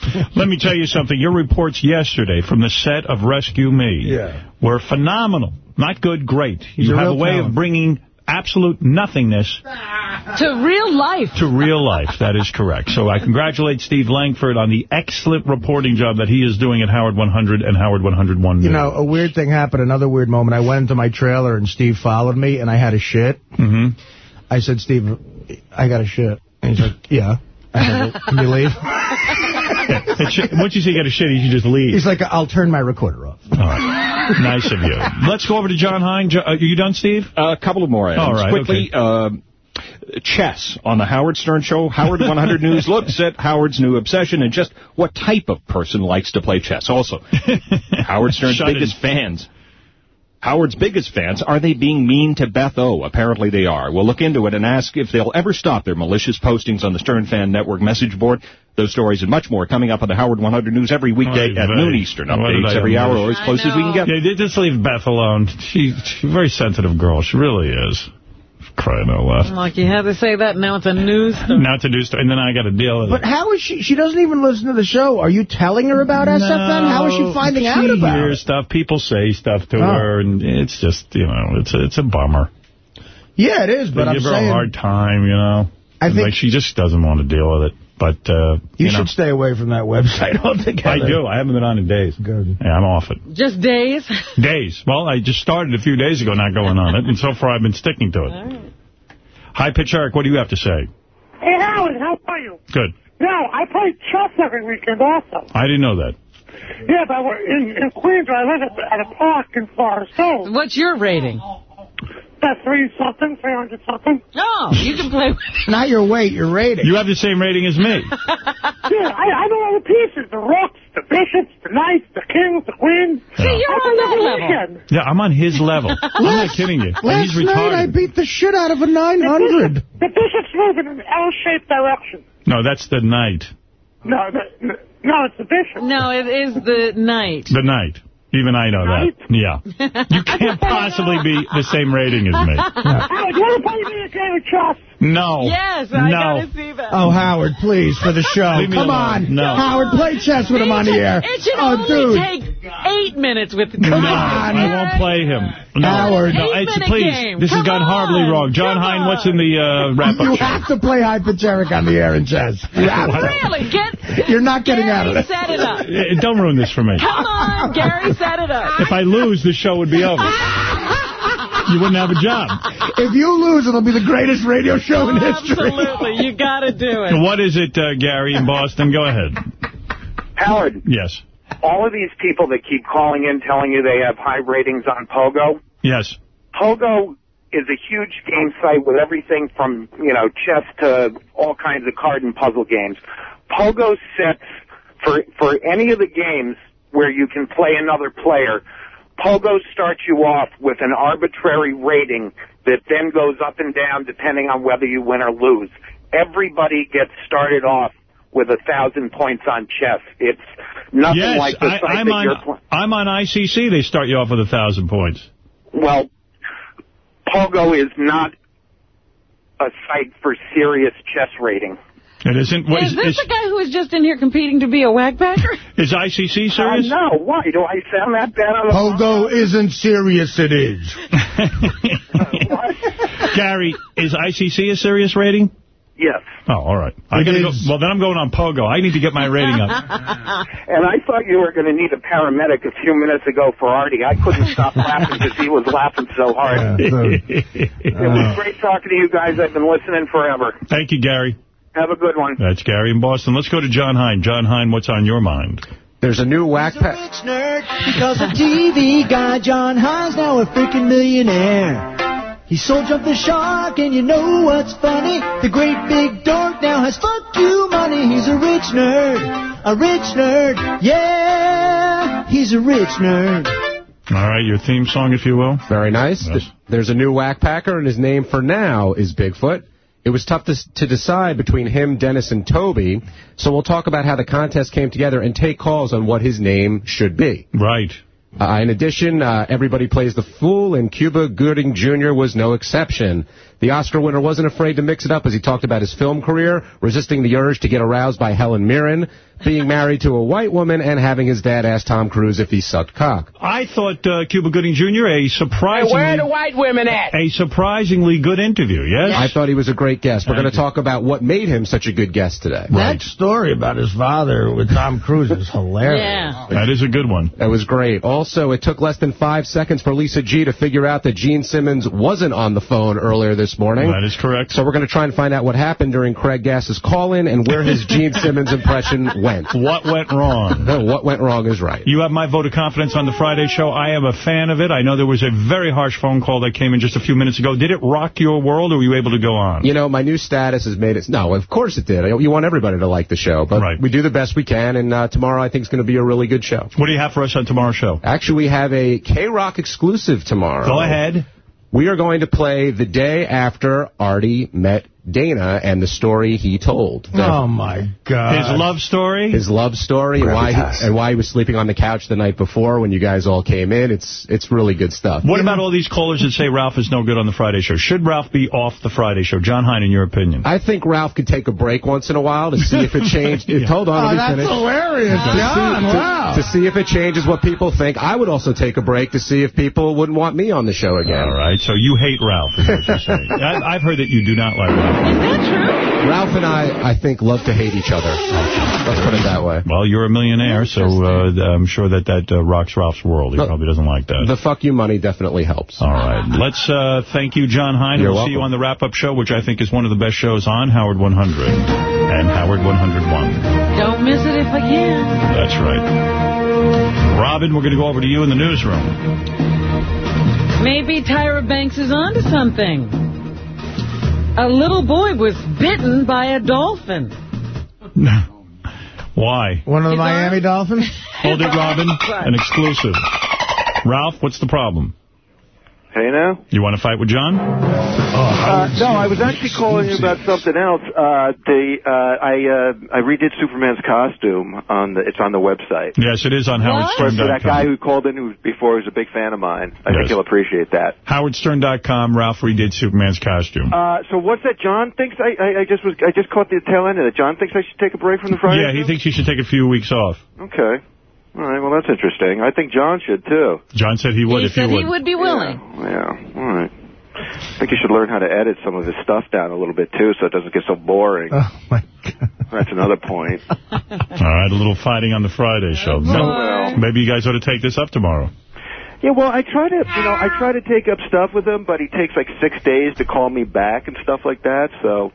Let me tell you something. Your reports yesterday from the set of Rescue Me Yeah. were phenomenal. Not good, great. He's you a have a real way talent. of bringing absolute nothingness to real life. to real life. That is correct. So I congratulate Steve Langford on the excellent reporting job that he is doing at Howard 100 and Howard 101 You know, a weird thing happened. Another weird moment. I went into my trailer and Steve followed me, and I had a shit. hmm I said, Steve, I got a shit. And he's like, yeah. I said, can you leave? It should- Once you say you got a shit, you should just leave. He's like, I'll turn my recorder off. All right. Nice of you. Let's go over to John Hein. Jo- Are you done, Steve? a couple of more items. All right, Quickly, uh, chess on the Howard Stern Show. Howard 100 News looks at Howard's new obsession and just what type of person likes to play chess. Also, Howard Stern's Shut biggest fans. Howard's biggest fans, are they being mean to Beth O? Apparently they are. We'll look into it and ask if they'll ever stop their malicious postings on the Stern Fan Network message board. Those stories and much more coming up on the Howard 100 News every oh, weekday Oy at vey. noon Eastern. What did Updates I every hour miss? or as close as we can get. Yeah, just leave Beth alone. She, she's a very sensitive girl. She really is. Crying out loud. Like you had to say that, now it's a news story. Not to do stuff, and then I got to deal with But it. But how is she? She doesn't even listen to the show. Are you telling her about SFN? How is she finding out she about hears it? stuff. People say stuff to Oh. her, and it's just, you know, it's a, it's a bummer. Yeah, it is, but they I'm give her saying a hard time, you know. I think- like she just doesn't want to deal with it. But uh, you, you, know, should stay away from that website altogether. I do. I haven't been on in days. Good. Yeah, I'm off it. Just days. Days. Well, I just started a few days ago not going on it, and so far I've been sticking to it. Hi, Pitch Eric. What do you have to say? Hey, Howard, how are you? Good. No, I play chess every weekend also. I didn't know that. Yeah, but we're in, in Queens, I live at, at a park in Forest Hills. What's your rating? That's three something, 300 something. No, you can play with Not your weight, your rating. You have the same rating as me. Yeah, I, I know all the pieces. The rooks, the bishops, the knights, the kings, the queens. See, you're on play that level. weekend. Yeah, I'm on his level. I'm not kidding you. Last He's night I beat the shit out of a 900. The bishops move in an L-shaped direction. No, that's the knight. No, the, no, it's the bishop. No, it is the knight. The knight. Even I know that. Yeah. You can't possibly be the same rating as me. Howard, you want to play me a game of chess? No. Yes, I no. gotta see that. Oh, Howard, please, for the show. Come alone. on. No. Howard, play chess with him on the should- air. It should oh, only dude. take eight minutes with the No, I won't play him. No, Howard. no, Eight it's, minute please, game. this has Come gone horribly wrong. John Come Hein, what's in the uh, wrap-up You show? have to play hypocheric on the air in chess. You have to. Really? Get, You're not getting out of Gary it. set it up. Eh, Don't ruin this for me. Come on, Gary set it up. If I lose, the show would be over. You wouldn't have a job. If you lose, it'll be the greatest radio show in history. Absolutely. You got to do it. What is it, uh, Gary, in Boston? Go ahead. Howard, Yes. all of these people that keep calling in telling you they have high ratings on Pogo, Yes. Pogo is a huge game site with everything from, you know, chess to all kinds of card and puzzle games. Pogo sets for for any of the games where you can play another player, Pogo starts you off with an arbitrary rating that then goes up and down depending on whether you win or lose. Everybody gets started off with a thousand points on chess. It's nothing yes, like the I, site I'm, that you're on, playing. I'm on ICC. They start you off with a 1,000 points. Well, Pogo is not a site for serious chess rating. It isn't. What, Is is, this is, the guy who was just in here competing to be a whackpacker? is ICC Uh, serious? no, why? Do I sound that bad on the Pogo isn't serious, it is. Gary, is ICC a serious rating? Yes. Oh, all right. I gotta go, well, then I'm going on Pogo. I need to get my rating up. And I thought you were going to need a paramedic a few minutes ago for Artie. I couldn't stop laughing because he was laughing so hard. Yeah, so- It was great talking to you guys. I've been listening forever. Thank you, Gary. Have a good one. That's Gary in Boston. Let's go to John Hein. John Hein, what's on your mind? There's a new whack pack. nerd because of TV guy John Hein's now a freaking millionaire. He sold Jump the Shark and you know what's funny? The great big dork now has fuck you money. He's a rich nerd, a rich nerd, yeah, he's a rich nerd. All right, your theme song, if you will. Very nice. Yes. There's a new whack packer, and his name for now is Bigfoot. It was tough to, to decide between him, Dennis, and Toby, so we'll talk about how the contest came together and take calls on what his name should be. Right. Uh, in addition, uh, everybody plays the fool, and Cuba Gooding Jr. was no exception. The Oscar winner wasn't afraid to mix it up as he talked about his film career, resisting the urge to get aroused by Helen Mirren, being married to a white woman, and having his dad ask Tom Cruise if he sucked cock. I thought uh, Cuba Gooding Jr. a surprisingly Where are the white women at? a surprisingly good interview. Yes. I thought he was a great guest. We're going to talk about what made him such a good guest today. That story about his father with Tom Cruise is hilarious. Yeah. That is a good one. That was great. Also, it took less than five seconds for Lisa G to figure out that Gene Simmons wasn't on the phone earlier this morning. That is correct. So we're going to try and find out what happened during Craig Gass's call-in and where his Gene Simmons impression went. What went wrong? No, what went wrong is right. You have my vote of confidence on the Friday show. I am a fan of it. I know there was a very harsh phone call that came in just a few minutes ago. Did it rock your world, or were you able to go on? You know, my new status has made it... No, of course it did. You want everybody to like the show, but Right. we do the best we can, and uh, tomorrow I think is going to be a really good show. What do you have for us on tomorrow's show? Actually, we have a K-Rock exclusive tomorrow. Go ahead. We are going to play the day after Artie met Dana and the story he told. The- Oh, my God. His love story? his love story and why, he, and why he was sleeping on the couch the night before when you guys all came in. It's it's really good stuff. What about all these callers that say Ralph is no good on the Friday show? Should Ralph be off the Friday show? John Hein, in your opinion. I think Ralph could take a break once in a while to see if it changed. if- Hold on, Oh, let me that's finish. hilarious, To see- John. to- Wow. To see if it changes what people think. I would also take a break to see if people wouldn't want me on the show again. All right, so you hate Ralph, is what you're saying. I, I've heard that you do not like Ralph. Is that true? Ralph and I, I think, love to hate each other. Let's put it that way. Well, you're a millionaire, so uh, I'm sure that that uh, rocks Ralph's world. He No. probably doesn't like that. The fuck you money definitely helps. All right. Let's uh, thank you, John Hein. You're we'll see you on the wrap-up show, which I think is one of the best shows on Howard 100 and Howard 101. Don't miss it if I can. That's right. Robin, we're going to go over to you in the newsroom. Maybe Tyra Banks is onto something. A little boy was bitten by a dolphin. Why? One of the Miami Dolphins? Hold it, Robin. An exclusive. Ralph, what's the problem? Hey now? You want to fight with John? Uh, no, I was actually calling you about something else. Uh, the uh, I uh, I redid Superman's costume on the it's on the website. Yes, it is on For, for that guy who called in who before was a big fan of mine. I Yes. think he'll appreciate that. howardstern.com. Ralph redid Superman's costume. Uh, so what's that? John thinks I, I I just was I just caught the tail end of it. John thinks I should take a break from the Friday. yeah, he show? thinks you should take a few weeks off. Okay. All right, well, that's interesting. I think John should, too. John said he would he if said you he would be willing. Yeah, all right. I think you should learn how to edit some of his stuff down a little bit, too, so it doesn't get so boring. Oh, my God. That's another point. All right, a little fighting on the Friday show. boy. Maybe you guys ought to take this up tomorrow. Yeah, well, I try to, you know, I try to take up stuff with him, but he takes like six days to call me back and stuff like that, so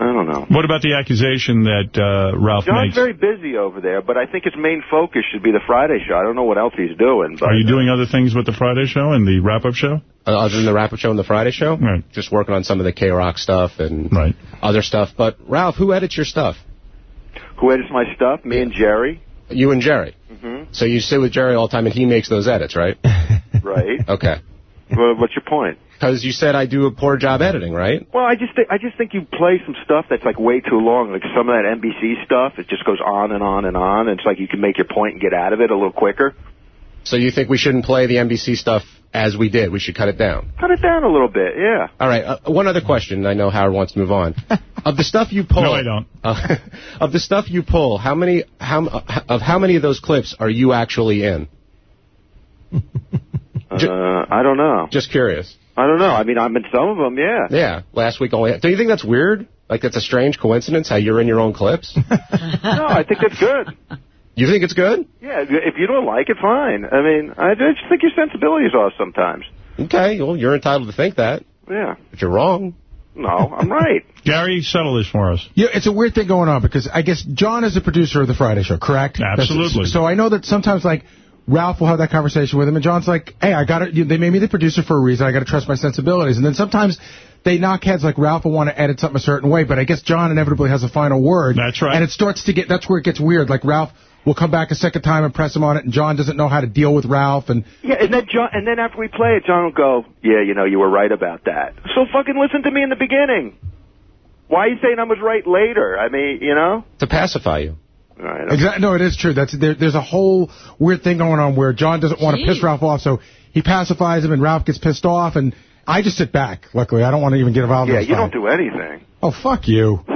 I don't know. What about the accusation that uh, Ralph John's makes? very busy over there, but I think his main focus should be the Friday show. I don't know what else he's doing, but Are you doing other things with the Friday show and the wrap-up show? Uh, other than the wrap-up show and the Friday show? Right. Just working on some of the K-Rock stuff and right. other stuff. But, Ralph, who edits your stuff? who edits my stuff? Me and Jerry. You and Jerry. hmm So you sit with Jerry all the time and he makes those edits, right? Right. Okay. well, what's your point? Because you said I do a poor job editing, right? Well, I just think I just think you play some stuff that's like way too long. Like some of that NBC stuff, it just goes on and on and on. And It's like you can make your point and get out of it a little quicker. So you think we shouldn't play the NBC stuff as we did? We should cut it down. Cut it down a little bit, yeah. All right. Uh, one other question. I know Howard wants to move on. of the stuff you pull, No, I don't. Uh, of the stuff you pull, how many how uh, of how many of those clips are you actually in? Uh, I don't know. Just curious. I don't know. I mean, I'm in some of them, yeah. Yeah. Last week only. Do you think that's weird? Like that's a strange coincidence how you're in your own clips? no, I think that's good. You think it's good? Yeah, if you don't like it, fine. I mean, I just think your sensibilities off sometimes. Okay. Well, you're entitled to think that, Yeah. but you're wrong. No, I'm right. Gary, settle this for us. Yeah, it's a weird thing going on because I guess John is the producer of the Friday show, correct? Absolutely. That's- so I know that sometimes like Ralph will have that conversation with him, and John's like, "Hey, I got to. They made me the producer for a reason. I got to trust my sensibilities." And then sometimes they knock heads. Like Ralph will want to edit something a certain way, but I guess John inevitably has a final word. That's right. And it starts to get. That's where it gets weird. Like Ralph will come back a second time and press him on it, and John doesn't know how to deal with Ralph, and Yeah, and then John, and then after we play it, John will go, "Yeah, you know, you were right about that." So fucking listen to me in the beginning. Why are you saying I was right later? I mean, you know. To pacify you. All right, Exactly. No, it is true. That's there, there's a whole weird thing going on where John doesn't want to piss Ralph off, so he pacifies him, and Ralph gets pissed off, and I just sit back. Luckily, I don't want to even get involved. Yeah, in this you fight. don't do anything. Oh, fuck you.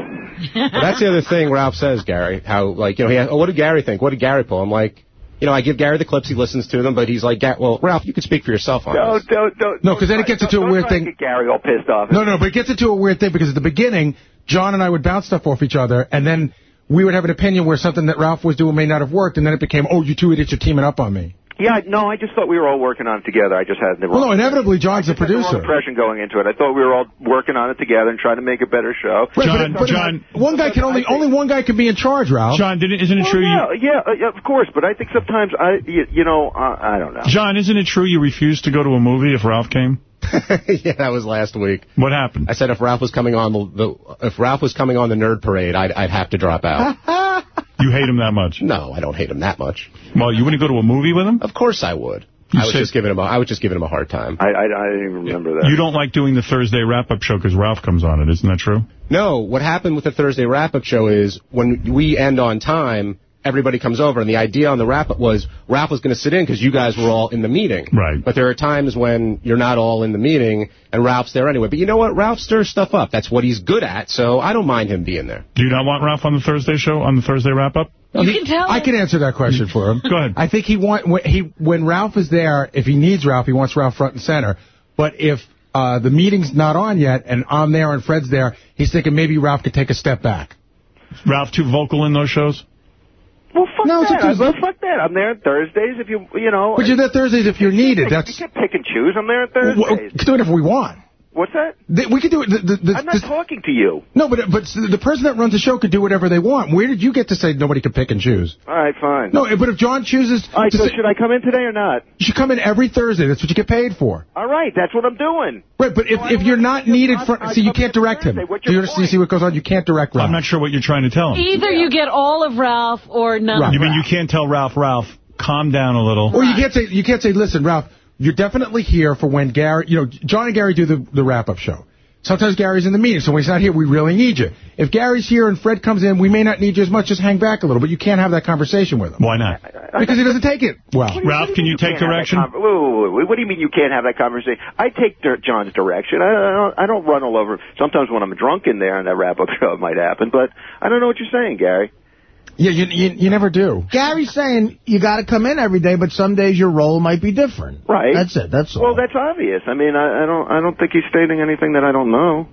But that's the other thing Ralph says, Gary. How like you know, he has, oh, what did Gary think? What did Gary pull? I'm like, you know, I give Gary the clips, he listens to them, but he's like, "Ga- well, Ralph, you can speak for yourself on Don't, this. don't, don't. No, because then it gets into a weird thing. Get Gary all pissed off. No, no, but it gets into a weird thing because at the beginning, John and I would bounce stuff off each other, and then we would have an opinion where something that Ralph was doing may not have worked, and then it became, oh, you two idiots are teaming up on me. Yeah, no, I just thought we were all working on it together. I just had the wrong. Well, no, inevitably, John's the I had producer. impression going into it. I thought we were all working on it together and trying to make a better show. Right, John, but, but John- one guy can only only one guy can be in charge, Ralph. John, didn't, isn't it Well, true yeah, you... yeah, uh, yeah, of course. But I think sometimes I, you, you know, uh, I don't know. John, isn't it true you refused to go to a movie if Ralph came? yeah, that was last week. What happened? I said if Ralph was coming on the, the if Ralph was coming on the nerd parade, I'd I'd have to drop out. You hate him that much? no, I don't hate him that much. Well, you wouldn't go to a movie with him? Of course I would. You I was just giving him a I was just giving him a hard time. I, I, I didn't even remember that. You don't like doing the Thursday wrap-up show because Ralph comes on it, isn't that true? No, what happened with the Thursday wrap-up show is when we end on time, everybody comes over, and the idea on the wrap-up was Ralph was going to sit in because you guys were all in the meeting. Right. But there are times when you're not all in the meeting, and Ralph's there anyway. But you know what? Ralph stirs stuff up. That's what he's good at, so I don't mind him being there. Do you not want Ralph on the Thursday show, on the Thursday wrap-up? You can tell I can answer that question for him. Go ahead. I think he want when he when Ralph is there, if he needs Ralph, he wants Ralph front and center. But if uh, the meeting's not on yet, and I'm there and Fred's there, he's thinking maybe Ralph could take a step back. Ralph too vocal in those shows? Well, fuck No, that. Well, fuck that. I'm there on Thursdays if you, you know. But you're there Thursdays if you're needed. You That's can't pick and choose. I'm there on well, Thursdays. we can do it if we want. What's that? Th- We could do it. The, the, the, I'm not the- talking to you. no, but but the person that runs the show could do whatever they want. Where did you get to say nobody could pick and choose? All right, fine. No, but if John chooses All right, so say, should I come in today or not? you should come in every Thursday. That's what you get paid for. All right, that's what I'm doing. Right, but if, No, I if you're not needed for, I see, you can't in direct him. Thursday. What's Do you point? see what goes on? You can't direct Ralph. I'm not sure what you're trying to tell him. Either you get all of Ralph or none Right. of You mean Ralph. you can't tell Ralph, Ralph, calm down a little? Or you can't say, you can't say, listen, Ralph, you're definitely here for when Gary, you know, John and Gary do the, the wrap-up show. Sometimes Gary's in the meeting, so when he's not here, we really need you. If Gary's here and Fred comes in, we may not need you as much. Just hang back a little, but you can't have that conversation with him. Why not? Because he doesn't take it well. Ralph, can you take can't have that direction? wait, wait, wait, wait. What do you mean you can't have that conversation? I take John's direction. I, I don't. I don't run all over. Sometimes when I'm drunk in there, and that wrap-up show it might happen. But I don't know what you're saying, Gary. Yeah, you, you, you never do. Gary's saying you got to come in every day, but some days your role might be different. Right. That's it. That's all. Well, that's obvious. I mean, I, I don't. I don't think he's stating anything that I don't know.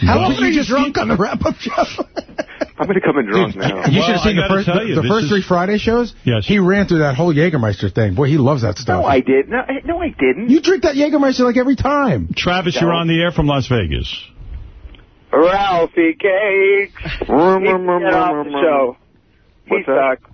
How Well, often are you drunk on the wrap-up show? I'm going to come in drunk now. You Well, should have seen the first tell the, you, the first is- three Friday shows. Yes. He ran through that whole Jägermeister thing. Boy, he loves that stuff. No, I did. No, no, I didn't. You drink that Jägermeister like every time. Travis, you're on the air from Las Vegas. Ralphie Cakes needs to get off the show. He sucks.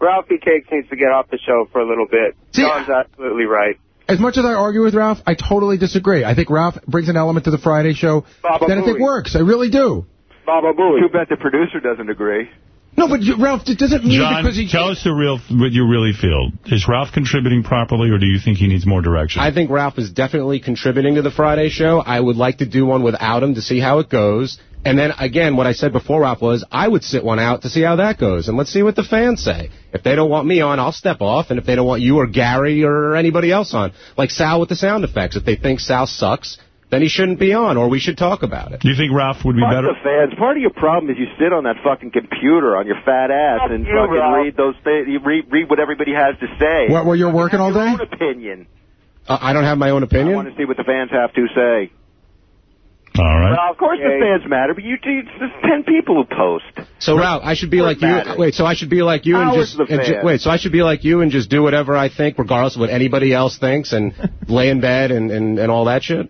Ralphie Cakes needs to get off the show for a little bit. John's absolutely right. As much as I argue with Ralph, I totally disagree. I think Ralph brings an element to the Friday show Baba that I think works. I really do. Baba Booey. Too bad the producer doesn't agree. No, but you, Ralph, it doesn't mean John, because he... tell us the real what you really feel. Is Ralph contributing properly, or do you think he needs more direction? I think Ralph is definitely contributing to the Friday show. I would like to do one without him to see how it goes. And then, again, what I said before, Ralph, was I would sit one out to see how that goes. And let's see what the fans say. If they don't want me on, I'll step off. And if they don't want you or Gary or anybody else on, like Sal with the sound effects, if they think Sal sucks, then he shouldn't be on, or we should talk about it. Do you think Ralph would be Fuck better? the fans. Part of your problem is you sit on that fucking computer on your fat ass Fuck and you, fucking Ralph. read those things. You read, read what everybody has to say. What, while you're working all Your day? own opinion. Uh, I don't have my own opinion? I want to see what the fans have to say. All right. Well, of course the fans matter, but you it's just ten people who post. So Ralph, I should be We're like you. mad. Wait, so I should be like you and Ours just and ju- wait. So I should be like you and just do whatever I think, regardless of what anybody else thinks, and lay in bed and, and, and all that shit.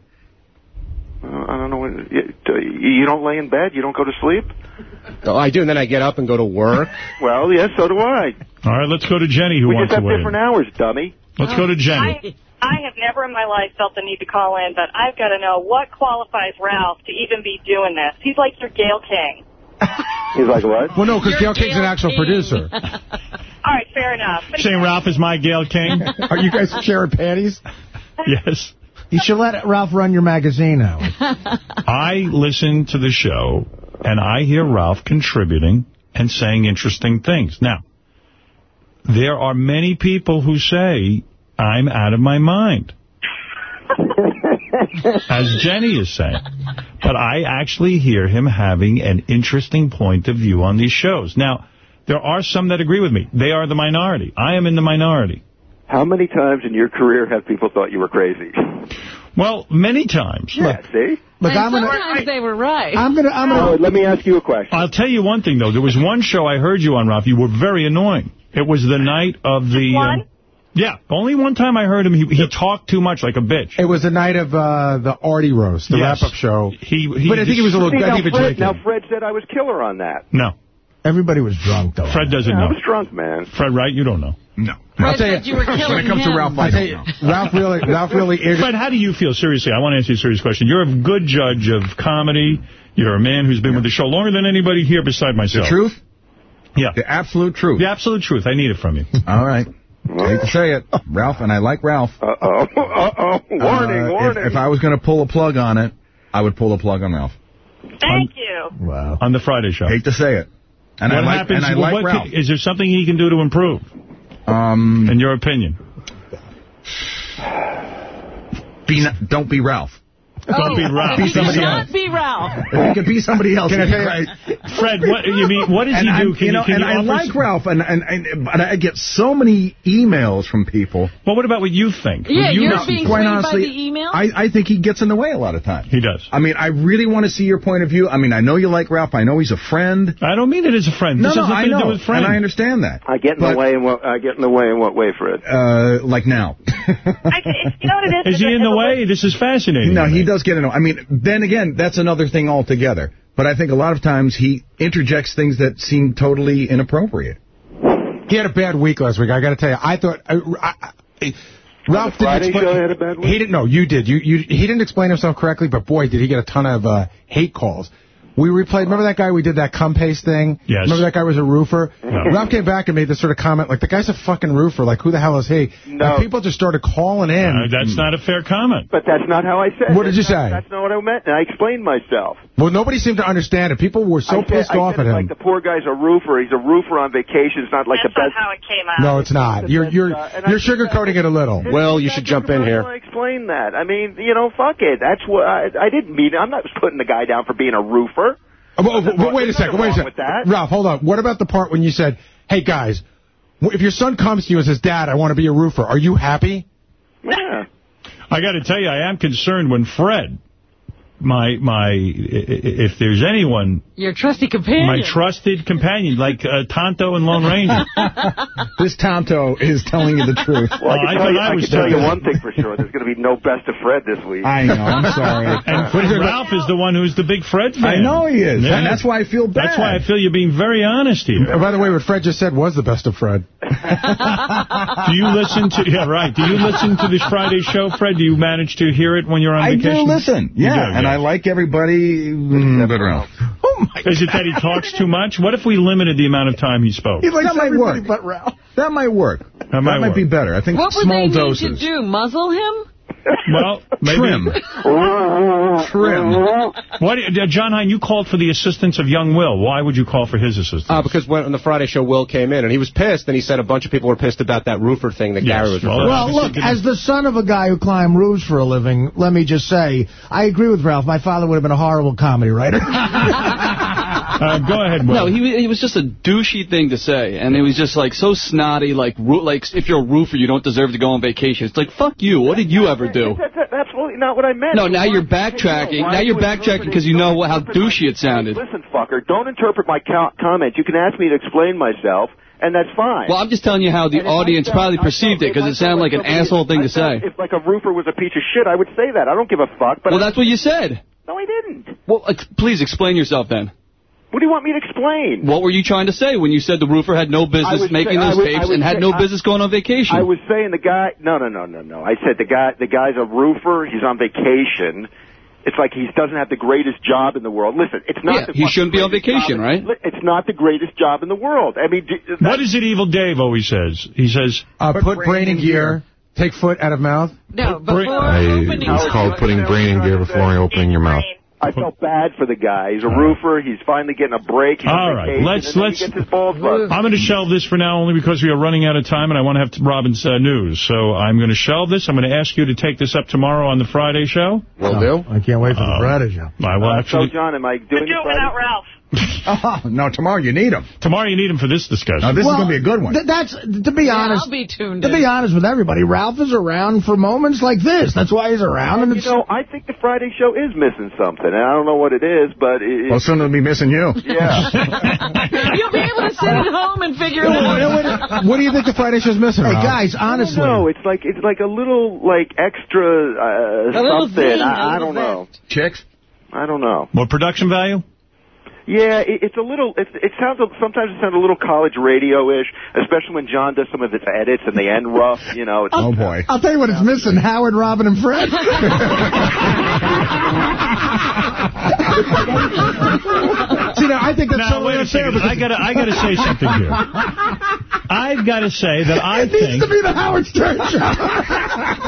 Uh, I don't know. You, you don't lay in bed. You don't go to sleep. Oh, I do, and then I get up and go to work. Well, yes, so do I. All right, let's go to Jenny, who we wants just to have weigh in. different hours, dummy. Let's go to Jenny. I, I have never in my life felt the need to call in, but I've got to know what qualifies Ralph to even be doing this. He's like your Gayle King. He's like, what? Well, no, because Gayle King's an actual producer. All right, fair enough. But Saying Ralph is my Gayle King? Are you guys sharing panties? yes. You should let Ralph run your magazine, Howard. I listen to the show, and I hear Ralph contributing and saying interesting things. Now, there are many people who say, I'm out of my mind. As Jenny is saying. But I actually hear him having an interesting point of view on these shows. Now, there are some that agree with me. They are the minority. I am in the minority. How many times in your career have people thought you were crazy? Well, many times. Yeah, see? Look, and I'm gonna, sometimes they were right. I'm gonna, I'm gonna. Howard, let me ask you a question. I'll tell you one thing, though. There was one show I heard you on, Ralph. You were very annoying. It was the night of the... One? um, yeah, only one time I heard him. He, he talked too much like a bitch. It was the night of uh, the Artie roast, the Yes. wrap-up show. He, he but I think he was a little. See, I now, think he was Fred, drinking. now, Fred said I was killer on that. No, Everybody was drunk, though. Fred doesn't Yeah, I know. was drunk, man. Fred, right? You don't know. No. Fred I'll tell you, said you were killing When it comes him. to Ralph, I I don't you, know. Ralph really, Ralph really. Fred, how do you feel? Seriously, I want to ask you a serious question. You're a good judge of comedy. You're a man who's been with the show longer than anybody here beside myself. The truth? Yeah. The absolute truth. The absolute truth. I need it from you. All right. I hate to say it, Ralph, and I like Ralph. Uh-oh. Uh-oh. Warning, Uh, warning. If, if I was going to pull a plug on it, I would pull a plug on Ralph. Thank you. Wow. On the Friday show. Hate to say it. And what I like, happens? and I like Ralph. could- is there something he can do to improve, Um, in your opinion? be n- don't be Ralph. Don't be Ralph. He Be somebody should else. not be Ralph. If you could be somebody else, Can I be tell. Fred, what you mean? What does and he I'm- do? Can you know, can and I like some- Ralph, and, and, and but I get so many emails from people. Well, what about what you think? Yeah, you you're being quite honestly, by the email? I, I think he gets in the way a lot of times. He does. I mean, I really want to see your point of view. I mean, I know you like Ralph. I know he's a friend. I don't mean it as a friend. No, this no, I nothing to do know, and I understand that. I get in But- the way in what I get in the way in what way, Fred? Uh, like now. I, you know what it is? Is he in the way? This is fascinating. no, to he me. Does get in. I mean, then again, that's another thing altogether. But I think a lot of times he interjects things that seem totally inappropriate. He had a bad week last week. I got to tell you, I thought I, I, I, Ralph didn't explain. he had a bad week? He didn't. No, you did. You you. He didn't explain himself correctly, but boy, did he get a ton of uh, hate calls. We replayed. Remember that guy we did that cum paste thing? Yes. Remember that guy was a roofer? Yeah. Ralph came back and made this sort of comment like the guy's a fucking roofer. Like who the hell is he? No. And people just started calling in. Uh, that's not a fair comment. But that's not how I said. What did That's you not- say? That's not what I meant. And I explained myself. Well, nobody seemed to understand it. People were so I said, pissed I off at him. Like the poor guy's a roofer. He's a roofer on vacation. It's not like That's the not best. how it came out. no, it's not. You're you're uh, you're sugarcoating it a little. Well, you should jump in How here. do I explain that? I mean, you know, fuck it. That's what I, I didn't mean. I'm not putting the guy down for being a roofer. Oh, but, but wait a second, wait a second. with that. Ralph, hold on. What about the part when you said, hey, guys, if your son comes to you and says, Dad, I want to be a roofer, are you happy? Yeah. I got to tell you, I am concerned when Fred, my, my, i- i- if there's anyone, Your trusty companion. my trusted companion, like uh, Tonto and Lone Ranger. This Tonto is telling you the truth. Well, I I can, tell you, I I can tell you one thing for sure. There's going to be no best of Fred this week. I know, I'm sorry. And Ralph is the one who's the big Fred fan. I know he is, Yeah. and that's why I feel bad. That's why I feel you're being very honest here. By the way, what Fred just said was the best of Fred. Do you listen to, yeah, right. Do you listen to this Friday show, Fred? Do you manage to hear it when you're on I vacation? I do listen, You yeah, do, and I like everybody mm, but Ralph. Is it that he talks too much? What if we limited the amount of time he spoke? that might work. but Ralph. That might work. That might might, work. be better. I think What would they need doses. to do? Muzzle him? Well. Trim. Trim. What, uh, John Hein, you called for the assistance of young Will. Why would you call for his assistance? Uh, because when on the Friday show, Will came in, and he was pissed, and he said a bunch of people were pissed about that roofer thing that Yes, Gary was well, referring Well, to. look, as the son of a guy who climbed roofs for a living, let me just say, I agree with Ralph. My father would have been a horrible comedy writer. Uh, go ahead, Will. No, he he was just a douchey thing to say, and it was just like so snotty. Like like if you're a roofer, you don't deserve to go on vacation. It's like fuck you. What did you ever do? That's, that's absolutely not what I meant. No, now you're backtracking. Now you're backtracking because you know how douchey it sounded. Listen, fucker, don't interpret my comment. You can ask me to explain myself, and that's fine. Well, I'm just telling you how the And if I audience felt- probably perceived felt- it because it sounded like an asshole thing I to say. If like a roofer was a piece of shit, I would say that. I don't give a fuck. But Well, I- that's what you said. no, I didn't. Well, ex- please explain yourself then. What do you want me to explain? What were you trying to say when you said the roofer had no business making say- those would- tapes would and had say- no I- business going on vacation? I was saying the guy. No, no, no, no, no. I said the guy. The guy's a roofer. He's on vacation. It's like he doesn't have the greatest job in the world. Listen, it's not. Yeah, the he shouldn't be on vacation, job- right? It's not the greatest job in the world. I mean, What is it Evil Dave always says? He says... Uh, put brain in gear, take foot out of mouth. No, before It's called putting brain in gear before opening your mouth. I felt bad for the guy. He's a roofer. He's finally getting a break. He's All on right, vacation, let's- let's- He his balls. I'm going to shelve this for now only because we are running out of time and I want to have t- Robin's uh, news. So I'm going to shelve this. I'm going to ask you to take this up tomorrow on the Friday show. Will do. I can't wait for Uh, the Friday show. I will Uh, actually... so, John, am I doing Do it it without Ralph. Oh, no, tomorrow you need him. Tomorrow you need him for this discussion. Now, this Well, is going to be a good one. Th- that's to be Yeah, honest. I'll be tuned To in. be honest with everybody, Ralph is around for moments like this. That's why he's around. And You know, I think the Friday show is missing something, and I don't know what it is, but it, well, soon they'll be missing you. yeah. You'll be able to sit at home and figure it out. What do you think the Friday show's missing, hey guys, honestly, No, it's like it's like a little like extra uh, A little something. zing, a I, I don't know. Chicks? I don't know. More production value? Yeah, it, it's a little. It, it sounds a- sometimes it sounds a little college radio-ish, especially when John does some of his edits and they end rough. You know. It's, Oh, boy. I'll tell you what it's missing: Howard, Robin, and Fred. See, I think that's Now, totally wait a unfair. second. I gotta, I gotta say something here. I've got to say that I it needs think to be the Howard Stern show.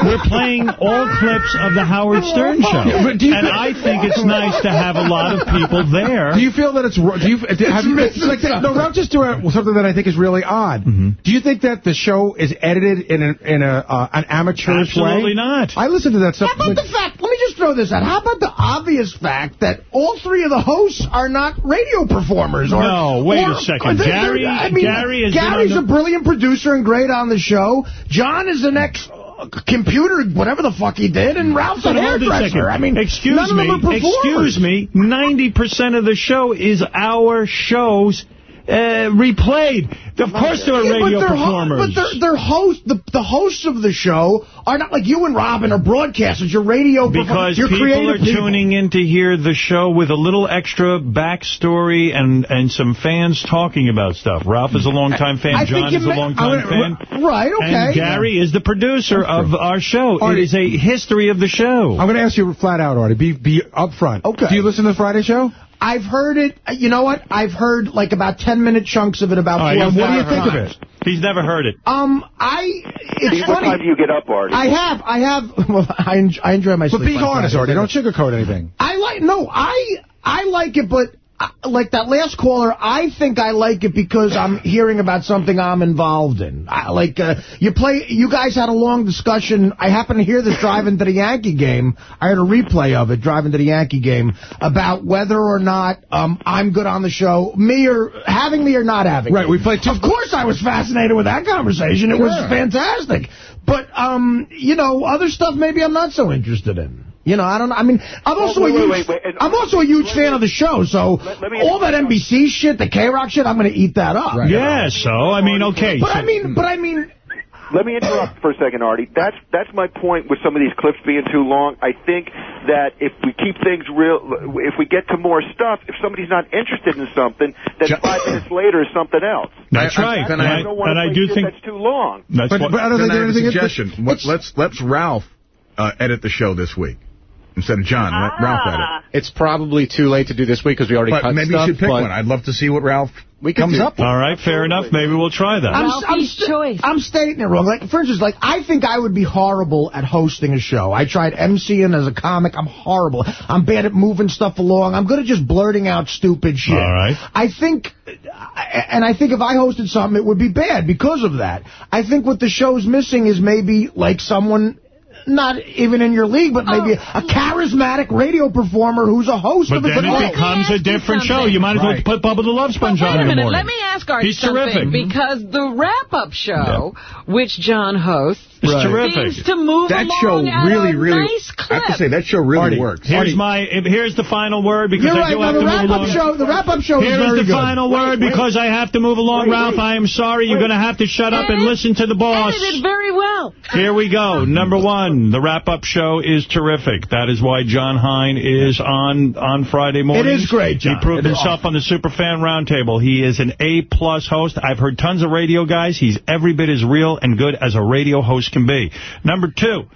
we're playing all clips of the Howard Stern show, But and think- I think it's nice to have a lot of people there. Do you feel that it's do you have you like that, no Ralph just doing something that I think is really odd. Mm-hmm. Do you think that the show is edited in a, in a uh, an amateurish way? Absolutely not. I listen to that stuff. How about the fact, let me just throw this out. How about the obvious fact that all three of the hosts are not radio performers? Or, No, wait a second. they're- Gary- I mean, Gary been Gary's a brilliant producer and great on the show. John is the ex uh, computer, whatever the fuck he did, and Ralph's a hairdresser. I mean, excuse me, of them are performers. excuse me. Ninety percent of the show is our shows uh, replayed. Of course, there are Yeah, but radio they're ho- performers. but they're, they're host, the, the hosts of the show are not like you and Robin are broadcasters. You're radio Because performers. You're people creative are tuning in to hear the show with a little extra backstory and, and some fans talking about stuff. Ralph is a longtime fan. I think John is a ma- longtime I fan. Right, okay. And Gary is the producer of our show. It is a history of the show. I'm going to ask you flat out, Artie. Be be upfront. Okay. Do you listen to the Friday show? I've heard it. uh, You know what? I've heard like about 10-minute chunks of it about Oh, four you've or never five heard times. it. He's never heard it. Um, I, it's what funny. time do you get up, Artie? I have, I have, well, I, enjoy, I enjoy my But sleep. be honest, Fridays. Artie. Don't sugarcoat anything. I like, no, I, I like it, but I- like that last caller, I think I like it because I'm hearing about something I'm involved in. I, like, uh, you play, you guys had a long discussion. I happened to hear this driving to the Yankee game. I heard a replay of it, driving to the Yankee game, about whether or not um, I'm good on the show, me or having me or not having Right, me. we played two... Of course I was fascinated with that conversation. It was fantastic. But, um, you know, other stuff maybe I'm not so interested in. You know, I don't know. I mean, I'm also wait, a huge, wait, wait, and- I'm also a huge fan of the show. So let me- all that NBC shit, the K-Rock shit, I'm going to eat that up. Yeah, so, I mean, okay. But so- I mean, but I mean, Let me interrupt for a second, Artie. That's that's my point with some of these clips being too long. I think that if we keep things real, if we get to more stuff, if somebody's not interested in something, then five minutes later is something else. That's right. I, And I, I- don't want and to I do think- that's too long. That's But, what, but I don't think I have a anything... suggestion. What, let's let's Ralph uh, edit the show this week instead of John. Let ah. Ralph edit. It's probably too late to do this week because we already But cut maybe stuff. you should pick one. I'd love to see what Ralph we comes do- up with. all right, fair enough. Maybe we'll try that. I'm, I'm, st- choice. I'm stating it wrong. Like, for instance, like, I think I would be horrible at hosting a show. I tried emceeing as a comic. I'm horrible. I'm bad at moving stuff along. I'm good at just blurting out stupid shit. All right. I think, and I think if I hosted something, it would be bad because of that. I think what the show's missing is maybe, like, someone... Not even in your league, but oh. maybe a charismatic radio performer who's a host But of it. then But it becomes a different show. You might as well Right. put Bubba the Love Sponge on a in the morning. let me ask Art He's something, terrific. because the wrap-up show, which John hosts, It's Right. terrific. seems to move That along show really, really. nice I have to say that show really Artie, works. Here's my. Here's the final word because You're I right. do have the to move wrap-up along. show, the wrap-up show Here is very the good. final word because I have to move along, Wait, Ralph. wait. I am sorry. You're going to have to shut up and listen to the boss. Edited very well. Here we go. Number one, the wrap-up show is terrific. That is why John Hein is on on Friday morning. It is great, John. He proved It is himself on the Superfan Roundtable. He is an A-plus host. I've heard tons of radio guys. He's every bit as real and good as a radio host can be. Number two,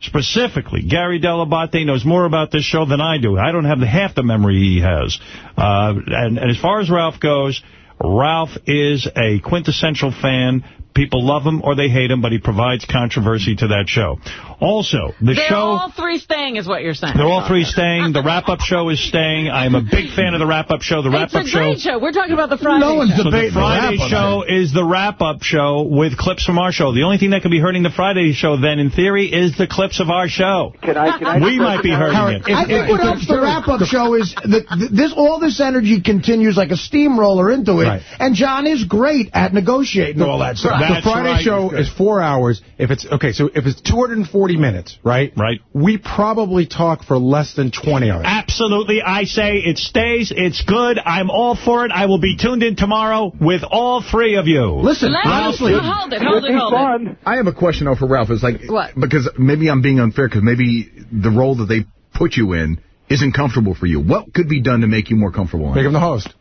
Specifically, Gary Dell'Abate knows more about this show than I do. I don't have the, half the memory he has. Uh, and, and as far as Ralph goes, Ralph is a quintessential fan. People love him or they hate him, but he provides controversy to that show. Also, the They're show... all three staying, is what you're saying. They're all three staying. The wrap-up show is staying. I am a big fan of the wrap-up show. The wrap-up a show... great show. We're talking about the Friday No one's show. So the debating the Friday wrap-up show is the wrap-up show with clips from our show. The only thing that could be hurting the Friday show then, in theory, is the clips of our show. Can I? Can I We might be hurting it. I think what helps the wrap-up show is that this all this energy continues like a steamroller into it, Right. and John is great at negotiating all that stuff. That's the Friday right. show is four hours. If it's okay, so if it's 240 minutes, right? Right. We probably talk for less than 20 hours. Absolutely. I say it stays. It's good. I'm all for it. I will be tuned in tomorrow with all three of you. Listen, Let's honestly, hold it, hold it, hold it. I have a question though for Ralph. It's like What? because maybe I'm being unfair because maybe the role that they put you in isn't comfortable for you. What could be done to make you more comfortable? in Make him the host.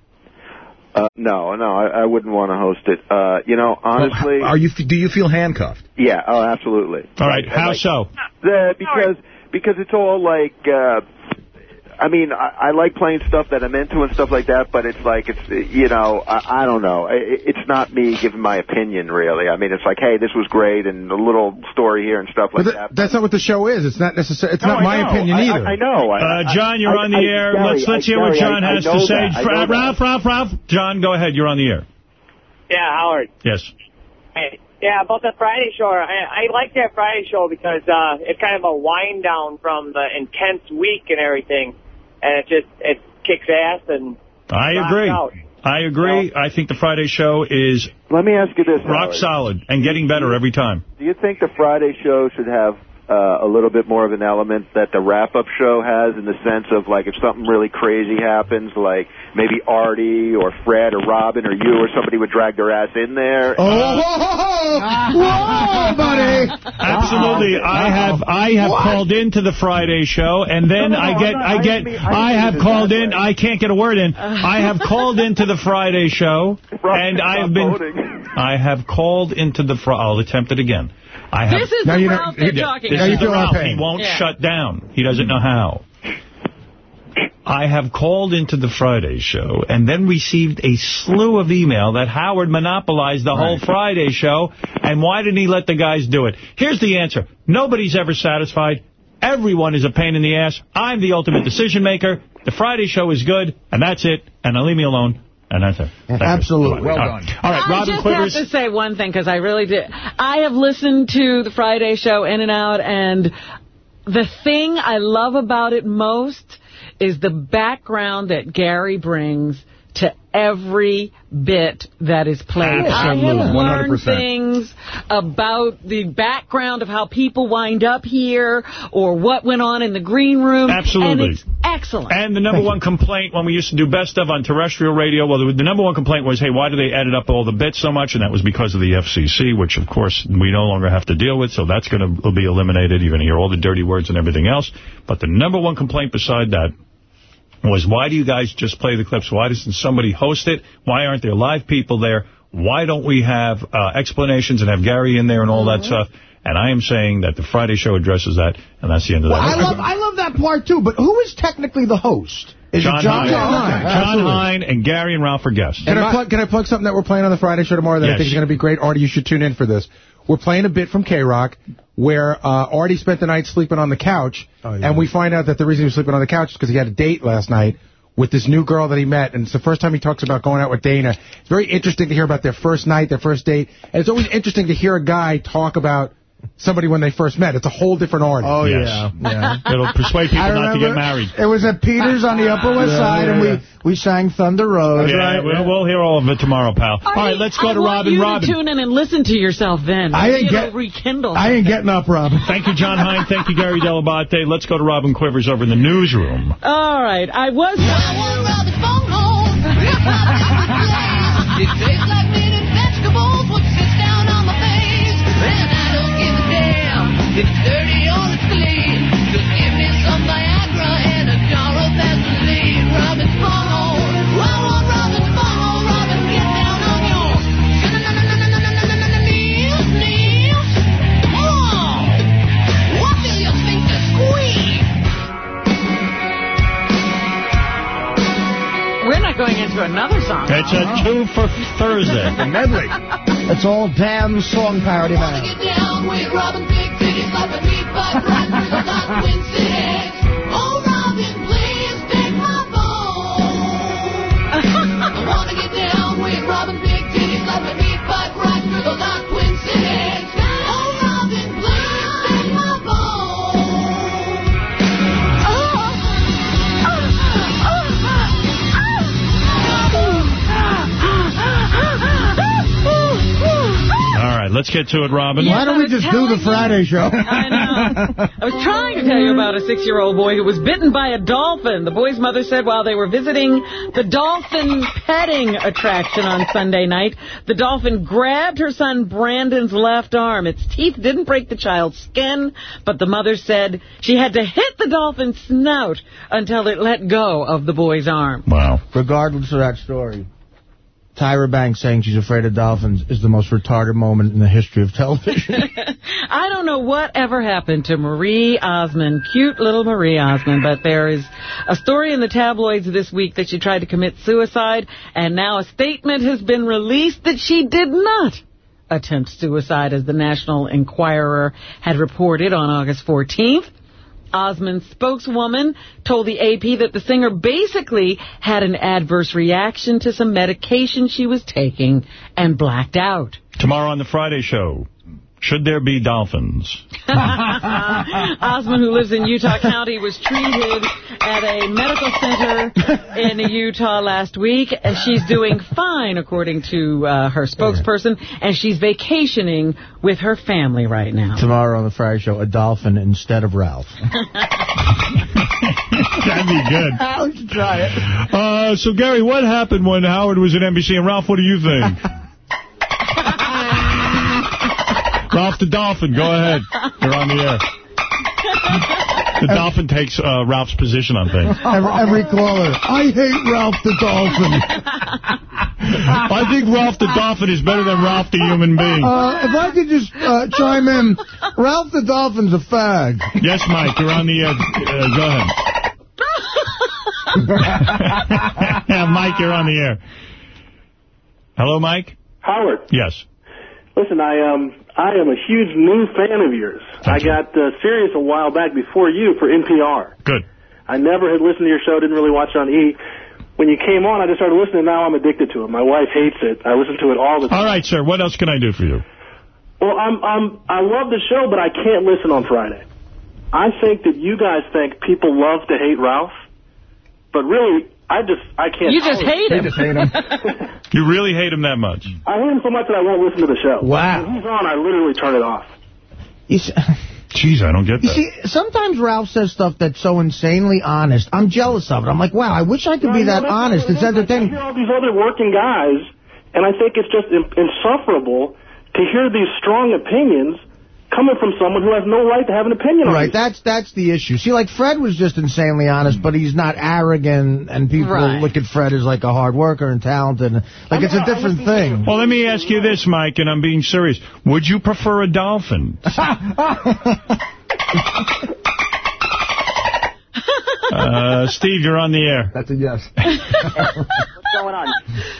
Uh, no, no, I, I wouldn't want to host it. Uh, you know, honestly, Are you? Do you feel handcuffed? yeah, oh, absolutely. All right. Like- How like- so? The, because because it's all like, uh, I mean, I, I like playing stuff that I'm into and stuff like that, but it's like it's you know, I, I don't know. It, it's not me giving my opinion really. I mean, it's like, hey, this was great and a little story here and stuff like But that. that's not what the show is. It's not necessarily. It's No, not I my know. opinion I- I- either. I know. Uh, John, you're I- on the I- air. Gary, let's let's I- hear what John I- I has to say. that. I Fra- Ralph, Ralph, Ralph. John, go ahead. You're on the air. Yeah, Howard. Yes. Hey, Yeah, about the Friday show. I, I like that Friday show because uh, it's kind of a wind down from the intense week and everything, and it just it kicks ass and I agree. out. I agree. I think the Friday show is Let me ask you this, rock Howard. solid and getting better every time. Do you think the Friday show should have uh, a little bit more of an element that the wrap-up show has in the sense of, like, if something really crazy happens, like maybe Artie or Fred or Robin or you or somebody would drag their ass in there? Oh, uh, whoa, buddy! Uh-huh. Absolutely. I have I have What? called into the Friday show and then No, no, I I'm get not- I I get didn't mean- I I have called in way. I can't get a word in. Uh-huh. I have called into the Friday show and I have been voting. I have called into the Fri I'll attempt it again. I have This is Now the you know- Ralph they're talking This Now you is the Ralph. He won't Yeah. shut down. He doesn't know how. I have called into the Friday show and then received a slew of email that Howard monopolized the whole Friday show, and why didn't he let the guys do it? Here's the answer. Nobody's ever satisfied. Everyone is a pain in the ass. I'm the ultimate decision maker. The Friday show is good, and that's it. And now leave me alone. And that's it. Thank you. Absolutely. Well done. All right, I Robin just Quivers. have to say one thing, because I really did. I have listened to the Friday show in and out, and the thing I love about it most is the background that Gary brings to every bit that is played. I have learned 100%. things about the background of how people wind up here or what went on in the green room. Absolutely. And it's excellent. And the number one complaint when we used to do best of on terrestrial radio, well, the, the number one complaint was, hey, why do they edit up all the bits so much? And that was because of the FCC, which, of course, we no longer have to deal with, so that's going to be eliminated. You're going to hear all the dirty words and everything else. But the number one complaint beside that was, why do you guys just play the clips? Why doesn't somebody host it? Why aren't there live people there? Why don't we have uh, explanations and have Gary in there and all that stuff? And I am saying that the Friday show addresses that, and that's the end of Well, that. I love I love that part, too. But who is technically the host? Is John it John? Hein. Hein. John Absolutely. Hein and Gary and Ralph are guests. Can I, plug, can I plug something that we're playing on the Friday show tomorrow that I think is going to be great? Artie, you should tune in for this. We're playing a bit from K-Rock where uh, Artie spent the night sleeping on the couch, and we find out that the reason he was sleeping on the couch is because he had a date last night with this new girl that he met, and it's the first time he talks about going out with Dana. It's very interesting to hear about their first night, their first date, and it's always interesting to hear a guy talk about somebody when they first met. It's a whole different Artie. Oh, Yes. yeah. yeah. It'll persuade people I not to get married. It was at Peters on the Upper West Yeah, Side, yeah, and yeah. we, we sang Thunder Road. Yeah, we'll, we'll hear all of it tomorrow, pal. all right, let's go I to want Robin. you Robin. to tune in and listen to yourself then. I ain't Maybe it'll get- rekindle. I ain't getting up, Robin. Thank you, John Hein. Thank you, Gary Dell'Abate. Let's go to Robin Quivers over in the newsroom. All right, I was. It tastes like meat and vegetables, it's dirty not going into another song. It's a uh-huh. two for Thursday. medley. It's all damn song parody, man. Get down with Robin Big Titties like a meat pie the Lost Twin Cities. Oh, Robin, please take my phone. I wanna get down with Robin Big Titties like a meat pie right through the Lost right, let's get to it, Robin. Why don't we just do the Friday show? I know. I was trying to tell you about a six-year-old boy who was bitten by a dolphin. The boy's mother said while they were visiting the dolphin petting attraction on Sunday night, the dolphin grabbed her son Brandon's left arm. Its teeth didn't break the child's skin, but the mother said she had to hit the dolphin's snout until it let go of the boy's arm. Wow. Regardless of that story, Tyra Banks saying she's afraid of dolphins is the most retarded moment in the history of television. I don't know what ever happened to Marie Osmond, cute little Marie Osmond, but there is a story in the tabloids this week that she tried to commit suicide, and now a statement has been released that she did not attempt suicide, as the National Enquirer had reported on August 14th. Osmond's spokeswoman told the AP that the singer basically had an adverse reaction to some medication she was taking and blacked out. Tomorrow on the Friday show, should there be dolphins? Osmond, who lives in Utah County, was treated at a medical center in Utah last week. And she's doing fine, according to uh, her spokesperson, and she's vacationing with her family right now. Tomorrow on the Friday show, a dolphin instead of Ralph. That'd be good. I should try it. Uh, so, Gary, what happened when Howard was at NBC? And, Ralph, what do you think? Ralph the Dolphin, go ahead. You're on the air. The Dolphin takes uh, Ralph's position on things. Every, every caller, I hate Ralph the Dolphin. I think Ralph the Dolphin is better than Ralph the human being. Uh, if I could just uh, chime in, Ralph the Dolphin's a fag. Yes, Mike, you're on the air. Uh, go ahead. yeah, Mike, you're on the air. Hello, Mike? Howard, Yes. listen, I um I am a huge new fan of yours. I got uh, Sirius a while back before you for NPR. Good. I never had listened to your show, didn't really watch it on E. When you came on, I just started listening. Now I'm addicted to it. My wife hates it. I listen to it all the time. All right, sir. What else can I do for you? Well, I'm, I'm, I love the show, but I can't listen on Friday. I think that you guys think people love to hate Ralph, but really, I just, I can't. You just tolerate hate him. You really hate him that much? I hate him so much that I won't listen to the show. Wow. When he's on, I literally turn it off. You Jeez, I don't get that. You see, sometimes Ralph says stuff that's so insanely honest. I'm jealous of it. I'm like, wow, I wish I could be No, that honest. not It's what it is. I hear all these other working guys, and I think it's just insufferable to hear these strong opinions coming from someone who has no right to have an opinion on it. Right, that's that's the issue. See, like Fred was just insanely honest, but he's not arrogant, and people Right. look at Fred as like a hard worker and talented. Like it's a different thing. Well, let me ask you this, Mike, and I'm being serious. Would you prefer a dolphin? Uh, Steve, you're on the air. That's a yes. What's going on?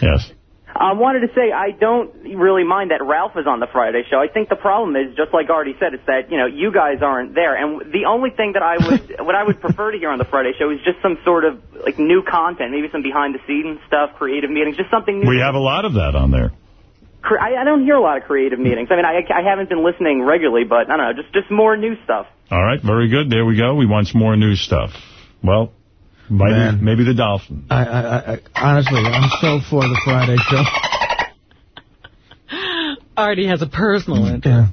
Yes. I wanted to say I don't really mind that Ralph is on the Friday show. I think the problem is, just like Artie said, it's that you know you guys aren't there, and the only thing that I would what I would prefer to hear on the Friday show is just some sort of like new content, maybe some behind the scenes stuff, creative meetings, just something new. We have a lot of that on there. I, I don't hear a lot of creative meetings. I mean, I, I haven't been listening regularly, but I don't know, just just more new stuff. All right, very good. There we go. We want some more new stuff. Well, maybe, Man. maybe the dolphin. I, I, I, honestly, I'm so for the Friday show. Artie has a personal interest. Yeah.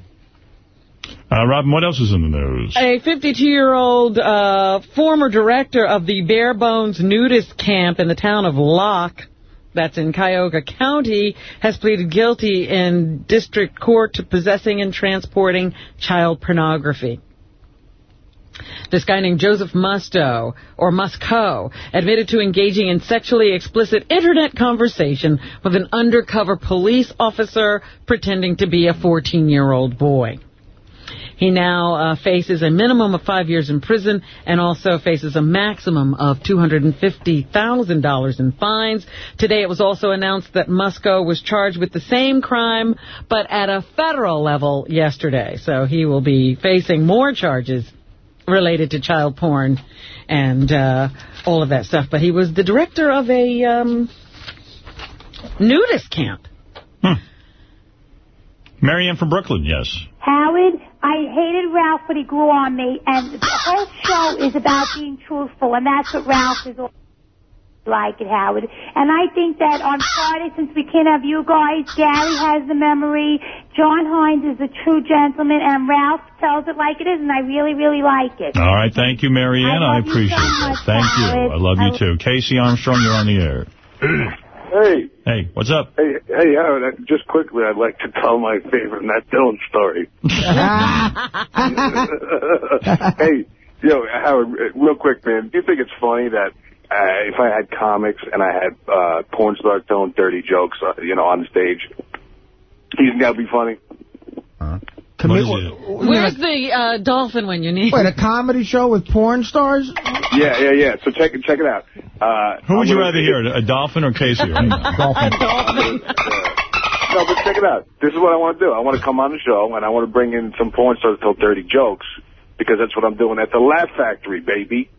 Uh, Robin, what else is in the news? A 52-year-old uh, former director of the Bare Bones nudist camp in the town of Locke, that's in Cayuga County, has pleaded guilty in district court to possessing and transporting child pornography. This guy named Joseph Musto, or Musco, admitted to engaging in sexually explicit internet conversation with an undercover police officer pretending to be a 14-year-old boy. He now uh, faces a minimum of five years in prison and also faces a maximum of $250,000 in fines. Today it was also announced that Musco was charged with the same crime, but at a federal level yesterday. So he will be facing more charges related to child porn and uh, all of that stuff. But he was the director of a um, nudist camp. Marianne from Brooklyn, yes. Howard, I hated Ralph, but he grew on me, and the whole show is about being truthful, and that's what Ralph is all like it, Howard. And I think that on ah! Friday, since we can't have you guys, Gary has the memory, John Hines is a true gentleman, and Ralph tells it like it is, and I really, really like it. All right, thank you, Marianne. I, love you appreciate so that. much, Thank you. I love you, I- too. Casey Armstrong, you're on the air. Hey, Hey, what's up? hey, hey, Howard, I- just quickly, I'd like to tell my favorite Matt Dillon story. hey, yo, Howard, real quick, man, do you think it's funny that uh, if I had comics and I had uh, porn stars telling dirty jokes, uh, you know, on the stage, you think that'd be funny? Commit, Where's the uh, dolphin when you need Wait, a comedy show with porn stars? Yeah, yeah, yeah. So check it, check it out. Uh, Who would I'm you rather hear, a dolphin or Casey? Right now? No, but check it out. This is what I want to do. I want to come on the show, and I want to bring in some porn stars to tell dirty jokes, because that's what I'm doing at the Laugh Factory, baby.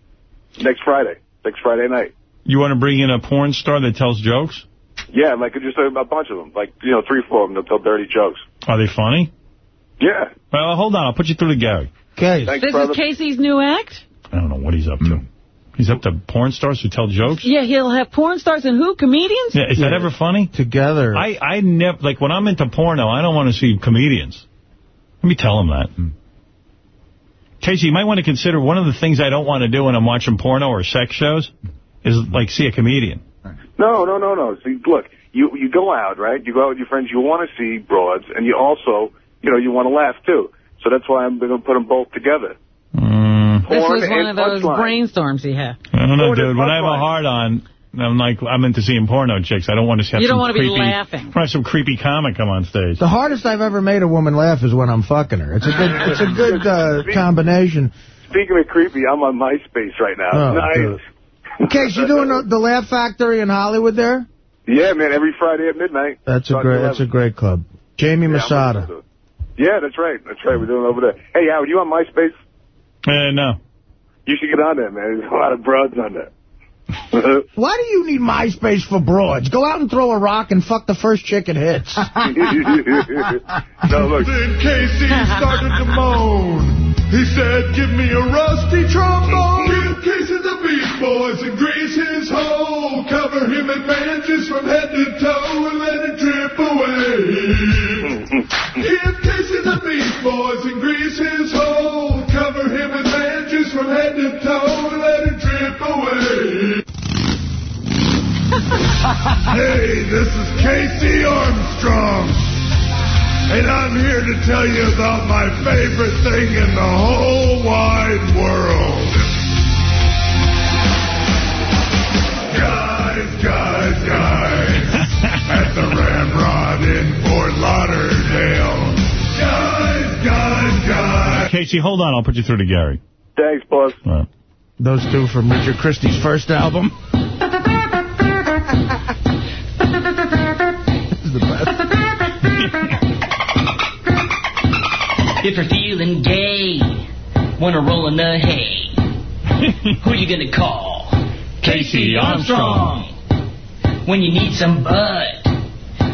Next Friday. Next Friday night. You want to bring in a porn star that tells jokes? Yeah, like just a, a bunch of them. Like, you know, three, four of them that tell dirty jokes. Are they funny? Yeah. Well, hold on. I'll put you through to Gary. Okay. Thanks, This brother. is Casey's new act? I don't know what he's up to. He's up to porn stars who tell jokes? Yeah, he'll have porn stars and who? Comedians? Yeah, is that ever funny? Together. I, I never, like, when I'm into porno, I don't want to see comedians. Let me tell him that. Mm. Casey, you might want to consider one of the things I don't want to do when I'm watching porno or sex shows is, like, see a comedian. No, no, no, no. See, look, you you go out, right? You go out with your friends. You want to see broads, and you also, you know, you want to laugh, too. So that's why I'm going to put them both together. Mm, This was one of those punchline. brainstorms he had. I don't know, dude. When I have a punchline. Hard on, I'm like, I'm into seeing porno chicks. I don't want to have You don't some wanna be laughing. I want some creepy comic come on stage. The hardest I've ever made a woman laugh is when I'm fucking her. It's a good, it's a good uh, combination. Speaking of creepy, I'm on MySpace right now. Oh, nice. good. In case you're doing the, the Laugh Factory in Hollywood there? Yeah, man, every Friday at midnight. That's a great, that's a great club. Jamie Yeah, Masada. listening to it. Yeah, that's right. That's right. We're doing it over there. Hey, Howard, you on MySpace? Uh, no. You should get on there, man. There's a lot of broads on there. Uh-huh. Why do you need MySpace for broads? Go out and throw a rock and fuck the first chick it hits. no, look. Then Casey started to moan. He said, give me a rusty trombone. Give Casey the Beast Boys and grease his hole. Cover him in bandages from head to toe and let it drip away. Give Casey the Beast Boys and grease his hole. Cover him in bandages from head to toe and let it drip away. Hey, this is Casey Armstrong. And I'm here to tell you about my favorite thing in the whole wide world. Guys, guys, guys. at the Ramrod in Fort Lauderdale. Guys, guys, guys. Casey, hold on. I'll put you through to Gary. Thanks, boss. Those two from Richard Christie's first album. If you're feeling gay, wanna roll in the hay, who you gonna call? Casey Armstrong. When you need some bud,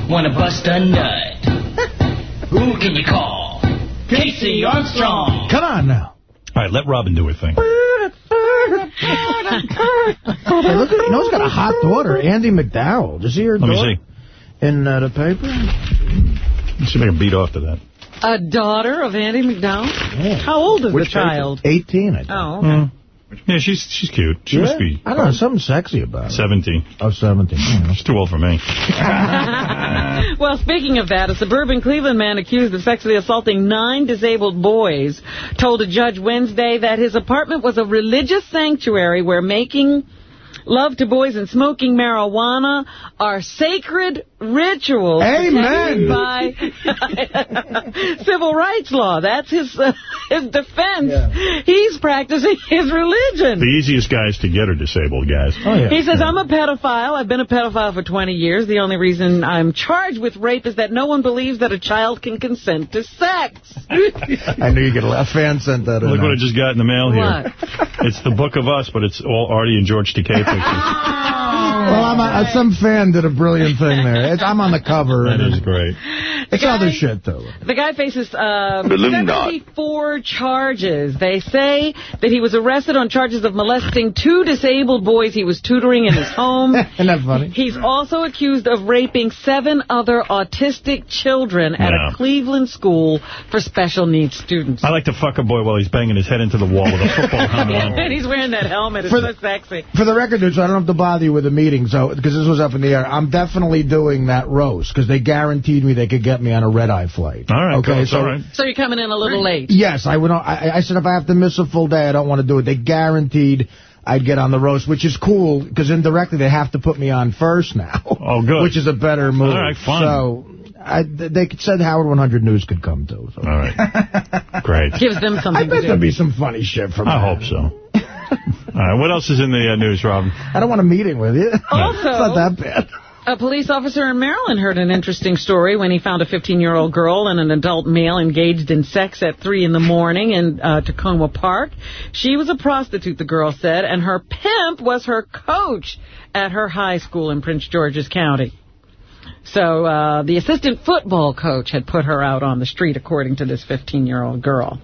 wanna bust a nut, who can you call? Casey Armstrong. Come on now. All right, let Robin do her thing. Hey, look at, you know, he's got a hot daughter, Andie MacDowell. Did you see her Let me daughter in uh, the paper? Let's see if I can beat off to that. A daughter of Andie MacDowell? How old is Which the child? 18, I think. Oh, okay. Hmm. Yeah, she's she's cute. She Yeah? must be I don't know, something sexy about her. 17. Oh, 17. She's too old for me. well, speaking of that, a suburban Cleveland man accused of sexually assaulting nine disabled boys told a judge Wednesday that his apartment was a religious sanctuary where making love to boys and smoking marijuana are sacred rituals Amen. by civil rights law. That's his uh, his defense. He's practicing his religion. The easiest guys to get are disabled guys. Oh, He says, I'm a pedophile. I've been a pedophile for 20 years. The only reason I'm charged with rape is that no one believes that a child can consent to sex. I knew you get a laugh. Fan sent that in. Look what I just got in the mail here. What? It's the book of us, but it's all Artie and George Takei pictures. Well, I'm a, some fan did a brilliant thing there. It's, I'm on the cover. That and is great. It's other shit, though. The guy faces um, 74 charges. They say that he was arrested on charges of molesting two disabled boys he was tutoring in his home. Isn't that funny? He's also accused of raping seven other autistic children at Yeah. a Cleveland school for special needs students. I like to fuck a boy while he's banging his head into the wall with a football helmet on. and he's wearing that helmet. It's For so the- sexy. For the record, dude, so I don't have to bother you with a meeting, so because this was up in the air, I'm definitely doing that roast, because they guaranteed me they could get me on a red-eye flight. All right, okay, cool. so all right. So you're coming in a little late. Yes, I would. I, I said if I have to miss a full day, I don't want to do it. They guaranteed I'd get on the roast, which is cool, because indirectly they have to put me on first now. Oh, good. Which is a better move. All right, fine. So I, they said Howard 100 News could come, too. So. All right. Great. Gives them something I bet to there'll do. be some funny shit from I that. hope so. All right, what else is in the uh, news, Robin? I don't want a meeting with you. Also- it's not that bad. A police officer in Maryland heard an interesting story when he found a 15-year-old girl and an adult male engaged in sex at 3 in the morning in uh, Takoma Park. She was a prostitute, the girl said, and her pimp was her coach at her high school in Prince George's County. So uh, the assistant football coach had put her out on the street, according to this 15-year-old girl.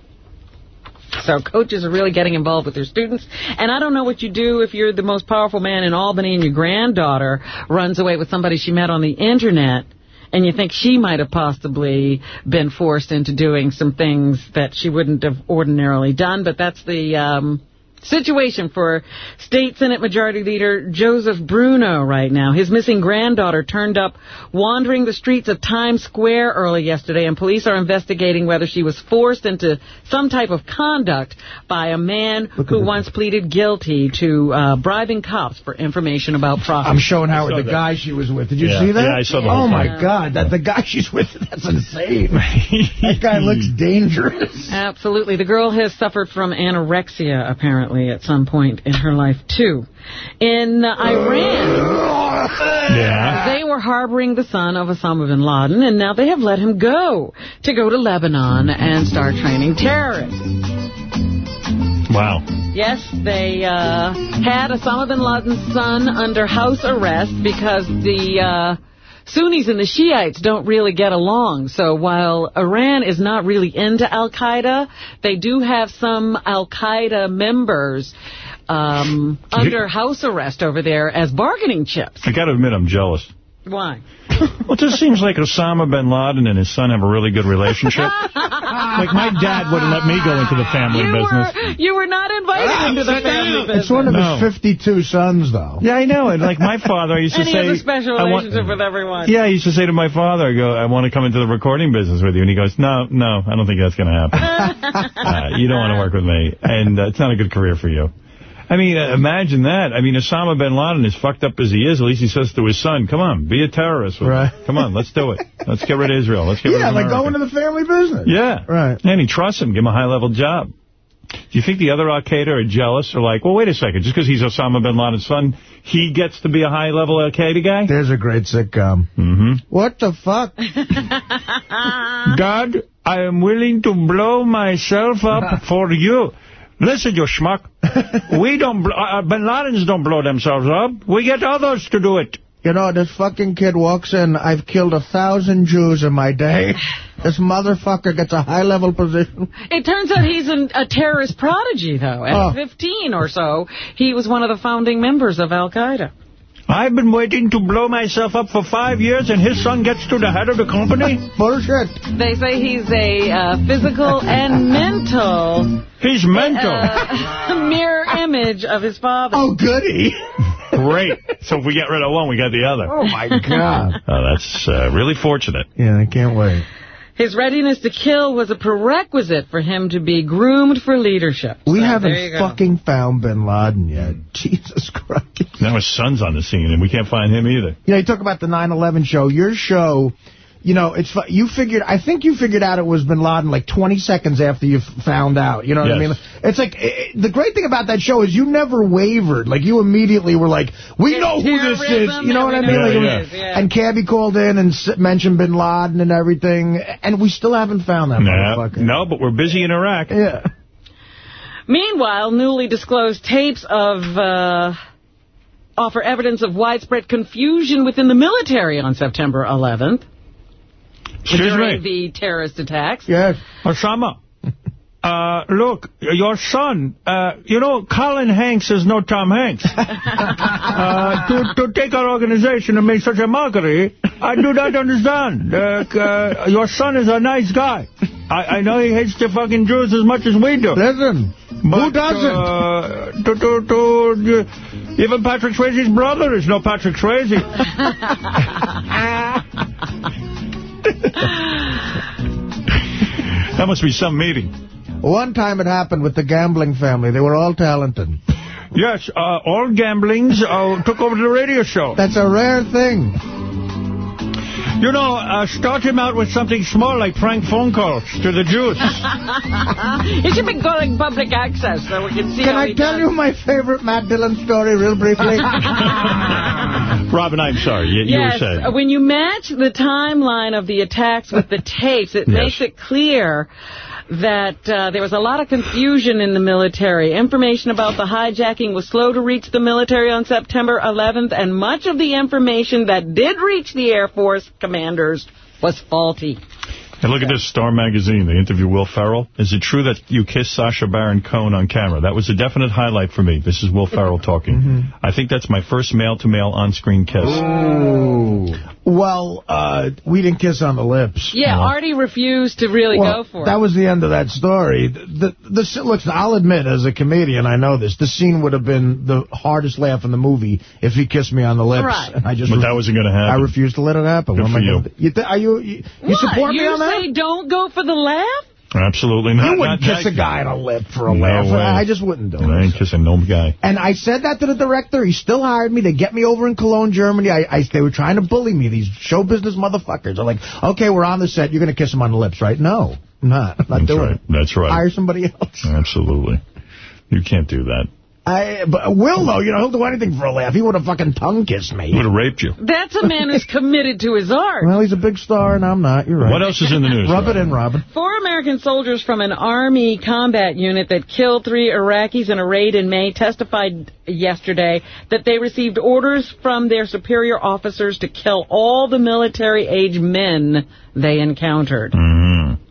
So coaches are really getting involved with their students. And I don't know what you do if you're the most powerful man in Albany and your granddaughter runs away with somebody she met on the Internet and you think she might have possibly been forced into doing some things that she wouldn't have ordinarily done. But that's the um, situation for State Senate Majority Leader Joseph Bruno right now. His missing granddaughter turned up wandering the streets of Times Square early yesterday, and police are investigating whether she was forced into some type of conduct by a man who once pleaded guilty to uh, bribing cops for information about prostitutes. I'm showing Howard the guy she was with. Did you Yeah. see that? Yeah, I saw the whole Oh, my thing. God. That The guy she's with, that's insane. that guy looks dangerous. Absolutely. The girl has suffered from anorexia, apparently, at some point in her life, too. In uh, Iran, Yeah. they were harboring the son of Osama bin Laden, and now they have let him go to go to Lebanon and start training terrorists. Wow. Yes, they uh, had Osama bin Laden's son under house arrest because the uh, Sunnis and the Shiites don't really get along. So while Iran is not really into al-Qaeda, they do have some al-Qaeda members um, under house arrest over there as bargaining chips. I got to admit, I'm jealous. Why? Well, it just seems like Osama bin Laden and his son have a really good relationship. like, my dad wouldn't let me go into the family you business. Were, you were not invited into the family business. It's one of No. his 52 sons, though. Yeah, I know. And like my father used to and he say... has a special I want- relationship with everyone. Yeah, I used to say to my father, I go, I want to come into the recording business with you. And he goes, no, no, I don't think that's going to happen. uh, you don't want to work with me. And uh, it's not a good career for you. I mean, uh, imagine that. I mean, Osama bin Laden, as fucked up as he is, at least he says to his son, come on, be a terrorist with Right. Come on, let's do it. Let's get rid of Israel. Let's get rid Yeah, like America. go into the family business. Yeah. Right. And he trusts him. Give him a high-level job. Do you think the other Al-Qaeda are jealous or like, well, wait a second, just because he's Osama bin Laden's son, he gets to be a high-level Al-Qaeda guy? There's a great sitcom. Mm-hmm. What the fuck? God, I am willing to blow myself up for you. Listen, you schmuck. we don't, bl- uh, Bin Ladens don't blow themselves up. We get others to do it. You know, this fucking kid walks in, I've killed a thousand Jews in my day. This motherfucker gets a high-level position. It turns out he's an, a terrorist prodigy, though. At Oh. 15 or so, he was one of the founding members of al-Qaeda. I've been waiting to blow myself up for five years, and his son gets to the head of the company? Bullshit. They say he's a uh, physical and mental He's mental. uh, mirror image of his father. Oh, goody. Great. So if we get rid of one, we got the other. Oh, my God. Oh, that's uh, really fortunate. Yeah, I can't wait. His readiness to kill was a prerequisite for him to be groomed for leadership. We So, haven't you go. fucking found Bin Laden yet. Jesus Christ. Now his son's on the scene, and we can't find him either. You know, you talk about the 9/11 show. Your show, you know, it's you figured. I think you figured out it was Bin Laden like 20 seconds after you found out. You know what I mean? It's like eh, the great thing about that show is you never wavered. Like you immediately were like, we It's know who this is. You know what I and mean? we Like, know it who was- yeah. And Cabby called in and mentioned Bin Laden and everything, and we still haven't found that No, motherfucker. no, but we're busy in Iraq. Yeah. Meanwhile, newly disclosed tapes of uh, offer evidence of widespread confusion within the military on September 11th Excuse during me. the terrorist attacks. Yes. Osama. Uh, look, your son, uh, you know, Colin Hanks is no Tom Hanks. uh, to, to take our organization and make such a mockery, I do not understand. Uh, uh, your son is a nice guy. I, I know he hates the fucking Jews as much as we do. Listen, But, who doesn't? Uh, to, to, to, even Patrick Swayze's brother is no Patrick Swayze. that must be some meeting. One time it happened with the gambling family. They were all talented. Yes, uh, all Gamblings uh, took over the radio show. That's a rare thing. You know, uh, start him out with something small like prank phone calls to the Jews. he should be calling public access so we can see Can I tell does. you my favorite Matt Dillon story real briefly? Robin, I'm sorry. You, you were yes, saying. when you match the timeline of the attacks with the tapes, it Yes. makes it clear that uh, there was a lot of confusion in the military. Information about the hijacking was slow to reach the military on September 11th, and much of the information that did reach the Air Force commanders was faulty. And look at this, Star Magazine. They interview Will Ferrell. Is it true that you kissed Sacha Baron Cohen on camera? That was a definite highlight for me. This is Will Ferrell talking. Mm-hmm. I think that's my first male-to-male on-screen kiss. Ooh. Well, uh, we didn't kiss on the lips. Yeah, Artie refused to really Well, go for it. that was the end of that story. The, the, the, look, I'll admit, as a comedian, I know this. The scene would have been the hardest laugh in the movie if he kissed me on the lips. Right. And I just But that wasn't going to happen. I refused to let it happen. Good What am for I you. gonna? You, th- are you, you, you What? support me on that? Say don't go for the laugh? Absolutely not. you wouldn't Not kiss a guy on a lip for a No laugh. way. I just wouldn't do it. I it. ain't kissing no guy. And I said that to the director. He still hired me. They get me over in Cologne, Germany. I, I They were trying to bully me, these show business motherfuckers. They're like, okay, we're on the set. You're going to kiss him on the lips, right? No, I'm not. I'm not That's doing right. it. That's right. Hire somebody else. Absolutely. You can't do that. I, but Will, though, you know, he'll do anything for a laugh. He would have fucking tongue-kissed me. He Would have raped you. That's a man who's committed to his art. Well, he's a big star, and I'm not. You're right. What else is in the news? Rub it in, Robin. Four American soldiers from an Army combat unit that killed three Iraqis in a raid in May testified yesterday that they received orders from their superior officers to kill all the military-age men they encountered. Mm-hmm.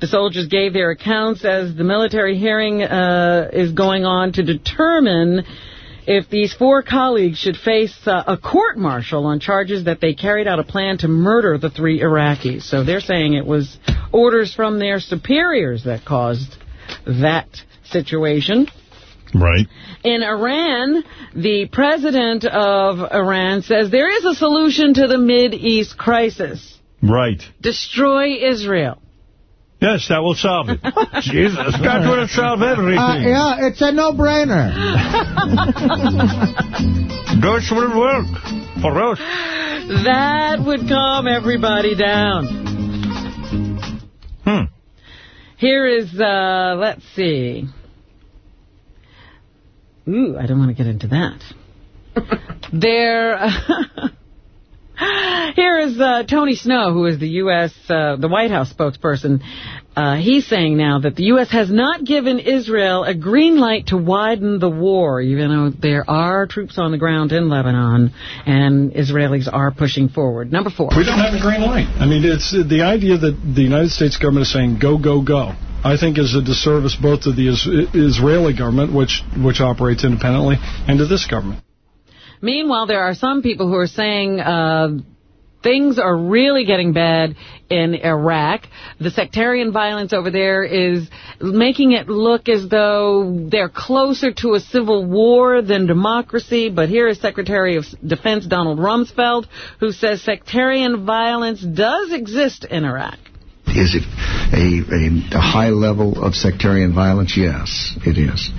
The soldiers gave their accounts as the military hearing uh, is going on to determine if these four colleagues should face uh, a court-martial on charges that they carried out a plan to murder the three Iraqis. So they're saying it was orders from their superiors that caused that situation. Right. In Iran, the president of Iran says there is a solution to the Mid-East crisis. Right. Destroy Israel. Yes, that will solve it. Jesus. That would have solved everything. Uh, yeah, it's a no-brainer. This will work for us. That would calm everybody down. Hmm. Here is, uh, let's see. Ooh, I don't want to get into that. there, here is uh, Tony Snow, who is the U.S., uh, the White House spokesperson. Uh, he's saying now that the U.S. has not given Israel a green light to widen the war, even though there are troops on the ground in Lebanon, and Israelis are pushing forward. Number four. We don't have a green light. I mean, it's the idea that the United States government is saying, go, go, go. I think is a disservice both to the Israeli government, which which operates independently, and to this government. Meanwhile, there are some people who are saying uh, things are really getting bad in Iraq. The sectarian violence over there is making it look as though they're closer to a civil war than democracy. But here is Secretary of Defense Donald Rumsfeld, who says sectarian violence does exist in Iraq. Is it a, a, a, high level of sectarian violence? Yes, it is.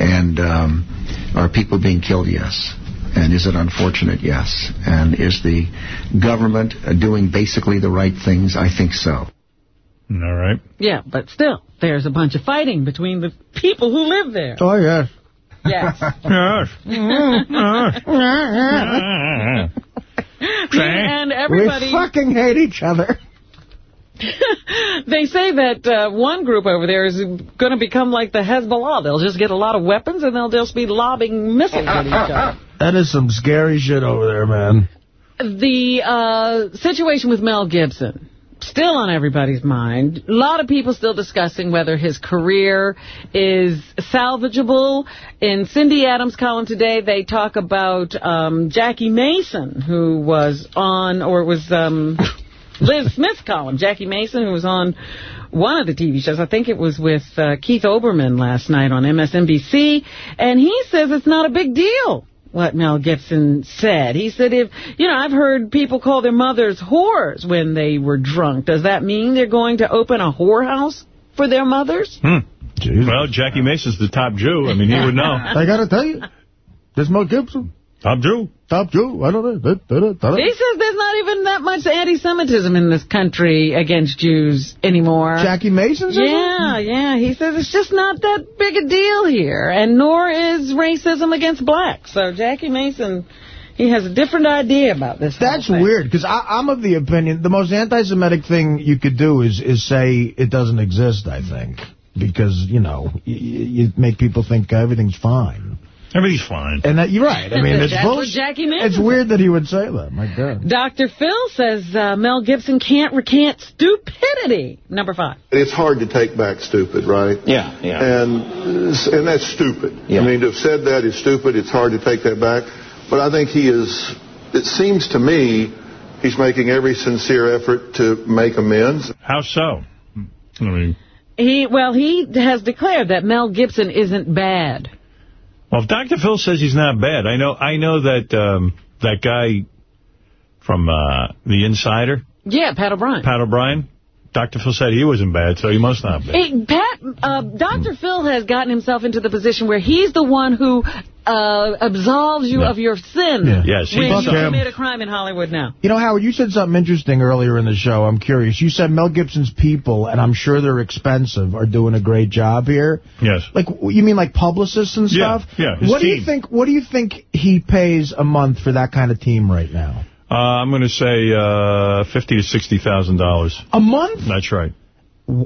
And um, are people being killed? Yes. And is it unfortunate? Yes. And is the government doing basically the right things? I think so. All right. Yeah, but still, there's a bunch of fighting between the people who live there. Oh, yes. Yes. and everybody... We fucking hate each other. they say that uh, one group over there is going to become like the Hezbollah. They'll just get a lot of weapons and they'll just be lobbing missiles at each other. That is some scary shit over there, man. The uh, situation with Mel Gibson, still on everybody's mind. A lot of people still discussing whether his career is salvageable. In Cindy Adams' column today, they talk about um, Jackie Mason, who was on, or was... Um, Liz Smith's column, Jackie Mason, who was on one of the TV shows. I think it was with uh, Keith Olbermann last night on MSNBC. And he says it's not a big deal what Mel Gibson said. He said, if, you know, I've heard people call their mothers whores when they were drunk. Does that mean they're going to open a whorehouse for their mothers? Hmm. Well, Jackie Mason's the top Jew. I mean, he would know. I got to tell you, this Mel Gibson. Top Jew. Top Jew. I don't know. He says there's not even that much anti-Semitism in this country against Jews anymore. Jackie Mason says Yeah, that? yeah. He says it's just not that big a deal here, and nor is racism against blacks. So Jackie Mason, he has a different idea about this. That's weird, because I'm of the opinion the most anti-Semitic thing you could do is, is say it doesn't exist, I think. Because, you know, you, you make people think everything's fine. Everything's fine. And that, you're right. I mean, it's bullshit. Jackie Mason It's weird that he would say that. My God. Dr. Phil says uh, Mel Gibson can't recant stupidity. Number five. It's hard to take back stupid, right? Yeah, yeah. And and that's stupid. Yeah. I mean, to have said that is stupid. It's hard to take that back. But I think he is, it seems to me, he's making every sincere effort to make amends. How so? I mean... He Well, he has declared that Mel Gibson isn't bad. Well, if Dr. Phil says he's not bad, I know I know that um, that guy from uh, The Insider, Yeah, Pat O'Brien. Pat O'Brien, Dr. Phil said he wasn't bad, so he must not be. Hey, Pat, uh, Dr. Phil has gotten himself into the position where he's the one who uh, absolves you of your sin Yeah. Yes, he when does. you Yeah. commit a crime in Hollywood now. You know, Howard, you said something interesting earlier in the show. I'm curious. You said Mel Gibson's people, and I'm sure they're expensive, are doing a great job here. Yes. Like, you mean like publicists and stuff? yeah, his What do you think? What do you think he pays a month for that kind of team right now? Uh, I'm going to say uh, fifty to sixty thousand dollars. A month? That's right.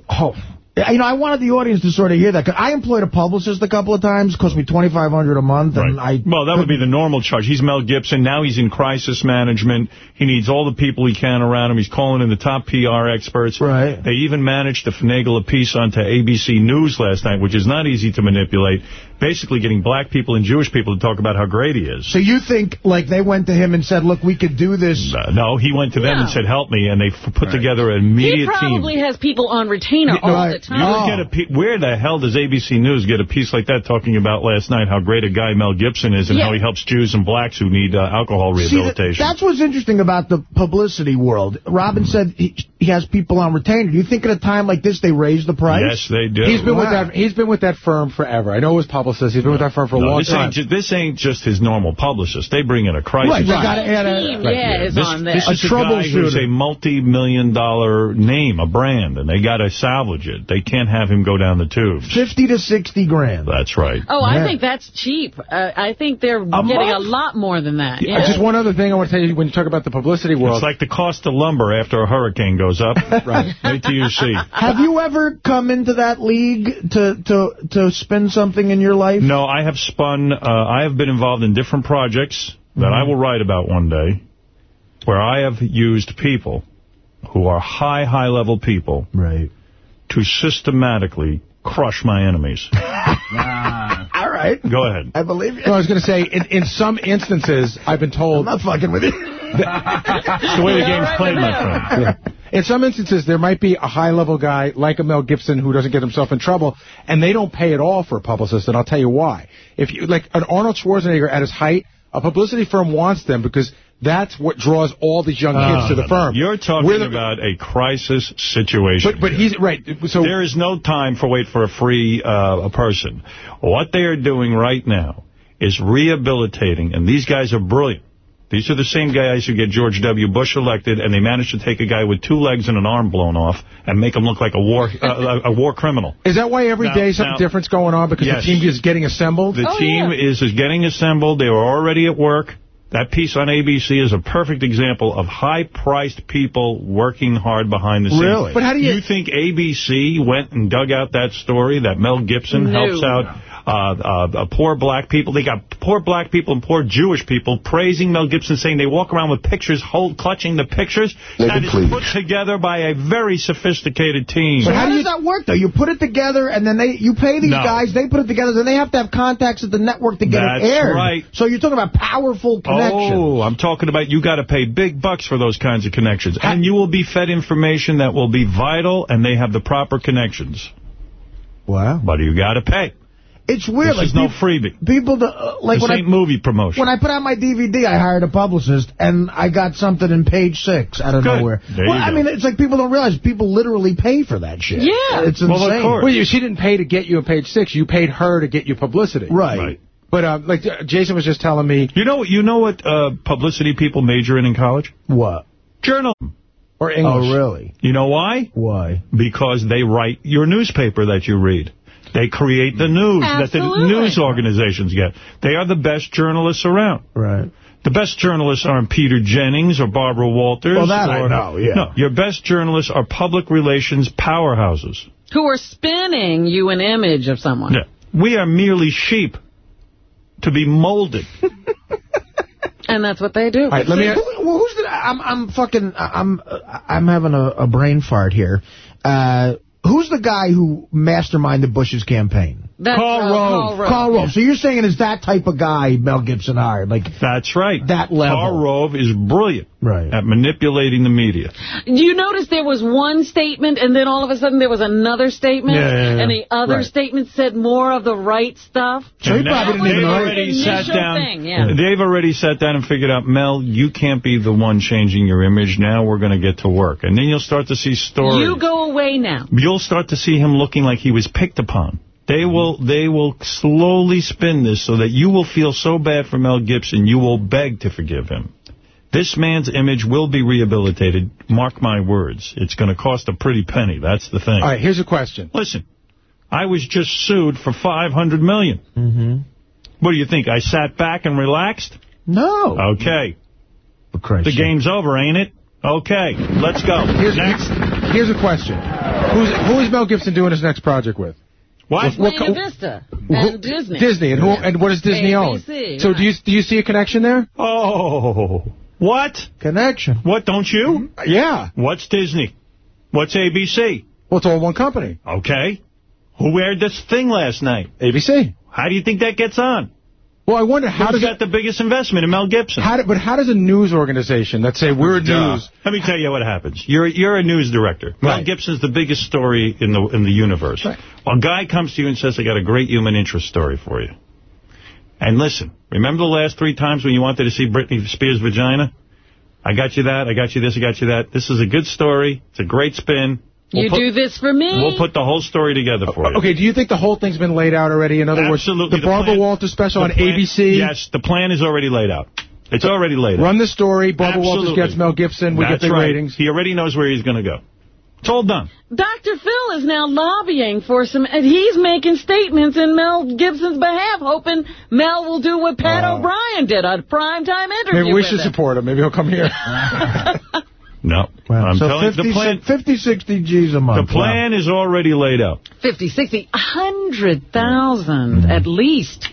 Oh. You know, I wanted the audience to sort of hear that. I employed a publicist a couple of times. Cost me 2,500 a month. And I Well, that would be the normal charge. He's Mel Gibson. Now he's in crisis management. He needs all the people he can around him. He's calling in the top PR experts. Right. They even managed to finagle a piece onto ABC News last night, which is not easy to manipulate. Basically getting black people and Jewish people to talk about how great he is. So you think, like, they went to him and said, look, we could do this. Uh, no, he went to them No. and said, help me, and they f- put together an He immediate team. probably has people on retainer all the You time. would get a pe- where the hell does ABC News get a piece like that talking about last night how great a guy Mel Gibson is and Yeah. how he helps Jews and blacks who need uh, alcohol See, th- rehabilitation? that's what's interesting about the publicity world. Robin said he, he has people on retainer. Do you think at a time like this they raise the price? Yes, they do. He's been with that. He's been with that firm forever. I know it was publicist. He's been with that firm for a No, long this time. ain't, this ain't just his normal publicist. They bring in a crisis. Right, they gotta add a- Team, yeah, is this, on there. This A is a guy who's a multi-million dollar name, a brand, and they got to salvage it. They can't have him go down the tubes. 50 to 60 grand. That's right. Oh, I think that's cheap. Uh, I think they're getting a lot more than that. Yeah. Just one other thing I want to tell you when you talk about the publicity world. It's like the cost of lumber after a hurricane goes up. Right. Wait till you see. Have you ever come into that league to, to, to spin something in your life? No, I have spun, uh, I have been involved in different projects that Mm-hmm. I will write about one day where I have used people who are high, high-level people Right. to systematically crush my enemies. All right. Go ahead. I believe you. No, I was going to say, in, in some instances, I've been told... I'm not fucking with you. It's the way the game's played, my friend. Yeah. In some instances, there might be a high-level guy like a Mel Gibson who doesn't get himself in trouble, and they don't pay at all for a publicist, and I'll tell you why. If you Like an Arnold Schwarzenegger at his height, a publicity firm wants them because that's what draws all these young kids to the firm. You're talking the- about a crisis situation. But, but he's... Right. So there is no time for wait for a free uh, a person. What they are doing right now is rehabilitating, and these guys are brilliant. These are the same guys who get George W. Bush elected, and they managed to take a guy with two legs and an arm blown off and make him look like a war uh, a war criminal. Is that why every Now- day something now- different's going on because Yes. the team is getting assembled? The team is, is getting assembled. They were already at work. That piece on ABC is a perfect example of high-priced people working hard behind the scenes. Really? But how do you- think ABC went and dug out that story that Mel Gibson No. helps out uh, uh, uh, poor black people? They got poor black people and poor Jewish people praising Mel Gibson, saying they walk around with pictures, hold clutching the pictures. Make That it is please. put together by a very sophisticated team. So how, does that work, though? You put it together, and then they you pay these No. guys, they put it together, then they have to have contacts at the network to get That's it aired. right. So you're talking about powerful connections. Oh, I'm talking about you got to pay big bucks for those kinds of connections. And you will be fed information that will be vital, and they have the proper connections. Wow. But you got to pay. It's weird. This like is no freebie. People, do, uh, like This when ain't I, movie promotion. when I put out my DVD, I hired a publicist, and I got something in page six out of Good. nowhere. There well, you I go. mean, it's like people don't realize people literally pay for that shit. Yeah. It's insane. Well, of course. Well, you, she didn't pay to get you a page six. You paid her to get you publicity. Right. Right. But uh, like uh, Jason was just telling me, You know, you know what uh, publicity people major in in college? What? Journalism. or English. Oh, really? You know why? Why? Because they write your newspaper that you read. They create the news that the news organizations get. They are the best journalists around. Right. The best journalists aren't Peter Jennings or Barbara Walters. Well, that I know, yeah. No, your best journalists are public relations powerhouses. Who are spinning you an image of someone. Yeah. We are merely sheep to be molded. And that's what they do. All right, let me. Who, well, who's the? I'm I'm fucking I'm I'm having a, a brain fart here. Uh, who's the guy who masterminded Bush's campaign? That's, Karl uh, Rove. Karl Rove. Karl Rove. So you're saying it's that type of guy Mel Gibson hired? Like That's right. That level. Karl Rove is brilliant Right. at manipulating the media. You notice there was one statement, and then all of a sudden there was another statement, Yeah, yeah, yeah. and the other Right. statement said more of the right stuff. So he probably didn't even they've already sat down. thing, yeah. They've already sat down and figured out, Mel, you can't be the one changing your image. Now we're going to get to work. And then you'll start to see stories. You go away now. You'll start to see him looking like he was picked upon. They will they will slowly spin this so that you will feel so bad for Mel Gibson, you will beg to forgive him. This man's image will be rehabilitated. Mark my words. It's going to cost a pretty penny. That's the thing. All right, here's a question. Listen, I was just sued for 500 million. Mm-hmm. What do you think? I sat back and relaxed? No. Okay. Christ's The game's over, ain't it? Okay, let's go. Here's, Next. Here's a question. Who's, who is Mel Gibson doing his next project with? What? What- Buena what- Vista Who- Disney. Disney. And, who, and what does Disney own? ABC, So do you do you see a connection there? Oh, what? Connection. What, don't you? Mm-hmm. Yeah. What's Disney? What's ABC? Well, it's all one company. Okay. Who aired this thing last night? ABC. How do you think that gets on? Well, I wonder how Who's does got the biggest investment in Mel Gibson? How do, but how does a news organization that say we're news? Let me tell you what happens. You're you're a news director. Mel Gibson's the biggest story in the in the universe. A guy comes to you and says, "I got a great human interest story for you." And listen, remember the last three times when you wanted to see Britney Spears' vagina? I got you that. I got you this. I got you that. This is a good story. It's a great spin. We'll You put- do this for me. We'll put the whole story together for you. Okay, do you think the whole thing's been laid out already? In other Absolutely. words, the, Barbara plan- Walters special on plan- ABC. Yes, the plan is already laid out. It's uh, already laid out. Run the story. Barbara Walters gets Mel Gibson. We That's get the right. ratings. He already knows where he's going to go. It's all done. Dr. Phil is now lobbying for some, and he's making statements in Mel Gibson's behalf, hoping Mel will do what Pat Oh. O'Brien did, a primetime interview Maybe we should him. support him. Maybe he'll come here. No. I'm so telling you, 50, the plan, 50, 60 G's a month. the month. plan is already laid out. 50, 60, 100,000 mm-hmm. at least.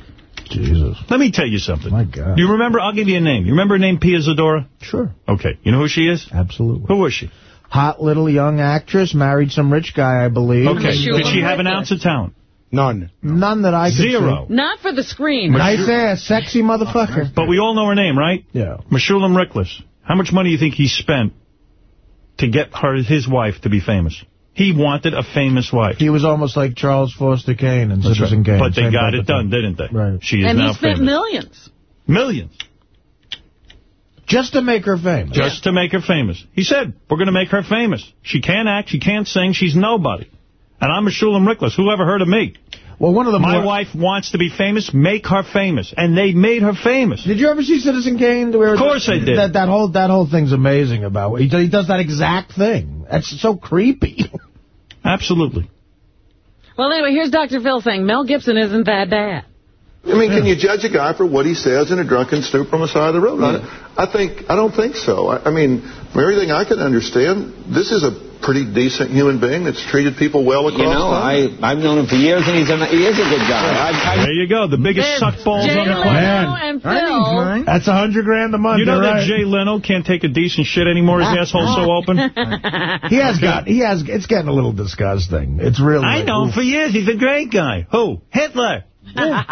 Jesus. Let me tell you something. My God. You remember, I'll give you a name. You remember her name Pia Zadora? Sure. Okay. You know who she is? Absolutely. Who was she? Hot little young actress, married some rich guy, I believe. Okay. She Did she have an ounce of talent? None. None that I could Zero. Not for the screen. see. Nice ass, sexy motherfucker. But we all know her name, right? Yeah. Meshulam Riklis. How much money do you think he spent to get her, his wife to be famous? He wanted a famous wife. He was almost like Charles Foster Kane and Citizen Kane. But they Same got it done, thing. didn't they? Right. She is and now he spent famous. millions. Millions. Just to make her famous. Just to make her famous. He said, we're going to make her famous. She can't act, she can't sing, she's nobody. And I'm Meshulam Riklis. Who ever heard of me? Well, one of the My more... wife wants to be famous, make her famous. And they made her famous. Did you ever see Citizen Kane? Where Of course I did. That, that whole that whole thing's amazing about he, he does that exact thing. That's so creepy. Absolutely. Well, anyway, here's Dr. Phil saying Mel Gibson isn't that bad. I mean, can you judge a guy for what he says in a drunken snoop on the side of the road? I, hmm. I think I don't think so. I, I mean, from everything I can understand, this is a pretty decent human being that's treated people well across You know, time. I, I've known him for years, and he's a, he is a good guy. I, I, There you go. The biggest There's suckballs Jay on the Leno planet. and Phil. That's a hundred grand a month. You know you're that right. Jay Leno can't take a decent shit anymore? His ah. asshole's so open? He has got. He has. It's getting a little disgusting. It's really. I know him for years. He's a great guy. Who? Hitler. Yeah,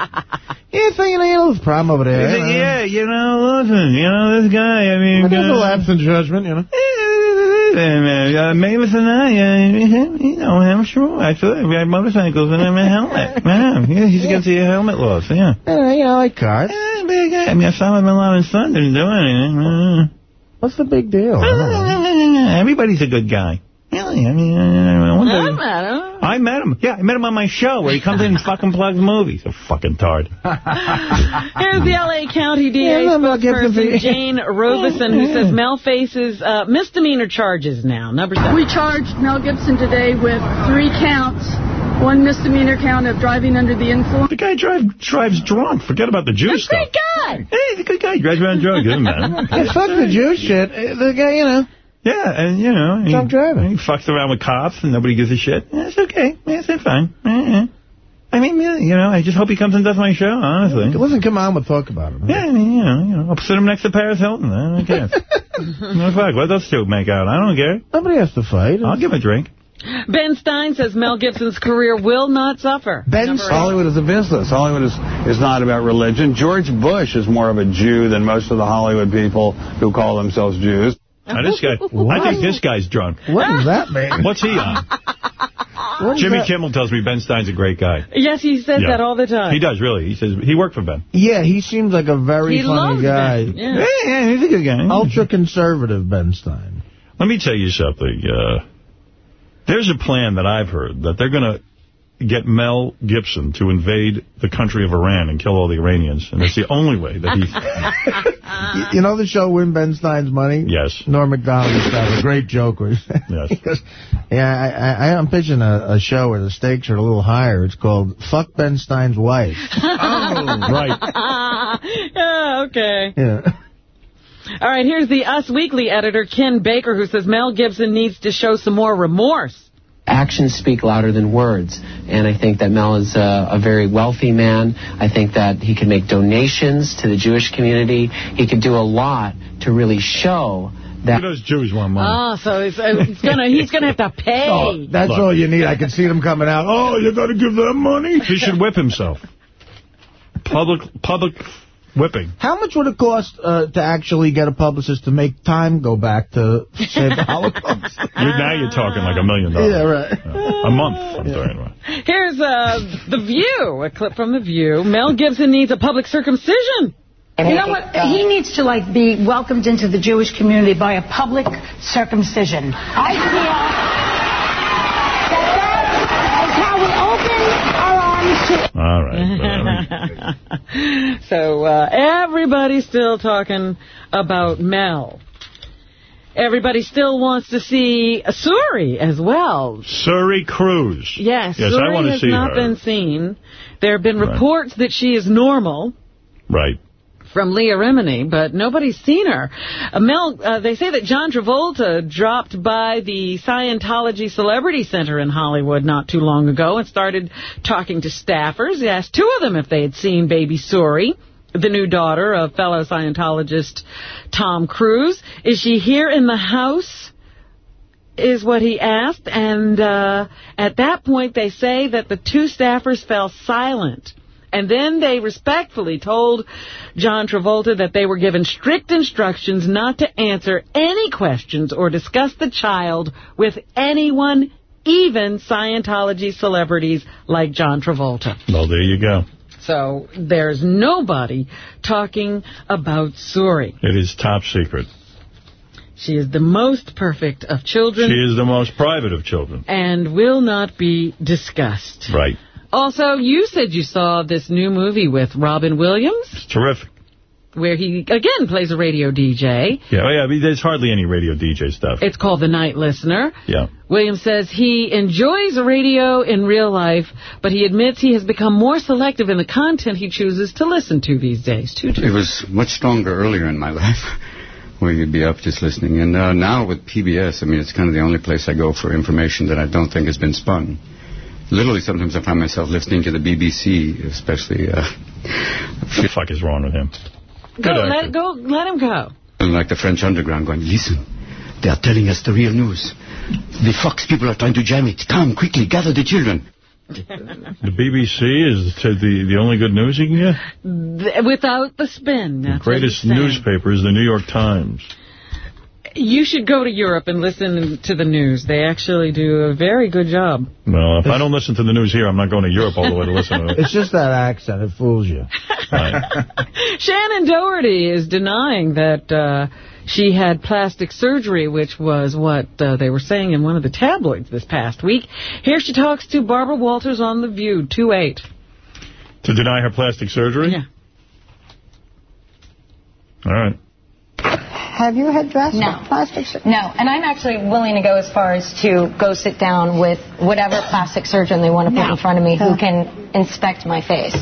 thinking he has a problem over there. You know. yeah, you know, listen, you know, this guy, I mean... But There's a uh, lapse in judgment, you know. Uh, Mavis and I, uh, you know him, sure. Actually, we had motorcycles and I'm a helmet. Man, yeah, he's against the helmet laws, yeah. Yeah, yeah, I like cars. Yeah, big guy. I mean, Osama bin Laden's son didn't do anything. What's the big deal? I don't know. Uh, Everybody's a good guy. Really, I mean, uh, one I day- met him. I met him. Yeah, I met him on my show where he comes in and fucking plugs movies. A fucking tard. Here's the L.A. County DA Yeah, Mel Gibson spokesperson Jane Robeson, who says Mel faces uh, misdemeanor charges now. Number seven. We charged Mel Gibson today with three counts. One misdemeanor count of driving under the influence. The guy drive, drives drunk. Forget about the Jew stuff. Great guy. Hey, he's a good guy. He drives around drunk. Doesn't matter. Yeah, fuck the Jew shit. Uh, The guy, you know. Yeah, and, you know, he, Drunk driving. he fucks around with cops and nobody gives a shit. Yeah, it's okay. Yeah, it's fine. Yeah, yeah. I mean, you know, I just hope he comes and does my show, honestly. Listen, come on, we'll talk about it. Yeah, I mean, you know, you know, I'll sit him next to Paris Hilton. I don't care. no, fuck, let those two make out. I don't care. Nobody has to fight. I'll give him a drink. Ben Stein says Mel Gibson's career will not suffer. Ben Number. Hollywood is a business. Hollywood is, is not about religion. George Bush is more of a Jew than most of the Hollywood people who call themselves Jews. Now, this guy, I think this guy's drunk. What does that mean? What's he on? What is Jimmy that? Kimmel tells me Ben Stein's a great guy. Yes, he says Yeah. that all the time. He does, really. He says he worked for Ben. Yeah, he seems like a very He funny guy. Ben. Yeah. yeah, he's a good guy. Ultra conservative Ben Stein. Let me tell you something. Uh, there's a plan that I've heard that they're going to get Mel Gibson to invade the country of Iran and kill all the Iranians. And that's the only way that he... You- You know the show Win Ben Stein's Money? Yes. Norm Macdonald used to have a great joke. Where he said- Yes. goes, yeah, I, I, I'm pitching a, a show where the stakes are a little higher. It's called Fuck Ben Stein's Wife. oh, right. yeah, okay. Yeah. All right, here's the Us Weekly editor, Ken Baker, who says Mel Gibson needs to show some more remorse. Actions speak louder than words. And I think that Mel is a, a very wealthy man. I think that he can make donations to the Jewish community. He could do a lot to really show that. Those Jews want money. Oh, so he's, uh, he's gonna he's gonna have to pay. Oh, that's all you need. I can see them coming out. Oh, you got to give them money? He should whip himself. Public public whipping. How much would it cost uh, to actually get a publicist to make time go back to save the Holocaust? You're, now you're talking like a million dollars. Yeah, right. A month, I'm talking about. Here's uh, The View, a clip from The View. Mel Gibson needs a public circumcision. You know what? He needs to like be welcomed into the Jewish community by a public circumcision. I feel that that is how we open our arms to All right. so uh, everybody's still talking about Mel. Everybody still wants to see Suri as well. Suri Cruise. Yes, Yes, I Suri want to has see not her. been seen. There have been Right. reports that she is normal. Right. From Leah Remini, but nobody's seen her. Uh, Mel, uh, they say that John Travolta dropped by the Scientology Celebrity Center in Hollywood not too long ago and started talking to staffers. He asked two of them if they had seen baby Suri, the new daughter of fellow Scientologist Tom Cruise. Is she here in the house? is what he asked, and uh, at that point they say that the two staffers fell silent. And then they respectfully told John Travolta that they were given strict instructions not to answer any questions or discuss the child with anyone, even Scientology celebrities like John Travolta. Well, there you go. So there's nobody talking about Suri. It is top secret. She is the most perfect of children She is the most private of children. and will not be discussed. Right. Also, you said you saw this new movie with Robin Williams, It's Terrific. where he, again, plays a radio DJ. Yeah, oh, yeah. I mean, there's hardly any radio DJ stuff. It's called The Night Listener. Yeah. Williams says he enjoys radio in real life, but he admits he has become more selective in the content he chooses to listen to these days. Too, It was much stronger earlier in my life, where you'd be up just listening. And uh, now with PBS, I mean, it's kind of the only place I go for information that I don't think has been spun. Literally, sometimes I find myself listening to the BBC, especially uh, What the fuck is wrong with him? Go, let, go, let him go. And like the French underground, going, listen, they are telling us the real news. The Fox people are trying to jam it. Come, quickly, gather the children. The BBC is to the, the only good news you can get? Th- Without the spin. The greatest he's newspaper is the New York Times. You should go to Europe and listen to the news. They actually do a very good job. Well, if I don't listen to the news here, I'm not going to Europe all the way to listen to it. It's just that accent. It fools you. Shannen Doherty is denying that uh, she had plastic surgery, which was what uh, they were saying in one of the tabloids this past week. Here she talks to Barbara Walters on The View, 2-8. To deny her plastic surgery? Yeah. All right. Have you had breast No. plastic surgery? No, and I'm actually willing to go as far as to go sit down with whatever plastic surgeon they want to put in front of me who can inspect my face.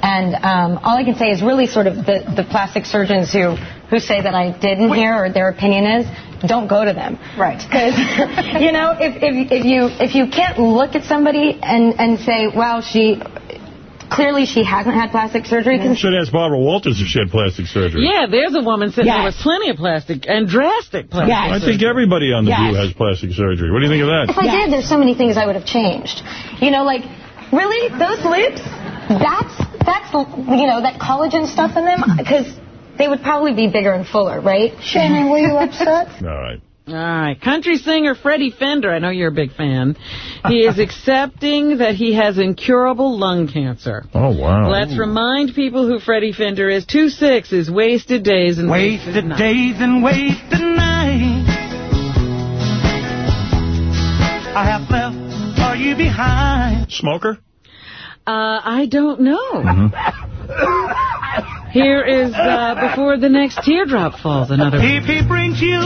And um, all I can say is really sort of the, the plastic surgeons who, who say that I didn't hear or their opinion is, don't go to them. Right. Because, you know, if, if, if, you, if you can't look at somebody and, and say, wow, she, clearly she hasn't had plastic surgery, You should ask Barbara Walters if she had plastic surgery. Yeah, there's a woman sitting there Yes. with plenty of plastic and drastic plastic I think everybody on The Yes. View has plastic surgery. What do you think of that? If I did, there's so many things I would have changed. You know, like, really, those lips, that's, that's, you know, that collagen stuff in them, because they would probably be bigger and fuller, right? Shannen, were you upset? All right. All right. Country singer Freddie Fender, I know you're a big fan. He is accepting that he has incurable lung cancer. Oh, wow. Let's remind people who Freddie Fender is. 2-6 is Wasted Days and Wasted Nights. days and wasted nights. I have left for you behind. Smoker? Uh, I don't know. Mm-hmm. Here is uh, Before the Next Teardrop Falls, another If he brings you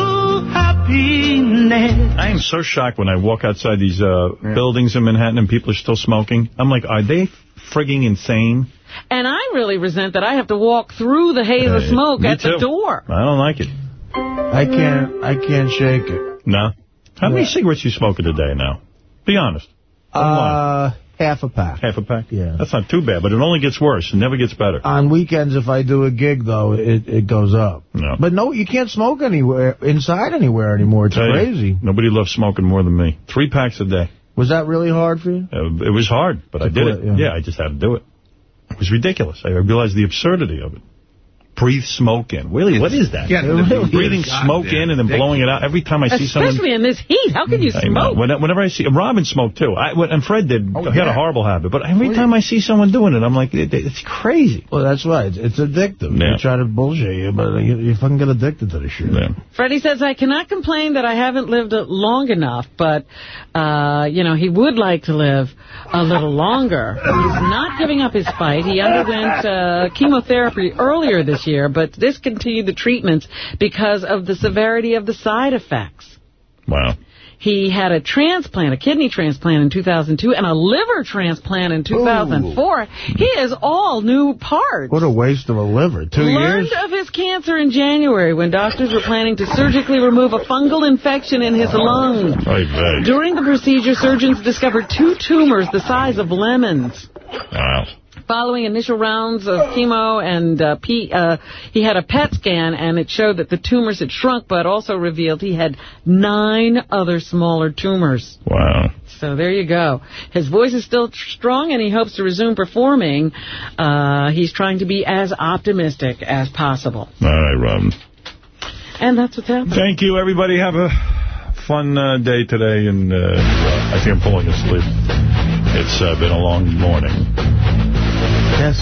happiness. I am so shocked when I walk outside these uh, buildings in Manhattan and people are still smoking. I'm like, are they frigging insane? And I really resent that I have to walk through the haze of smoke me at the door. I don't like it. I can't, I can't shake it. No? How many cigarettes you smoking a day now? Be honest. Uh, half a pack. Half a pack? Yeah. That's not too bad, but it only gets worse. It never gets better. On weekends, if I do a gig, though, it, it goes up. No. But no, you can't smoke anywhere, inside anywhere anymore. It's Tell you, crazy. Nobody loves smoking more than me. Three packs a day. Was that really hard for you? Uh, it was hard, but To I did quit, it. yeah. Yeah. I just had to do it. It was ridiculous. I realized the absurdity of it. Breathe smoke in. Really, what is that? Yeah, really Breathing smoke Goddamn in and then blowing it out. Every time I see someone... Especially in this heat. How can you I know. smoke? When- Whenever I see... Robin smoked, too. I, when- and Fred did. Oh, he had a horrible habit. But every time I see someone doing it, I'm like, it, it's crazy. Well, that's right. It's, it's addictive. Yeah. They try to bullshit you, but you, you fucking get addicted to the shit. Freddie says, I cannot complain that I haven't lived long enough, but, uh, you know, he would like to live a little longer. He's not giving up his fight. He underwent uh, chemotherapy earlier this year, but discontinued the treatments because of the severity of the side effects. Wow. He had a transplant, a kidney transplant in 2002, and a liver transplant in 2004. He is all new parts. What a waste of a liver. Two Learned years? of his cancer in January when doctors were planning to surgically remove a fungal infection in his vey. During the procedure, surgeons discovered two tumors the size of lemons. Wow. Following initial rounds of chemo, and uh, P, uh, he had a PET scan, and it showed that the tumors had shrunk, but also revealed he had nine other smaller tumors. Wow. So there you go. His voice is still strong, and he hopes to resume performing. Uh, he's trying to be as optimistic as possible. All right, Robin. And that's what's happening. Thank you, everybody. Have a fun uh, day today, and uh, I think I'm falling asleep. It's uh, been a long morning. Yes.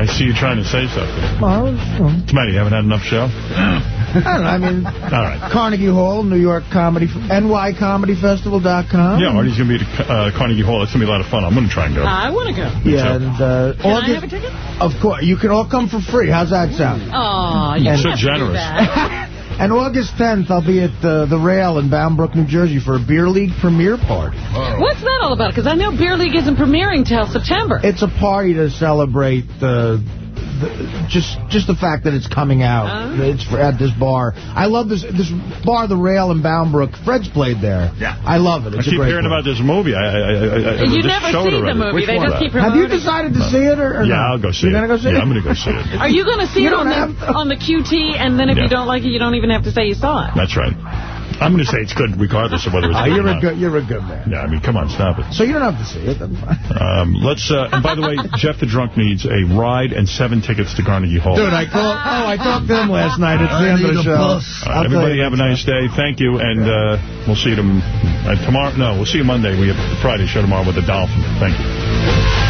I see you trying to say something. Well, well, Smitty, you haven't had enough show? I don't know. I mean, All right. Carnegie Hall, New York Comedy, NYComedyFestival.com. Yeah, Artie's going to be at uh, Carnegie Hall. It's going to be a lot of fun. I'm going to try and go. I want to go. Yeah, and uh, Can I have a ticket? of course, you can all come for free. How's that sound? Oh, you're so generous. do that. And August 10th, I'll be at uh, the Rail in Bound Brook, New Jersey for a beer league premiere party. What's that all about? Because I know Beer League isn't premiering till September. It's a party to celebrate the, the just just the fact that it's coming out. Oh. It's at this bar. I love this this bar, the Rail in Bound Brook. Fred's played there. Yeah. I love it. I keep a great hearing bar. about this movie. I, I, I, I, You this never showed see the already. movie. Which They one? just keep Have you decided to see it or, or Yeah, not? I'll go see You're it. gonna go see yeah, it? I'm going to go see it. Are you going to see You it on don't the, on the QT, and then if Yeah. you don't like it, you don't even have to say you saw it? That's right. I'm going to say it's good regardless of whether it's Ah, good you're or a not. good you're a good man. Yeah, I mean, come on, stop it. So you don't have to see it. That's fine. Um, let's. Uh, and by the way, Jeff the Drunk needs a ride and seven tickets to Carnegie Hall. Dude, I called. Oh, I talked to him last night. It's the end of the show. I'll right, tell everybody have a nice day. Thank you, and uh, we'll see you uh, tomorrow. No, we'll see you Monday. We have the Friday show tomorrow with the Dolphin. Thank you.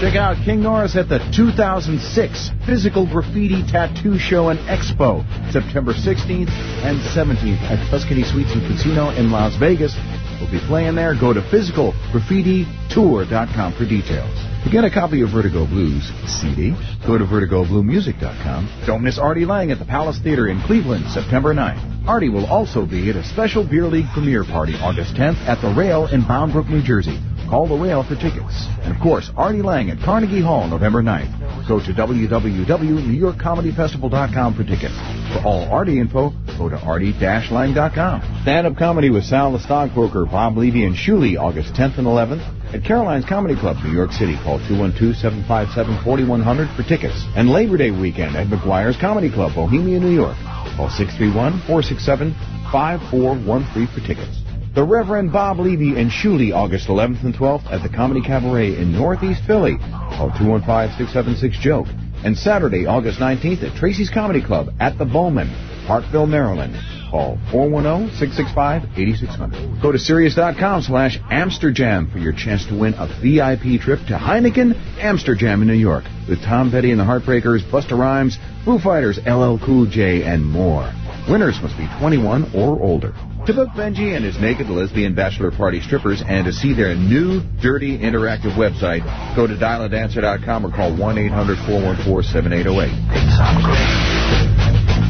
Check out King Norris at the 2006 Physical Graffiti Tattoo Show and Expo, September 16th and 17th at Tuscany Suites and Casino in Las Vegas. We'll be playing there. Go to physicalgraffititour.com for details. To get a copy of Vertigo Blues CD, go to vertigobluemusic.com. Don't miss Artie Lange at the Palace Theater in Cleveland, September 9th. Artie will also be at a special beer league premiere party August 10th at the Rail in Bound Brook, New Jersey. Call the Rail for tickets. And of course, Artie Lange at Carnegie Hall November 9th. Go to www.newyorkcomedyfestival.com for tickets. For all Artie info, go to artie-lang.com. Stand-up comedy with Sal the Stockbroker, Bob Levy, and Shuley August 10th and 11th at Caroline's Comedy Club, New York City. Call 212-757-4100 for tickets. And Labor Day weekend at McGuire's Comedy Club, Bohemia, New York. Call 631-467-5413 for tickets. The Reverend Bob Levy and Shuley, August 11th and 12th at the Comedy Cabaret in Northeast Philly. Call 215-676-JOKE. And Saturday, August 19th at Tracy's Comedy Club at the Bowman, Parkville, Maryland. Call 410-665-8600. Go to Sirius.com slash Amsterjam for your chance to win a VIP trip to Heineken Amsterjam in New York with Tom Petty and the Heartbreakers, Busta Rhymes, Foo Fighters, LL Cool J, and more. Winners must be 21 or older. To book Benjy and his naked lesbian bachelor party strippers and to see their new, dirty, interactive website, go to dialadancer.com or call 1-800-414-7808.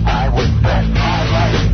I would bet